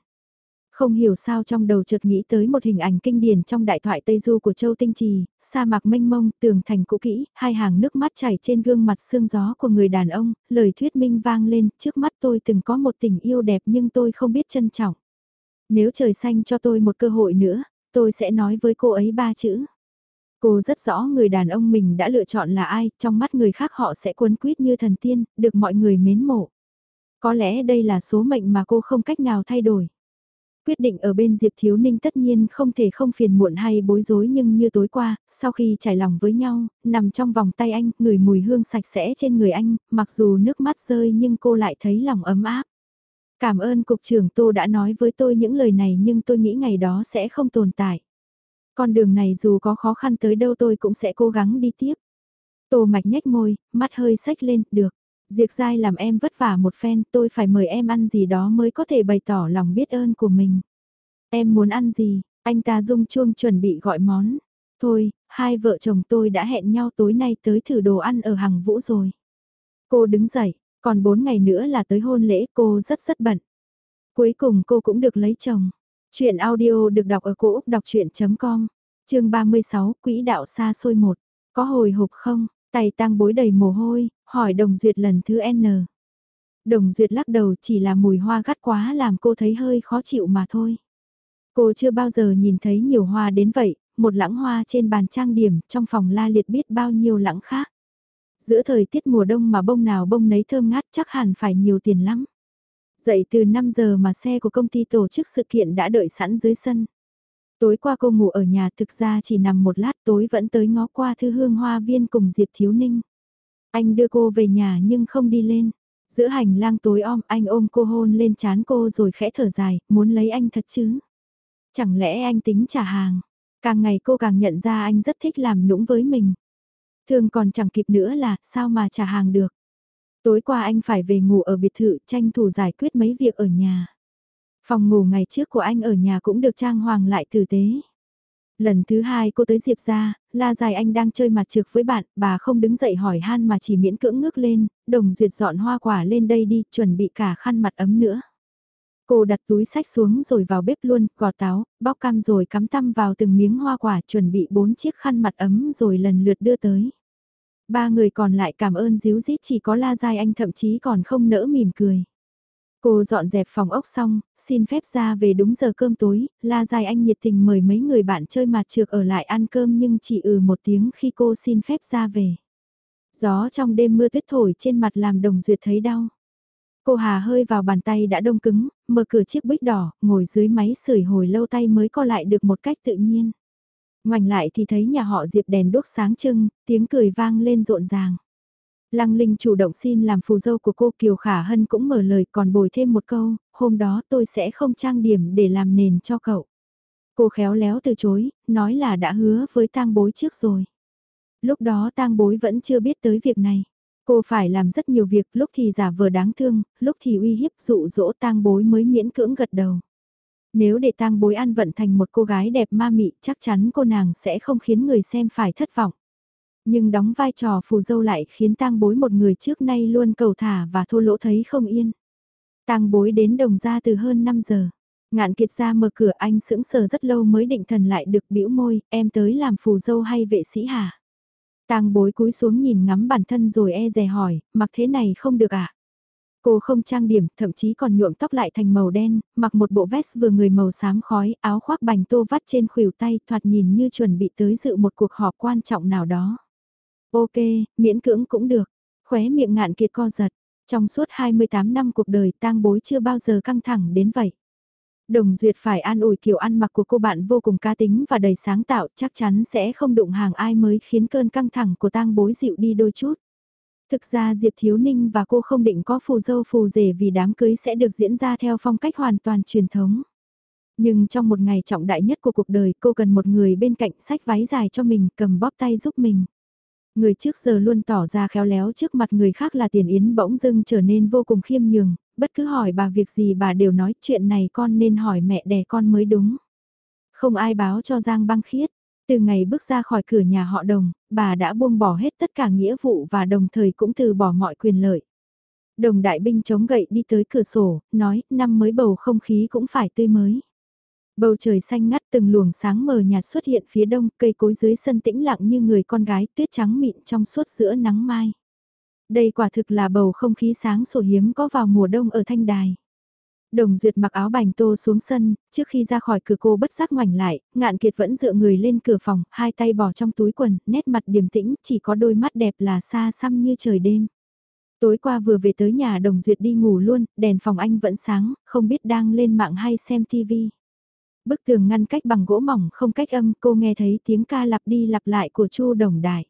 Không hiểu sao trong đầu chợt nghĩ tới một hình ảnh kinh điển trong đại thoại Tây Du của Châu Tinh Trì, sa mạc mênh mông, tường thành cũ kỹ, hai hàng nước mắt chảy trên gương mặt sương gió của người đàn ông, lời thuyết minh vang lên, trước mắt tôi từng có một tình yêu đẹp nhưng tôi không biết trân trọng. Nếu trời xanh cho tôi một cơ hội nữa, tôi sẽ nói với cô ấy ba chữ. Cô rất rõ người đàn ông mình đã lựa chọn là ai, trong mắt người khác họ sẽ cuốn quýt như thần tiên, được mọi người mến mộ. Có lẽ đây là số mệnh mà cô không cách nào thay đổi. Quyết định ở bên Diệp Thiếu Ninh tất nhiên không thể không phiền muộn hay bối rối nhưng như tối qua, sau khi trải lòng với nhau, nằm trong vòng tay anh, ngửi mùi hương sạch sẽ trên người anh, mặc dù nước mắt rơi nhưng cô lại thấy lòng ấm áp. Cảm ơn Cục trưởng Tô đã nói với tôi những lời này nhưng tôi nghĩ ngày đó sẽ không tồn tại. Con đường này dù có khó khăn tới đâu tôi cũng sẽ cố gắng đi tiếp. Tô mạch nhếch môi, mắt hơi sách lên, được. Diệp dai làm em vất vả một phen, tôi phải mời em ăn gì đó mới có thể bày tỏ lòng biết ơn của mình. Em muốn ăn gì? Anh ta rung chuông chuẩn bị gọi món. Thôi, hai vợ chồng tôi đã hẹn nhau tối nay tới thử đồ ăn ở Hằng Vũ rồi. Cô đứng dậy, còn bốn ngày nữa là tới hôn lễ cô rất rất bận. Cuối cùng cô cũng được lấy chồng. Chuyện audio được đọc ở cổ Úc đọc chuyện.com, chương 36, Quỹ đạo xa xôi một. Có hồi hộp không? Tay tăng bối đầy mồ hôi, hỏi Đồng Duyệt lần thứ N. Đồng Duyệt lắc đầu chỉ là mùi hoa gắt quá làm cô thấy hơi khó chịu mà thôi. Cô chưa bao giờ nhìn thấy nhiều hoa đến vậy, một lãng hoa trên bàn trang điểm, trong phòng la liệt biết bao nhiêu lãng khác. Giữa thời tiết mùa đông mà bông nào bông nấy thơm ngát chắc hẳn phải nhiều tiền lắm. Dậy từ 5 giờ mà xe của công ty tổ chức sự kiện đã đợi sẵn dưới sân. Tối qua cô ngủ ở nhà thực ra chỉ nằm một lát tối vẫn tới ngó qua thư hương hoa viên cùng Diệp Thiếu Ninh. Anh đưa cô về nhà nhưng không đi lên. Giữa hành lang tối om anh ôm cô hôn lên chán cô rồi khẽ thở dài, muốn lấy anh thật chứ. Chẳng lẽ anh tính trả hàng? Càng ngày cô càng nhận ra anh rất thích làm nũng với mình. Thường còn chẳng kịp nữa là sao mà trả hàng được. Tối qua anh phải về ngủ ở biệt thự tranh thủ giải quyết mấy việc ở nhà. Phòng ngủ ngày trước của anh ở nhà cũng được trang hoàng lại tử tế. Lần thứ hai cô tới Diệp ra, la dài anh đang chơi mặt trược với bạn, bà không đứng dậy hỏi han mà chỉ miễn cưỡng ngước lên, đồng duyệt dọn hoa quả lên đây đi, chuẩn bị cả khăn mặt ấm nữa. Cô đặt túi sách xuống rồi vào bếp luôn, gọt táo, bóc cam rồi cắm tăm vào từng miếng hoa quả chuẩn bị bốn chiếc khăn mặt ấm rồi lần lượt đưa tới. Ba người còn lại cảm ơn díu dít chỉ có la dài anh thậm chí còn không nỡ mỉm cười. Cô dọn dẹp phòng ốc xong, xin phép ra về đúng giờ cơm tối, la dài anh nhiệt tình mời mấy người bạn chơi mặt trược ở lại ăn cơm nhưng chỉ ừ một tiếng khi cô xin phép ra về. Gió trong đêm mưa tuyết thổi trên mặt làm đồng duyệt thấy đau. Cô Hà hơi vào bàn tay đã đông cứng, mở cửa chiếc bích đỏ, ngồi dưới máy sưởi hồi lâu tay mới co lại được một cách tự nhiên. Ngoảnh lại thì thấy nhà họ Diệp đèn đốt sáng trưng, tiếng cười vang lên rộn ràng. Lăng Linh chủ động xin làm phù dâu của cô Kiều Khả Hân cũng mở lời còn bồi thêm một câu, hôm đó tôi sẽ không trang điểm để làm nền cho cậu. Cô khéo léo từ chối, nói là đã hứa với tang bối trước rồi. Lúc đó tang bối vẫn chưa biết tới việc này. Cô phải làm rất nhiều việc, lúc thì giả vờ đáng thương, lúc thì uy hiếp dụ dỗ tang bối mới miễn cưỡng gật đầu. Nếu để tang bối ăn vận thành một cô gái đẹp ma mị chắc chắn cô nàng sẽ không khiến người xem phải thất vọng. Nhưng đóng vai trò phù dâu lại khiến tang bối một người trước nay luôn cầu thả và thô lỗ thấy không yên. Tang bối đến đồng ra từ hơn 5 giờ. Ngạn kiệt ra mở cửa anh sững sờ rất lâu mới định thần lại được bĩu môi, em tới làm phù dâu hay vệ sĩ hả? Tang bối cúi xuống nhìn ngắm bản thân rồi e dè hỏi, mặc thế này không được à? Cô không trang điểm, thậm chí còn nhuộm tóc lại thành màu đen, mặc một bộ vest vừa người màu xám khói, áo khoác bành tô vắt trên khuỷu tay, thoạt nhìn như chuẩn bị tới dự một cuộc họp quan trọng nào đó. Ok, miễn cưỡng cũng được. Khóe miệng ngạn kiệt co giật. Trong suốt 28 năm cuộc đời tang bối chưa bao giờ căng thẳng đến vậy. Đồng Duyệt phải an ủi kiểu ăn mặc của cô bạn vô cùng cá tính và đầy sáng tạo chắc chắn sẽ không đụng hàng ai mới khiến cơn căng thẳng của tang bối dịu đi đôi chút. Thực ra Diệp Thiếu Ninh và cô không định có phù dâu phù rể vì đám cưới sẽ được diễn ra theo phong cách hoàn toàn truyền thống. Nhưng trong một ngày trọng đại nhất của cuộc đời cô cần một người bên cạnh sách váy dài cho mình cầm bóp tay giúp mình. Người trước giờ luôn tỏ ra khéo léo trước mặt người khác là tiền yến bỗng dưng trở nên vô cùng khiêm nhường, bất cứ hỏi bà việc gì bà đều nói chuyện này con nên hỏi mẹ đẻ con mới đúng. Không ai báo cho Giang băng khiết, từ ngày bước ra khỏi cửa nhà họ đồng, bà đã buông bỏ hết tất cả nghĩa vụ và đồng thời cũng từ bỏ mọi quyền lợi. Đồng đại binh chống gậy đi tới cửa sổ, nói, năm mới bầu không khí cũng phải tươi mới. Bầu trời xanh ngắt từng luồng sáng mờ nhạt xuất hiện phía đông, cây cối dưới sân tĩnh lặng như người con gái, tuyết trắng mịn trong suốt giữa nắng mai. Đây quả thực là bầu không khí sáng sổ hiếm có vào mùa đông ở Thanh Đài. Đồng Duyệt mặc áo bành tô xuống sân, trước khi ra khỏi cửa cô bất giác ngoảnh lại, ngạn kiệt vẫn dựa người lên cửa phòng, hai tay bỏ trong túi quần, nét mặt điềm tĩnh, chỉ có đôi mắt đẹp là xa xăm như trời đêm. Tối qua vừa về tới nhà Đồng Duyệt đi ngủ luôn, đèn phòng anh vẫn sáng, không biết đang lên mạng hay xem tivi. Bức tường ngăn cách bằng gỗ mỏng không cách âm cô nghe thấy tiếng ca lặp đi lặp lại của Chu Đồng Đại.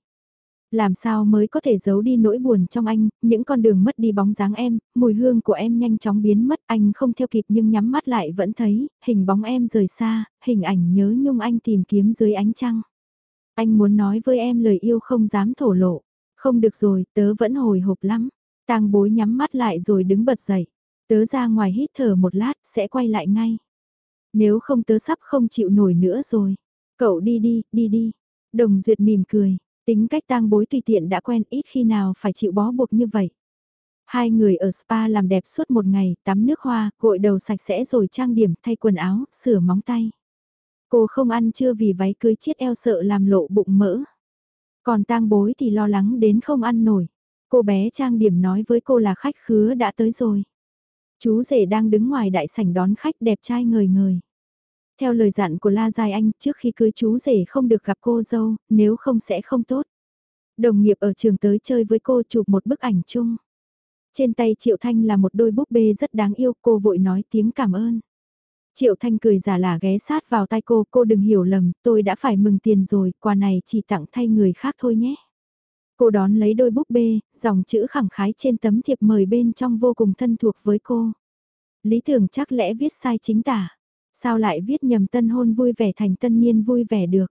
Làm sao mới có thể giấu đi nỗi buồn trong anh, những con đường mất đi bóng dáng em, mùi hương của em nhanh chóng biến mất, anh không theo kịp nhưng nhắm mắt lại vẫn thấy, hình bóng em rời xa, hình ảnh nhớ nhung anh tìm kiếm dưới ánh trăng. Anh muốn nói với em lời yêu không dám thổ lộ, không được rồi, tớ vẫn hồi hộp lắm. Tang bối nhắm mắt lại rồi đứng bật dậy, tớ ra ngoài hít thở một lát, sẽ quay lại ngay. Nếu không tớ sắp không chịu nổi nữa rồi. Cậu đi đi, đi đi. Đồng Duyệt mỉm cười, tính cách tang bối tùy tiện đã quen ít khi nào phải chịu bó buộc như vậy. Hai người ở spa làm đẹp suốt một ngày, tắm nước hoa, gội đầu sạch sẽ rồi trang điểm, thay quần áo, sửa móng tay. Cô không ăn trưa vì váy cưới chiết eo sợ làm lộ bụng mỡ. Còn tang bối thì lo lắng đến không ăn nổi. Cô bé trang điểm nói với cô là khách khứa đã tới rồi. Chú rể đang đứng ngoài đại sảnh đón khách đẹp trai ngời ngời. Theo lời dặn của La Giai Anh, trước khi cưới chú rể không được gặp cô dâu, nếu không sẽ không tốt. Đồng nghiệp ở trường tới chơi với cô chụp một bức ảnh chung. Trên tay Triệu Thanh là một đôi búp bê rất đáng yêu, cô vội nói tiếng cảm ơn. Triệu Thanh cười giả lả ghé sát vào tay cô, cô đừng hiểu lầm, tôi đã phải mừng tiền rồi, quà này chỉ tặng thay người khác thôi nhé. Cô đón lấy đôi búp bê, dòng chữ khẳng khái trên tấm thiệp mời bên trong vô cùng thân thuộc với cô. Lý tưởng chắc lẽ viết sai chính tả. Sao lại viết nhầm tân hôn vui vẻ thành tân niên vui vẻ được?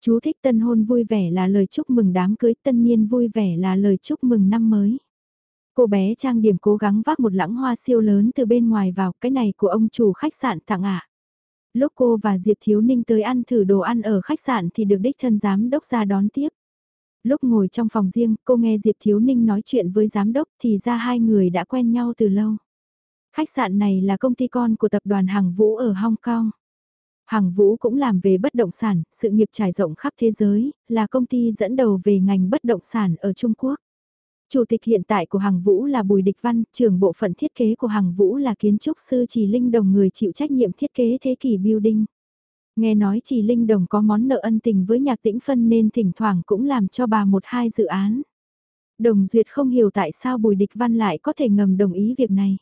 Chú thích tân hôn vui vẻ là lời chúc mừng đám cưới, tân niên vui vẻ là lời chúc mừng năm mới. Cô bé trang điểm cố gắng vác một lãng hoa siêu lớn từ bên ngoài vào, cái này của ông chủ khách sạn tặng ạ. Lúc cô và Diệp Thiếu Ninh tới ăn thử đồ ăn ở khách sạn thì được đích thân giám đốc ra đón tiếp. Lúc ngồi trong phòng riêng, cô nghe Diệp Thiếu Ninh nói chuyện với giám đốc thì ra hai người đã quen nhau từ lâu. Khách sạn này là công ty con của tập đoàn Hằng Vũ ở Hong Kong. Hằng Vũ cũng làm về bất động sản, sự nghiệp trải rộng khắp thế giới, là công ty dẫn đầu về ngành bất động sản ở Trung Quốc. Chủ tịch hiện tại của Hằng Vũ là Bùi Địch Văn, trưởng bộ phận thiết kế của Hằng Vũ là kiến trúc sư Trì Linh Đồng người chịu trách nhiệm thiết kế thế kỷ building. Nghe nói Trì Linh Đồng có món nợ ân tình với nhạc tĩnh phân nên thỉnh thoảng cũng làm cho bà một hai dự án. Đồng Duyệt không hiểu tại sao Bùi Địch Văn lại có thể ngầm đồng ý việc này.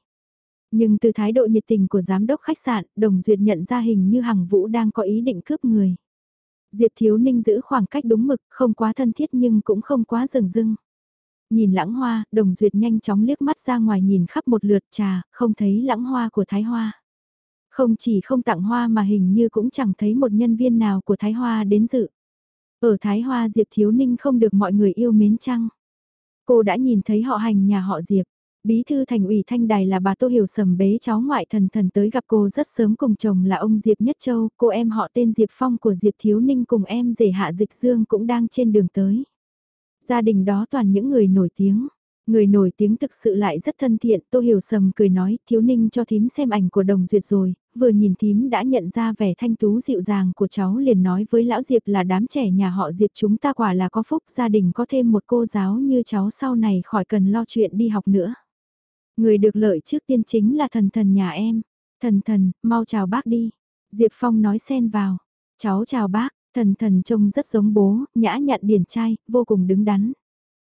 Nhưng từ thái độ nhiệt tình của giám đốc khách sạn, Đồng Duyệt nhận ra hình như Hằng Vũ đang có ý định cướp người. Diệp Thiếu Ninh giữ khoảng cách đúng mực, không quá thân thiết nhưng cũng không quá rừng rưng. Nhìn lãng hoa, Đồng Duyệt nhanh chóng liếc mắt ra ngoài nhìn khắp một lượt trà, không thấy lãng hoa của Thái Hoa. Không chỉ không tặng hoa mà hình như cũng chẳng thấy một nhân viên nào của Thái Hoa đến dự. Ở Thái Hoa Diệp Thiếu Ninh không được mọi người yêu mến chăng? Cô đã nhìn thấy họ hành nhà họ Diệp. Bí thư thành ủy Thanh Đài là bà Tô Hiểu Sầm bế cháu ngoại thần thần tới gặp cô rất sớm cùng chồng là ông Diệp Nhất Châu, cô em họ tên Diệp Phong của Diệp Thiếu Ninh cùng em rể Hạ Dịch Dương cũng đang trên đường tới. Gia đình đó toàn những người nổi tiếng. Người nổi tiếng thực sự lại rất thân thiện, Tô Hiểu Sầm cười nói, thiếu ninh cho thím xem ảnh của đồng duyệt rồi, vừa nhìn thím đã nhận ra vẻ thanh tú dịu dàng của cháu liền nói với lão Diệp là đám trẻ nhà họ Diệp chúng ta quả là có phúc, gia đình có thêm một cô giáo như cháu sau này khỏi cần lo chuyện đi học nữa. Người được lợi trước tiên chính là thần thần nhà em. Thần thần, mau chào bác đi. Diệp Phong nói xen vào. Cháu chào bác, thần thần trông rất giống bố, nhã nhặn điển trai, vô cùng đứng đắn.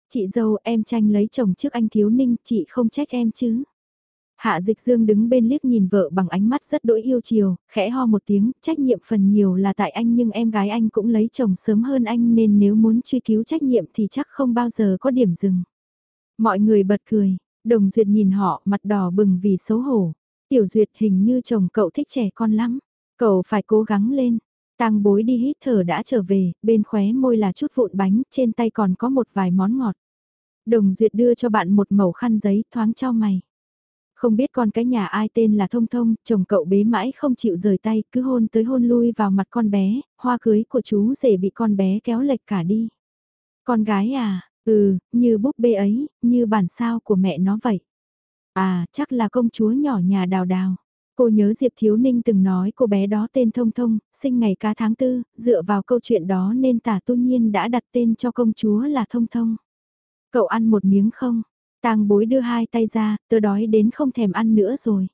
Chị dâu em tranh lấy chồng trước anh thiếu ninh, chị không trách em chứ. Hạ dịch dương đứng bên liếc nhìn vợ bằng ánh mắt rất đỗi yêu chiều, khẽ ho một tiếng, trách nhiệm phần nhiều là tại anh nhưng em gái anh cũng lấy chồng sớm hơn anh nên nếu muốn truy cứu trách nhiệm thì chắc không bao giờ có điểm dừng. Mọi người bật cười, đồng duyệt nhìn họ mặt đỏ bừng vì xấu hổ. Tiểu duyệt hình như chồng cậu thích trẻ con lắm, cậu phải cố gắng lên, Tang bối đi hít thở đã trở về, bên khóe môi là chút vụn bánh, trên tay còn có một vài món ngọt. Đồng Duyệt đưa cho bạn một mẩu khăn giấy thoáng cho mày. Không biết con cái nhà ai tên là Thông Thông, chồng cậu bế mãi không chịu rời tay, cứ hôn tới hôn lui vào mặt con bé, hoa cưới của chú rể bị con bé kéo lệch cả đi. Con gái à, ừ, như búp bê ấy, như bản sao của mẹ nó vậy. À, chắc là công chúa nhỏ nhà đào đào. Cô nhớ Diệp Thiếu Ninh từng nói cô bé đó tên Thông Thông, sinh ngày cá tháng tư, dựa vào câu chuyện đó nên tả tu nhiên đã đặt tên cho công chúa là Thông Thông. Cậu ăn một miếng không? Tang bối đưa hai tay ra, tớ đói đến không thèm ăn nữa rồi.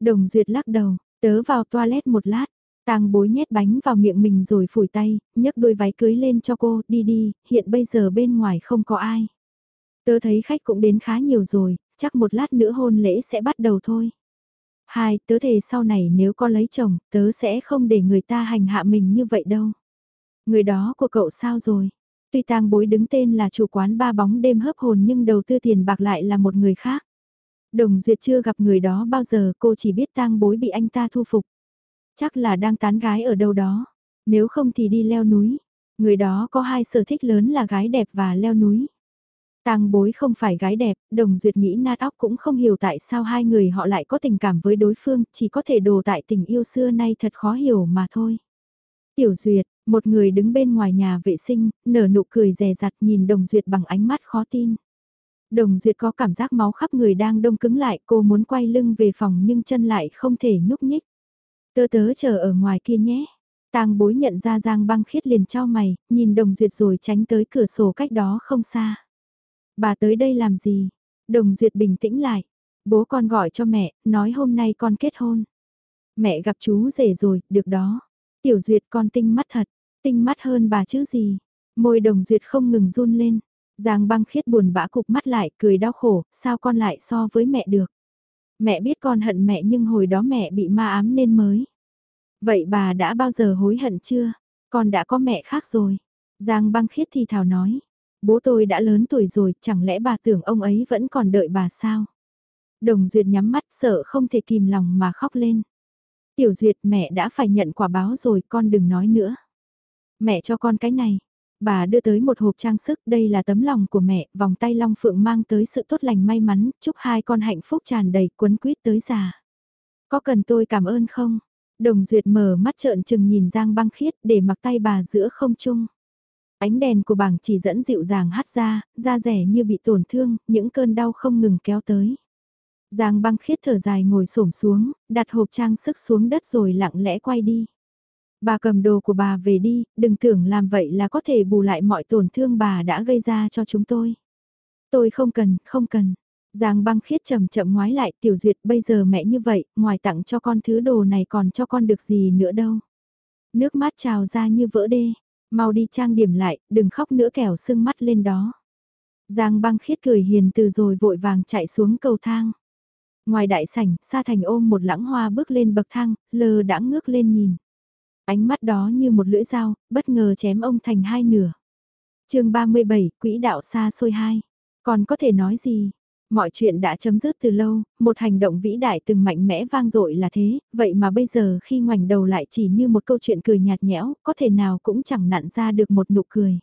Đồng Duyệt lắc đầu, tớ vào toilet một lát. Tang bối nhét bánh vào miệng mình rồi phủi tay, nhấc đôi váy cưới lên cho cô, đi đi, hiện bây giờ bên ngoài không có ai. Tớ thấy khách cũng đến khá nhiều rồi, chắc một lát nữa hôn lễ sẽ bắt đầu thôi. Hai, tớ thề sau này nếu có lấy chồng, tớ sẽ không để người ta hành hạ mình như vậy đâu. Người đó của cậu sao rồi? Tuy tang bối đứng tên là chủ quán ba bóng đêm hấp hồn nhưng đầu tư tiền bạc lại là một người khác. Đồng Duyệt chưa gặp người đó bao giờ cô chỉ biết tang bối bị anh ta thu phục. Chắc là đang tán gái ở đâu đó. Nếu không thì đi leo núi. Người đó có hai sở thích lớn là gái đẹp và leo núi. Tang bối không phải gái đẹp, đồng duyệt nghĩ nát óc cũng không hiểu tại sao hai người họ lại có tình cảm với đối phương, chỉ có thể đồ tại tình yêu xưa nay thật khó hiểu mà thôi. Tiểu duyệt, một người đứng bên ngoài nhà vệ sinh, nở nụ cười rè rặt nhìn đồng duyệt bằng ánh mắt khó tin. Đồng duyệt có cảm giác máu khắp người đang đông cứng lại, cô muốn quay lưng về phòng nhưng chân lại không thể nhúc nhích. Tớ tớ chờ ở ngoài kia nhé. Tang bối nhận ra Giang băng khiết liền trao mày, nhìn đồng duyệt rồi tránh tới cửa sổ cách đó không xa. Bà tới đây làm gì? Đồng duyệt bình tĩnh lại. Bố con gọi cho mẹ, nói hôm nay con kết hôn. Mẹ gặp chú rể rồi, được đó. Tiểu duyệt con tinh mắt thật, tinh mắt hơn bà chứ gì. Môi đồng duyệt không ngừng run lên. Giang băng khiết buồn bã cục mắt lại, cười đau khổ, sao con lại so với mẹ được. Mẹ biết con hận mẹ nhưng hồi đó mẹ bị ma ám nên mới. Vậy bà đã bao giờ hối hận chưa? Con đã có mẹ khác rồi. Giang băng khiết thì thảo nói. Bố tôi đã lớn tuổi rồi, chẳng lẽ bà tưởng ông ấy vẫn còn đợi bà sao? Đồng Duyệt nhắm mắt sợ không thể kìm lòng mà khóc lên. Tiểu Duyệt mẹ đã phải nhận quả báo rồi con đừng nói nữa. Mẹ cho con cái này. Bà đưa tới một hộp trang sức, đây là tấm lòng của mẹ, vòng tay long phượng mang tới sự tốt lành may mắn, chúc hai con hạnh phúc tràn đầy quấn quýt tới già. Có cần tôi cảm ơn không? Đồng Duyệt mở mắt trợn trừng nhìn Giang băng khiết để mặc tay bà giữa không trung. Ánh đèn của bảng chỉ dẫn dịu dàng hắt ra, da rẻ như bị tổn thương, những cơn đau không ngừng kéo tới. Giang băng khiết thở dài ngồi xổm xuống, đặt hộp trang sức xuống đất rồi lặng lẽ quay đi. Bà cầm đồ của bà về đi, đừng tưởng làm vậy là có thể bù lại mọi tổn thương bà đã gây ra cho chúng tôi. Tôi không cần, không cần. Giang băng khiết chậm chậm ngoái lại tiểu duyệt bây giờ mẹ như vậy, ngoài tặng cho con thứ đồ này còn cho con được gì nữa đâu. Nước mắt trào ra như vỡ đê, mau đi trang điểm lại, đừng khóc nữa kẻo sưng mắt lên đó. Giang băng khiết cười hiền từ rồi vội vàng chạy xuống cầu thang. Ngoài đại sảnh, Sa Thành ôm một lãng hoa bước lên bậc thang, lờ đã ngước lên nhìn. Ánh mắt đó như một lưỡi dao, bất ngờ chém ông thành hai nửa. chương 37, quỹ đạo xa xôi hai. Còn có thể nói gì? Mọi chuyện đã chấm dứt từ lâu, một hành động vĩ đại từng mạnh mẽ vang dội là thế, vậy mà bây giờ khi ngoảnh đầu lại chỉ như một câu chuyện cười nhạt nhẽo, có thể nào cũng chẳng nặn ra được một nụ cười.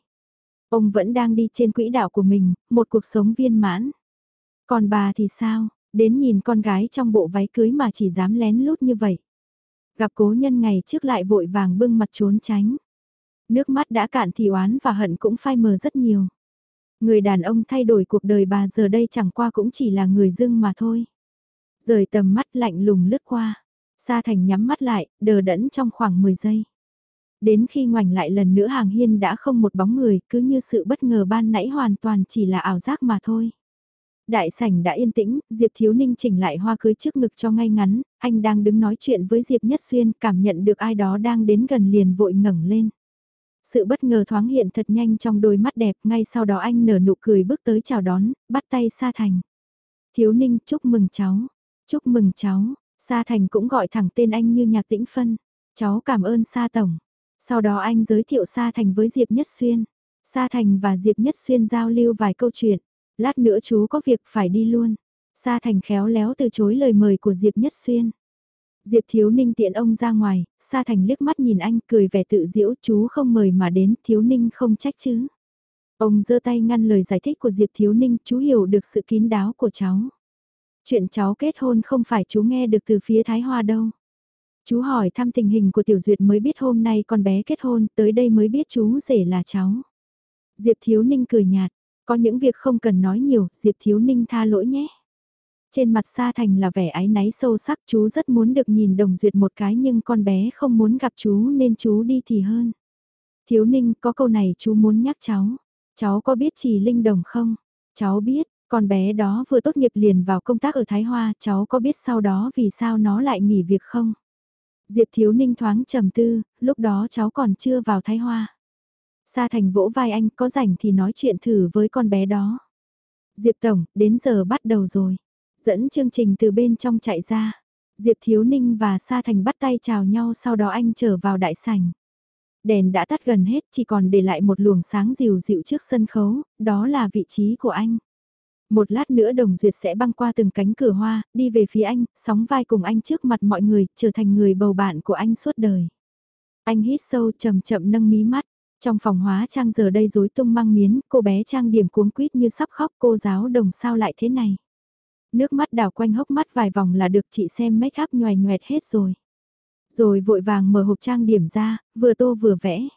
Ông vẫn đang đi trên quỹ đạo của mình, một cuộc sống viên mãn. Còn bà thì sao, đến nhìn con gái trong bộ váy cưới mà chỉ dám lén lút như vậy. Gặp cố nhân ngày trước lại vội vàng bưng mặt trốn tránh. Nước mắt đã cạn thì oán và hận cũng phai mờ rất nhiều. Người đàn ông thay đổi cuộc đời bà giờ đây chẳng qua cũng chỉ là người dưng mà thôi. Rời tầm mắt lạnh lùng lướt qua. Sa Thành nhắm mắt lại, đờ đẫn trong khoảng 10 giây. Đến khi ngoảnh lại lần nữa hàng hiên đã không một bóng người, cứ như sự bất ngờ ban nãy hoàn toàn chỉ là ảo giác mà thôi. Đại sảnh đã yên tĩnh, Diệp Thiếu Ninh chỉnh lại hoa cưới trước ngực cho ngay ngắn, anh đang đứng nói chuyện với Diệp Nhất Xuyên, cảm nhận được ai đó đang đến gần liền vội ngẩng lên. Sự bất ngờ thoáng hiện thật nhanh trong đôi mắt đẹp, ngay sau đó anh nở nụ cười bước tới chào đón, bắt tay Sa Thành. Thiếu Ninh chúc mừng cháu, chúc mừng cháu, Sa Thành cũng gọi thẳng tên anh như nhạc tĩnh phân, cháu cảm ơn Sa Tổng. Sau đó anh giới thiệu Sa Thành với Diệp Nhất Xuyên. Sa Thành và Diệp Nhất Xuyên giao lưu vài câu chuyện, lát nữa chú có việc phải đi luôn. Sa Thành khéo léo từ chối lời mời của Diệp Nhất Xuyên. Diệp Thiếu Ninh tiện ông ra ngoài, Sa Thành liếc mắt nhìn anh cười vẻ tự diễu chú không mời mà đến Thiếu Ninh không trách chứ. Ông giơ tay ngăn lời giải thích của Diệp Thiếu Ninh chú hiểu được sự kín đáo của cháu. Chuyện cháu kết hôn không phải chú nghe được từ phía Thái Hoa đâu. Chú hỏi thăm tình hình của Tiểu Duyệt mới biết hôm nay con bé kết hôn, tới đây mới biết chú rể là cháu. Diệp Thiếu Ninh cười nhạt, có những việc không cần nói nhiều, Diệp Thiếu Ninh tha lỗi nhé. Trên mặt Sa Thành là vẻ ái náy sâu sắc chú rất muốn được nhìn đồng duyệt một cái nhưng con bé không muốn gặp chú nên chú đi thì hơn. Thiếu Ninh có câu này chú muốn nhắc cháu. Cháu có biết trì Linh Đồng không? Cháu biết, con bé đó vừa tốt nghiệp liền vào công tác ở Thái Hoa, cháu có biết sau đó vì sao nó lại nghỉ việc không? Diệp Thiếu Ninh thoáng trầm tư, lúc đó cháu còn chưa vào Thái Hoa. Sa Thành vỗ vai anh có rảnh thì nói chuyện thử với con bé đó. Diệp Tổng, đến giờ bắt đầu rồi. Dẫn chương trình từ bên trong chạy ra. Diệp Thiếu Ninh và Sa Thành bắt tay chào nhau sau đó anh trở vào đại sảnh. Đèn đã tắt gần hết, chỉ còn để lại một luồng sáng dịu dịu trước sân khấu, đó là vị trí của anh. Một lát nữa Đồng Duyệt sẽ băng qua từng cánh cửa hoa, đi về phía anh, sóng vai cùng anh trước mặt mọi người, trở thành người bầu bạn của anh suốt đời. Anh hít sâu chậm chậm nâng mí mắt. Trong phòng hóa trang giờ đây rối tung mang miến, cô bé trang điểm cuống quýt như sắp khóc cô giáo đồng sao lại thế này. Nước mắt đào quanh hốc mắt vài vòng là được chị xem make up nhoài nhoẹt hết rồi. Rồi vội vàng mở hộp trang điểm ra, vừa tô vừa vẽ.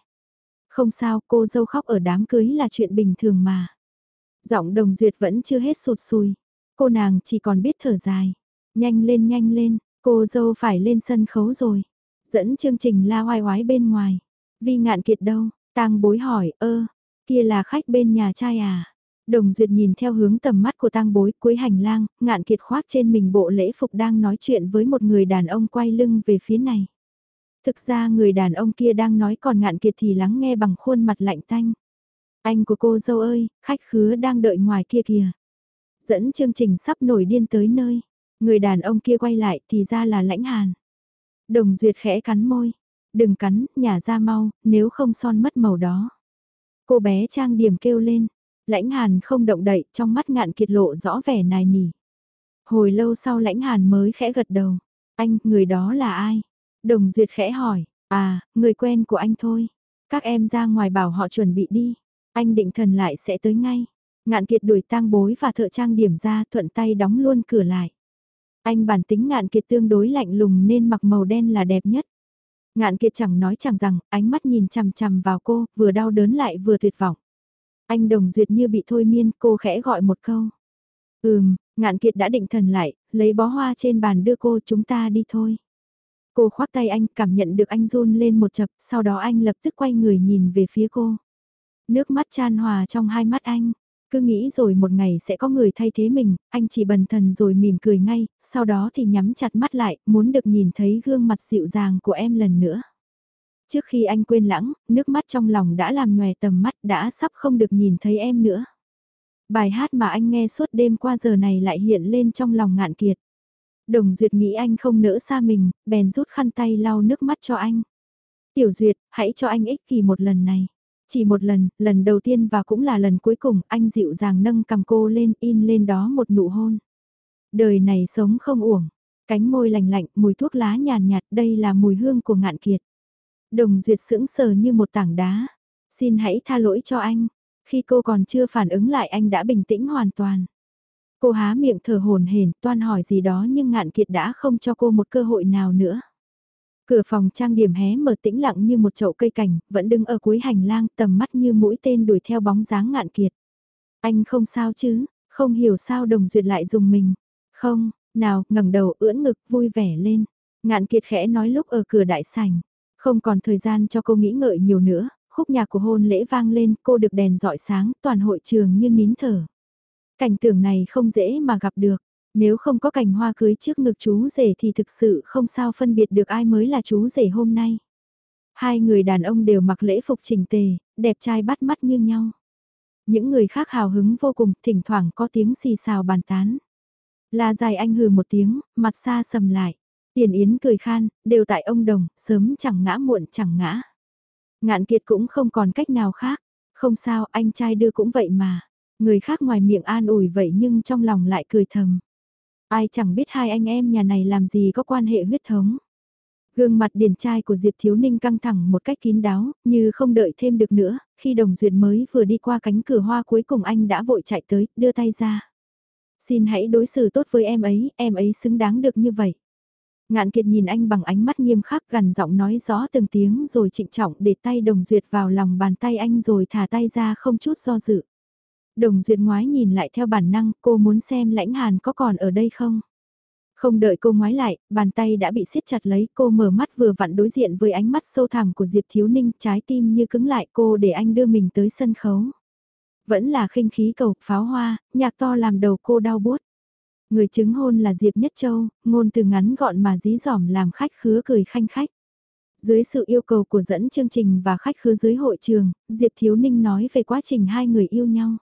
Không sao, cô dâu khóc ở đám cưới là chuyện bình thường mà. Giọng đồng duyệt vẫn chưa hết sụt sùi. Cô nàng chỉ còn biết thở dài. Nhanh lên nhanh lên, cô dâu phải lên sân khấu rồi. Dẫn chương trình la hoài hoái bên ngoài. Vi ngạn kiệt đâu? tang bối hỏi, ơ, kia là khách bên nhà trai à? Đồng Duyệt nhìn theo hướng tầm mắt của tang bối cuối hành lang, ngạn kiệt khoác trên mình bộ lễ phục đang nói chuyện với một người đàn ông quay lưng về phía này. Thực ra người đàn ông kia đang nói còn ngạn kiệt thì lắng nghe bằng khuôn mặt lạnh tanh. Anh của cô dâu ơi, khách khứa đang đợi ngoài kia kìa. Dẫn chương trình sắp nổi điên tới nơi. Người đàn ông kia quay lại thì ra là lãnh hàn. Đồng duyệt khẽ cắn môi. Đừng cắn, nhả ra mau, nếu không son mất màu đó. Cô bé trang điểm kêu lên. Lãnh hàn không động đậy, trong mắt ngạn kiệt lộ rõ vẻ nài nỉ. Hồi lâu sau lãnh hàn mới khẽ gật đầu. Anh, người đó là ai? Đồng duyệt khẽ hỏi. À, người quen của anh thôi. Các em ra ngoài bảo họ chuẩn bị đi. Anh định thần lại sẽ tới ngay. Ngạn kiệt đuổi tang bối và thợ trang điểm ra thuận tay đóng luôn cửa lại. Anh bản tính ngạn kiệt tương đối lạnh lùng nên mặc màu đen là đẹp nhất. Ngạn kiệt chẳng nói chẳng rằng, ánh mắt nhìn chằm chằm vào cô, vừa đau đớn lại vừa tuyệt vọng. Anh đồng duyệt như bị thôi miên, cô khẽ gọi một câu. Ừm, ngạn kiệt đã định thần lại, lấy bó hoa trên bàn đưa cô chúng ta đi thôi. Cô khoác tay anh, cảm nhận được anh run lên một chập, sau đó anh lập tức quay người nhìn về phía cô. Nước mắt chan hòa trong hai mắt anh. Cứ nghĩ rồi một ngày sẽ có người thay thế mình, anh chỉ bần thần rồi mỉm cười ngay, sau đó thì nhắm chặt mắt lại, muốn được nhìn thấy gương mặt dịu dàng của em lần nữa. Trước khi anh quên lãng, nước mắt trong lòng đã làm nhòe tầm mắt đã sắp không được nhìn thấy em nữa. Bài hát mà anh nghe suốt đêm qua giờ này lại hiện lên trong lòng ngạn kiệt. Đồng Duyệt nghĩ anh không nỡ xa mình, bèn rút khăn tay lau nước mắt cho anh. Tiểu Duyệt, hãy cho anh ích kỳ một lần này. Chỉ một lần, lần đầu tiên và cũng là lần cuối cùng, anh dịu dàng nâng cầm cô lên in lên đó một nụ hôn. Đời này sống không uổng, cánh môi lành lạnh, mùi thuốc lá nhàn nhạt, đây là mùi hương của ngạn kiệt. Đồng duyệt sững sờ như một tảng đá. Xin hãy tha lỗi cho anh. Khi cô còn chưa phản ứng lại anh đã bình tĩnh hoàn toàn. Cô há miệng thở hồn hển toan hỏi gì đó nhưng ngạn kiệt đã không cho cô một cơ hội nào nữa. Cửa phòng trang điểm hé mở tĩnh lặng như một chậu cây cảnh, vẫn đứng ở cuối hành lang tầm mắt như mũi tên đuổi theo bóng dáng ngạn kiệt. Anh không sao chứ, không hiểu sao đồng duyệt lại dùng mình. Không, nào, ngẩng đầu ưỡn ngực vui vẻ lên. Ngạn kiệt khẽ nói lúc ở cửa đại sảnh. Không còn thời gian cho cô nghĩ ngợi nhiều nữa, khúc nhạc của hôn lễ vang lên, cô được đèn dọi sáng, toàn hội trường như nín thở. Cảnh tượng này không dễ mà gặp được. Nếu không có cảnh hoa cưới trước ngực chú rể thì thực sự không sao phân biệt được ai mới là chú rể hôm nay. Hai người đàn ông đều mặc lễ phục chỉnh tề, đẹp trai bắt mắt như nhau. Những người khác hào hứng vô cùng, thỉnh thoảng có tiếng xì xào bàn tán. La dài anh hừ một tiếng, mặt xa sầm lại. Tiền Yến cười khan, đều tại ông Đồng, sớm chẳng ngã muộn chẳng ngã. Ngạn kiệt cũng không còn cách nào khác. Không sao, anh trai đưa cũng vậy mà. Người khác ngoài miệng an ủi vậy nhưng trong lòng lại cười thầm. Ai chẳng biết hai anh em nhà này làm gì có quan hệ huyết thống. Gương mặt điển trai của Diệp Thiếu Ninh căng thẳng một cách kín đáo, như không đợi thêm được nữa, khi đồng duyệt mới vừa đi qua cánh cửa hoa cuối cùng anh đã vội chạy tới, đưa tay ra. Xin hãy đối xử tốt với em ấy, em ấy xứng đáng được như vậy. Ngạn kiệt nhìn anh bằng ánh mắt nghiêm khắc gần giọng nói rõ từng tiếng rồi trịnh trọng để tay đồng duyệt vào lòng bàn tay anh rồi thả tay ra không chút do dự. Đồng duyệt ngoái nhìn lại theo bản năng, cô muốn xem lãnh hàn có còn ở đây không? Không đợi cô ngoái lại, bàn tay đã bị siết chặt lấy, cô mở mắt vừa vặn đối diện với ánh mắt sâu thẳm của Diệp Thiếu Ninh, trái tim như cứng lại cô để anh đưa mình tới sân khấu. Vẫn là khinh khí cầu, pháo hoa, nhạc to làm đầu cô đau buốt. Người chứng hôn là Diệp Nhất Châu, ngôn từ ngắn gọn mà dí dỏm làm khách khứa cười khanh khách. Dưới sự yêu cầu của dẫn chương trình và khách khứa dưới hội trường, Diệp Thiếu Ninh nói về quá trình hai người yêu nhau.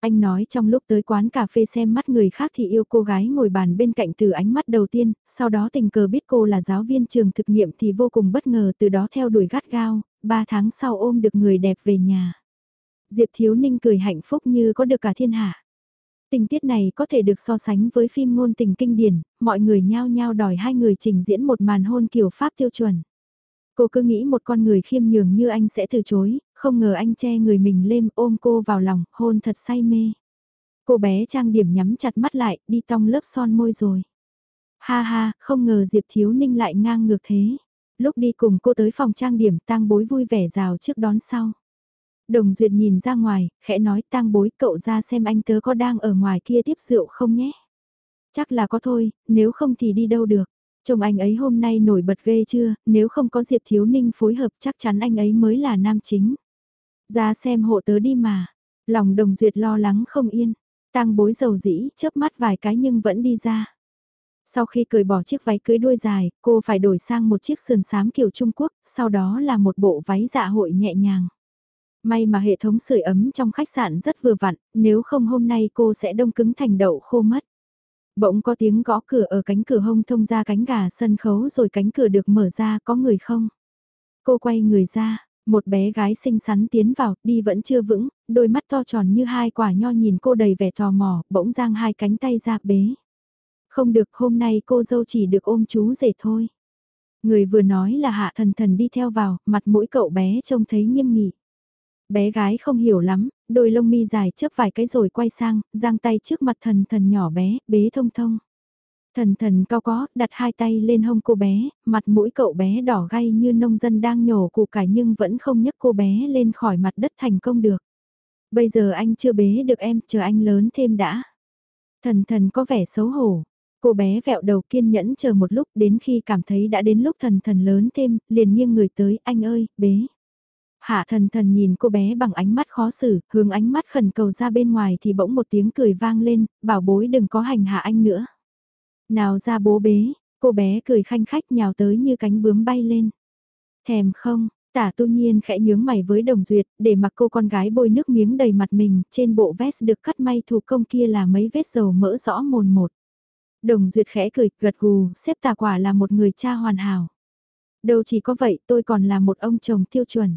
Anh nói trong lúc tới quán cà phê xem mắt người khác thì yêu cô gái ngồi bàn bên cạnh từ ánh mắt đầu tiên, sau đó tình cờ biết cô là giáo viên trường thực nghiệm thì vô cùng bất ngờ từ đó theo đuổi gắt gao, ba tháng sau ôm được người đẹp về nhà. Diệp Thiếu Ninh cười hạnh phúc như có được cả thiên hạ. Tình tiết này có thể được so sánh với phim ngôn tình kinh điển, mọi người nhao nhao đòi hai người trình diễn một màn hôn kiểu Pháp tiêu chuẩn. Cô cứ nghĩ một con người khiêm nhường như anh sẽ từ chối, không ngờ anh che người mình lên ôm cô vào lòng, hôn thật say mê. Cô bé trang điểm nhắm chặt mắt lại, đi tong lớp son môi rồi. Ha ha, không ngờ Diệp Thiếu Ninh lại ngang ngược thế. Lúc đi cùng cô tới phòng trang điểm tang bối vui vẻ rào trước đón sau. Đồng Duyệt nhìn ra ngoài, khẽ nói tang bối cậu ra xem anh tớ có đang ở ngoài kia tiếp rượu không nhé. Chắc là có thôi, nếu không thì đi đâu được. Chồng anh ấy hôm nay nổi bật ghê chưa, nếu không có Diệp Thiếu Ninh phối hợp chắc chắn anh ấy mới là nam chính. Ra xem hộ tớ đi mà. Lòng đồng duyệt lo lắng không yên. tang bối dầu dĩ, chớp mắt vài cái nhưng vẫn đi ra. Sau khi cởi bỏ chiếc váy cưới đuôi dài, cô phải đổi sang một chiếc sườn xám kiểu Trung Quốc, sau đó là một bộ váy dạ hội nhẹ nhàng. May mà hệ thống sưởi ấm trong khách sạn rất vừa vặn, nếu không hôm nay cô sẽ đông cứng thành đậu khô mất. Bỗng có tiếng gõ cửa ở cánh cửa hông thông ra cánh gà sân khấu rồi cánh cửa được mở ra có người không? Cô quay người ra, một bé gái xinh xắn tiến vào, đi vẫn chưa vững, đôi mắt to tròn như hai quả nho nhìn cô đầy vẻ tò mò, bỗng giang hai cánh tay ra bế. Không được, hôm nay cô dâu chỉ được ôm chú rể thôi. Người vừa nói là hạ thần thần đi theo vào, mặt mũi cậu bé trông thấy nghiêm nghị. Bé gái không hiểu lắm, đôi lông mi dài chớp vài cái rồi quay sang, giang tay trước mặt thần thần nhỏ bé, bế thông thông. Thần thần cao có, đặt hai tay lên hông cô bé, mặt mũi cậu bé đỏ gay như nông dân đang nhổ củ cải nhưng vẫn không nhấc cô bé lên khỏi mặt đất thành công được. Bây giờ anh chưa bế được em, chờ anh lớn thêm đã. Thần thần có vẻ xấu hổ. Cô bé vẹo đầu kiên nhẫn chờ một lúc đến khi cảm thấy đã đến lúc thần thần lớn thêm, liền nghiêng người tới, anh ơi, bế. Hạ thần thần nhìn cô bé bằng ánh mắt khó xử, hướng ánh mắt khẩn cầu ra bên ngoài thì bỗng một tiếng cười vang lên, bảo bối đừng có hành hạ anh nữa. Nào ra bố bế, cô bé cười khanh khách nhào tới như cánh bướm bay lên. Thèm không, tả tu nhiên khẽ nhướng mày với đồng duyệt, để mặc cô con gái bôi nước miếng đầy mặt mình, trên bộ vest được cắt may thủ công kia là mấy vết dầu mỡ rõ mồn một. Đồng duyệt khẽ cười, gật gù, xếp tà quả là một người cha hoàn hảo. Đâu chỉ có vậy, tôi còn là một ông chồng tiêu chuẩn.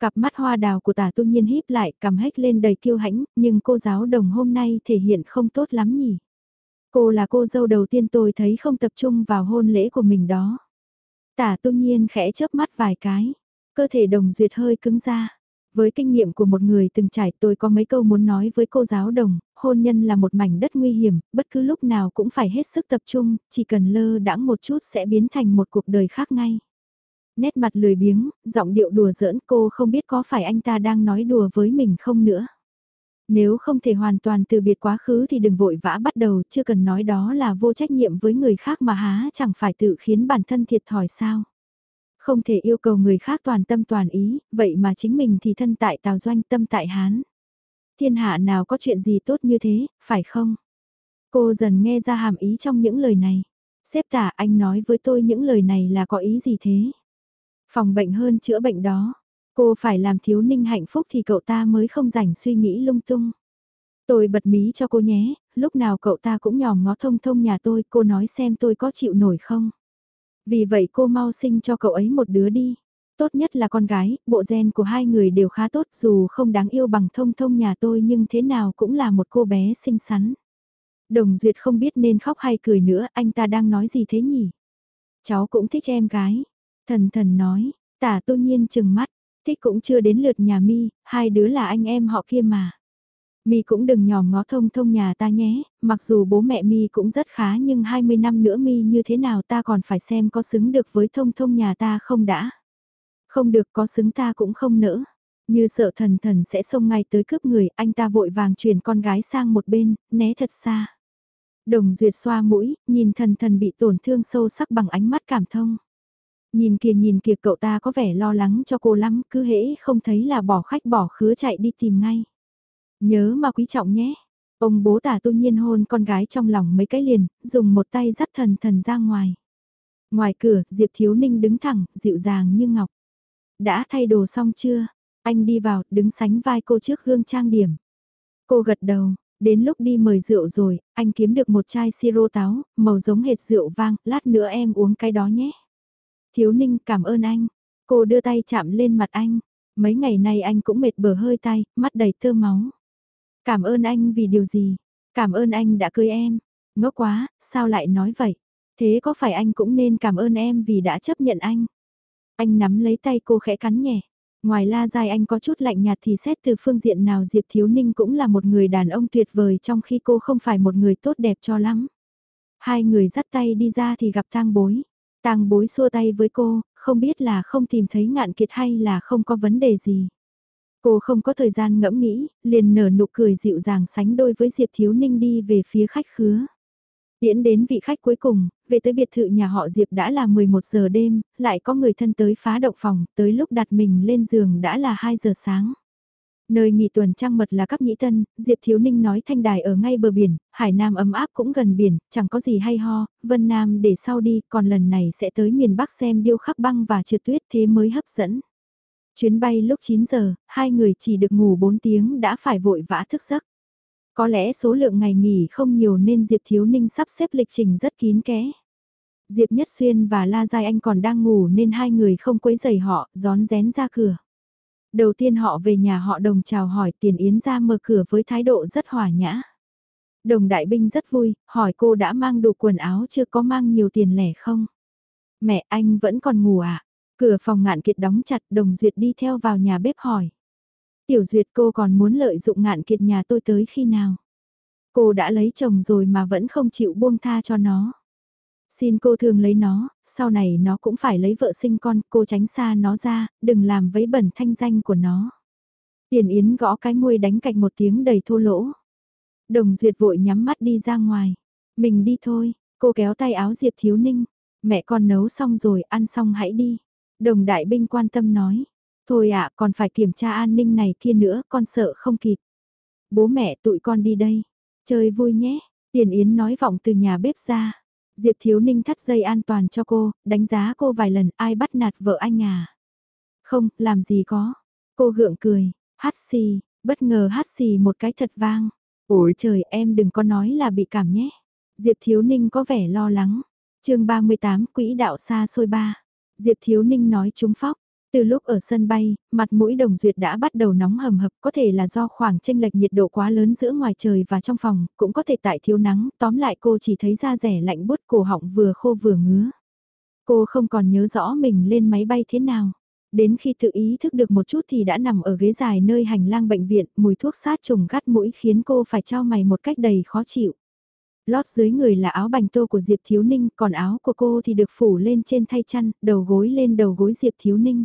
Cặp mắt hoa đào của tả tu nhiên híp lại, cầm hết lên đầy kiêu hãnh, nhưng cô giáo đồng hôm nay thể hiện không tốt lắm nhỉ. Cô là cô dâu đầu tiên tôi thấy không tập trung vào hôn lễ của mình đó. Tả tu nhiên khẽ chớp mắt vài cái, cơ thể đồng duyệt hơi cứng ra. Với kinh nghiệm của một người từng trải tôi có mấy câu muốn nói với cô giáo đồng, hôn nhân là một mảnh đất nguy hiểm, bất cứ lúc nào cũng phải hết sức tập trung, chỉ cần lơ đãng một chút sẽ biến thành một cuộc đời khác ngay. Nét mặt lười biếng, giọng điệu đùa giỡn cô không biết có phải anh ta đang nói đùa với mình không nữa. Nếu không thể hoàn toàn từ biệt quá khứ thì đừng vội vã bắt đầu, chưa cần nói đó là vô trách nhiệm với người khác mà há chẳng phải tự khiến bản thân thiệt thòi sao. Không thể yêu cầu người khác toàn tâm toàn ý, vậy mà chính mình thì thân tại tào doanh tâm tại hán. Thiên hạ nào có chuyện gì tốt như thế, phải không? Cô dần nghe ra hàm ý trong những lời này. Xếp tả anh nói với tôi những lời này là có ý gì thế? Phòng bệnh hơn chữa bệnh đó. Cô phải làm thiếu ninh hạnh phúc thì cậu ta mới không rảnh suy nghĩ lung tung. Tôi bật mí cho cô nhé, lúc nào cậu ta cũng nhòm ngó thông thông nhà tôi, cô nói xem tôi có chịu nổi không. Vì vậy cô mau sinh cho cậu ấy một đứa đi. Tốt nhất là con gái, bộ gen của hai người đều khá tốt dù không đáng yêu bằng thông thông nhà tôi nhưng thế nào cũng là một cô bé xinh xắn. Đồng Duyệt không biết nên khóc hay cười nữa, anh ta đang nói gì thế nhỉ? Cháu cũng thích em gái. Thần thần nói, tả tu nhiên chừng mắt, thích cũng chưa đến lượt nhà mi, hai đứa là anh em họ kia mà. Mi cũng đừng nhòm ngó thông thông nhà ta nhé, mặc dù bố mẹ Mi cũng rất khá nhưng 20 năm nữa Mi như thế nào ta còn phải xem có xứng được với thông thông nhà ta không đã. Không được có xứng ta cũng không nỡ. Như sợ thần thần sẽ xông ngay tới cướp người, anh ta vội vàng chuyển con gái sang một bên, né thật xa. Đồng duyệt xoa mũi, nhìn thần thần bị tổn thương sâu sắc bằng ánh mắt cảm thông. Nhìn kìa nhìn kìa cậu ta có vẻ lo lắng cho cô lắm, cứ hễ không thấy là bỏ khách bỏ khứa chạy đi tìm ngay. Nhớ mà quý trọng nhé. Ông bố tả tu nhiên hôn con gái trong lòng mấy cái liền, dùng một tay dắt thần thần ra ngoài. Ngoài cửa, Diệp Thiếu Ninh đứng thẳng, dịu dàng như ngọc. Đã thay đồ xong chưa? Anh đi vào, đứng sánh vai cô trước gương trang điểm. Cô gật đầu, đến lúc đi mời rượu rồi, anh kiếm được một chai siro táo, màu giống hệt rượu vang, lát nữa em uống cái đó nhé. Thiếu ninh cảm ơn anh. Cô đưa tay chạm lên mặt anh. Mấy ngày nay anh cũng mệt bờ hơi tay, mắt đầy tơ máu. Cảm ơn anh vì điều gì? Cảm ơn anh đã cưới em. Ngốc quá, sao lại nói vậy? Thế có phải anh cũng nên cảm ơn em vì đã chấp nhận anh? Anh nắm lấy tay cô khẽ cắn nhẹ. Ngoài la dài anh có chút lạnh nhạt thì xét từ phương diện nào Diệp Thiếu Ninh cũng là một người đàn ông tuyệt vời trong khi cô không phải một người tốt đẹp cho lắm. Hai người dắt tay đi ra thì gặp tang bối. Tang bối xua tay với cô, không biết là không tìm thấy ngạn kiệt hay là không có vấn đề gì. Cô không có thời gian ngẫm nghĩ, liền nở nụ cười dịu dàng sánh đôi với Diệp Thiếu Ninh đi về phía khách khứa. Điễn đến vị khách cuối cùng, về tới biệt thự nhà họ Diệp đã là 11 giờ đêm, lại có người thân tới phá động phòng, tới lúc đặt mình lên giường đã là 2 giờ sáng. Nơi nghỉ tuần trăng mật là cấp nhĩ tân, Diệp Thiếu Ninh nói thanh đài ở ngay bờ biển, Hải Nam ấm áp cũng gần biển, chẳng có gì hay ho, Vân Nam để sau đi, còn lần này sẽ tới miền Bắc xem điêu khắc băng và trượt tuyết thế mới hấp dẫn. Chuyến bay lúc 9 giờ, hai người chỉ được ngủ 4 tiếng đã phải vội vã thức giấc. Có lẽ số lượng ngày nghỉ không nhiều nên Diệp Thiếu Ninh sắp xếp lịch trình rất kín kẽ. Diệp Nhất Xuyên và La Giai Anh còn đang ngủ nên hai người không quấy giày họ, gión rén ra cửa. Đầu tiên họ về nhà họ đồng chào hỏi tiền yến ra mở cửa với thái độ rất hòa nhã. Đồng đại binh rất vui, hỏi cô đã mang đủ quần áo chưa có mang nhiều tiền lẻ không? Mẹ anh vẫn còn ngủ à? Cửa phòng ngạn kiệt đóng chặt đồng duyệt đi theo vào nhà bếp hỏi. Tiểu duyệt cô còn muốn lợi dụng ngạn kiệt nhà tôi tới khi nào? Cô đã lấy chồng rồi mà vẫn không chịu buông tha cho nó. Xin cô thường lấy nó, sau này nó cũng phải lấy vợ sinh con, cô tránh xa nó ra, đừng làm vấy bẩn thanh danh của nó. Tiền Yến gõ cái môi đánh cạch một tiếng đầy thô lỗ. Đồng Duyệt vội nhắm mắt đi ra ngoài. Mình đi thôi, cô kéo tay áo Diệp Thiếu Ninh. Mẹ con nấu xong rồi, ăn xong hãy đi. Đồng đại binh quan tâm nói. Thôi ạ, còn phải kiểm tra an ninh này kia nữa, con sợ không kịp. Bố mẹ tụi con đi đây. Chơi vui nhé. Tiền Yến nói vọng từ nhà bếp ra. Diệp Thiếu Ninh thắt dây an toàn cho cô, đánh giá cô vài lần ai bắt nạt vợ anh à. Không, làm gì có. Cô gượng cười, hát xì, bất ngờ hát xì một cái thật vang. Ôi trời em đừng có nói là bị cảm nhé. Diệp Thiếu Ninh có vẻ lo lắng. chương 38 Quỹ đạo xa xôi ba. Diệp Thiếu Ninh nói trúng phóc. Từ lúc ở sân bay, mặt mũi đồng duyệt đã bắt đầu nóng hầm hập, có thể là do khoảng tranh lệch nhiệt độ quá lớn giữa ngoài trời và trong phòng, cũng có thể tại thiếu nắng, tóm lại cô chỉ thấy da rẻ lạnh bút cổ họng vừa khô vừa ngứa. Cô không còn nhớ rõ mình lên máy bay thế nào. Đến khi tự ý thức được một chút thì đã nằm ở ghế dài nơi hành lang bệnh viện, mùi thuốc sát trùng gắt mũi khiến cô phải trao mày một cách đầy khó chịu. Lót dưới người là áo bành tô của Diệp Thiếu Ninh, còn áo của cô thì được phủ lên trên thay chăn, đầu gối lên đầu gối Diệp Thiếu Ninh.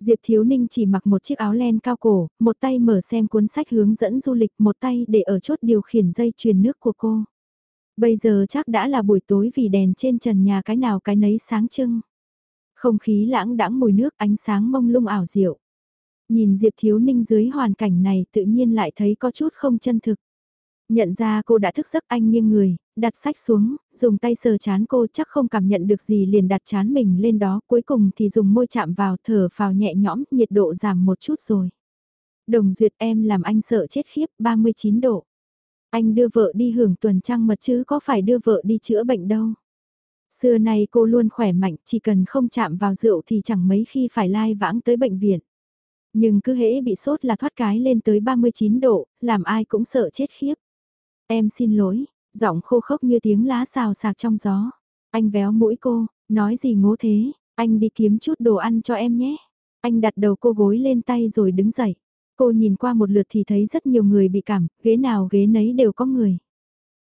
Diệp Thiếu Ninh chỉ mặc một chiếc áo len cao cổ, một tay mở xem cuốn sách hướng dẫn du lịch, một tay để ở chốt điều khiển dây truyền nước của cô. Bây giờ chắc đã là buổi tối vì đèn trên trần nhà cái nào cái nấy sáng trưng. Không khí lãng đãng mùi nước ánh sáng mông lung ảo diệu. Nhìn Diệp Thiếu Ninh dưới hoàn cảnh này tự nhiên lại thấy có chút không chân thực. Nhận ra cô đã thức giấc anh nghiêng người, đặt sách xuống, dùng tay sờ chán cô chắc không cảm nhận được gì liền đặt chán mình lên đó, cuối cùng thì dùng môi chạm vào thở vào nhẹ nhõm, nhiệt độ giảm một chút rồi. Đồng duyệt em làm anh sợ chết khiếp, 39 độ. Anh đưa vợ đi hưởng tuần trăng mật chứ có phải đưa vợ đi chữa bệnh đâu. Xưa nay cô luôn khỏe mạnh, chỉ cần không chạm vào rượu thì chẳng mấy khi phải lai vãng tới bệnh viện. Nhưng cứ hễ bị sốt là thoát cái lên tới 39 độ, làm ai cũng sợ chết khiếp. Em xin lỗi, giọng khô khốc như tiếng lá xào sạc trong gió. Anh véo mũi cô, nói gì ngố thế, anh đi kiếm chút đồ ăn cho em nhé. Anh đặt đầu cô gối lên tay rồi đứng dậy. Cô nhìn qua một lượt thì thấy rất nhiều người bị cảm, ghế nào ghế nấy đều có người.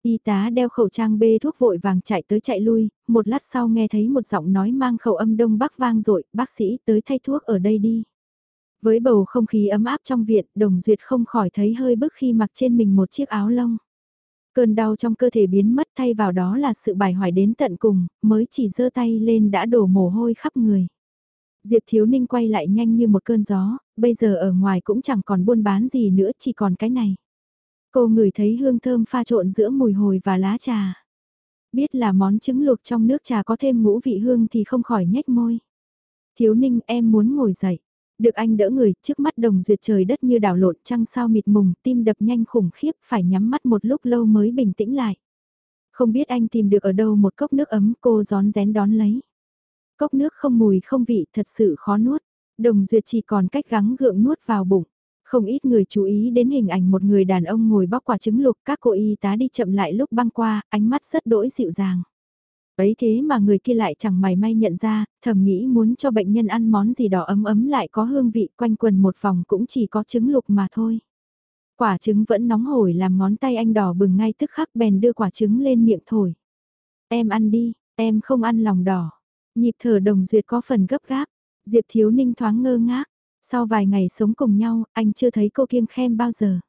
Y tá đeo khẩu trang bê thuốc vội vàng chạy tới chạy lui, một lát sau nghe thấy một giọng nói mang khẩu âm đông bắc vang dội bác sĩ tới thay thuốc ở đây đi. Với bầu không khí ấm áp trong viện, đồng duyệt không khỏi thấy hơi bức khi mặc trên mình một chiếc áo lông. Cơn đau trong cơ thể biến mất thay vào đó là sự bài hoài đến tận cùng, mới chỉ giơ tay lên đã đổ mồ hôi khắp người. Diệp Thiếu Ninh quay lại nhanh như một cơn gió, bây giờ ở ngoài cũng chẳng còn buôn bán gì nữa chỉ còn cái này. Cô ngửi thấy hương thơm pha trộn giữa mùi hồi và lá trà. Biết là món trứng luộc trong nước trà có thêm ngũ vị hương thì không khỏi nhếch môi. Thiếu Ninh em muốn ngồi dậy. Được anh đỡ người, trước mắt đồng duyệt trời đất như đảo lộn trăng sao mịt mùng, tim đập nhanh khủng khiếp, phải nhắm mắt một lúc lâu mới bình tĩnh lại. Không biết anh tìm được ở đâu một cốc nước ấm cô gión rén đón lấy. Cốc nước không mùi không vị thật sự khó nuốt. Đồng duyệt chỉ còn cách gắng gượng nuốt vào bụng. Không ít người chú ý đến hình ảnh một người đàn ông ngồi bóc quả trứng luộc các cô y tá đi chậm lại lúc băng qua, ánh mắt rất đỗi dịu dàng. Ấy thế mà người kia lại chẳng mày may nhận ra, thầm nghĩ muốn cho bệnh nhân ăn món gì đỏ ấm ấm lại có hương vị quanh quần một vòng cũng chỉ có trứng lục mà thôi. Quả trứng vẫn nóng hổi làm ngón tay anh đỏ bừng ngay tức khắc bèn đưa quả trứng lên miệng thổi. Em ăn đi, em không ăn lòng đỏ. Nhịp thở đồng duyệt có phần gấp gáp. Diệp Thiếu Ninh thoáng ngơ ngác. Sau vài ngày sống cùng nhau, anh chưa thấy cô kiêng khem bao giờ.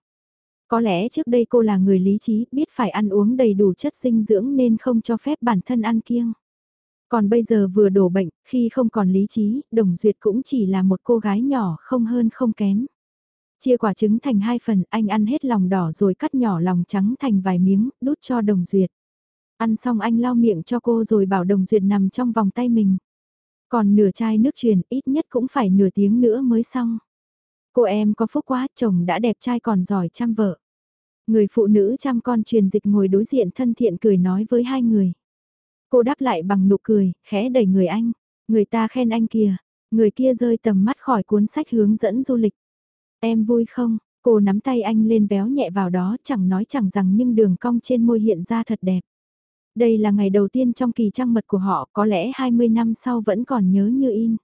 Có lẽ trước đây cô là người lý trí, biết phải ăn uống đầy đủ chất dinh dưỡng nên không cho phép bản thân ăn kiêng. Còn bây giờ vừa đổ bệnh, khi không còn lý trí, Đồng Duyệt cũng chỉ là một cô gái nhỏ không hơn không kém. Chia quả trứng thành hai phần, anh ăn hết lòng đỏ rồi cắt nhỏ lòng trắng thành vài miếng, đút cho Đồng Duyệt. Ăn xong anh lau miệng cho cô rồi bảo Đồng Duyệt nằm trong vòng tay mình. Còn nửa chai nước truyền ít nhất cũng phải nửa tiếng nữa mới xong. Cô em có phúc quá, chồng đã đẹp trai còn giỏi chăm vợ. Người phụ nữ chăm con truyền dịch ngồi đối diện thân thiện cười nói với hai người. Cô đáp lại bằng nụ cười, khẽ đẩy người anh. Người ta khen anh kìa, người kia rơi tầm mắt khỏi cuốn sách hướng dẫn du lịch. Em vui không? Cô nắm tay anh lên véo nhẹ vào đó chẳng nói chẳng rằng nhưng đường cong trên môi hiện ra thật đẹp. Đây là ngày đầu tiên trong kỳ trăng mật của họ có lẽ 20 năm sau vẫn còn nhớ như in.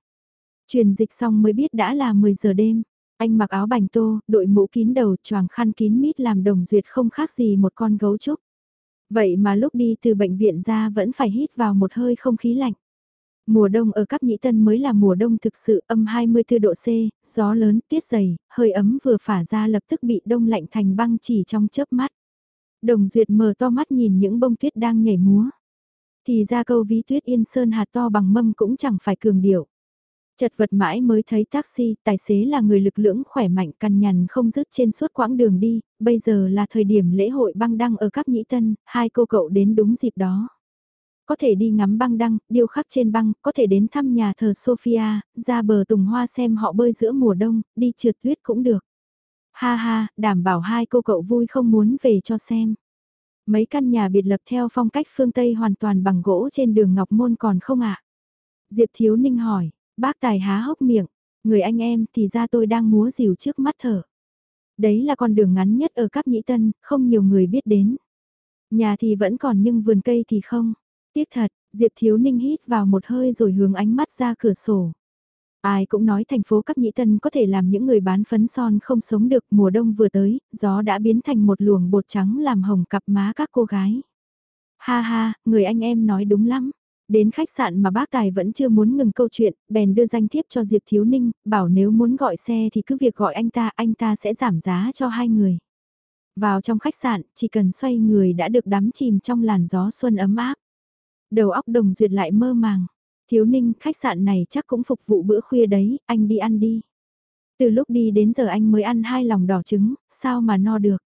Truyền dịch xong mới biết đã là 10 giờ đêm. Anh mặc áo bành tô, đội mũ kín đầu, choàng khăn kín mít làm đồng duyệt không khác gì một con gấu trúc. Vậy mà lúc đi từ bệnh viện ra vẫn phải hít vào một hơi không khí lạnh. Mùa đông ở Cáp Nhĩ Tân mới là mùa đông thực sự âm 24 độ C, gió lớn, tuyết dày, hơi ấm vừa phả ra lập tức bị đông lạnh thành băng chỉ trong chớp mắt. Đồng Duyệt mở to mắt nhìn những bông tuyết đang nhảy múa. Thì ra câu ví tuyết yên sơn hạt to bằng mâm cũng chẳng phải cường điệu. Chật vật mãi mới thấy taxi, tài xế là người lực lưỡng khỏe mạnh cằn nhằn không dứt trên suốt quãng đường đi, bây giờ là thời điểm lễ hội băng đăng ở Cáp Nhĩ Tân, hai cô cậu đến đúng dịp đó. Có thể đi ngắm băng đăng, điêu khắc trên băng, có thể đến thăm nhà thờ Sophia, ra bờ tùng hoa xem họ bơi giữa mùa đông, đi trượt tuyết cũng được. Ha ha, đảm bảo hai cô cậu vui không muốn về cho xem. Mấy căn nhà biệt lập theo phong cách phương Tây hoàn toàn bằng gỗ trên đường Ngọc Môn còn không ạ? Diệp Thiếu Ninh hỏi, Bác Tài há hốc miệng, người anh em thì ra tôi đang múa dìu trước mắt thở. Đấy là con đường ngắn nhất ở Cáp Nhĩ Tân, không nhiều người biết đến. Nhà thì vẫn còn nhưng vườn cây thì không. Tiếc thật, Diệp Thiếu Ninh hít vào một hơi rồi hướng ánh mắt ra cửa sổ. Ai cũng nói thành phố Cáp Nhĩ Tân có thể làm những người bán phấn son không sống được mùa đông vừa tới, gió đã biến thành một luồng bột trắng làm hồng cặp má các cô gái. Ha ha, người anh em nói đúng lắm. Đến khách sạn mà bác Tài vẫn chưa muốn ngừng câu chuyện, bèn đưa danh thiếp cho Diệp Thiếu Ninh, bảo nếu muốn gọi xe thì cứ việc gọi anh ta, anh ta sẽ giảm giá cho hai người. Vào trong khách sạn, chỉ cần xoay người đã được đắm chìm trong làn gió xuân ấm áp. Đầu óc đồng duyệt lại mơ màng. Thiếu Ninh, khách sạn này chắc cũng phục vụ bữa khuya đấy, anh đi ăn đi. Từ lúc đi đến giờ anh mới ăn hai lòng đỏ trứng, sao mà no được.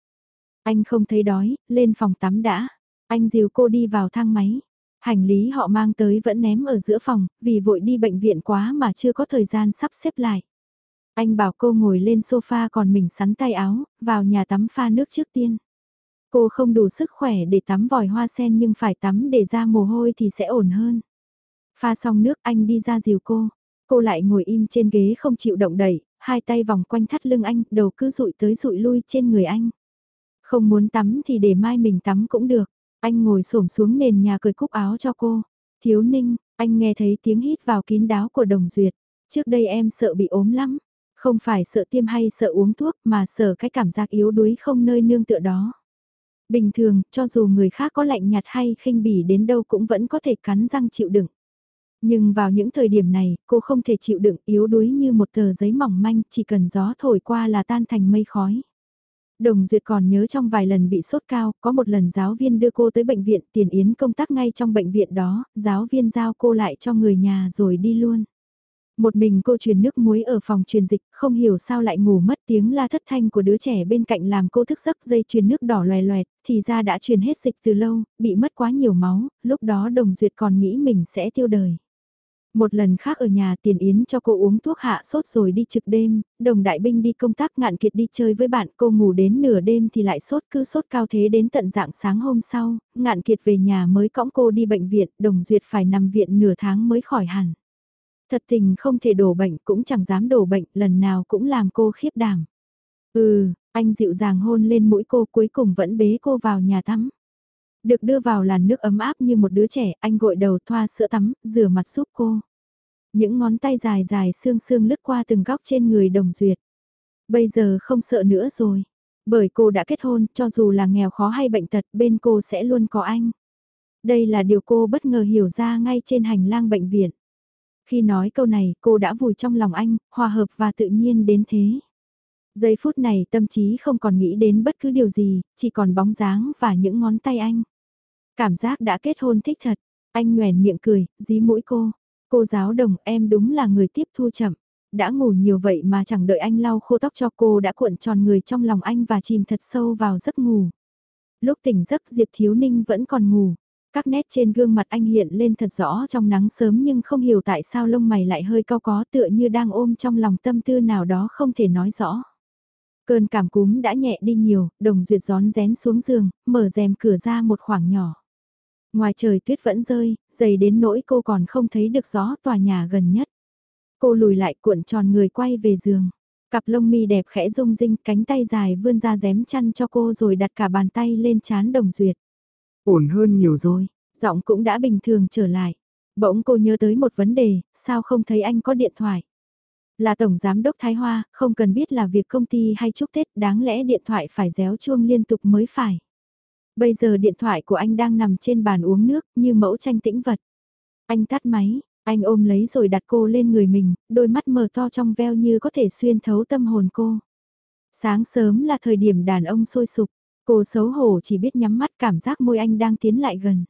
Anh không thấy đói, lên phòng tắm đã. Anh dìu cô đi vào thang máy. Hành lý họ mang tới vẫn ném ở giữa phòng, vì vội đi bệnh viện quá mà chưa có thời gian sắp xếp lại. Anh bảo cô ngồi lên sofa còn mình sắn tay áo, vào nhà tắm pha nước trước tiên. Cô không đủ sức khỏe để tắm vòi hoa sen nhưng phải tắm để ra mồ hôi thì sẽ ổn hơn. Pha xong nước anh đi ra dìu cô. Cô lại ngồi im trên ghế không chịu động đẩy, hai tay vòng quanh thắt lưng anh, đầu cứ rụi tới rụi lui trên người anh. Không muốn tắm thì để mai mình tắm cũng được. Anh ngồi xổm xuống nền nhà cười cúc áo cho cô. Thiếu ninh, anh nghe thấy tiếng hít vào kín đáo của đồng duyệt. Trước đây em sợ bị ốm lắm. Không phải sợ tiêm hay sợ uống thuốc mà sợ cái cảm giác yếu đuối không nơi nương tựa đó. Bình thường, cho dù người khác có lạnh nhạt hay khinh bỉ đến đâu cũng vẫn có thể cắn răng chịu đựng. Nhưng vào những thời điểm này, cô không thể chịu đựng yếu đuối như một tờ giấy mỏng manh, chỉ cần gió thổi qua là tan thành mây khói. Đồng Duyệt còn nhớ trong vài lần bị sốt cao, có một lần giáo viên đưa cô tới bệnh viện tiền yến công tác ngay trong bệnh viện đó, giáo viên giao cô lại cho người nhà rồi đi luôn. Một mình cô truyền nước muối ở phòng truyền dịch, không hiểu sao lại ngủ mất tiếng la thất thanh của đứa trẻ bên cạnh làm cô thức giấc dây truyền nước đỏ loè loẹt, thì ra đã truyền hết dịch từ lâu, bị mất quá nhiều máu, lúc đó Đồng Duyệt còn nghĩ mình sẽ tiêu đời. Một lần khác ở nhà tiền yến cho cô uống thuốc hạ sốt rồi đi trực đêm, đồng đại binh đi công tác ngạn kiệt đi chơi với bạn cô ngủ đến nửa đêm thì lại sốt cứ sốt cao thế đến tận dạng sáng hôm sau, ngạn kiệt về nhà mới cõng cô đi bệnh viện, đồng duyệt phải nằm viện nửa tháng mới khỏi hẳn. Thật tình không thể đổ bệnh cũng chẳng dám đổ bệnh, lần nào cũng làm cô khiếp đảm. Ừ, anh dịu dàng hôn lên mũi cô cuối cùng vẫn bế cô vào nhà tắm. Được đưa vào làn nước ấm áp như một đứa trẻ, anh gội đầu thoa sữa tắm, rửa mặt giúp cô. Những ngón tay dài dài xương xương lướt qua từng góc trên người đồng duyệt. Bây giờ không sợ nữa rồi. Bởi cô đã kết hôn, cho dù là nghèo khó hay bệnh tật, bên cô sẽ luôn có anh. Đây là điều cô bất ngờ hiểu ra ngay trên hành lang bệnh viện. Khi nói câu này, cô đã vùi trong lòng anh, hòa hợp và tự nhiên đến thế. Giây phút này tâm trí không còn nghĩ đến bất cứ điều gì, chỉ còn bóng dáng và những ngón tay anh. Cảm giác đã kết hôn thích thật, anh nhoèn miệng cười, dí mũi cô. Cô giáo đồng em đúng là người tiếp thu chậm. Đã ngủ nhiều vậy mà chẳng đợi anh lau khô tóc cho cô đã cuộn tròn người trong lòng anh và chìm thật sâu vào giấc ngủ. Lúc tỉnh giấc Diệp Thiếu Ninh vẫn còn ngủ. Các nét trên gương mặt anh hiện lên thật rõ trong nắng sớm nhưng không hiểu tại sao lông mày lại hơi cao có tựa như đang ôm trong lòng tâm tư nào đó không thể nói rõ. Cơn cảm cúm đã nhẹ đi nhiều, đồng duyệt gión rén xuống giường, mở rèm cửa ra một khoảng nhỏ. Ngoài trời tuyết vẫn rơi, dày đến nỗi cô còn không thấy được gió tòa nhà gần nhất. Cô lùi lại cuộn tròn người quay về giường. Cặp lông mi đẹp khẽ rung rinh cánh tay dài vươn ra rém chăn cho cô rồi đặt cả bàn tay lên chán đồng duyệt. Ổn hơn nhiều rồi, giọng cũng đã bình thường trở lại. Bỗng cô nhớ tới một vấn đề, sao không thấy anh có điện thoại? Là Tổng Giám đốc Thái Hoa, không cần biết là việc công ty hay chúc Tết, đáng lẽ điện thoại phải réo chuông liên tục mới phải. Bây giờ điện thoại của anh đang nằm trên bàn uống nước, như mẫu tranh tĩnh vật. Anh tắt máy, anh ôm lấy rồi đặt cô lên người mình, đôi mắt mờ to trong veo như có thể xuyên thấu tâm hồn cô. Sáng sớm là thời điểm đàn ông sôi sục, cô xấu hổ chỉ biết nhắm mắt cảm giác môi anh đang tiến lại gần.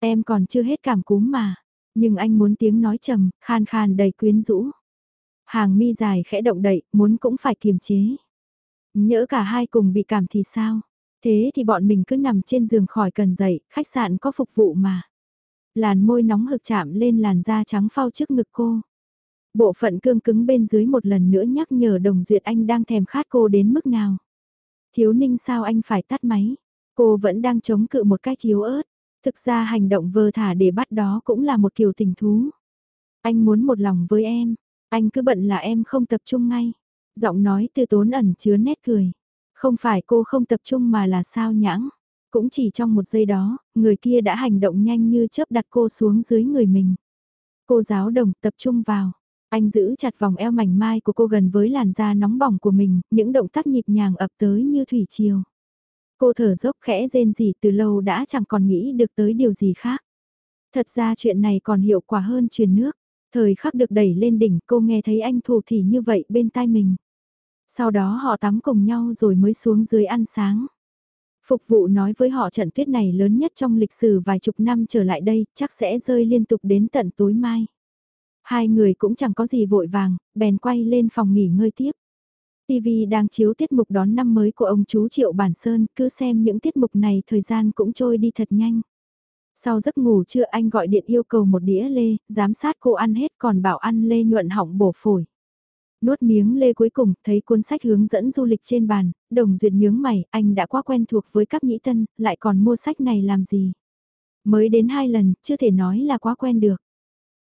Em còn chưa hết cảm cúm mà, nhưng anh muốn tiếng nói trầm, khan khan đầy quyến rũ. Hàng mi dài khẽ động đậy, muốn cũng phải kiềm chế. Nhỡ cả hai cùng bị cảm thì sao? Thế thì bọn mình cứ nằm trên giường khỏi cần dậy, khách sạn có phục vụ mà. Làn môi nóng hực chạm lên làn da trắng phao trước ngực cô. Bộ phận cương cứng bên dưới một lần nữa nhắc nhở đồng duyệt anh đang thèm khát cô đến mức nào. Thiếu ninh sao anh phải tắt máy. Cô vẫn đang chống cự một cách yếu ớt. Thực ra hành động vơ thả để bắt đó cũng là một kiểu tình thú. Anh muốn một lòng với em. Anh cứ bận là em không tập trung ngay. Giọng nói từ tốn ẩn chứa nét cười. Không phải cô không tập trung mà là sao nhãng. Cũng chỉ trong một giây đó, người kia đã hành động nhanh như chớp đặt cô xuống dưới người mình. Cô giáo đồng tập trung vào. Anh giữ chặt vòng eo mảnh mai của cô gần với làn da nóng bỏng của mình, những động tác nhịp nhàng ập tới như thủy triều. Cô thở dốc khẽ rên gì từ lâu đã chẳng còn nghĩ được tới điều gì khác. Thật ra chuyện này còn hiệu quả hơn truyền nước. Thời khắc được đẩy lên đỉnh cô nghe thấy anh thủ thì như vậy bên tai mình. Sau đó họ tắm cùng nhau rồi mới xuống dưới ăn sáng. Phục vụ nói với họ trận tuyết này lớn nhất trong lịch sử vài chục năm trở lại đây, chắc sẽ rơi liên tục đến tận tối mai. Hai người cũng chẳng có gì vội vàng, bèn quay lên phòng nghỉ ngơi tiếp. TV đang chiếu tiết mục đón năm mới của ông chú Triệu Bản Sơn, cứ xem những tiết mục này thời gian cũng trôi đi thật nhanh. Sau giấc ngủ trưa anh gọi điện yêu cầu một đĩa lê, giám sát cô ăn hết còn bảo ăn lê nhuận hỏng bổ phổi. Nuốt miếng lê cuối cùng, thấy cuốn sách hướng dẫn du lịch trên bàn, đồng duyệt nhướng mày, anh đã quá quen thuộc với các nhĩ tân, lại còn mua sách này làm gì? Mới đến hai lần, chưa thể nói là quá quen được.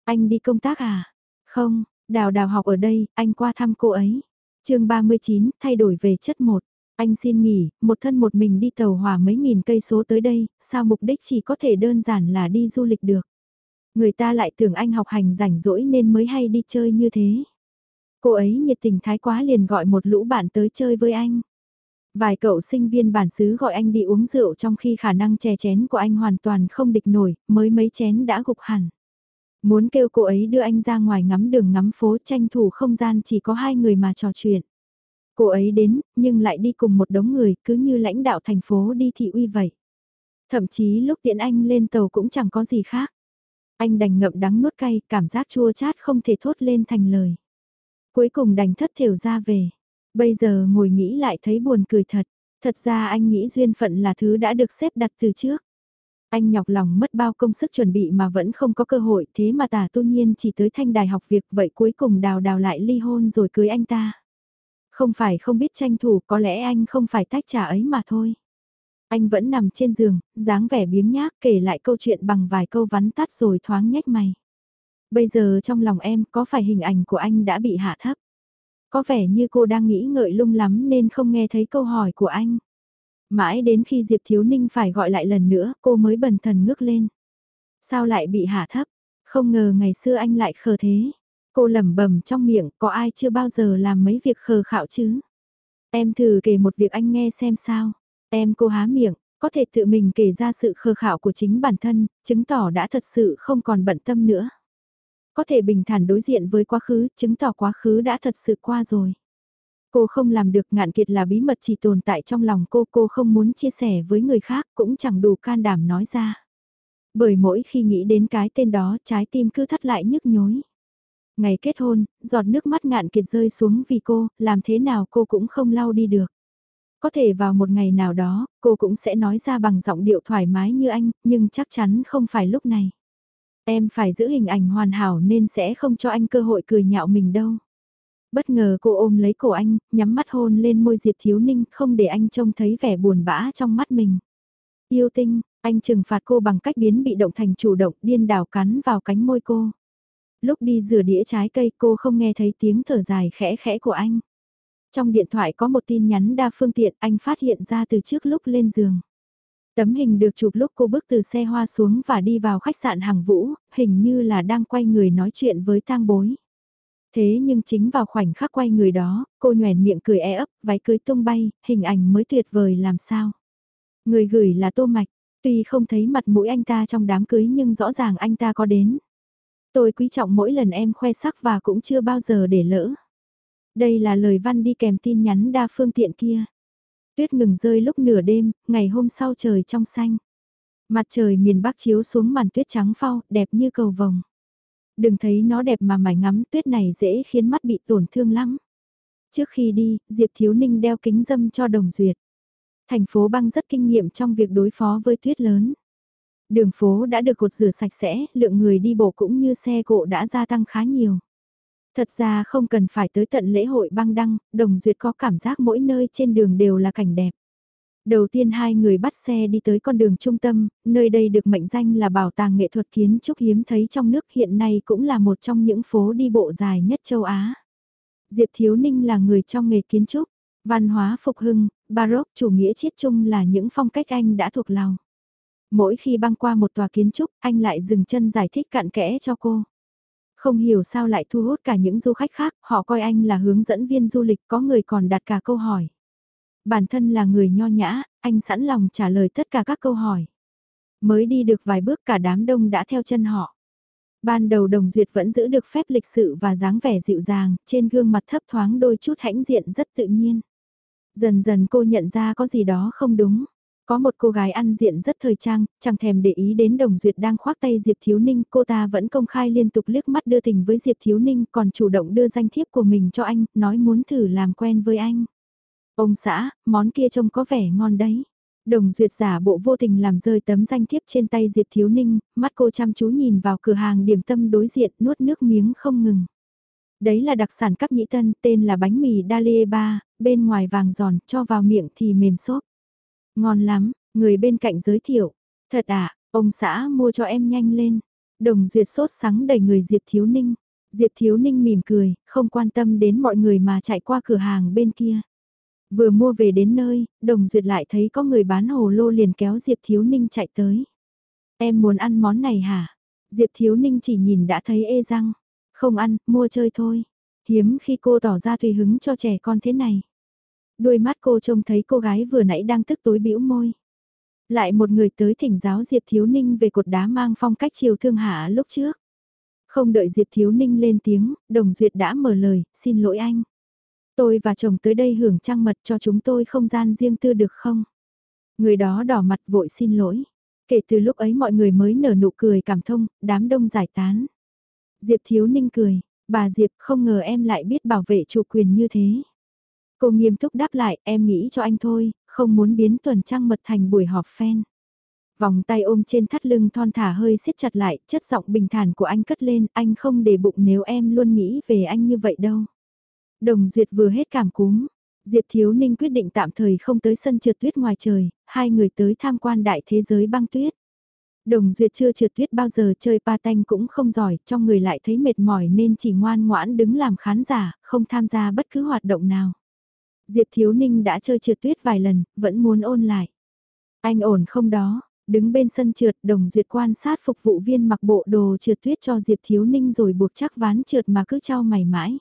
Anh đi công tác à? Không, đào đào học ở đây, anh qua thăm cô ấy. chương 39, thay đổi về chất một. Anh xin nghỉ, một thân một mình đi tàu hỏa mấy nghìn cây số tới đây, sao mục đích chỉ có thể đơn giản là đi du lịch được. Người ta lại tưởng anh học hành rảnh rỗi nên mới hay đi chơi như thế. Cô ấy nhiệt tình thái quá liền gọi một lũ bạn tới chơi với anh. Vài cậu sinh viên bản xứ gọi anh đi uống rượu trong khi khả năng chè chén của anh hoàn toàn không địch nổi, mới mấy chén đã gục hẳn. Muốn kêu cô ấy đưa anh ra ngoài ngắm đường ngắm phố tranh thủ không gian chỉ có hai người mà trò chuyện. Cô ấy đến, nhưng lại đi cùng một đống người, cứ như lãnh đạo thành phố đi thị uy vậy. Thậm chí lúc tiện anh lên tàu cũng chẳng có gì khác. Anh đành ngậm đắng nuốt cay, cảm giác chua chát không thể thốt lên thành lời. Cuối cùng đành thất thiểu ra về. Bây giờ ngồi nghĩ lại thấy buồn cười thật. Thật ra anh nghĩ duyên phận là thứ đã được xếp đặt từ trước. Anh nhọc lòng mất bao công sức chuẩn bị mà vẫn không có cơ hội thế mà tả tu nhiên chỉ tới thanh đài học việc vậy cuối cùng đào đào lại ly hôn rồi cưới anh ta. Không phải không biết tranh thủ có lẽ anh không phải tách trà ấy mà thôi. Anh vẫn nằm trên giường, dáng vẻ biếng nhác kể lại câu chuyện bằng vài câu vắn tắt rồi thoáng nhếch mày. Bây giờ trong lòng em có phải hình ảnh của anh đã bị hạ thấp? Có vẻ như cô đang nghĩ ngợi lung lắm nên không nghe thấy câu hỏi của anh. Mãi đến khi Diệp Thiếu Ninh phải gọi lại lần nữa cô mới bần thần ngước lên. Sao lại bị hạ thấp? Không ngờ ngày xưa anh lại khờ thế. Cô lẩm bẩm trong miệng có ai chưa bao giờ làm mấy việc khờ khạo chứ? Em thử kể một việc anh nghe xem sao. Em cô há miệng, có thể tự mình kể ra sự khờ khạo của chính bản thân, chứng tỏ đã thật sự không còn bận tâm nữa. Có thể bình thản đối diện với quá khứ, chứng tỏ quá khứ đã thật sự qua rồi. Cô không làm được ngạn kiệt là bí mật chỉ tồn tại trong lòng cô, cô không muốn chia sẻ với người khác, cũng chẳng đủ can đảm nói ra. Bởi mỗi khi nghĩ đến cái tên đó, trái tim cứ thắt lại nhức nhối. Ngày kết hôn, giọt nước mắt ngạn kiệt rơi xuống vì cô, làm thế nào cô cũng không lau đi được. Có thể vào một ngày nào đó, cô cũng sẽ nói ra bằng giọng điệu thoải mái như anh, nhưng chắc chắn không phải lúc này. Em phải giữ hình ảnh hoàn hảo nên sẽ không cho anh cơ hội cười nhạo mình đâu. Bất ngờ cô ôm lấy cổ anh, nhắm mắt hôn lên môi Diệp Thiếu Ninh không để anh trông thấy vẻ buồn bã trong mắt mình. Yêu tinh, anh trừng phạt cô bằng cách biến bị động thành chủ động điên đảo cắn vào cánh môi cô. Lúc đi rửa đĩa trái cây cô không nghe thấy tiếng thở dài khẽ khẽ của anh. Trong điện thoại có một tin nhắn đa phương tiện anh phát hiện ra từ trước lúc lên giường. Tấm hình được chụp lúc cô bước từ xe hoa xuống và đi vào khách sạn hàng vũ, hình như là đang quay người nói chuyện với tang bối. Thế nhưng chính vào khoảnh khắc quay người đó, cô nhoèn miệng cười e ấp, váy cưới tung bay, hình ảnh mới tuyệt vời làm sao. Người gửi là Tô Mạch, tuy không thấy mặt mũi anh ta trong đám cưới nhưng rõ ràng anh ta có đến. Tôi quý trọng mỗi lần em khoe sắc và cũng chưa bao giờ để lỡ. Đây là lời văn đi kèm tin nhắn đa phương tiện kia. Tuyết ngừng rơi lúc nửa đêm, ngày hôm sau trời trong xanh. Mặt trời miền Bắc chiếu xuống màn tuyết trắng phao, đẹp như cầu vồng. Đừng thấy nó đẹp mà mải ngắm, tuyết này dễ khiến mắt bị tổn thương lắm. Trước khi đi, Diệp Thiếu Ninh đeo kính dâm cho Đồng Duyệt. Thành phố băng rất kinh nghiệm trong việc đối phó với tuyết lớn. Đường phố đã được cột rửa sạch sẽ, lượng người đi bộ cũng như xe cộ đã gia tăng khá nhiều. Thật ra không cần phải tới tận lễ hội băng đăng, Đồng Duyệt có cảm giác mỗi nơi trên đường đều là cảnh đẹp. Đầu tiên hai người bắt xe đi tới con đường trung tâm, nơi đây được mệnh danh là bảo tàng nghệ thuật kiến trúc hiếm thấy trong nước hiện nay cũng là một trong những phố đi bộ dài nhất châu Á. Diệp Thiếu Ninh là người trong nghề kiến trúc, văn hóa phục hưng, baroque chủ nghĩa chiết chung là những phong cách anh đã thuộc lòng. Mỗi khi băng qua một tòa kiến trúc, anh lại dừng chân giải thích cặn kẽ cho cô. Không hiểu sao lại thu hút cả những du khách khác, họ coi anh là hướng dẫn viên du lịch có người còn đặt cả câu hỏi. Bản thân là người nho nhã, anh sẵn lòng trả lời tất cả các câu hỏi. Mới đi được vài bước cả đám đông đã theo chân họ. Ban đầu đồng duyệt vẫn giữ được phép lịch sự và dáng vẻ dịu dàng, trên gương mặt thấp thoáng đôi chút hãnh diện rất tự nhiên. Dần dần cô nhận ra có gì đó không đúng. Có một cô gái ăn diện rất thời trang, chẳng thèm để ý đến Đồng Duyệt đang khoác tay Diệp Thiếu Ninh, cô ta vẫn công khai liên tục liếc mắt đưa tình với Diệp Thiếu Ninh, còn chủ động đưa danh thiếp của mình cho anh, nói muốn thử làm quen với anh. Ông xã, món kia trông có vẻ ngon đấy. Đồng Duyệt giả bộ vô tình làm rơi tấm danh thiếp trên tay Diệp Thiếu Ninh, mắt cô chăm chú nhìn vào cửa hàng điểm tâm đối diện nuốt nước miếng không ngừng. Đấy là đặc sản cấp nhĩ tân, tên là bánh mì Dalie ba, bên ngoài vàng giòn, cho vào miệng thì mềm xốp. Ngon lắm, người bên cạnh giới thiệu. Thật à, ông xã mua cho em nhanh lên. Đồng Duyệt sốt sắng đầy người Diệp Thiếu Ninh. Diệp Thiếu Ninh mỉm cười, không quan tâm đến mọi người mà chạy qua cửa hàng bên kia. Vừa mua về đến nơi, Đồng Duyệt lại thấy có người bán hồ lô liền kéo Diệp Thiếu Ninh chạy tới. Em muốn ăn món này hả? Diệp Thiếu Ninh chỉ nhìn đã thấy ê răng. Không ăn, mua chơi thôi. Hiếm khi cô tỏ ra tùy hứng cho trẻ con thế này. Đôi mắt cô trông thấy cô gái vừa nãy đang tức tối bĩu môi. Lại một người tới thỉnh giáo Diệp Thiếu Ninh về cột đá mang phong cách chiều thương hạ lúc trước. Không đợi Diệp Thiếu Ninh lên tiếng, Đồng Duyệt đã mở lời, xin lỗi anh. Tôi và chồng tới đây hưởng trăng mật cho chúng tôi không gian riêng tư được không? Người đó đỏ mặt vội xin lỗi. Kể từ lúc ấy mọi người mới nở nụ cười cảm thông, đám đông giải tán. Diệp Thiếu Ninh cười, bà Diệp không ngờ em lại biết bảo vệ chủ quyền như thế. Cô nghiêm túc đáp lại, em nghĩ cho anh thôi, không muốn biến tuần trăng mật thành buổi họp fan. Vòng tay ôm trên thắt lưng thon thả hơi siết chặt lại, chất giọng bình thản của anh cất lên, anh không để bụng nếu em luôn nghĩ về anh như vậy đâu. Đồng Duyệt vừa hết cảm cúm, Diệp Thiếu Ninh quyết định tạm thời không tới sân trượt tuyết ngoài trời, hai người tới tham quan đại thế giới băng tuyết. Đồng Duyệt chưa trượt tuyết bao giờ chơi pa tanh cũng không giỏi, trong người lại thấy mệt mỏi nên chỉ ngoan ngoãn đứng làm khán giả, không tham gia bất cứ hoạt động nào. Diệp Thiếu Ninh đã chơi trượt tuyết vài lần, vẫn muốn ôn lại. Anh ổn không đó, đứng bên sân trượt đồng duyệt quan sát phục vụ viên mặc bộ đồ trượt tuyết cho Diệp Thiếu Ninh rồi buộc chắc ván trượt mà cứ trao mày mãi.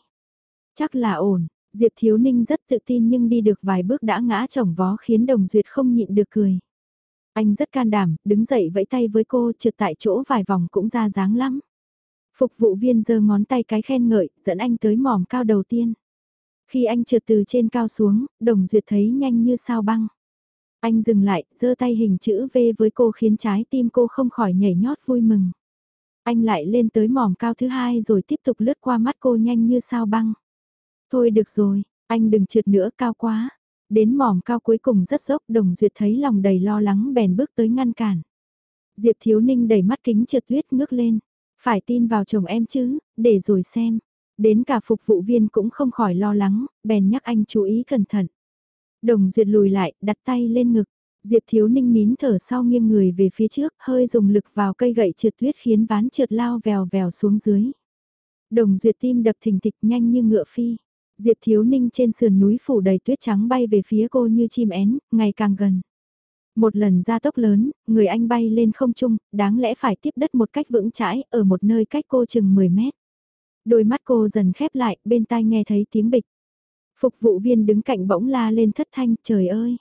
Chắc là ổn, Diệp Thiếu Ninh rất tự tin nhưng đi được vài bước đã ngã chồng vó khiến đồng duyệt không nhịn được cười. Anh rất can đảm, đứng dậy vẫy tay với cô trượt tại chỗ vài vòng cũng ra dáng lắm. Phục vụ viên giơ ngón tay cái khen ngợi, dẫn anh tới mỏm cao đầu tiên. Khi anh trượt từ trên cao xuống, đồng duyệt thấy nhanh như sao băng. Anh dừng lại, giơ tay hình chữ V với cô khiến trái tim cô không khỏi nhảy nhót vui mừng. Anh lại lên tới mỏm cao thứ hai rồi tiếp tục lướt qua mắt cô nhanh như sao băng. Thôi được rồi, anh đừng trượt nữa cao quá. Đến mỏm cao cuối cùng rất dốc đồng duyệt thấy lòng đầy lo lắng bèn bước tới ngăn cản. Diệp Thiếu Ninh đẩy mắt kính trượt tuyết ngước lên. Phải tin vào chồng em chứ, để rồi xem. Đến cả phục vụ viên cũng không khỏi lo lắng, bèn nhắc anh chú ý cẩn thận. Đồng Duyệt lùi lại, đặt tay lên ngực. Diệp Thiếu Ninh nín thở sau nghiêng người về phía trước, hơi dùng lực vào cây gậy trượt tuyết khiến ván trượt lao vèo vèo xuống dưới. Đồng Duyệt tim đập thình thịch nhanh như ngựa phi. Diệp Thiếu Ninh trên sườn núi phủ đầy tuyết trắng bay về phía cô như chim én, ngày càng gần. Một lần ra tốc lớn, người anh bay lên không trung, đáng lẽ phải tiếp đất một cách vững chãi, ở một nơi cách cô chừng 10 mét. Đôi mắt cô dần khép lại, bên tai nghe thấy tiếng bịch. Phục vụ viên đứng cạnh bỗng la lên thất thanh, trời ơi!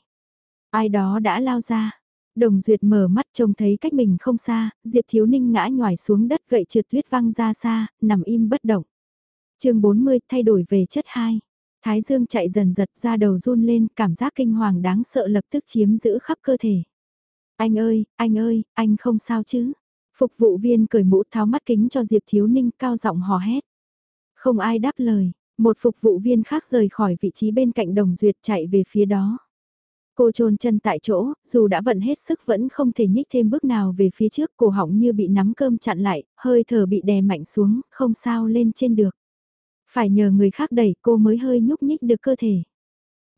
Ai đó đã lao ra. Đồng Duyệt mở mắt trông thấy cách mình không xa, Diệp Thiếu Ninh ngã nhòi xuống đất gậy trượt tuyết văng ra xa, nằm im bất động. chương 40 thay đổi về chất 2. Thái Dương chạy dần giật ra đầu run lên, cảm giác kinh hoàng đáng sợ lập tức chiếm giữ khắp cơ thể. Anh ơi, anh ơi, anh không sao chứ? Phục vụ viên cởi mũ tháo mắt kính cho Diệp Thiếu Ninh cao giọng hò hét. Không ai đáp lời, một phục vụ viên khác rời khỏi vị trí bên cạnh đồng duyệt chạy về phía đó. Cô trôn chân tại chỗ, dù đã vận hết sức vẫn không thể nhích thêm bước nào về phía trước, cổ họng như bị nắm cơm chặn lại, hơi thở bị đè mạnh xuống, không sao lên trên được. Phải nhờ người khác đẩy cô mới hơi nhúc nhích được cơ thể.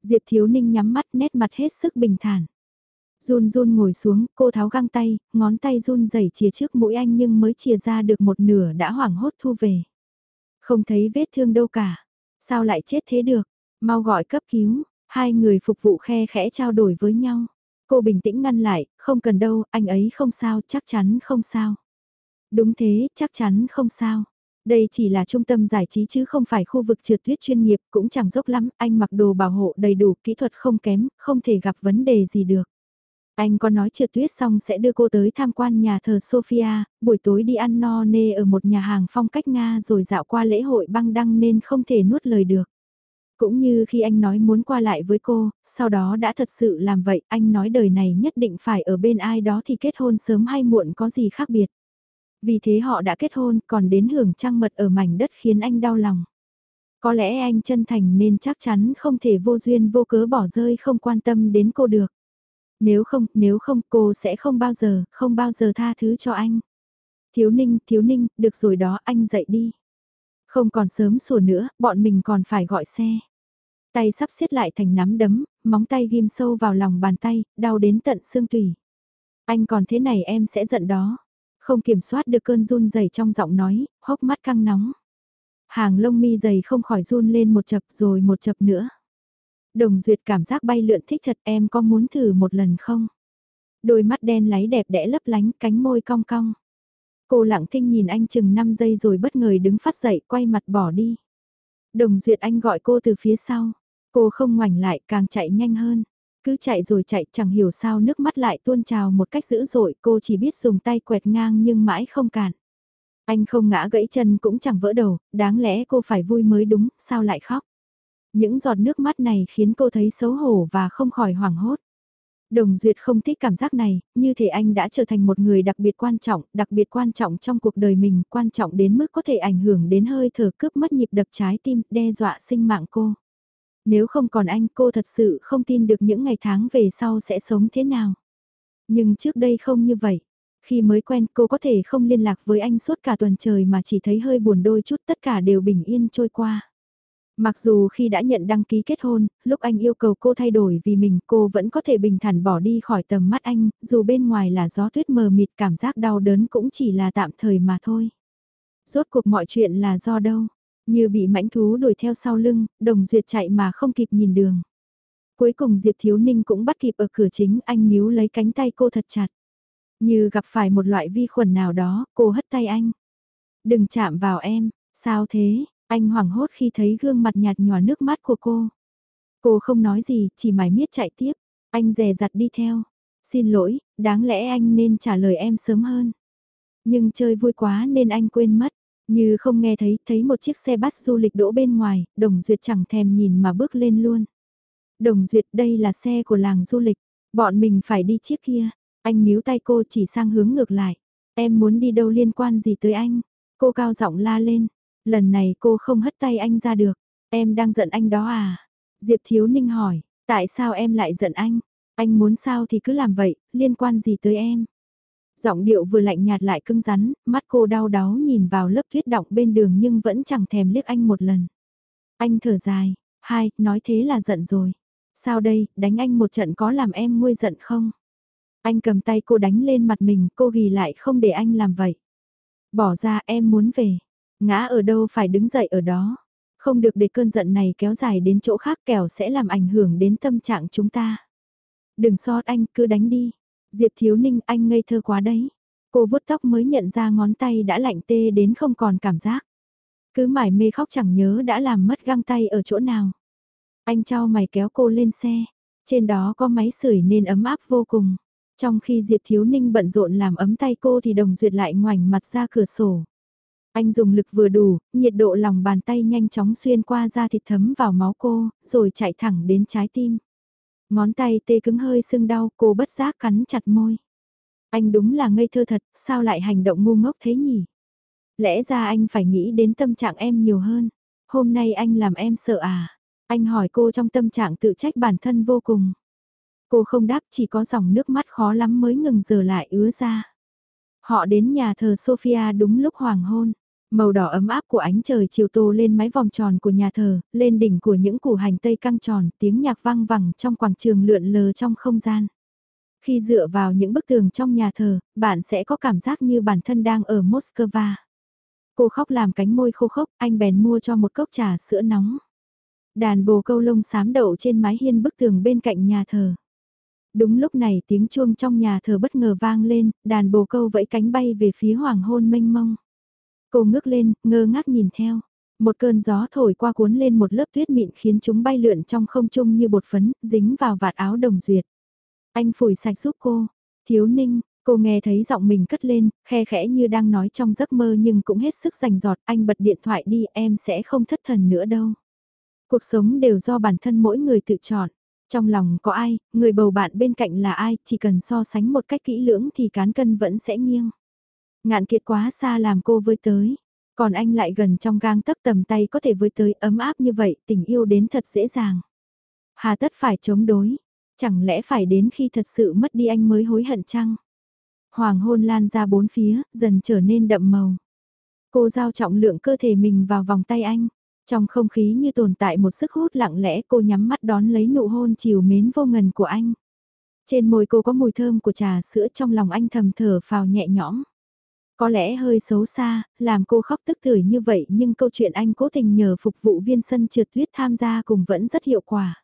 Diệp Thiếu Ninh nhắm mắt nét mặt hết sức bình thản. Run run ngồi xuống, cô tháo găng tay, ngón tay run rẩy chìa trước mũi anh nhưng mới chìa ra được một nửa đã hoảng hốt thu về. Không thấy vết thương đâu cả. Sao lại chết thế được? Mau gọi cấp cứu. Hai người phục vụ khe khẽ trao đổi với nhau. Cô bình tĩnh ngăn lại, không cần đâu, anh ấy không sao, chắc chắn không sao. Đúng thế, chắc chắn không sao. Đây chỉ là trung tâm giải trí chứ không phải khu vực trượt tuyết chuyên nghiệp, cũng chẳng dốc lắm, anh mặc đồ bảo hộ đầy đủ, kỹ thuật không kém, không thể gặp vấn đề gì được. Anh có nói trượt tuyết xong sẽ đưa cô tới tham quan nhà thờ Sofia, buổi tối đi ăn no nê ở một nhà hàng phong cách Nga rồi dạo qua lễ hội băng đăng nên không thể nuốt lời được. Cũng như khi anh nói muốn qua lại với cô, sau đó đã thật sự làm vậy, anh nói đời này nhất định phải ở bên ai đó thì kết hôn sớm hay muộn có gì khác biệt. Vì thế họ đã kết hôn còn đến hưởng trăng mật ở mảnh đất khiến anh đau lòng. Có lẽ anh chân thành nên chắc chắn không thể vô duyên vô cớ bỏ rơi không quan tâm đến cô được. Nếu không, nếu không cô sẽ không bao giờ, không bao giờ tha thứ cho anh. Thiếu ninh, thiếu ninh, được rồi đó anh dậy đi. Không còn sớm sủa nữa, bọn mình còn phải gọi xe. Tay sắp xiết lại thành nắm đấm, móng tay ghim sâu vào lòng bàn tay, đau đến tận xương tủy. Anh còn thế này em sẽ giận đó. Không kiểm soát được cơn run rẩy trong giọng nói, hốc mắt căng nóng. Hàng lông mi dày không khỏi run lên một chập rồi một chập nữa. Đồng duyệt cảm giác bay lượn thích thật em có muốn thử một lần không? Đôi mắt đen láy đẹp đẽ lấp lánh cánh môi cong cong. Cô lặng thinh nhìn anh chừng 5 giây rồi bất ngờ đứng phát dậy quay mặt bỏ đi. Đồng duyệt anh gọi cô từ phía sau. Cô không ngoảnh lại càng chạy nhanh hơn. Cứ chạy rồi chạy chẳng hiểu sao nước mắt lại tuôn trào một cách dữ dội cô chỉ biết dùng tay quẹt ngang nhưng mãi không cản. Anh không ngã gãy chân cũng chẳng vỡ đầu, đáng lẽ cô phải vui mới đúng, sao lại khóc. Những giọt nước mắt này khiến cô thấy xấu hổ và không khỏi hoảng hốt. Đồng Duyệt không thích cảm giác này, như thể anh đã trở thành một người đặc biệt quan trọng, đặc biệt quan trọng trong cuộc đời mình, quan trọng đến mức có thể ảnh hưởng đến hơi thở cướp mất nhịp đập trái tim, đe dọa sinh mạng cô. Nếu không còn anh cô thật sự không tin được những ngày tháng về sau sẽ sống thế nào. Nhưng trước đây không như vậy. Khi mới quen cô có thể không liên lạc với anh suốt cả tuần trời mà chỉ thấy hơi buồn đôi chút tất cả đều bình yên trôi qua. Mặc dù khi đã nhận đăng ký kết hôn, lúc anh yêu cầu cô thay đổi vì mình cô vẫn có thể bình thản bỏ đi khỏi tầm mắt anh, dù bên ngoài là gió tuyết mờ mịt cảm giác đau đớn cũng chỉ là tạm thời mà thôi. Rốt cuộc mọi chuyện là do đâu? Như bị mãnh thú đuổi theo sau lưng, đồng duyệt chạy mà không kịp nhìn đường. Cuối cùng Diệp Thiếu Ninh cũng bắt kịp ở cửa chính anh níu lấy cánh tay cô thật chặt. Như gặp phải một loại vi khuẩn nào đó, cô hất tay anh. Đừng chạm vào em, sao thế, anh hoảng hốt khi thấy gương mặt nhạt nhòa nước mắt của cô. Cô không nói gì, chỉ mải miết chạy tiếp. Anh dè dặt đi theo. Xin lỗi, đáng lẽ anh nên trả lời em sớm hơn. Nhưng chơi vui quá nên anh quên mất. Như không nghe thấy, thấy một chiếc xe bus du lịch đỗ bên ngoài, Đồng Duyệt chẳng thèm nhìn mà bước lên luôn. Đồng Duyệt đây là xe của làng du lịch, bọn mình phải đi chiếc kia. Anh níu tay cô chỉ sang hướng ngược lại. Em muốn đi đâu liên quan gì tới anh? Cô cao giọng la lên. Lần này cô không hất tay anh ra được. Em đang giận anh đó à? Diệp Thiếu Ninh hỏi, tại sao em lại giận anh? Anh muốn sao thì cứ làm vậy, liên quan gì tới em? Giọng điệu vừa lạnh nhạt lại cứng rắn, mắt cô đau đáu nhìn vào lớp tuyết động bên đường nhưng vẫn chẳng thèm liếc anh một lần. Anh thở dài, hai, nói thế là giận rồi. Sao đây, đánh anh một trận có làm em nguôi giận không? Anh cầm tay cô đánh lên mặt mình, cô ghi lại không để anh làm vậy. Bỏ ra em muốn về. Ngã ở đâu phải đứng dậy ở đó. Không được để cơn giận này kéo dài đến chỗ khác kẻo sẽ làm ảnh hưởng đến tâm trạng chúng ta. Đừng xót anh, cứ đánh đi. Diệp Thiếu Ninh anh ngây thơ quá đấy. Cô vuốt tóc mới nhận ra ngón tay đã lạnh tê đến không còn cảm giác. Cứ mải mê khóc chẳng nhớ đã làm mất găng tay ở chỗ nào. Anh trao mày kéo cô lên xe. Trên đó có máy sưởi nên ấm áp vô cùng. Trong khi Diệp Thiếu Ninh bận rộn làm ấm tay cô thì Đồng Duyệt lại ngoảnh mặt ra cửa sổ. Anh dùng lực vừa đủ, nhiệt độ lòng bàn tay nhanh chóng xuyên qua da thịt thấm vào máu cô, rồi chạy thẳng đến trái tim. Ngón tay tê cứng hơi sưng đau, cô bất giác cắn chặt môi. Anh đúng là ngây thơ thật, sao lại hành động ngu ngốc thế nhỉ? Lẽ ra anh phải nghĩ đến tâm trạng em nhiều hơn. Hôm nay anh làm em sợ à? Anh hỏi cô trong tâm trạng tự trách bản thân vô cùng. Cô không đáp chỉ có dòng nước mắt khó lắm mới ngừng giờ lại ứa ra. Họ đến nhà thờ Sophia đúng lúc hoàng hôn. Màu đỏ ấm áp của ánh trời chiều tô lên mái vòng tròn của nhà thờ, lên đỉnh của những củ hành tây căng tròn, tiếng nhạc vang vẳng trong quảng trường lượn lờ trong không gian. Khi dựa vào những bức tường trong nhà thờ, bạn sẽ có cảm giác như bản thân đang ở Moscow. Cô khóc làm cánh môi khô khốc, anh bèn mua cho một cốc trà sữa nóng. Đàn bồ câu lông xám đậu trên mái hiên bức tường bên cạnh nhà thờ. Đúng lúc này tiếng chuông trong nhà thờ bất ngờ vang lên, đàn bồ câu vẫy cánh bay về phía hoàng hôn mênh mông. Cô ngước lên, ngơ ngác nhìn theo. Một cơn gió thổi qua cuốn lên một lớp tuyết mịn khiến chúng bay lượn trong không trung như bột phấn, dính vào vạt áo đồng duyệt. Anh phủi sạch giúp cô. Thiếu ninh, cô nghe thấy giọng mình cất lên, khe khẽ như đang nói trong giấc mơ nhưng cũng hết sức rành giọt. Anh bật điện thoại đi em sẽ không thất thần nữa đâu. Cuộc sống đều do bản thân mỗi người tự chọn. Trong lòng có ai, người bầu bạn bên cạnh là ai, chỉ cần so sánh một cách kỹ lưỡng thì cán cân vẫn sẽ nghiêng. Ngạn kiệt quá xa làm cô với tới. Còn anh lại gần trong gang tấc tầm tay có thể với tới ấm áp như vậy, tình yêu đến thật dễ dàng. Hà tất phải chống đối. Chẳng lẽ phải đến khi thật sự mất đi anh mới hối hận chăng? Hoàng hôn lan ra bốn phía, dần trở nên đậm màu. Cô giao trọng lượng cơ thể mình vào vòng tay anh. Trong không khí như tồn tại một sức hút lặng lẽ cô nhắm mắt đón lấy nụ hôn chiều mến vô ngần của anh. Trên môi cô có mùi thơm của trà sữa trong lòng anh thầm thở phào nhẹ nhõm. Có lẽ hơi xấu xa, làm cô khóc tức tưởi như vậy nhưng câu chuyện anh cố tình nhờ phục vụ viên sân trượt tuyết tham gia cùng vẫn rất hiệu quả.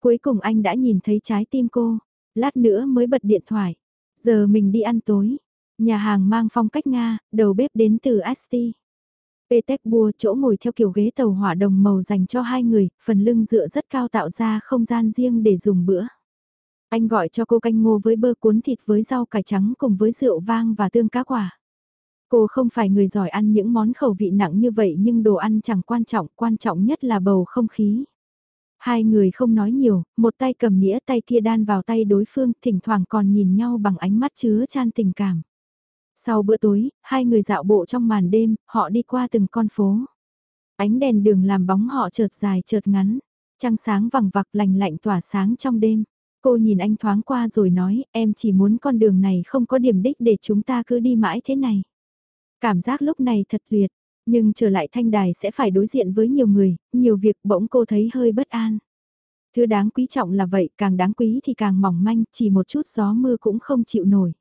Cuối cùng anh đã nhìn thấy trái tim cô, lát nữa mới bật điện thoại. Giờ mình đi ăn tối. Nhà hàng mang phong cách Nga, đầu bếp đến từ Asti. Petersburg chỗ ngồi theo kiểu ghế tàu hỏa đồng màu dành cho hai người, phần lưng dựa rất cao tạo ra không gian riêng để dùng bữa. Anh gọi cho cô canh ngô với bơ cuốn thịt với rau cải trắng cùng với rượu vang và tương cá quả. Cô không phải người giỏi ăn những món khẩu vị nặng như vậy nhưng đồ ăn chẳng quan trọng, quan trọng nhất là bầu không khí. Hai người không nói nhiều, một tay cầm nĩa tay kia đan vào tay đối phương, thỉnh thoảng còn nhìn nhau bằng ánh mắt chứa chan tình cảm. Sau bữa tối, hai người dạo bộ trong màn đêm, họ đi qua từng con phố. Ánh đèn đường làm bóng họ chợt dài chợt ngắn, trăng sáng vằng vặc lành lạnh tỏa sáng trong đêm. Cô nhìn anh thoáng qua rồi nói, em chỉ muốn con đường này không có điểm đích để chúng ta cứ đi mãi thế này. Cảm giác lúc này thật tuyệt, nhưng trở lại thanh đài sẽ phải đối diện với nhiều người, nhiều việc bỗng cô thấy hơi bất an. Thứ đáng quý trọng là vậy, càng đáng quý thì càng mỏng manh, chỉ một chút gió mưa cũng không chịu nổi.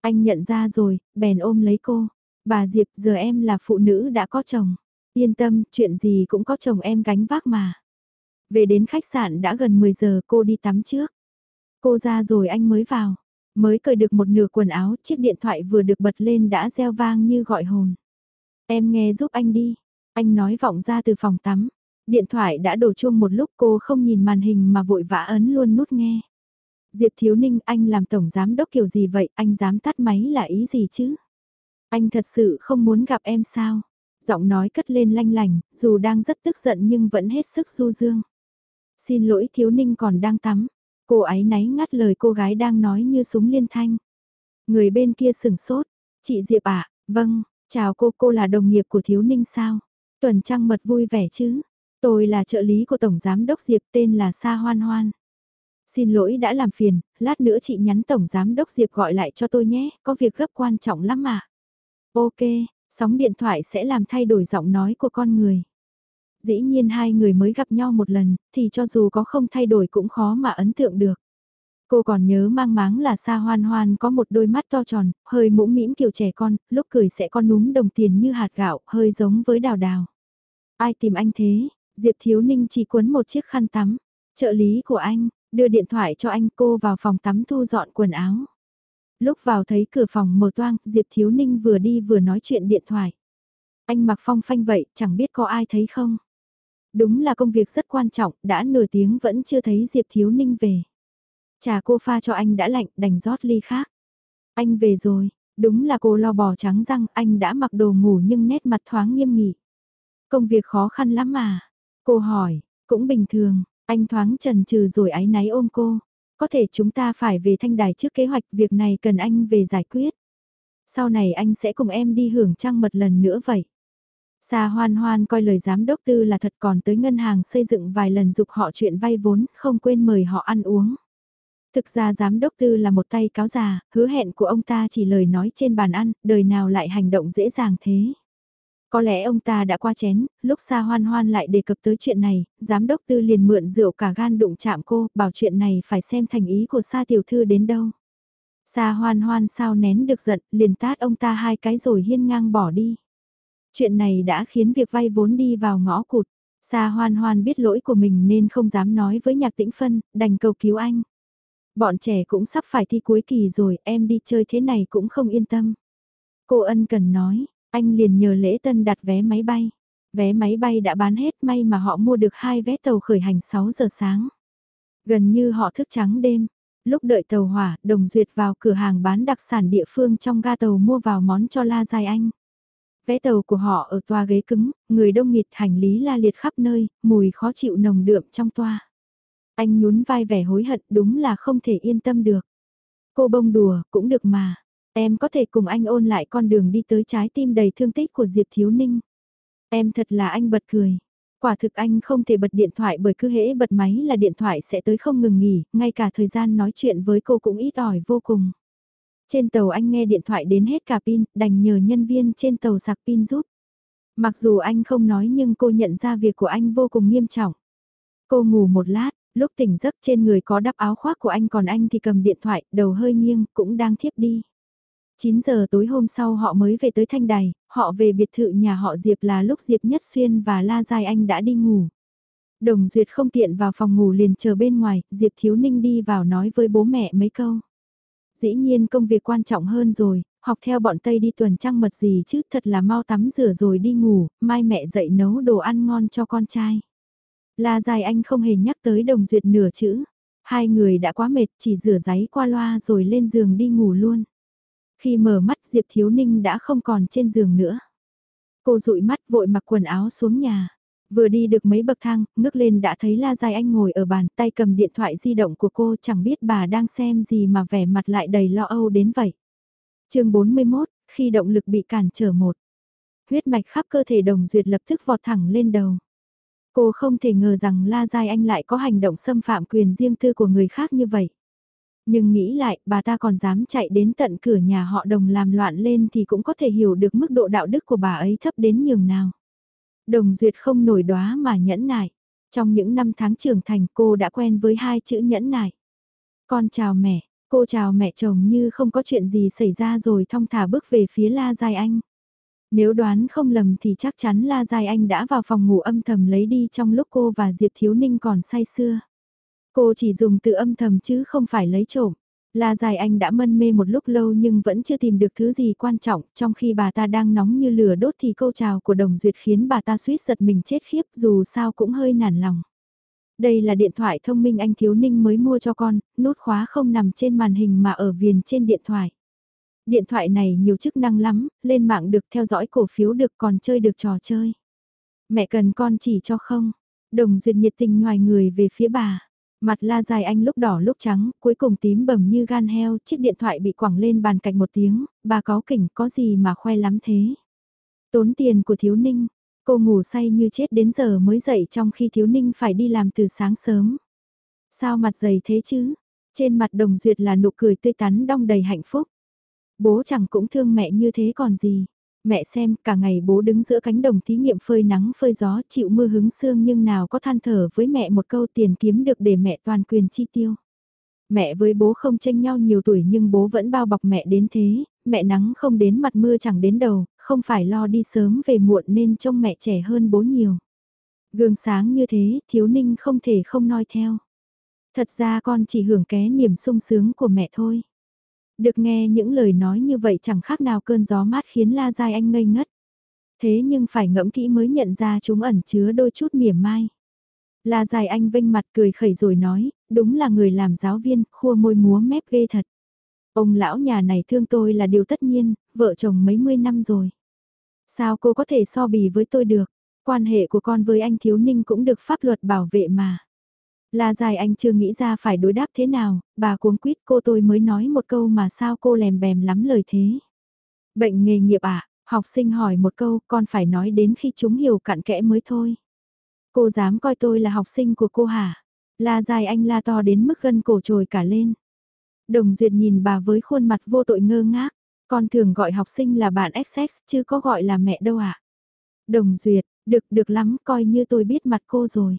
Anh nhận ra rồi, bèn ôm lấy cô. Bà Diệp, giờ em là phụ nữ đã có chồng. Yên tâm, chuyện gì cũng có chồng em gánh vác mà. Về đến khách sạn đã gần 10 giờ cô đi tắm trước. Cô ra rồi anh mới vào. Mới cởi được một nửa quần áo, chiếc điện thoại vừa được bật lên đã reo vang như gọi hồn. Em nghe giúp anh đi. Anh nói vọng ra từ phòng tắm. Điện thoại đã đổ chuông một lúc cô không nhìn màn hình mà vội vã ấn luôn nút nghe. Diệp Thiếu Ninh anh làm tổng giám đốc kiểu gì vậy, anh dám tắt máy là ý gì chứ? Anh thật sự không muốn gặp em sao? Giọng nói cất lên lanh lành, dù đang rất tức giận nhưng vẫn hết sức du dương. Xin lỗi Thiếu Ninh còn đang tắm. Cô ấy náy ngắt lời cô gái đang nói như súng liên thanh. Người bên kia sừng sốt. Chị Diệp ạ, vâng, chào cô, cô là đồng nghiệp của Thiếu Ninh sao? Tuần trăng mật vui vẻ chứ? Tôi là trợ lý của Tổng Giám Đốc Diệp tên là Sa Hoan Hoan. Xin lỗi đã làm phiền, lát nữa chị nhắn Tổng Giám Đốc Diệp gọi lại cho tôi nhé, có việc gấp quan trọng lắm mà. Ok, sóng điện thoại sẽ làm thay đổi giọng nói của con người. Dĩ nhiên hai người mới gặp nhau một lần, thì cho dù có không thay đổi cũng khó mà ấn tượng được. Cô còn nhớ mang máng là Sa Hoan Hoan có một đôi mắt to tròn, hơi mũm mĩm kiểu trẻ con, lúc cười sẽ con núm đồng tiền như hạt gạo, hơi giống với đào đào. Ai tìm anh thế? Diệp Thiếu Ninh chỉ cuốn một chiếc khăn tắm. Trợ lý của anh, đưa điện thoại cho anh cô vào phòng tắm thu dọn quần áo. Lúc vào thấy cửa phòng mở toang, Diệp Thiếu Ninh vừa đi vừa nói chuyện điện thoại. Anh mặc phong phanh vậy, chẳng biết có ai thấy không? Đúng là công việc rất quan trọng, đã nửa tiếng vẫn chưa thấy Diệp Thiếu Ninh về. Trà cô pha cho anh đã lạnh, đành rót ly khác. Anh về rồi, đúng là cô lo bò trắng răng, anh đã mặc đồ ngủ nhưng nét mặt thoáng nghiêm nghị. Công việc khó khăn lắm mà. Cô hỏi, cũng bình thường, anh thoáng trần trừ rồi ái náy ôm cô. Có thể chúng ta phải về thanh đài trước kế hoạch việc này cần anh về giải quyết. Sau này anh sẽ cùng em đi hưởng trăng mật lần nữa vậy. Sa hoan hoan coi lời giám đốc tư là thật còn tới ngân hàng xây dựng vài lần dục họ chuyện vay vốn, không quên mời họ ăn uống. Thực ra giám đốc tư là một tay cáo già, hứa hẹn của ông ta chỉ lời nói trên bàn ăn, đời nào lại hành động dễ dàng thế. Có lẽ ông ta đã qua chén, lúc Sa Hoan Hoan lại đề cập tới chuyện này, giám đốc tư liền mượn rượu cả gan đụng chạm cô, bảo chuyện này phải xem thành ý của Sa tiểu thư đến đâu. Sa Hoan Hoan sao nén được giận, liền tát ông ta hai cái rồi hiên ngang bỏ đi. Chuyện này đã khiến việc vay vốn đi vào ngõ cụt. Sa Hoan Hoan biết lỗi của mình nên không dám nói với Nhạc Tĩnh Phân, đành cầu cứu anh. Bọn trẻ cũng sắp phải thi cuối kỳ rồi, em đi chơi thế này cũng không yên tâm. Cô ân cần nói, anh liền nhờ lễ tân đặt vé máy bay. Vé máy bay đã bán hết may mà họ mua được hai vé tàu khởi hành 6 giờ sáng. Gần như họ thức trắng đêm. Lúc đợi tàu hỏa, Đồng Duyệt vào cửa hàng bán đặc sản địa phương trong ga tàu mua vào món cho La Dài Anh. Vé tàu của họ ở toa ghế cứng, người đông nghịt hành lý la liệt khắp nơi, mùi khó chịu nồng đượm trong toa. Anh nhún vai vẻ hối hận đúng là không thể yên tâm được. Cô bông đùa, cũng được mà. Em có thể cùng anh ôn lại con đường đi tới trái tim đầy thương tích của Diệp Thiếu Ninh. Em thật là anh bật cười. Quả thực anh không thể bật điện thoại bởi cứ hễ bật máy là điện thoại sẽ tới không ngừng nghỉ, ngay cả thời gian nói chuyện với cô cũng ít ỏi vô cùng. Trên tàu anh nghe điện thoại đến hết cả pin, đành nhờ nhân viên trên tàu sạc pin giúp. Mặc dù anh không nói nhưng cô nhận ra việc của anh vô cùng nghiêm trọng. Cô ngủ một lát, lúc tỉnh giấc trên người có đắp áo khoác của anh còn anh thì cầm điện thoại, đầu hơi nghiêng, cũng đang thiếp đi. 9 giờ tối hôm sau họ mới về tới Thanh Đài, họ về biệt thự nhà họ Diệp là lúc Diệp Nhất Xuyên và La Giai Anh đã đi ngủ. Đồng Duyệt không tiện vào phòng ngủ liền chờ bên ngoài, Diệp Thiếu Ninh đi vào nói với bố mẹ mấy câu. Dĩ nhiên công việc quan trọng hơn rồi, học theo bọn Tây đi tuần trăng mật gì chứ thật là mau tắm rửa rồi đi ngủ, mai mẹ dậy nấu đồ ăn ngon cho con trai. La dài Anh không hề nhắc tới Đồng Duyệt nửa chữ. Hai người đã quá mệt chỉ rửa giấy qua loa rồi lên giường đi ngủ luôn. Khi mở mắt Diệp Thiếu Ninh đã không còn trên giường nữa. Cô dụi mắt vội mặc quần áo xuống nhà. Vừa đi được mấy bậc thang, ngước lên đã thấy La Giai Anh ngồi ở bàn tay cầm điện thoại di động của cô chẳng biết bà đang xem gì mà vẻ mặt lại đầy lo âu đến vậy. chương 41, khi động lực bị cản trở một. Huyết mạch khắp cơ thể đồng duyệt lập tức vọt thẳng lên đầu. Cô không thể ngờ rằng La Giai Anh lại có hành động xâm phạm quyền riêng tư của người khác như vậy. Nhưng nghĩ lại, bà ta còn dám chạy đến tận cửa nhà họ đồng làm loạn lên thì cũng có thể hiểu được mức độ đạo đức của bà ấy thấp đến nhường nào. Đồng duyệt không nổi đóa mà nhẫn nại. Trong những năm tháng trưởng thành cô đã quen với hai chữ nhẫn nại. Con chào mẹ, cô chào mẹ chồng như không có chuyện gì xảy ra rồi thong thả bước về phía La Giai Anh. Nếu đoán không lầm thì chắc chắn La Giai Anh đã vào phòng ngủ âm thầm lấy đi trong lúc cô và Diệp Thiếu Ninh còn say sưa. Cô chỉ dùng từ âm thầm chứ không phải lấy trộm. La Dài Anh đã mân mê một lúc lâu nhưng vẫn chưa tìm được thứ gì quan trọng, trong khi bà ta đang nóng như lửa đốt thì câu chào của Đồng Duyệt khiến bà ta suýt giật mình chết khiếp dù sao cũng hơi nản lòng. Đây là điện thoại thông minh anh Thiếu Ninh mới mua cho con, nút khóa không nằm trên màn hình mà ở viền trên điện thoại. Điện thoại này nhiều chức năng lắm, lên mạng được theo dõi cổ phiếu được còn chơi được trò chơi. Mẹ cần con chỉ cho không? Đồng Duyệt nhiệt tình ngoài người về phía bà. Mặt la dài anh lúc đỏ lúc trắng, cuối cùng tím bầm như gan heo, chiếc điện thoại bị quẳng lên bàn cạnh một tiếng, bà có kỉnh có gì mà khoe lắm thế. Tốn tiền của thiếu ninh, cô ngủ say như chết đến giờ mới dậy trong khi thiếu ninh phải đi làm từ sáng sớm. Sao mặt dày thế chứ? Trên mặt đồng duyệt là nụ cười tươi tắn đong đầy hạnh phúc. Bố chẳng cũng thương mẹ như thế còn gì. Mẹ xem, cả ngày bố đứng giữa cánh đồng thí nghiệm phơi nắng phơi gió chịu mưa hứng sương nhưng nào có than thở với mẹ một câu tiền kiếm được để mẹ toàn quyền chi tiêu. Mẹ với bố không tranh nhau nhiều tuổi nhưng bố vẫn bao bọc mẹ đến thế, mẹ nắng không đến mặt mưa chẳng đến đầu, không phải lo đi sớm về muộn nên trông mẹ trẻ hơn bố nhiều. Gương sáng như thế, thiếu ninh không thể không noi theo. Thật ra con chỉ hưởng ké niềm sung sướng của mẹ thôi. Được nghe những lời nói như vậy chẳng khác nào cơn gió mát khiến La Giai Anh ngây ngất. Thế nhưng phải ngẫm kỹ mới nhận ra chúng ẩn chứa đôi chút mỉa mai. La Giai Anh vênh mặt cười khẩy rồi nói, đúng là người làm giáo viên, khua môi múa mép ghê thật. Ông lão nhà này thương tôi là điều tất nhiên, vợ chồng mấy mươi năm rồi. Sao cô có thể so bì với tôi được? Quan hệ của con với anh Thiếu Ninh cũng được pháp luật bảo vệ mà. La dài anh chưa nghĩ ra phải đối đáp thế nào, bà cuống quýt cô tôi mới nói một câu mà sao cô lèm bèm lắm lời thế. Bệnh nghề nghiệp à, học sinh hỏi một câu con phải nói đến khi chúng hiểu cặn kẽ mới thôi. Cô dám coi tôi là học sinh của cô hả? La dài anh la to đến mức gân cổ trồi cả lên. Đồng Duyệt nhìn bà với khuôn mặt vô tội ngơ ngác. Con thường gọi học sinh là bạn XX chứ có gọi là mẹ đâu ạ. À? Đồng Duyệt, được được lắm coi như tôi biết mặt cô rồi.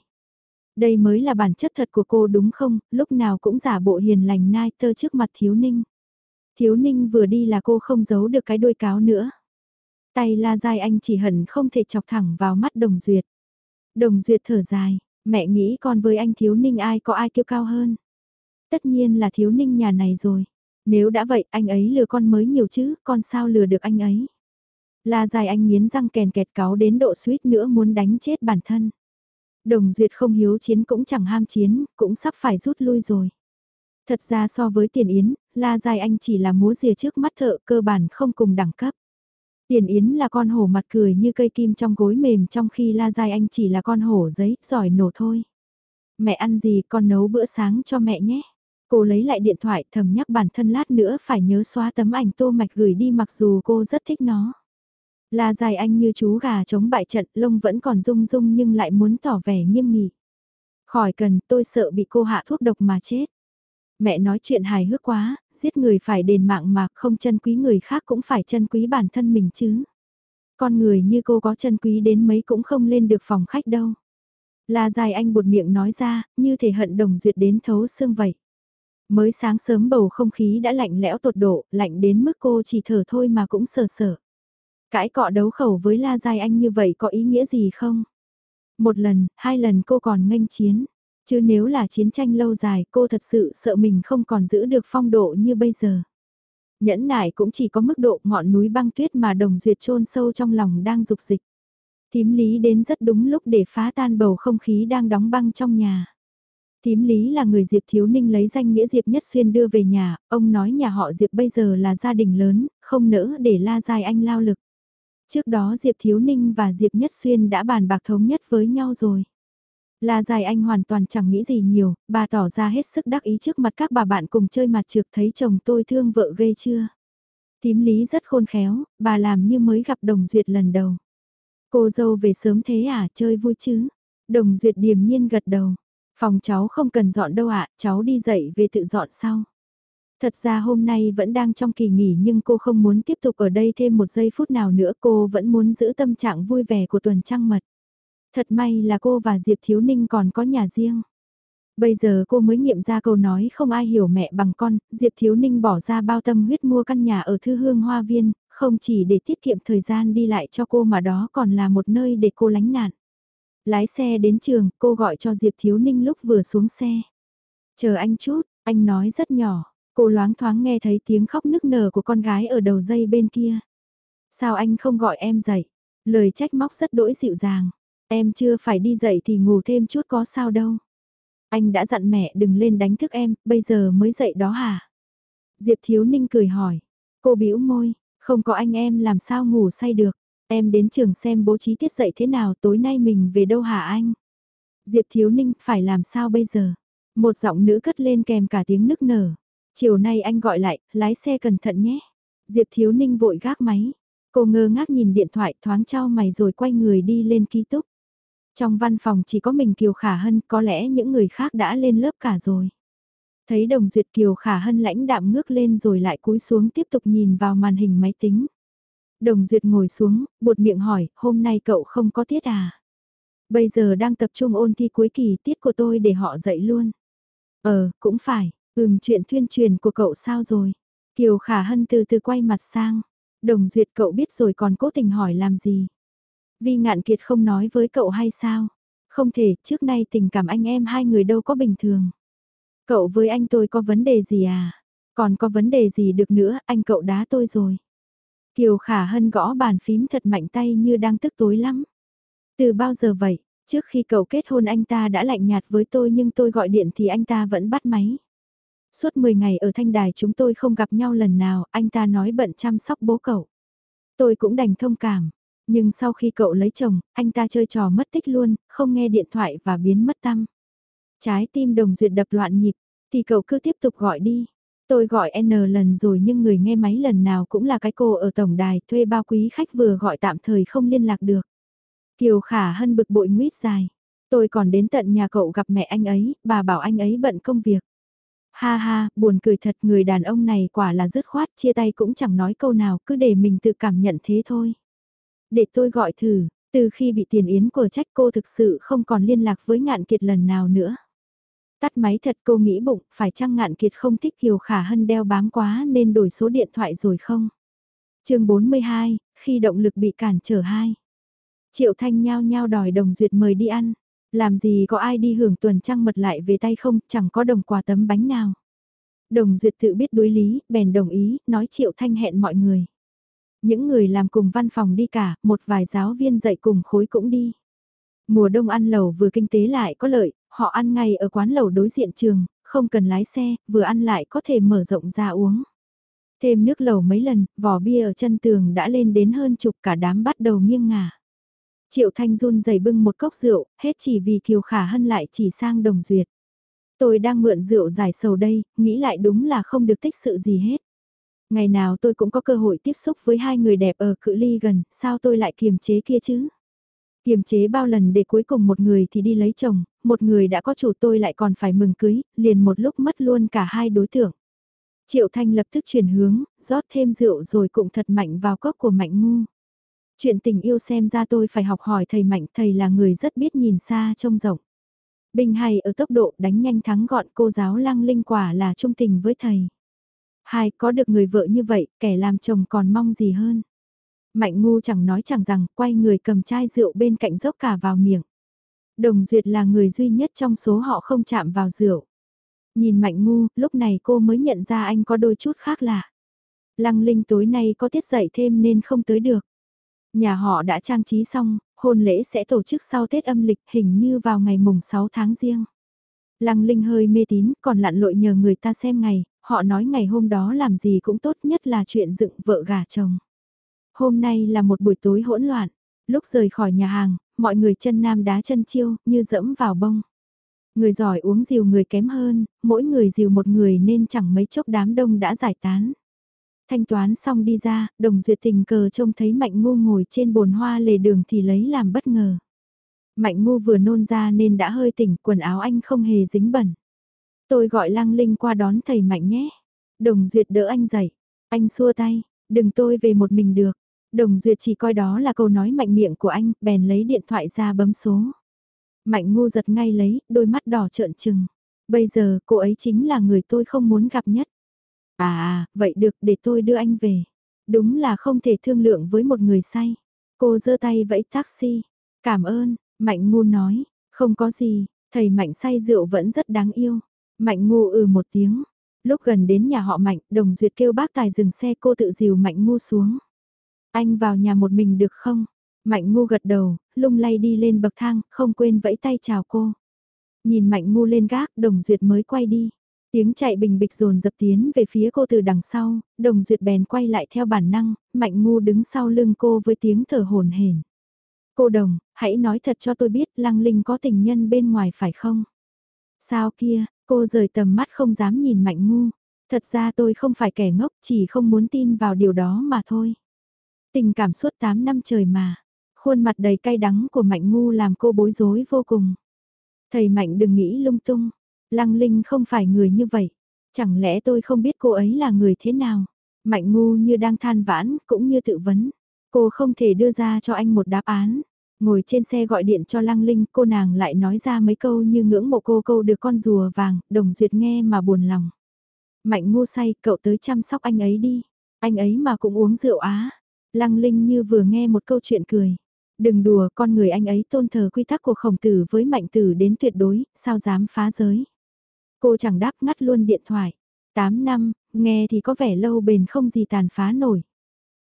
Đây mới là bản chất thật của cô đúng không, lúc nào cũng giả bộ hiền lành nai tơ trước mặt thiếu ninh. Thiếu ninh vừa đi là cô không giấu được cái đuôi cáo nữa. Tay la dai anh chỉ hận không thể chọc thẳng vào mắt đồng duyệt. Đồng duyệt thở dài, mẹ nghĩ con với anh thiếu ninh ai có ai kiêu cao hơn. Tất nhiên là thiếu ninh nhà này rồi. Nếu đã vậy anh ấy lừa con mới nhiều chứ, con sao lừa được anh ấy. La dài anh nghiến răng kèn kẹt cáo đến độ suýt nữa muốn đánh chết bản thân. Đồng Duyệt không hiếu chiến cũng chẳng ham chiến, cũng sắp phải rút lui rồi. Thật ra so với tiền yến, La Giai Anh chỉ là múa rìa trước mắt thợ cơ bản không cùng đẳng cấp. Tiền Yến là con hổ mặt cười như cây kim trong gối mềm trong khi La Giai Anh chỉ là con hổ giấy, giỏi nổ thôi. Mẹ ăn gì con nấu bữa sáng cho mẹ nhé. Cô lấy lại điện thoại thầm nhắc bản thân lát nữa phải nhớ xóa tấm ảnh tô mạch gửi đi mặc dù cô rất thích nó. La dài anh như chú gà chống bại trận, lông vẫn còn rung rung nhưng lại muốn tỏ vẻ nghiêm nghị. Khỏi cần, tôi sợ bị cô hạ thuốc độc mà chết. Mẹ nói chuyện hài hước quá, giết người phải đền mạng mà không chân quý người khác cũng phải chân quý bản thân mình chứ. Con người như cô có chân quý đến mấy cũng không lên được phòng khách đâu. La dài anh buột miệng nói ra, như thể hận đồng duyệt đến thấu xương vậy. Mới sáng sớm bầu không khí đã lạnh lẽo tột độ, lạnh đến mức cô chỉ thở thôi mà cũng sờ sờ. Cãi cọ đấu khẩu với La Giai Anh như vậy có ý nghĩa gì không? Một lần, hai lần cô còn nghênh chiến. Chứ nếu là chiến tranh lâu dài cô thật sự sợ mình không còn giữ được phong độ như bây giờ. Nhẫn nại cũng chỉ có mức độ ngọn núi băng tuyết mà đồng duyệt chôn sâu trong lòng đang dục dịch. Tím lý đến rất đúng lúc để phá tan bầu không khí đang đóng băng trong nhà. Tím lý là người Diệp Thiếu Ninh lấy danh nghĩa Diệp Nhất Xuyên đưa về nhà, ông nói nhà họ Diệp bây giờ là gia đình lớn, không nỡ để la dài anh lao lực. Trước đó Diệp Thiếu Ninh và Diệp Nhất Xuyên đã bàn bạc thống nhất với nhau rồi. La Dài Anh hoàn toàn chẳng nghĩ gì nhiều, bà tỏ ra hết sức đắc ý trước mặt các bà bạn cùng chơi mặt trược thấy chồng tôi thương vợ ghê chưa. Tím lý rất khôn khéo, bà làm như mới gặp đồng duyệt lần đầu. Cô dâu về sớm thế à, chơi vui chứ? Đồng Duyệt điềm nhiên gật đầu. Phòng cháu không cần dọn đâu ạ, cháu đi dậy về tự dọn sau. Thật ra hôm nay vẫn đang trong kỳ nghỉ nhưng cô không muốn tiếp tục ở đây thêm một giây phút nào nữa cô vẫn muốn giữ tâm trạng vui vẻ của tuần trăng mật. Thật may là cô và Diệp Thiếu Ninh còn có nhà riêng. Bây giờ cô mới nghiệm ra câu nói không ai hiểu mẹ bằng con, Diệp Thiếu Ninh bỏ ra bao tâm huyết mua căn nhà ở Thư Hương Hoa Viên, không chỉ để tiết kiệm thời gian đi lại cho cô mà đó còn là một nơi để cô lánh nạn. Lái xe đến trường, cô gọi cho Diệp Thiếu Ninh lúc vừa xuống xe. Chờ anh chút, anh nói rất nhỏ, cô loáng thoáng nghe thấy tiếng khóc nức nở của con gái ở đầu dây bên kia. Sao anh không gọi em dậy? Lời trách móc rất đỗi dịu dàng. Em chưa phải đi dậy thì ngủ thêm chút có sao đâu. Anh đã dặn mẹ đừng lên đánh thức em, bây giờ mới dậy đó hả? Diệp Thiếu Ninh cười hỏi. Cô bĩu môi, không có anh em làm sao ngủ say được. Em đến trường xem bố trí tiết dậy thế nào tối nay mình về đâu hả anh? Diệp Thiếu Ninh phải làm sao bây giờ? Một giọng nữ cất lên kèm cả tiếng nức nở. Chiều nay anh gọi lại, lái xe cẩn thận nhé. Diệp Thiếu Ninh vội gác máy. Cô ngơ ngác nhìn điện thoại thoáng trao mày rồi quay người đi lên ký túc. Trong văn phòng chỉ có mình Kiều Khả Hân, có lẽ những người khác đã lên lớp cả rồi. Thấy đồng duyệt Kiều Khả Hân lãnh đạm ngước lên rồi lại cúi xuống tiếp tục nhìn vào màn hình máy tính. Đồng duyệt ngồi xuống, buột miệng hỏi, hôm nay cậu không có tiết à? Bây giờ đang tập trung ôn thi cuối kỳ tiết của tôi để họ dạy luôn. Ờ, cũng phải, ừm chuyện tuyên truyền của cậu sao rồi? Kiều Khả Hân từ từ quay mặt sang. Đồng duyệt cậu biết rồi còn cố tình hỏi làm gì? Vi ngạn kiệt không nói với cậu hay sao? Không thể, trước nay tình cảm anh em hai người đâu có bình thường. Cậu với anh tôi có vấn đề gì à? Còn có vấn đề gì được nữa, anh cậu đá tôi rồi. Kiều Khả Hân gõ bàn phím thật mạnh tay như đang tức tối lắm. Từ bao giờ vậy, trước khi cậu kết hôn anh ta đã lạnh nhạt với tôi nhưng tôi gọi điện thì anh ta vẫn bắt máy. Suốt 10 ngày ở thanh đài chúng tôi không gặp nhau lần nào, anh ta nói bận chăm sóc bố cậu. Tôi cũng đành thông cảm, nhưng sau khi cậu lấy chồng, anh ta chơi trò mất tích luôn, không nghe điện thoại và biến mất tâm. Trái tim đồng duyệt đập loạn nhịp, thì cậu cứ tiếp tục gọi đi. Tôi gọi N lần rồi nhưng người nghe máy lần nào cũng là cái cô ở tổng đài thuê bao quý khách vừa gọi tạm thời không liên lạc được. Kiều Khả Hân bực bội nguyết dài. Tôi còn đến tận nhà cậu gặp mẹ anh ấy, bà bảo anh ấy bận công việc. Ha ha, buồn cười thật người đàn ông này quả là dứt khoát, chia tay cũng chẳng nói câu nào, cứ để mình tự cảm nhận thế thôi. Để tôi gọi thử, từ khi bị tiền yến của trách cô thực sự không còn liên lạc với ngạn kiệt lần nào nữa. Tắt máy thật cô nghĩ bụng, phải chăng ngạn kiệt không thích Kiều Khả Hân đeo bám quá nên đổi số điện thoại rồi không? chương 42, khi động lực bị cản trở hai. Triệu Thanh nhao nhao đòi đồng duyệt mời đi ăn. Làm gì có ai đi hưởng tuần trăng mật lại về tay không, chẳng có đồng quà tấm bánh nào. Đồng duyệt tự biết đối lý, bèn đồng ý, nói Triệu Thanh hẹn mọi người. Những người làm cùng văn phòng đi cả, một vài giáo viên dạy cùng khối cũng đi. Mùa đông ăn lẩu vừa kinh tế lại có lợi, họ ăn ngay ở quán lẩu đối diện trường, không cần lái xe, vừa ăn lại có thể mở rộng ra uống. Thêm nước lẩu mấy lần, vỏ bia ở chân tường đã lên đến hơn chục cả đám bắt đầu nghiêng ngả. Triệu Thanh run rẩy bưng một cốc rượu, hết chỉ vì Kiều Khả Hân lại chỉ sang đồng duyệt. Tôi đang mượn rượu giải sầu đây, nghĩ lại đúng là không được tích sự gì hết. Ngày nào tôi cũng có cơ hội tiếp xúc với hai người đẹp ở cự ly gần, sao tôi lại kiềm chế kia chứ? Kiềm chế bao lần để cuối cùng một người thì đi lấy chồng, một người đã có chủ tôi lại còn phải mừng cưới, liền một lúc mất luôn cả hai đối tượng. Triệu Thanh lập tức chuyển hướng, rót thêm rượu rồi cũng thật mạnh vào cốc của Mạnh Ngu. Chuyện tình yêu xem ra tôi phải học hỏi thầy Mạnh, thầy là người rất biết nhìn xa trông rộng. Bình hay ở tốc độ đánh nhanh thắng gọn cô giáo lăng linh quả là trung tình với thầy. Hai, có được người vợ như vậy, kẻ làm chồng còn mong gì hơn. Mạnh ngu chẳng nói chẳng rằng, quay người cầm chai rượu bên cạnh dốc cả vào miệng. Đồng Duyệt là người duy nhất trong số họ không chạm vào rượu. Nhìn Mạnh ngu, lúc này cô mới nhận ra anh có đôi chút khác lạ. Lăng Linh tối nay có tiết dậy thêm nên không tới được. Nhà họ đã trang trí xong, hôn lễ sẽ tổ chức sau Tết âm lịch hình như vào ngày mùng 6 tháng riêng. Lăng Linh hơi mê tín, còn lặn lội nhờ người ta xem ngày, họ nói ngày hôm đó làm gì cũng tốt nhất là chuyện dựng vợ gả chồng. Hôm nay là một buổi tối hỗn loạn, lúc rời khỏi nhà hàng, mọi người chân nam đá chân chiêu, như dẫm vào bông. Người giỏi uống rìu người kém hơn, mỗi người rìu một người nên chẳng mấy chốc đám đông đã giải tán. Thanh toán xong đi ra, đồng duyệt tình cờ trông thấy mạnh ngu ngồi trên bồn hoa lề đường thì lấy làm bất ngờ. Mạnh ngu vừa nôn ra nên đã hơi tỉnh, quần áo anh không hề dính bẩn. Tôi gọi Lăng Linh qua đón thầy Mạnh nhé. Đồng Duyệt đỡ anh dậy. Anh xua tay, đừng tôi về một mình được. Đồng Duyệt chỉ coi đó là câu nói mạnh miệng của anh, bèn lấy điện thoại ra bấm số. Mạnh ngu giật ngay lấy, đôi mắt đỏ trợn trừng. Bây giờ cô ấy chính là người tôi không muốn gặp nhất. À à, vậy được để tôi đưa anh về. Đúng là không thể thương lượng với một người say. Cô giơ tay vẫy taxi. Cảm ơn, Mạnh ngu nói, không có gì, thầy Mạnh say rượu vẫn rất đáng yêu. Mạnh ngu ừ một tiếng. Lúc gần đến nhà họ Mạnh, Đồng Duyệt kêu bác tài dừng xe cô tự dìu Mạnh ngu xuống. Anh vào nhà một mình được không? Mạnh ngu gật đầu, lung lay đi lên bậc thang, không quên vẫy tay chào cô. Nhìn Mạnh ngu lên gác, Đồng Duyệt mới quay đi. Tiếng chạy bình bịch dồn dập tiến về phía cô từ đằng sau, Đồng Duyệt bèn quay lại theo bản năng, Mạnh ngu đứng sau lưng cô với tiếng thở hồn hển. Cô Đồng, hãy nói thật cho tôi biết Lăng Linh có tình nhân bên ngoài phải không? Sao kia, cô rời tầm mắt không dám nhìn Mạnh ngu. Thật ra tôi không phải kẻ ngốc, chỉ không muốn tin vào điều đó mà thôi. Tình cảm suốt 8 năm trời mà. Khuôn mặt đầy cay đắng của Mạnh ngu làm cô bối rối vô cùng. Thầy Mạnh đừng nghĩ lung tung. Lăng Linh không phải người như vậy. Chẳng lẽ tôi không biết cô ấy là người thế nào? Mạnh ngu như đang than vãn, cũng như tự vấn. Cô không thể đưa ra cho anh một đáp án. Ngồi trên xe gọi điện cho Lăng Linh, cô nàng lại nói ra mấy câu như ngưỡng mộ cô câu được con rùa vàng, đồng duyệt nghe mà buồn lòng. Mạnh ngu say, cậu tới chăm sóc anh ấy đi. Anh ấy mà cũng uống rượu á. Lăng Linh như vừa nghe một câu chuyện cười. Đừng đùa, con người anh ấy tôn thờ quy tắc của khổng tử với mạnh tử đến tuyệt đối, sao dám phá giới. Cô chẳng đáp ngắt luôn điện thoại. 8 năm, nghe thì có vẻ lâu bền không gì tàn phá nổi.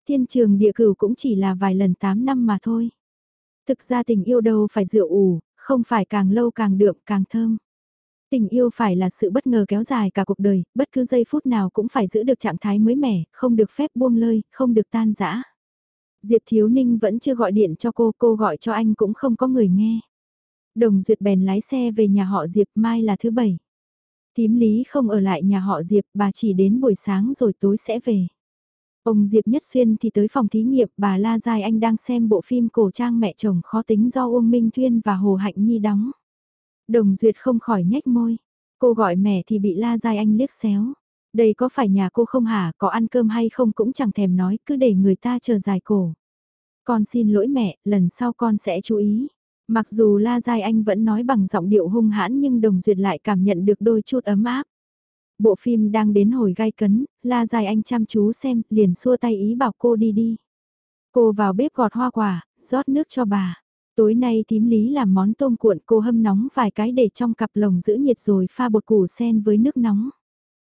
Thiên trường địa cửu cũng chỉ là vài lần 8 năm mà thôi. Thực ra tình yêu đâu phải rượu ủ, không phải càng lâu càng đượm càng thơm. Tình yêu phải là sự bất ngờ kéo dài cả cuộc đời, bất cứ giây phút nào cũng phải giữ được trạng thái mới mẻ, không được phép buông lơi, không được tan rã. Diệp Thiếu Ninh vẫn chưa gọi điện cho cô, cô gọi cho anh cũng không có người nghe. Đồng Duyệt bèn lái xe về nhà họ Diệp mai là thứ bảy. Tím Lý không ở lại nhà họ Diệp, bà chỉ đến buổi sáng rồi tối sẽ về. Ông Diệp Nhất Xuyên thì tới phòng thí nghiệm, bà La Giai Anh đang xem bộ phim cổ trang mẹ chồng khó tính do Uông Minh Thuyên và Hồ Hạnh Nhi đóng. Đồng Duyệt không khỏi nhếch môi. Cô gọi mẹ thì bị La Giai Anh liếc xéo. Đây có phải nhà cô không hả, có ăn cơm hay không cũng chẳng thèm nói, cứ để người ta chờ dài cổ. Con xin lỗi mẹ, lần sau con sẽ chú ý. Mặc dù La Giai Anh vẫn nói bằng giọng điệu hung hãn nhưng Đồng Duyệt lại cảm nhận được đôi chút ấm áp. Bộ phim đang đến hồi gai cấn, La Giai Anh chăm chú xem, liền xua tay ý bảo cô đi đi. Cô vào bếp gọt hoa quả, rót nước cho bà. Tối nay tím lý làm món tôm cuộn cô hâm nóng vài cái để trong cặp lồng giữ nhiệt rồi pha bột củ sen với nước nóng.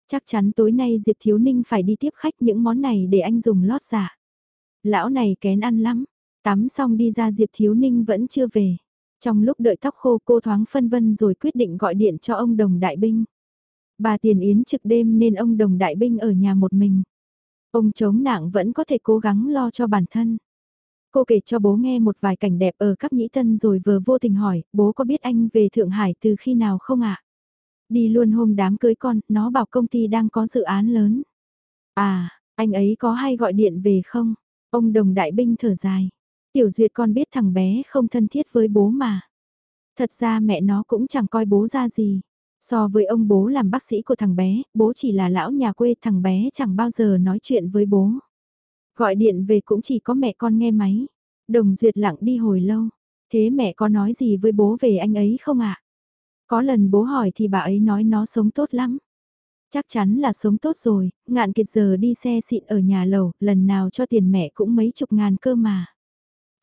Chắc chắn tối nay Diệp Thiếu Ninh phải đi tiếp khách những món này để anh dùng lót giả. Lão này kén ăn lắm, tắm xong đi ra Diệp Thiếu Ninh vẫn chưa về. Trong lúc đợi tóc khô cô thoáng phân vân rồi quyết định gọi điện cho ông Đồng Đại Binh. Bà tiền yến trực đêm nên ông đồng đại binh ở nhà một mình. Ông chống nạng vẫn có thể cố gắng lo cho bản thân. Cô kể cho bố nghe một vài cảnh đẹp ở các nhĩ tân rồi vừa vô tình hỏi, bố có biết anh về Thượng Hải từ khi nào không ạ? Đi luôn hôm đám cưới con, nó bảo công ty đang có dự án lớn. À, anh ấy có hay gọi điện về không? Ông đồng đại binh thở dài. Tiểu duyệt con biết thằng bé không thân thiết với bố mà. Thật ra mẹ nó cũng chẳng coi bố ra gì. So với ông bố làm bác sĩ của thằng bé, bố chỉ là lão nhà quê thằng bé chẳng bao giờ nói chuyện với bố. Gọi điện về cũng chỉ có mẹ con nghe máy. Đồng duyệt lặng đi hồi lâu. Thế mẹ có nói gì với bố về anh ấy không ạ? Có lần bố hỏi thì bà ấy nói nó sống tốt lắm. Chắc chắn là sống tốt rồi, ngạn kiệt giờ đi xe xịn ở nhà lầu, lần nào cho tiền mẹ cũng mấy chục ngàn cơ mà.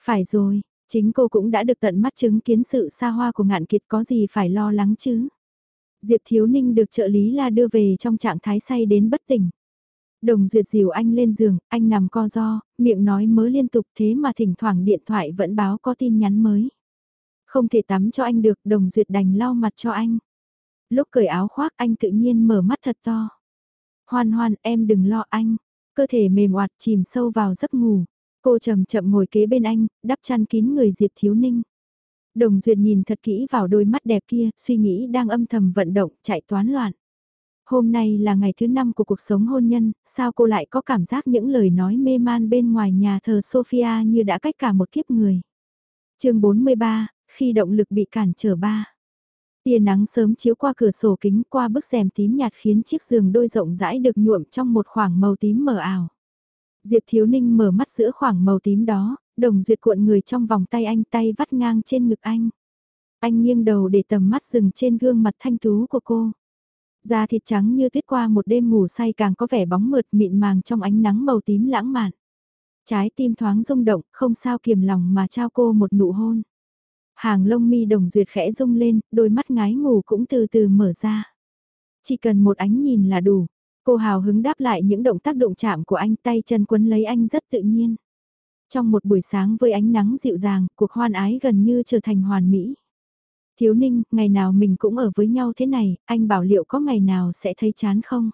Phải rồi, chính cô cũng đã được tận mắt chứng kiến sự xa hoa của ngạn kiệt có gì phải lo lắng chứ. Diệp Thiếu Ninh được trợ lý la đưa về trong trạng thái say đến bất tỉnh. Đồng duyệt dìu anh lên giường, anh nằm co do, miệng nói mớ liên tục thế mà thỉnh thoảng điện thoại vẫn báo có tin nhắn mới. Không thể tắm cho anh được, đồng duyệt đành lau mặt cho anh. Lúc cởi áo khoác anh tự nhiên mở mắt thật to. Hoan hoan em đừng lo anh, cơ thể mềm oạt chìm sâu vào giấc ngủ. Cô chậm chậm ngồi kế bên anh, đắp chăn kín người Diệp Thiếu Ninh. Đồng Duyệt nhìn thật kỹ vào đôi mắt đẹp kia, suy nghĩ đang âm thầm vận động, chạy toán loạn. Hôm nay là ngày thứ năm của cuộc sống hôn nhân, sao cô lại có cảm giác những lời nói mê man bên ngoài nhà thờ Sophia như đã cách cả một kiếp người. chương 43, khi động lực bị cản trở ba. Tia nắng sớm chiếu qua cửa sổ kính qua bức rèm tím nhạt khiến chiếc giường đôi rộng rãi được nhuộm trong một khoảng màu tím mờ ảo. Diệp Thiếu Ninh mở mắt giữa khoảng màu tím đó, đồng duyệt cuộn người trong vòng tay anh tay vắt ngang trên ngực anh. Anh nghiêng đầu để tầm mắt dừng trên gương mặt thanh tú của cô. Da thịt trắng như tuyết qua một đêm ngủ say càng có vẻ bóng mượt mịn màng trong ánh nắng màu tím lãng mạn. Trái tim thoáng rung động, không sao kiềm lòng mà trao cô một nụ hôn. Hàng lông mi đồng duyệt khẽ rung lên, đôi mắt ngái ngủ cũng từ từ mở ra. Chỉ cần một ánh nhìn là đủ. Cô hào hứng đáp lại những động tác động chạm của anh tay chân quấn lấy anh rất tự nhiên. Trong một buổi sáng với ánh nắng dịu dàng, cuộc hoan ái gần như trở thành hoàn mỹ. Thiếu ninh, ngày nào mình cũng ở với nhau thế này, anh bảo liệu có ngày nào sẽ thấy chán không?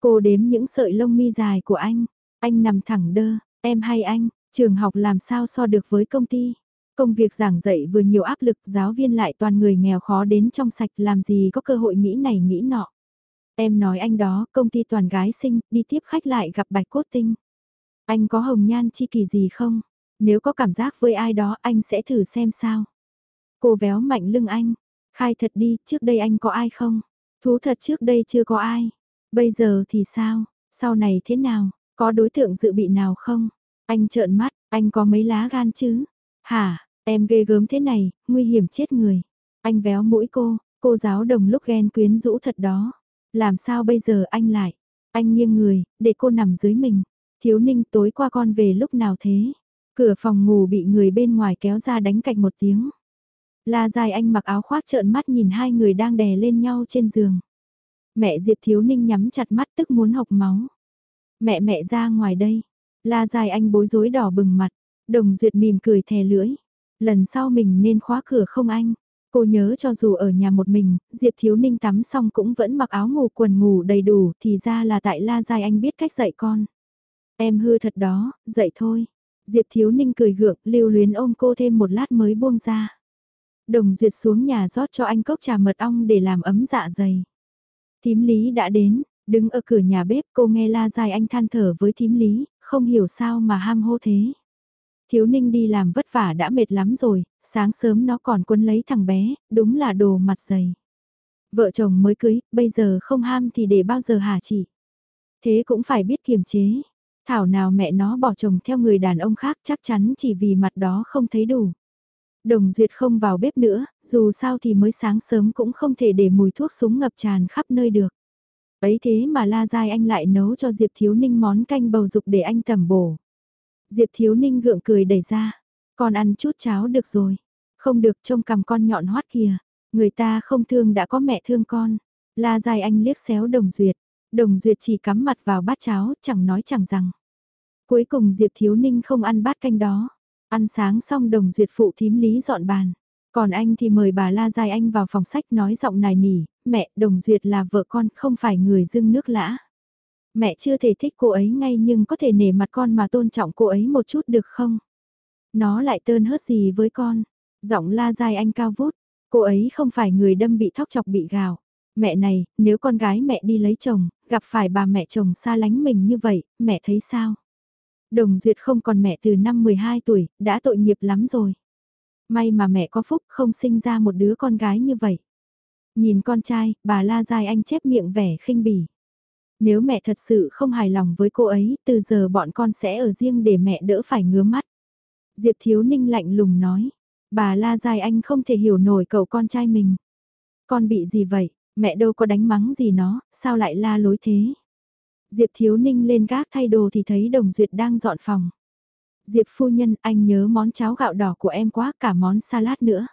Cô đếm những sợi lông mi dài của anh, anh nằm thẳng đơ, em hay anh, trường học làm sao so được với công ty? Công việc giảng dạy vừa nhiều áp lực, giáo viên lại toàn người nghèo khó đến trong sạch làm gì có cơ hội nghĩ này nghĩ nọ. Em nói anh đó, công ty toàn gái sinh, đi tiếp khách lại gặp bạch cốt tinh. Anh có hồng nhan chi kỳ gì không? Nếu có cảm giác với ai đó anh sẽ thử xem sao. Cô véo mạnh lưng anh. Khai thật đi, trước đây anh có ai không? Thú thật trước đây chưa có ai. Bây giờ thì sao? Sau này thế nào? Có đối tượng dự bị nào không? Anh trợn mắt, anh có mấy lá gan chứ? Hả, em ghê gớm thế này, nguy hiểm chết người. Anh véo mũi cô, cô giáo đồng lúc ghen quyến rũ thật đó. Làm sao bây giờ anh lại? Anh nghiêng người, để cô nằm dưới mình. Thiếu ninh tối qua con về lúc nào thế? Cửa phòng ngủ bị người bên ngoài kéo ra đánh cạch một tiếng. La dài anh mặc áo khoác trợn mắt nhìn hai người đang đè lên nhau trên giường. Mẹ Diệp Thiếu Ninh nhắm chặt mắt tức muốn hộc máu. Mẹ mẹ ra ngoài đây. La dài anh bối rối đỏ bừng mặt. Đồng Duyệt mỉm cười thè lưỡi. Lần sau mình nên khóa cửa không anh? Cô nhớ cho dù ở nhà một mình, Diệp Thiếu Ninh tắm xong cũng vẫn mặc áo ngủ quần ngủ đầy đủ thì ra là tại La Giai anh biết cách dạy con. Em hư thật đó, dạy thôi. Diệp Thiếu Ninh cười gượng, lưu luyến ôm cô thêm một lát mới buông ra. Đồng Duyệt xuống nhà rót cho anh cốc trà mật ong để làm ấm dạ dày. Thím Lý đã đến, đứng ở cửa nhà bếp cô nghe La Giai anh than thở với thím Lý, không hiểu sao mà ham hô thế. Thiếu ninh đi làm vất vả đã mệt lắm rồi, sáng sớm nó còn quân lấy thằng bé, đúng là đồ mặt dày. Vợ chồng mới cưới, bây giờ không ham thì để bao giờ hả chị? Thế cũng phải biết kiềm chế. Thảo nào mẹ nó bỏ chồng theo người đàn ông khác chắc chắn chỉ vì mặt đó không thấy đủ. Đồng Duyệt không vào bếp nữa, dù sao thì mới sáng sớm cũng không thể để mùi thuốc súng ngập tràn khắp nơi được. Ấy thế mà La Giai Anh lại nấu cho Diệp Thiếu Ninh món canh bầu dục để anh tẩm bổ. Diệp Thiếu Ninh gượng cười đẩy ra. Con ăn chút cháo được rồi. Không được trông cầm con nhọn hoắt kìa. Người ta không thương đã có mẹ thương con. La dài anh liếc xéo đồng duyệt. Đồng duyệt chỉ cắm mặt vào bát cháo, chẳng nói chẳng rằng. Cuối cùng Diệp Thiếu Ninh không ăn bát canh đó. Ăn sáng xong đồng duyệt phụ thím lý dọn bàn. Còn anh thì mời bà La Giai Anh vào phòng sách nói giọng nài nỉ, mẹ, đồng duyệt là vợ con, không phải người dưng nước lã. Mẹ chưa thể thích cô ấy ngay nhưng có thể nể mặt con mà tôn trọng cô ấy một chút được không? Nó lại tơn hớt gì với con? Giọng la dài anh cao vút. Cô ấy không phải người đâm bị thóc chọc bị gào. Mẹ này, nếu con gái mẹ đi lấy chồng, gặp phải bà mẹ chồng xa lánh mình như vậy, mẹ thấy sao? Đồng Duyệt không còn mẹ từ năm 12 tuổi, đã tội nghiệp lắm rồi. May mà mẹ có phúc không sinh ra một đứa con gái như vậy. Nhìn con trai, bà la dài anh chép miệng vẻ khinh bỉ. Nếu mẹ thật sự không hài lòng với cô ấy, từ giờ bọn con sẽ ở riêng để mẹ đỡ phải ngứa mắt. Diệp Thiếu Ninh lạnh lùng nói, bà La Dài Anh không thể hiểu nổi cậu con trai mình. Con bị gì vậy, mẹ đâu có đánh mắng gì nó, sao lại la lối thế? Diệp Thiếu Ninh lên gác thay đồ thì thấy Đồng Duyệt đang dọn phòng. Diệp phu nhân, anh nhớ món cháo gạo đỏ của em quá cả món salad nữa.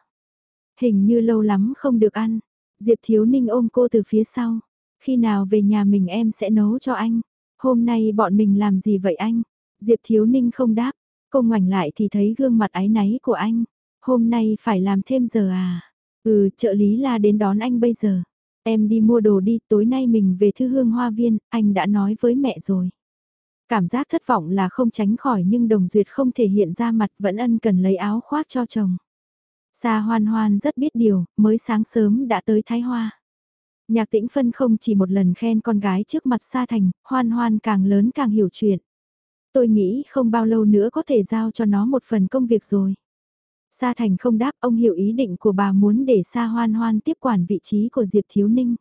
Hình như lâu lắm không được ăn. Diệp Thiếu Ninh ôm cô từ phía sau. Khi nào về nhà mình em sẽ nấu cho anh. Hôm nay bọn mình làm gì vậy anh? Diệp Thiếu Ninh không đáp. Cô ngoảnh lại thì thấy gương mặt ái náy của anh. Hôm nay phải làm thêm giờ à? Ừ, trợ lý là đến đón anh bây giờ. Em đi mua đồ đi, tối nay mình về thư hương hoa viên, anh đã nói với mẹ rồi. Cảm giác thất vọng là không tránh khỏi nhưng đồng duyệt không thể hiện ra mặt vẫn ân cần lấy áo khoác cho chồng. Sa hoan hoan rất biết điều, mới sáng sớm đã tới Thái Hoa. Nhạc tĩnh phân không chỉ một lần khen con gái trước mặt Sa Thành, hoan hoan càng lớn càng hiểu chuyện. Tôi nghĩ không bao lâu nữa có thể giao cho nó một phần công việc rồi. Sa Thành không đáp, ông hiểu ý định của bà muốn để Sa Hoan Hoan tiếp quản vị trí của Diệp Thiếu Ninh.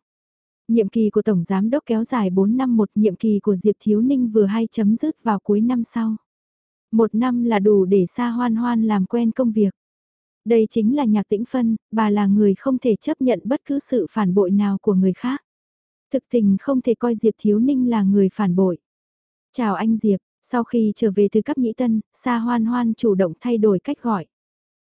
Nhiệm kỳ của Tổng Giám Đốc kéo dài 4 năm một nhiệm kỳ của Diệp Thiếu Ninh vừa hay chấm dứt vào cuối năm sau. Một năm là đủ để Sa Hoan Hoan làm quen công việc. Đây chính là nhạc tĩnh phân, bà là người không thể chấp nhận bất cứ sự phản bội nào của người khác. Thực tình không thể coi Diệp Thiếu Ninh là người phản bội. Chào anh Diệp, sau khi trở về từ cấp nhĩ tân, Sa Hoan Hoan chủ động thay đổi cách gọi.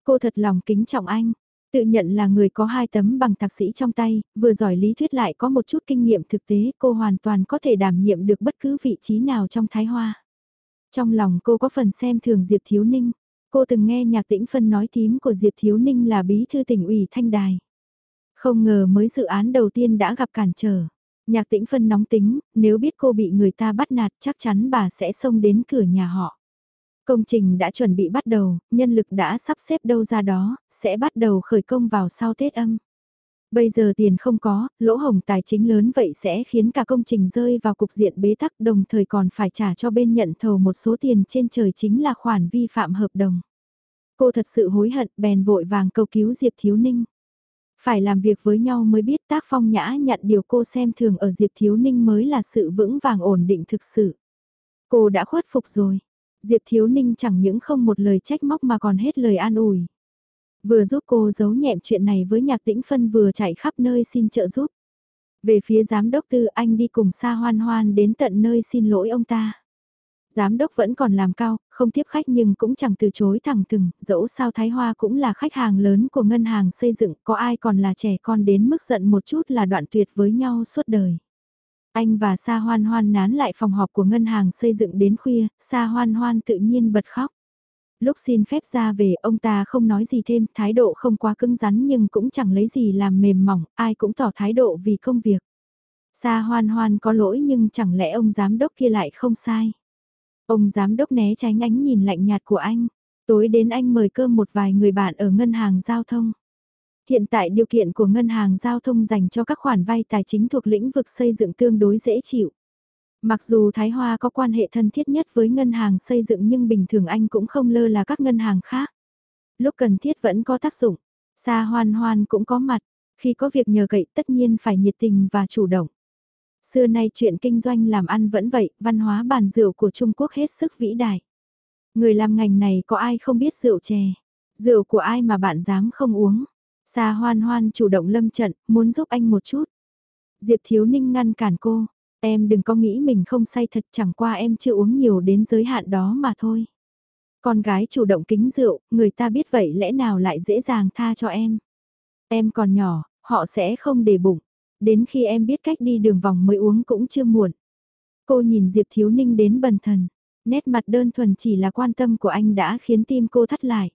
Cô thật lòng kính trọng anh, tự nhận là người có hai tấm bằng thạc sĩ trong tay, vừa giỏi lý thuyết lại có một chút kinh nghiệm thực tế, cô hoàn toàn có thể đảm nhiệm được bất cứ vị trí nào trong Thái Hoa. Trong lòng cô có phần xem thường Diệp Thiếu Ninh, cô từng nghe nhạc tĩnh phân nói tím của Diệp Thiếu Ninh là bí thư tỉnh ủy Thanh Đài. Không ngờ mới dự án đầu tiên đã gặp cản trở. Nhạc tĩnh phân nóng tính, nếu biết cô bị người ta bắt nạt chắc chắn bà sẽ xông đến cửa nhà họ. Công trình đã chuẩn bị bắt đầu, nhân lực đã sắp xếp đâu ra đó, sẽ bắt đầu khởi công vào sau Tết âm. Bây giờ tiền không có, lỗ hồng tài chính lớn vậy sẽ khiến cả công trình rơi vào cục diện bế tắc đồng thời còn phải trả cho bên nhận thầu một số tiền trên trời chính là khoản vi phạm hợp đồng. Cô thật sự hối hận bèn vội vàng cầu cứu Diệp Thiếu Ninh. Phải làm việc với nhau mới biết tác phong nhã nhận điều cô xem thường ở Diệp Thiếu Ninh mới là sự vững vàng ổn định thực sự. Cô đã khuất phục rồi. Diệp Thiếu Ninh chẳng những không một lời trách móc mà còn hết lời an ủi. Vừa giúp cô giấu nhẹm chuyện này với nhạc tĩnh phân vừa chạy khắp nơi xin trợ giúp. Về phía giám đốc tư anh đi cùng xa hoan hoan đến tận nơi xin lỗi ông ta. Giám đốc vẫn còn làm cao, không tiếp khách nhưng cũng chẳng từ chối thẳng thừng, dẫu sao Thái Hoa cũng là khách hàng lớn của ngân hàng xây dựng, có ai còn là trẻ con đến mức giận một chút là đoạn tuyệt với nhau suốt đời. Anh và Sa Hoan Hoan nán lại phòng họp của ngân hàng xây dựng đến khuya, Sa Hoan Hoan tự nhiên bật khóc. Lúc xin phép ra về ông ta không nói gì thêm, thái độ không quá cứng rắn nhưng cũng chẳng lấy gì làm mềm mỏng, ai cũng tỏ thái độ vì công việc. Sa Hoan Hoan có lỗi nhưng chẳng lẽ ông giám đốc kia lại không sai. Ông giám đốc né tránh ánh nhìn lạnh nhạt của anh. Tối đến anh mời cơm một vài người bạn ở ngân hàng giao thông. Hiện tại điều kiện của ngân hàng giao thông dành cho các khoản vay tài chính thuộc lĩnh vực xây dựng tương đối dễ chịu. Mặc dù Thái Hoa có quan hệ thân thiết nhất với ngân hàng xây dựng nhưng bình thường anh cũng không lơ là các ngân hàng khác. Lúc cần thiết vẫn có tác dụng, xa Hoan Hoan cũng có mặt, khi có việc nhờ cậy tất nhiên phải nhiệt tình và chủ động. Xưa nay chuyện kinh doanh làm ăn vẫn vậy, văn hóa bàn rượu của Trung Quốc hết sức vĩ đại. Người làm ngành này có ai không biết rượu chè, rượu của ai mà bạn dám không uống. Sa hoan hoan chủ động lâm trận, muốn giúp anh một chút. Diệp Thiếu Ninh ngăn cản cô, em đừng có nghĩ mình không say thật chẳng qua em chưa uống nhiều đến giới hạn đó mà thôi. Con gái chủ động kính rượu, người ta biết vậy lẽ nào lại dễ dàng tha cho em. Em còn nhỏ, họ sẽ không để bụng. Đến khi em biết cách đi đường vòng mới uống cũng chưa muộn. Cô nhìn Diệp Thiếu Ninh đến bần thần. Nét mặt đơn thuần chỉ là quan tâm của anh đã khiến tim cô thắt lại.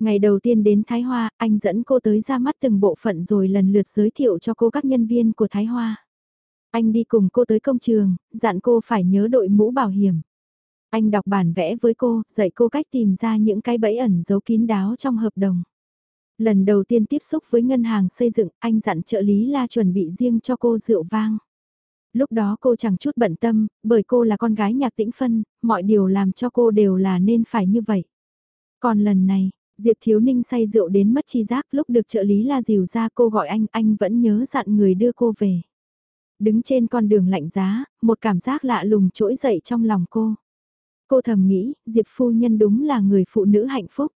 Ngày đầu tiên đến Thái Hoa, anh dẫn cô tới ra mắt từng bộ phận rồi lần lượt giới thiệu cho cô các nhân viên của Thái Hoa. Anh đi cùng cô tới công trường, dặn cô phải nhớ đội mũ bảo hiểm. Anh đọc bản vẽ với cô, dạy cô cách tìm ra những cái bẫy ẩn giấu kín đáo trong hợp đồng. Lần đầu tiên tiếp xúc với ngân hàng xây dựng, anh dặn trợ lý la chuẩn bị riêng cho cô rượu vang. Lúc đó cô chẳng chút bận tâm, bởi cô là con gái nhạc tĩnh phân, mọi điều làm cho cô đều là nên phải như vậy. Còn lần này, Diệp Thiếu Ninh say rượu đến mất chi giác lúc được trợ lý la dìu ra cô gọi anh, anh vẫn nhớ dặn người đưa cô về. Đứng trên con đường lạnh giá, một cảm giác lạ lùng trỗi dậy trong lòng cô. Cô thầm nghĩ, Diệp phu nhân đúng là người phụ nữ hạnh phúc.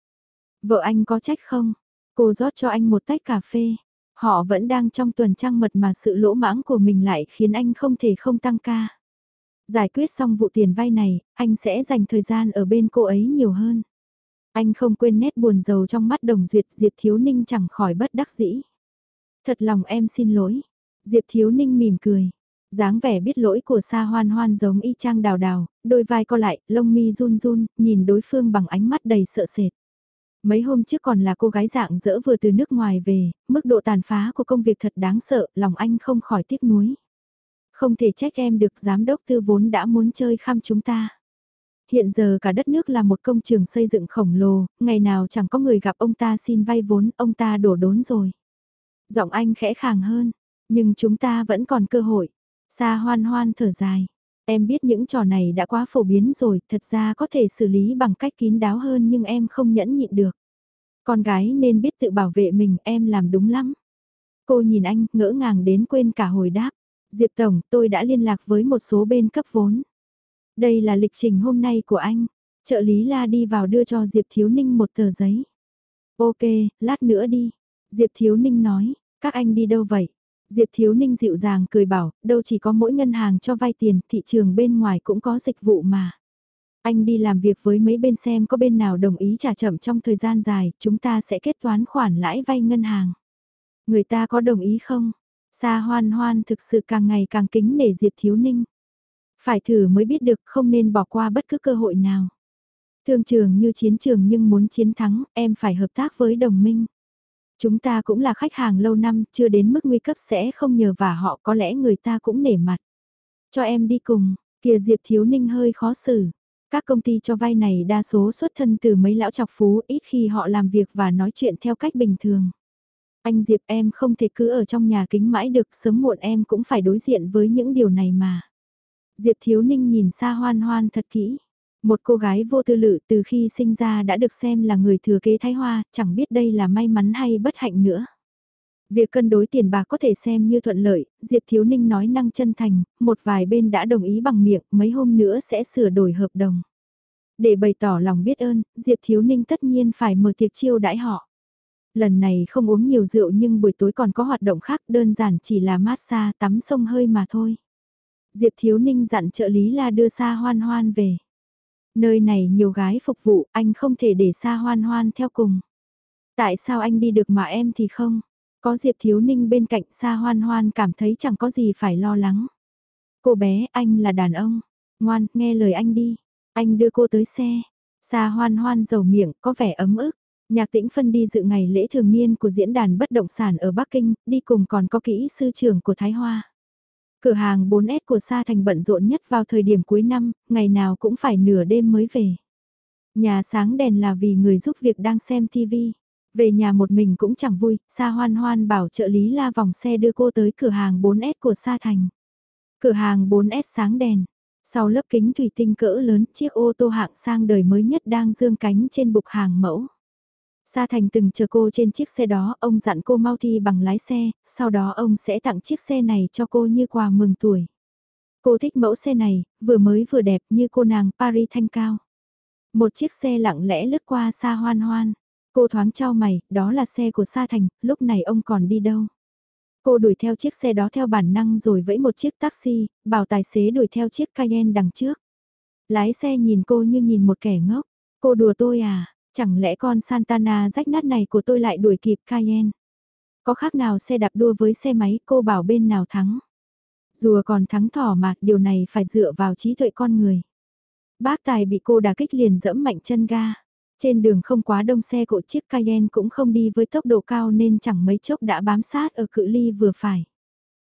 Vợ anh có trách không? Cô rót cho anh một tách cà phê. Họ vẫn đang trong tuần trăng mật mà sự lỗ mãng của mình lại khiến anh không thể không tăng ca. Giải quyết xong vụ tiền vay này, anh sẽ dành thời gian ở bên cô ấy nhiều hơn. Anh không quên nét buồn rầu trong mắt đồng duyệt Diệp Thiếu Ninh chẳng khỏi bất đắc dĩ. Thật lòng em xin lỗi. Diệp Thiếu Ninh mỉm cười. dáng vẻ biết lỗi của Sa Hoan Hoan giống y chang đào đào, đôi vai co lại, lông mi run run, nhìn đối phương bằng ánh mắt đầy sợ sệt. Mấy hôm trước còn là cô gái dạng dỡ vừa từ nước ngoài về, mức độ tàn phá của công việc thật đáng sợ, lòng anh không khỏi tiếc nuối. Không thể trách em được giám đốc tư vốn đã muốn chơi khăm chúng ta. Hiện giờ cả đất nước là một công trường xây dựng khổng lồ, ngày nào chẳng có người gặp ông ta xin vay vốn, ông ta đổ đốn rồi. Giọng anh khẽ khàng hơn, nhưng chúng ta vẫn còn cơ hội. Sa hoan hoan thở dài. Em biết những trò này đã quá phổ biến rồi, thật ra có thể xử lý bằng cách kín đáo hơn nhưng em không nhẫn nhịn được. Con gái nên biết tự bảo vệ mình, em làm đúng lắm. Cô nhìn anh, ngỡ ngàng đến quên cả hồi đáp. Diệp Tổng, tôi đã liên lạc với một số bên cấp vốn. Đây là lịch trình hôm nay của anh. Trợ lý La đi vào đưa cho Diệp Thiếu Ninh một tờ giấy. Ok, lát nữa đi. Diệp Thiếu Ninh nói, các anh đi đâu vậy? Diệp Thiếu Ninh dịu dàng cười bảo, đâu chỉ có mỗi ngân hàng cho vay tiền, thị trường bên ngoài cũng có dịch vụ mà. Anh đi làm việc với mấy bên xem có bên nào đồng ý trả chậm trong thời gian dài, chúng ta sẽ kết toán khoản lãi vay ngân hàng. Người ta có đồng ý không? Sa hoan hoan thực sự càng ngày càng kính nể Diệp Thiếu Ninh. Phải thử mới biết được không nên bỏ qua bất cứ cơ hội nào. Thương trường như chiến trường nhưng muốn chiến thắng, em phải hợp tác với đồng minh. Chúng ta cũng là khách hàng lâu năm, chưa đến mức nguy cấp sẽ không nhờ vả họ có lẽ người ta cũng nể mặt. Cho em đi cùng, kìa Diệp Thiếu Ninh hơi khó xử. Các công ty cho vay này đa số xuất thân từ mấy lão chọc phú ít khi họ làm việc và nói chuyện theo cách bình thường. Anh Diệp em không thể cứ ở trong nhà kính mãi được, sớm muộn em cũng phải đối diện với những điều này mà. Diệp Thiếu Ninh nhìn xa hoan hoan thật kỹ. Một cô gái vô tư lự từ khi sinh ra đã được xem là người thừa kế Thái Hoa, chẳng biết đây là may mắn hay bất hạnh nữa. Việc cân đối tiền bạc có thể xem như thuận lợi, Diệp Thiếu Ninh nói năng chân thành, một vài bên đã đồng ý bằng miệng, mấy hôm nữa sẽ sửa đổi hợp đồng. Để bày tỏ lòng biết ơn, Diệp Thiếu Ninh tất nhiên phải mở tiệc chiêu đãi họ. Lần này không uống nhiều rượu nhưng buổi tối còn có hoạt động khác đơn giản chỉ là massage tắm sông hơi mà thôi. Diệp Thiếu Ninh dặn trợ lý là đưa xa hoan hoan về. Nơi này nhiều gái phục vụ, anh không thể để xa hoan hoan theo cùng. Tại sao anh đi được mà em thì không? Có Diệp Thiếu Ninh bên cạnh xa hoan hoan cảm thấy chẳng có gì phải lo lắng. Cô bé, anh là đàn ông. Ngoan, nghe lời anh đi. Anh đưa cô tới xe. Xa hoan hoan dầu miệng, có vẻ ấm ức. Nhạc tĩnh phân đi dự ngày lễ thường niên của diễn đàn bất động sản ở Bắc Kinh, đi cùng còn có kỹ sư trưởng của Thái Hoa. Cửa hàng 4S của Sa Thành bận rộn nhất vào thời điểm cuối năm, ngày nào cũng phải nửa đêm mới về. Nhà sáng đèn là vì người giúp việc đang xem TV. Về nhà một mình cũng chẳng vui, Sa Hoan Hoan bảo trợ lý la vòng xe đưa cô tới cửa hàng 4S của Sa Thành. Cửa hàng 4S sáng đèn. Sau lớp kính thủy tinh cỡ lớn, chiếc ô tô hạng sang đời mới nhất đang dương cánh trên bục hàng mẫu. Sa Thành từng chờ cô trên chiếc xe đó, ông dặn cô mau thi bằng lái xe, sau đó ông sẽ tặng chiếc xe này cho cô như quà mừng tuổi. Cô thích mẫu xe này, vừa mới vừa đẹp như cô nàng Paris thanh cao. Một chiếc xe lặng lẽ lướt qua xa hoan hoan. Cô thoáng trao mày, đó là xe của Sa Thành, lúc này ông còn đi đâu? Cô đuổi theo chiếc xe đó theo bản năng rồi vẫy một chiếc taxi, bảo tài xế đuổi theo chiếc Cayenne đằng trước. Lái xe nhìn cô như nhìn một kẻ ngốc. Cô đùa tôi à, Chẳng lẽ con Santana rách nát này của tôi lại đuổi kịp Cayenne? Có khác nào xe đạp đua với xe máy cô bảo bên nào thắng? Dù còn thắng thỏ mà điều này phải dựa vào trí tuệ con người. Bác Tài bị cô đà kích liền dẫm mạnh chân ga. Trên đường không quá đông xe cộ chiếc Cayenne cũng không đi với tốc độ cao nên chẳng mấy chốc đã bám sát ở cự ly vừa phải.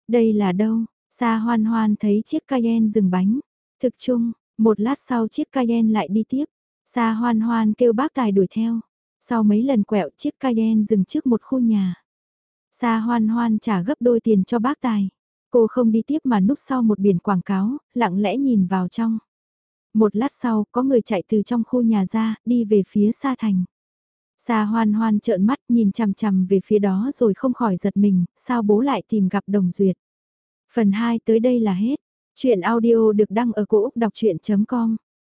Đây là đâu? Sa hoan hoan thấy chiếc Cayenne dừng bánh. Thực chung, một lát sau chiếc Cayenne lại đi tiếp. Sa hoan hoan kêu bác tài đuổi theo. Sau mấy lần quẹo chiếc Cayenne dừng trước một khu nhà. Sa hoan hoan trả gấp đôi tiền cho bác tài. Cô không đi tiếp mà núp sau một biển quảng cáo, lặng lẽ nhìn vào trong. Một lát sau, có người chạy từ trong khu nhà ra, đi về phía Sa Thành. Sa hoan hoan trợn mắt nhìn chằm chằm về phía đó rồi không khỏi giật mình, sao bố lại tìm gặp đồng duyệt. Phần 2 tới đây là hết. Chuyện audio được đăng ở cổ Úc đọc chuyện.com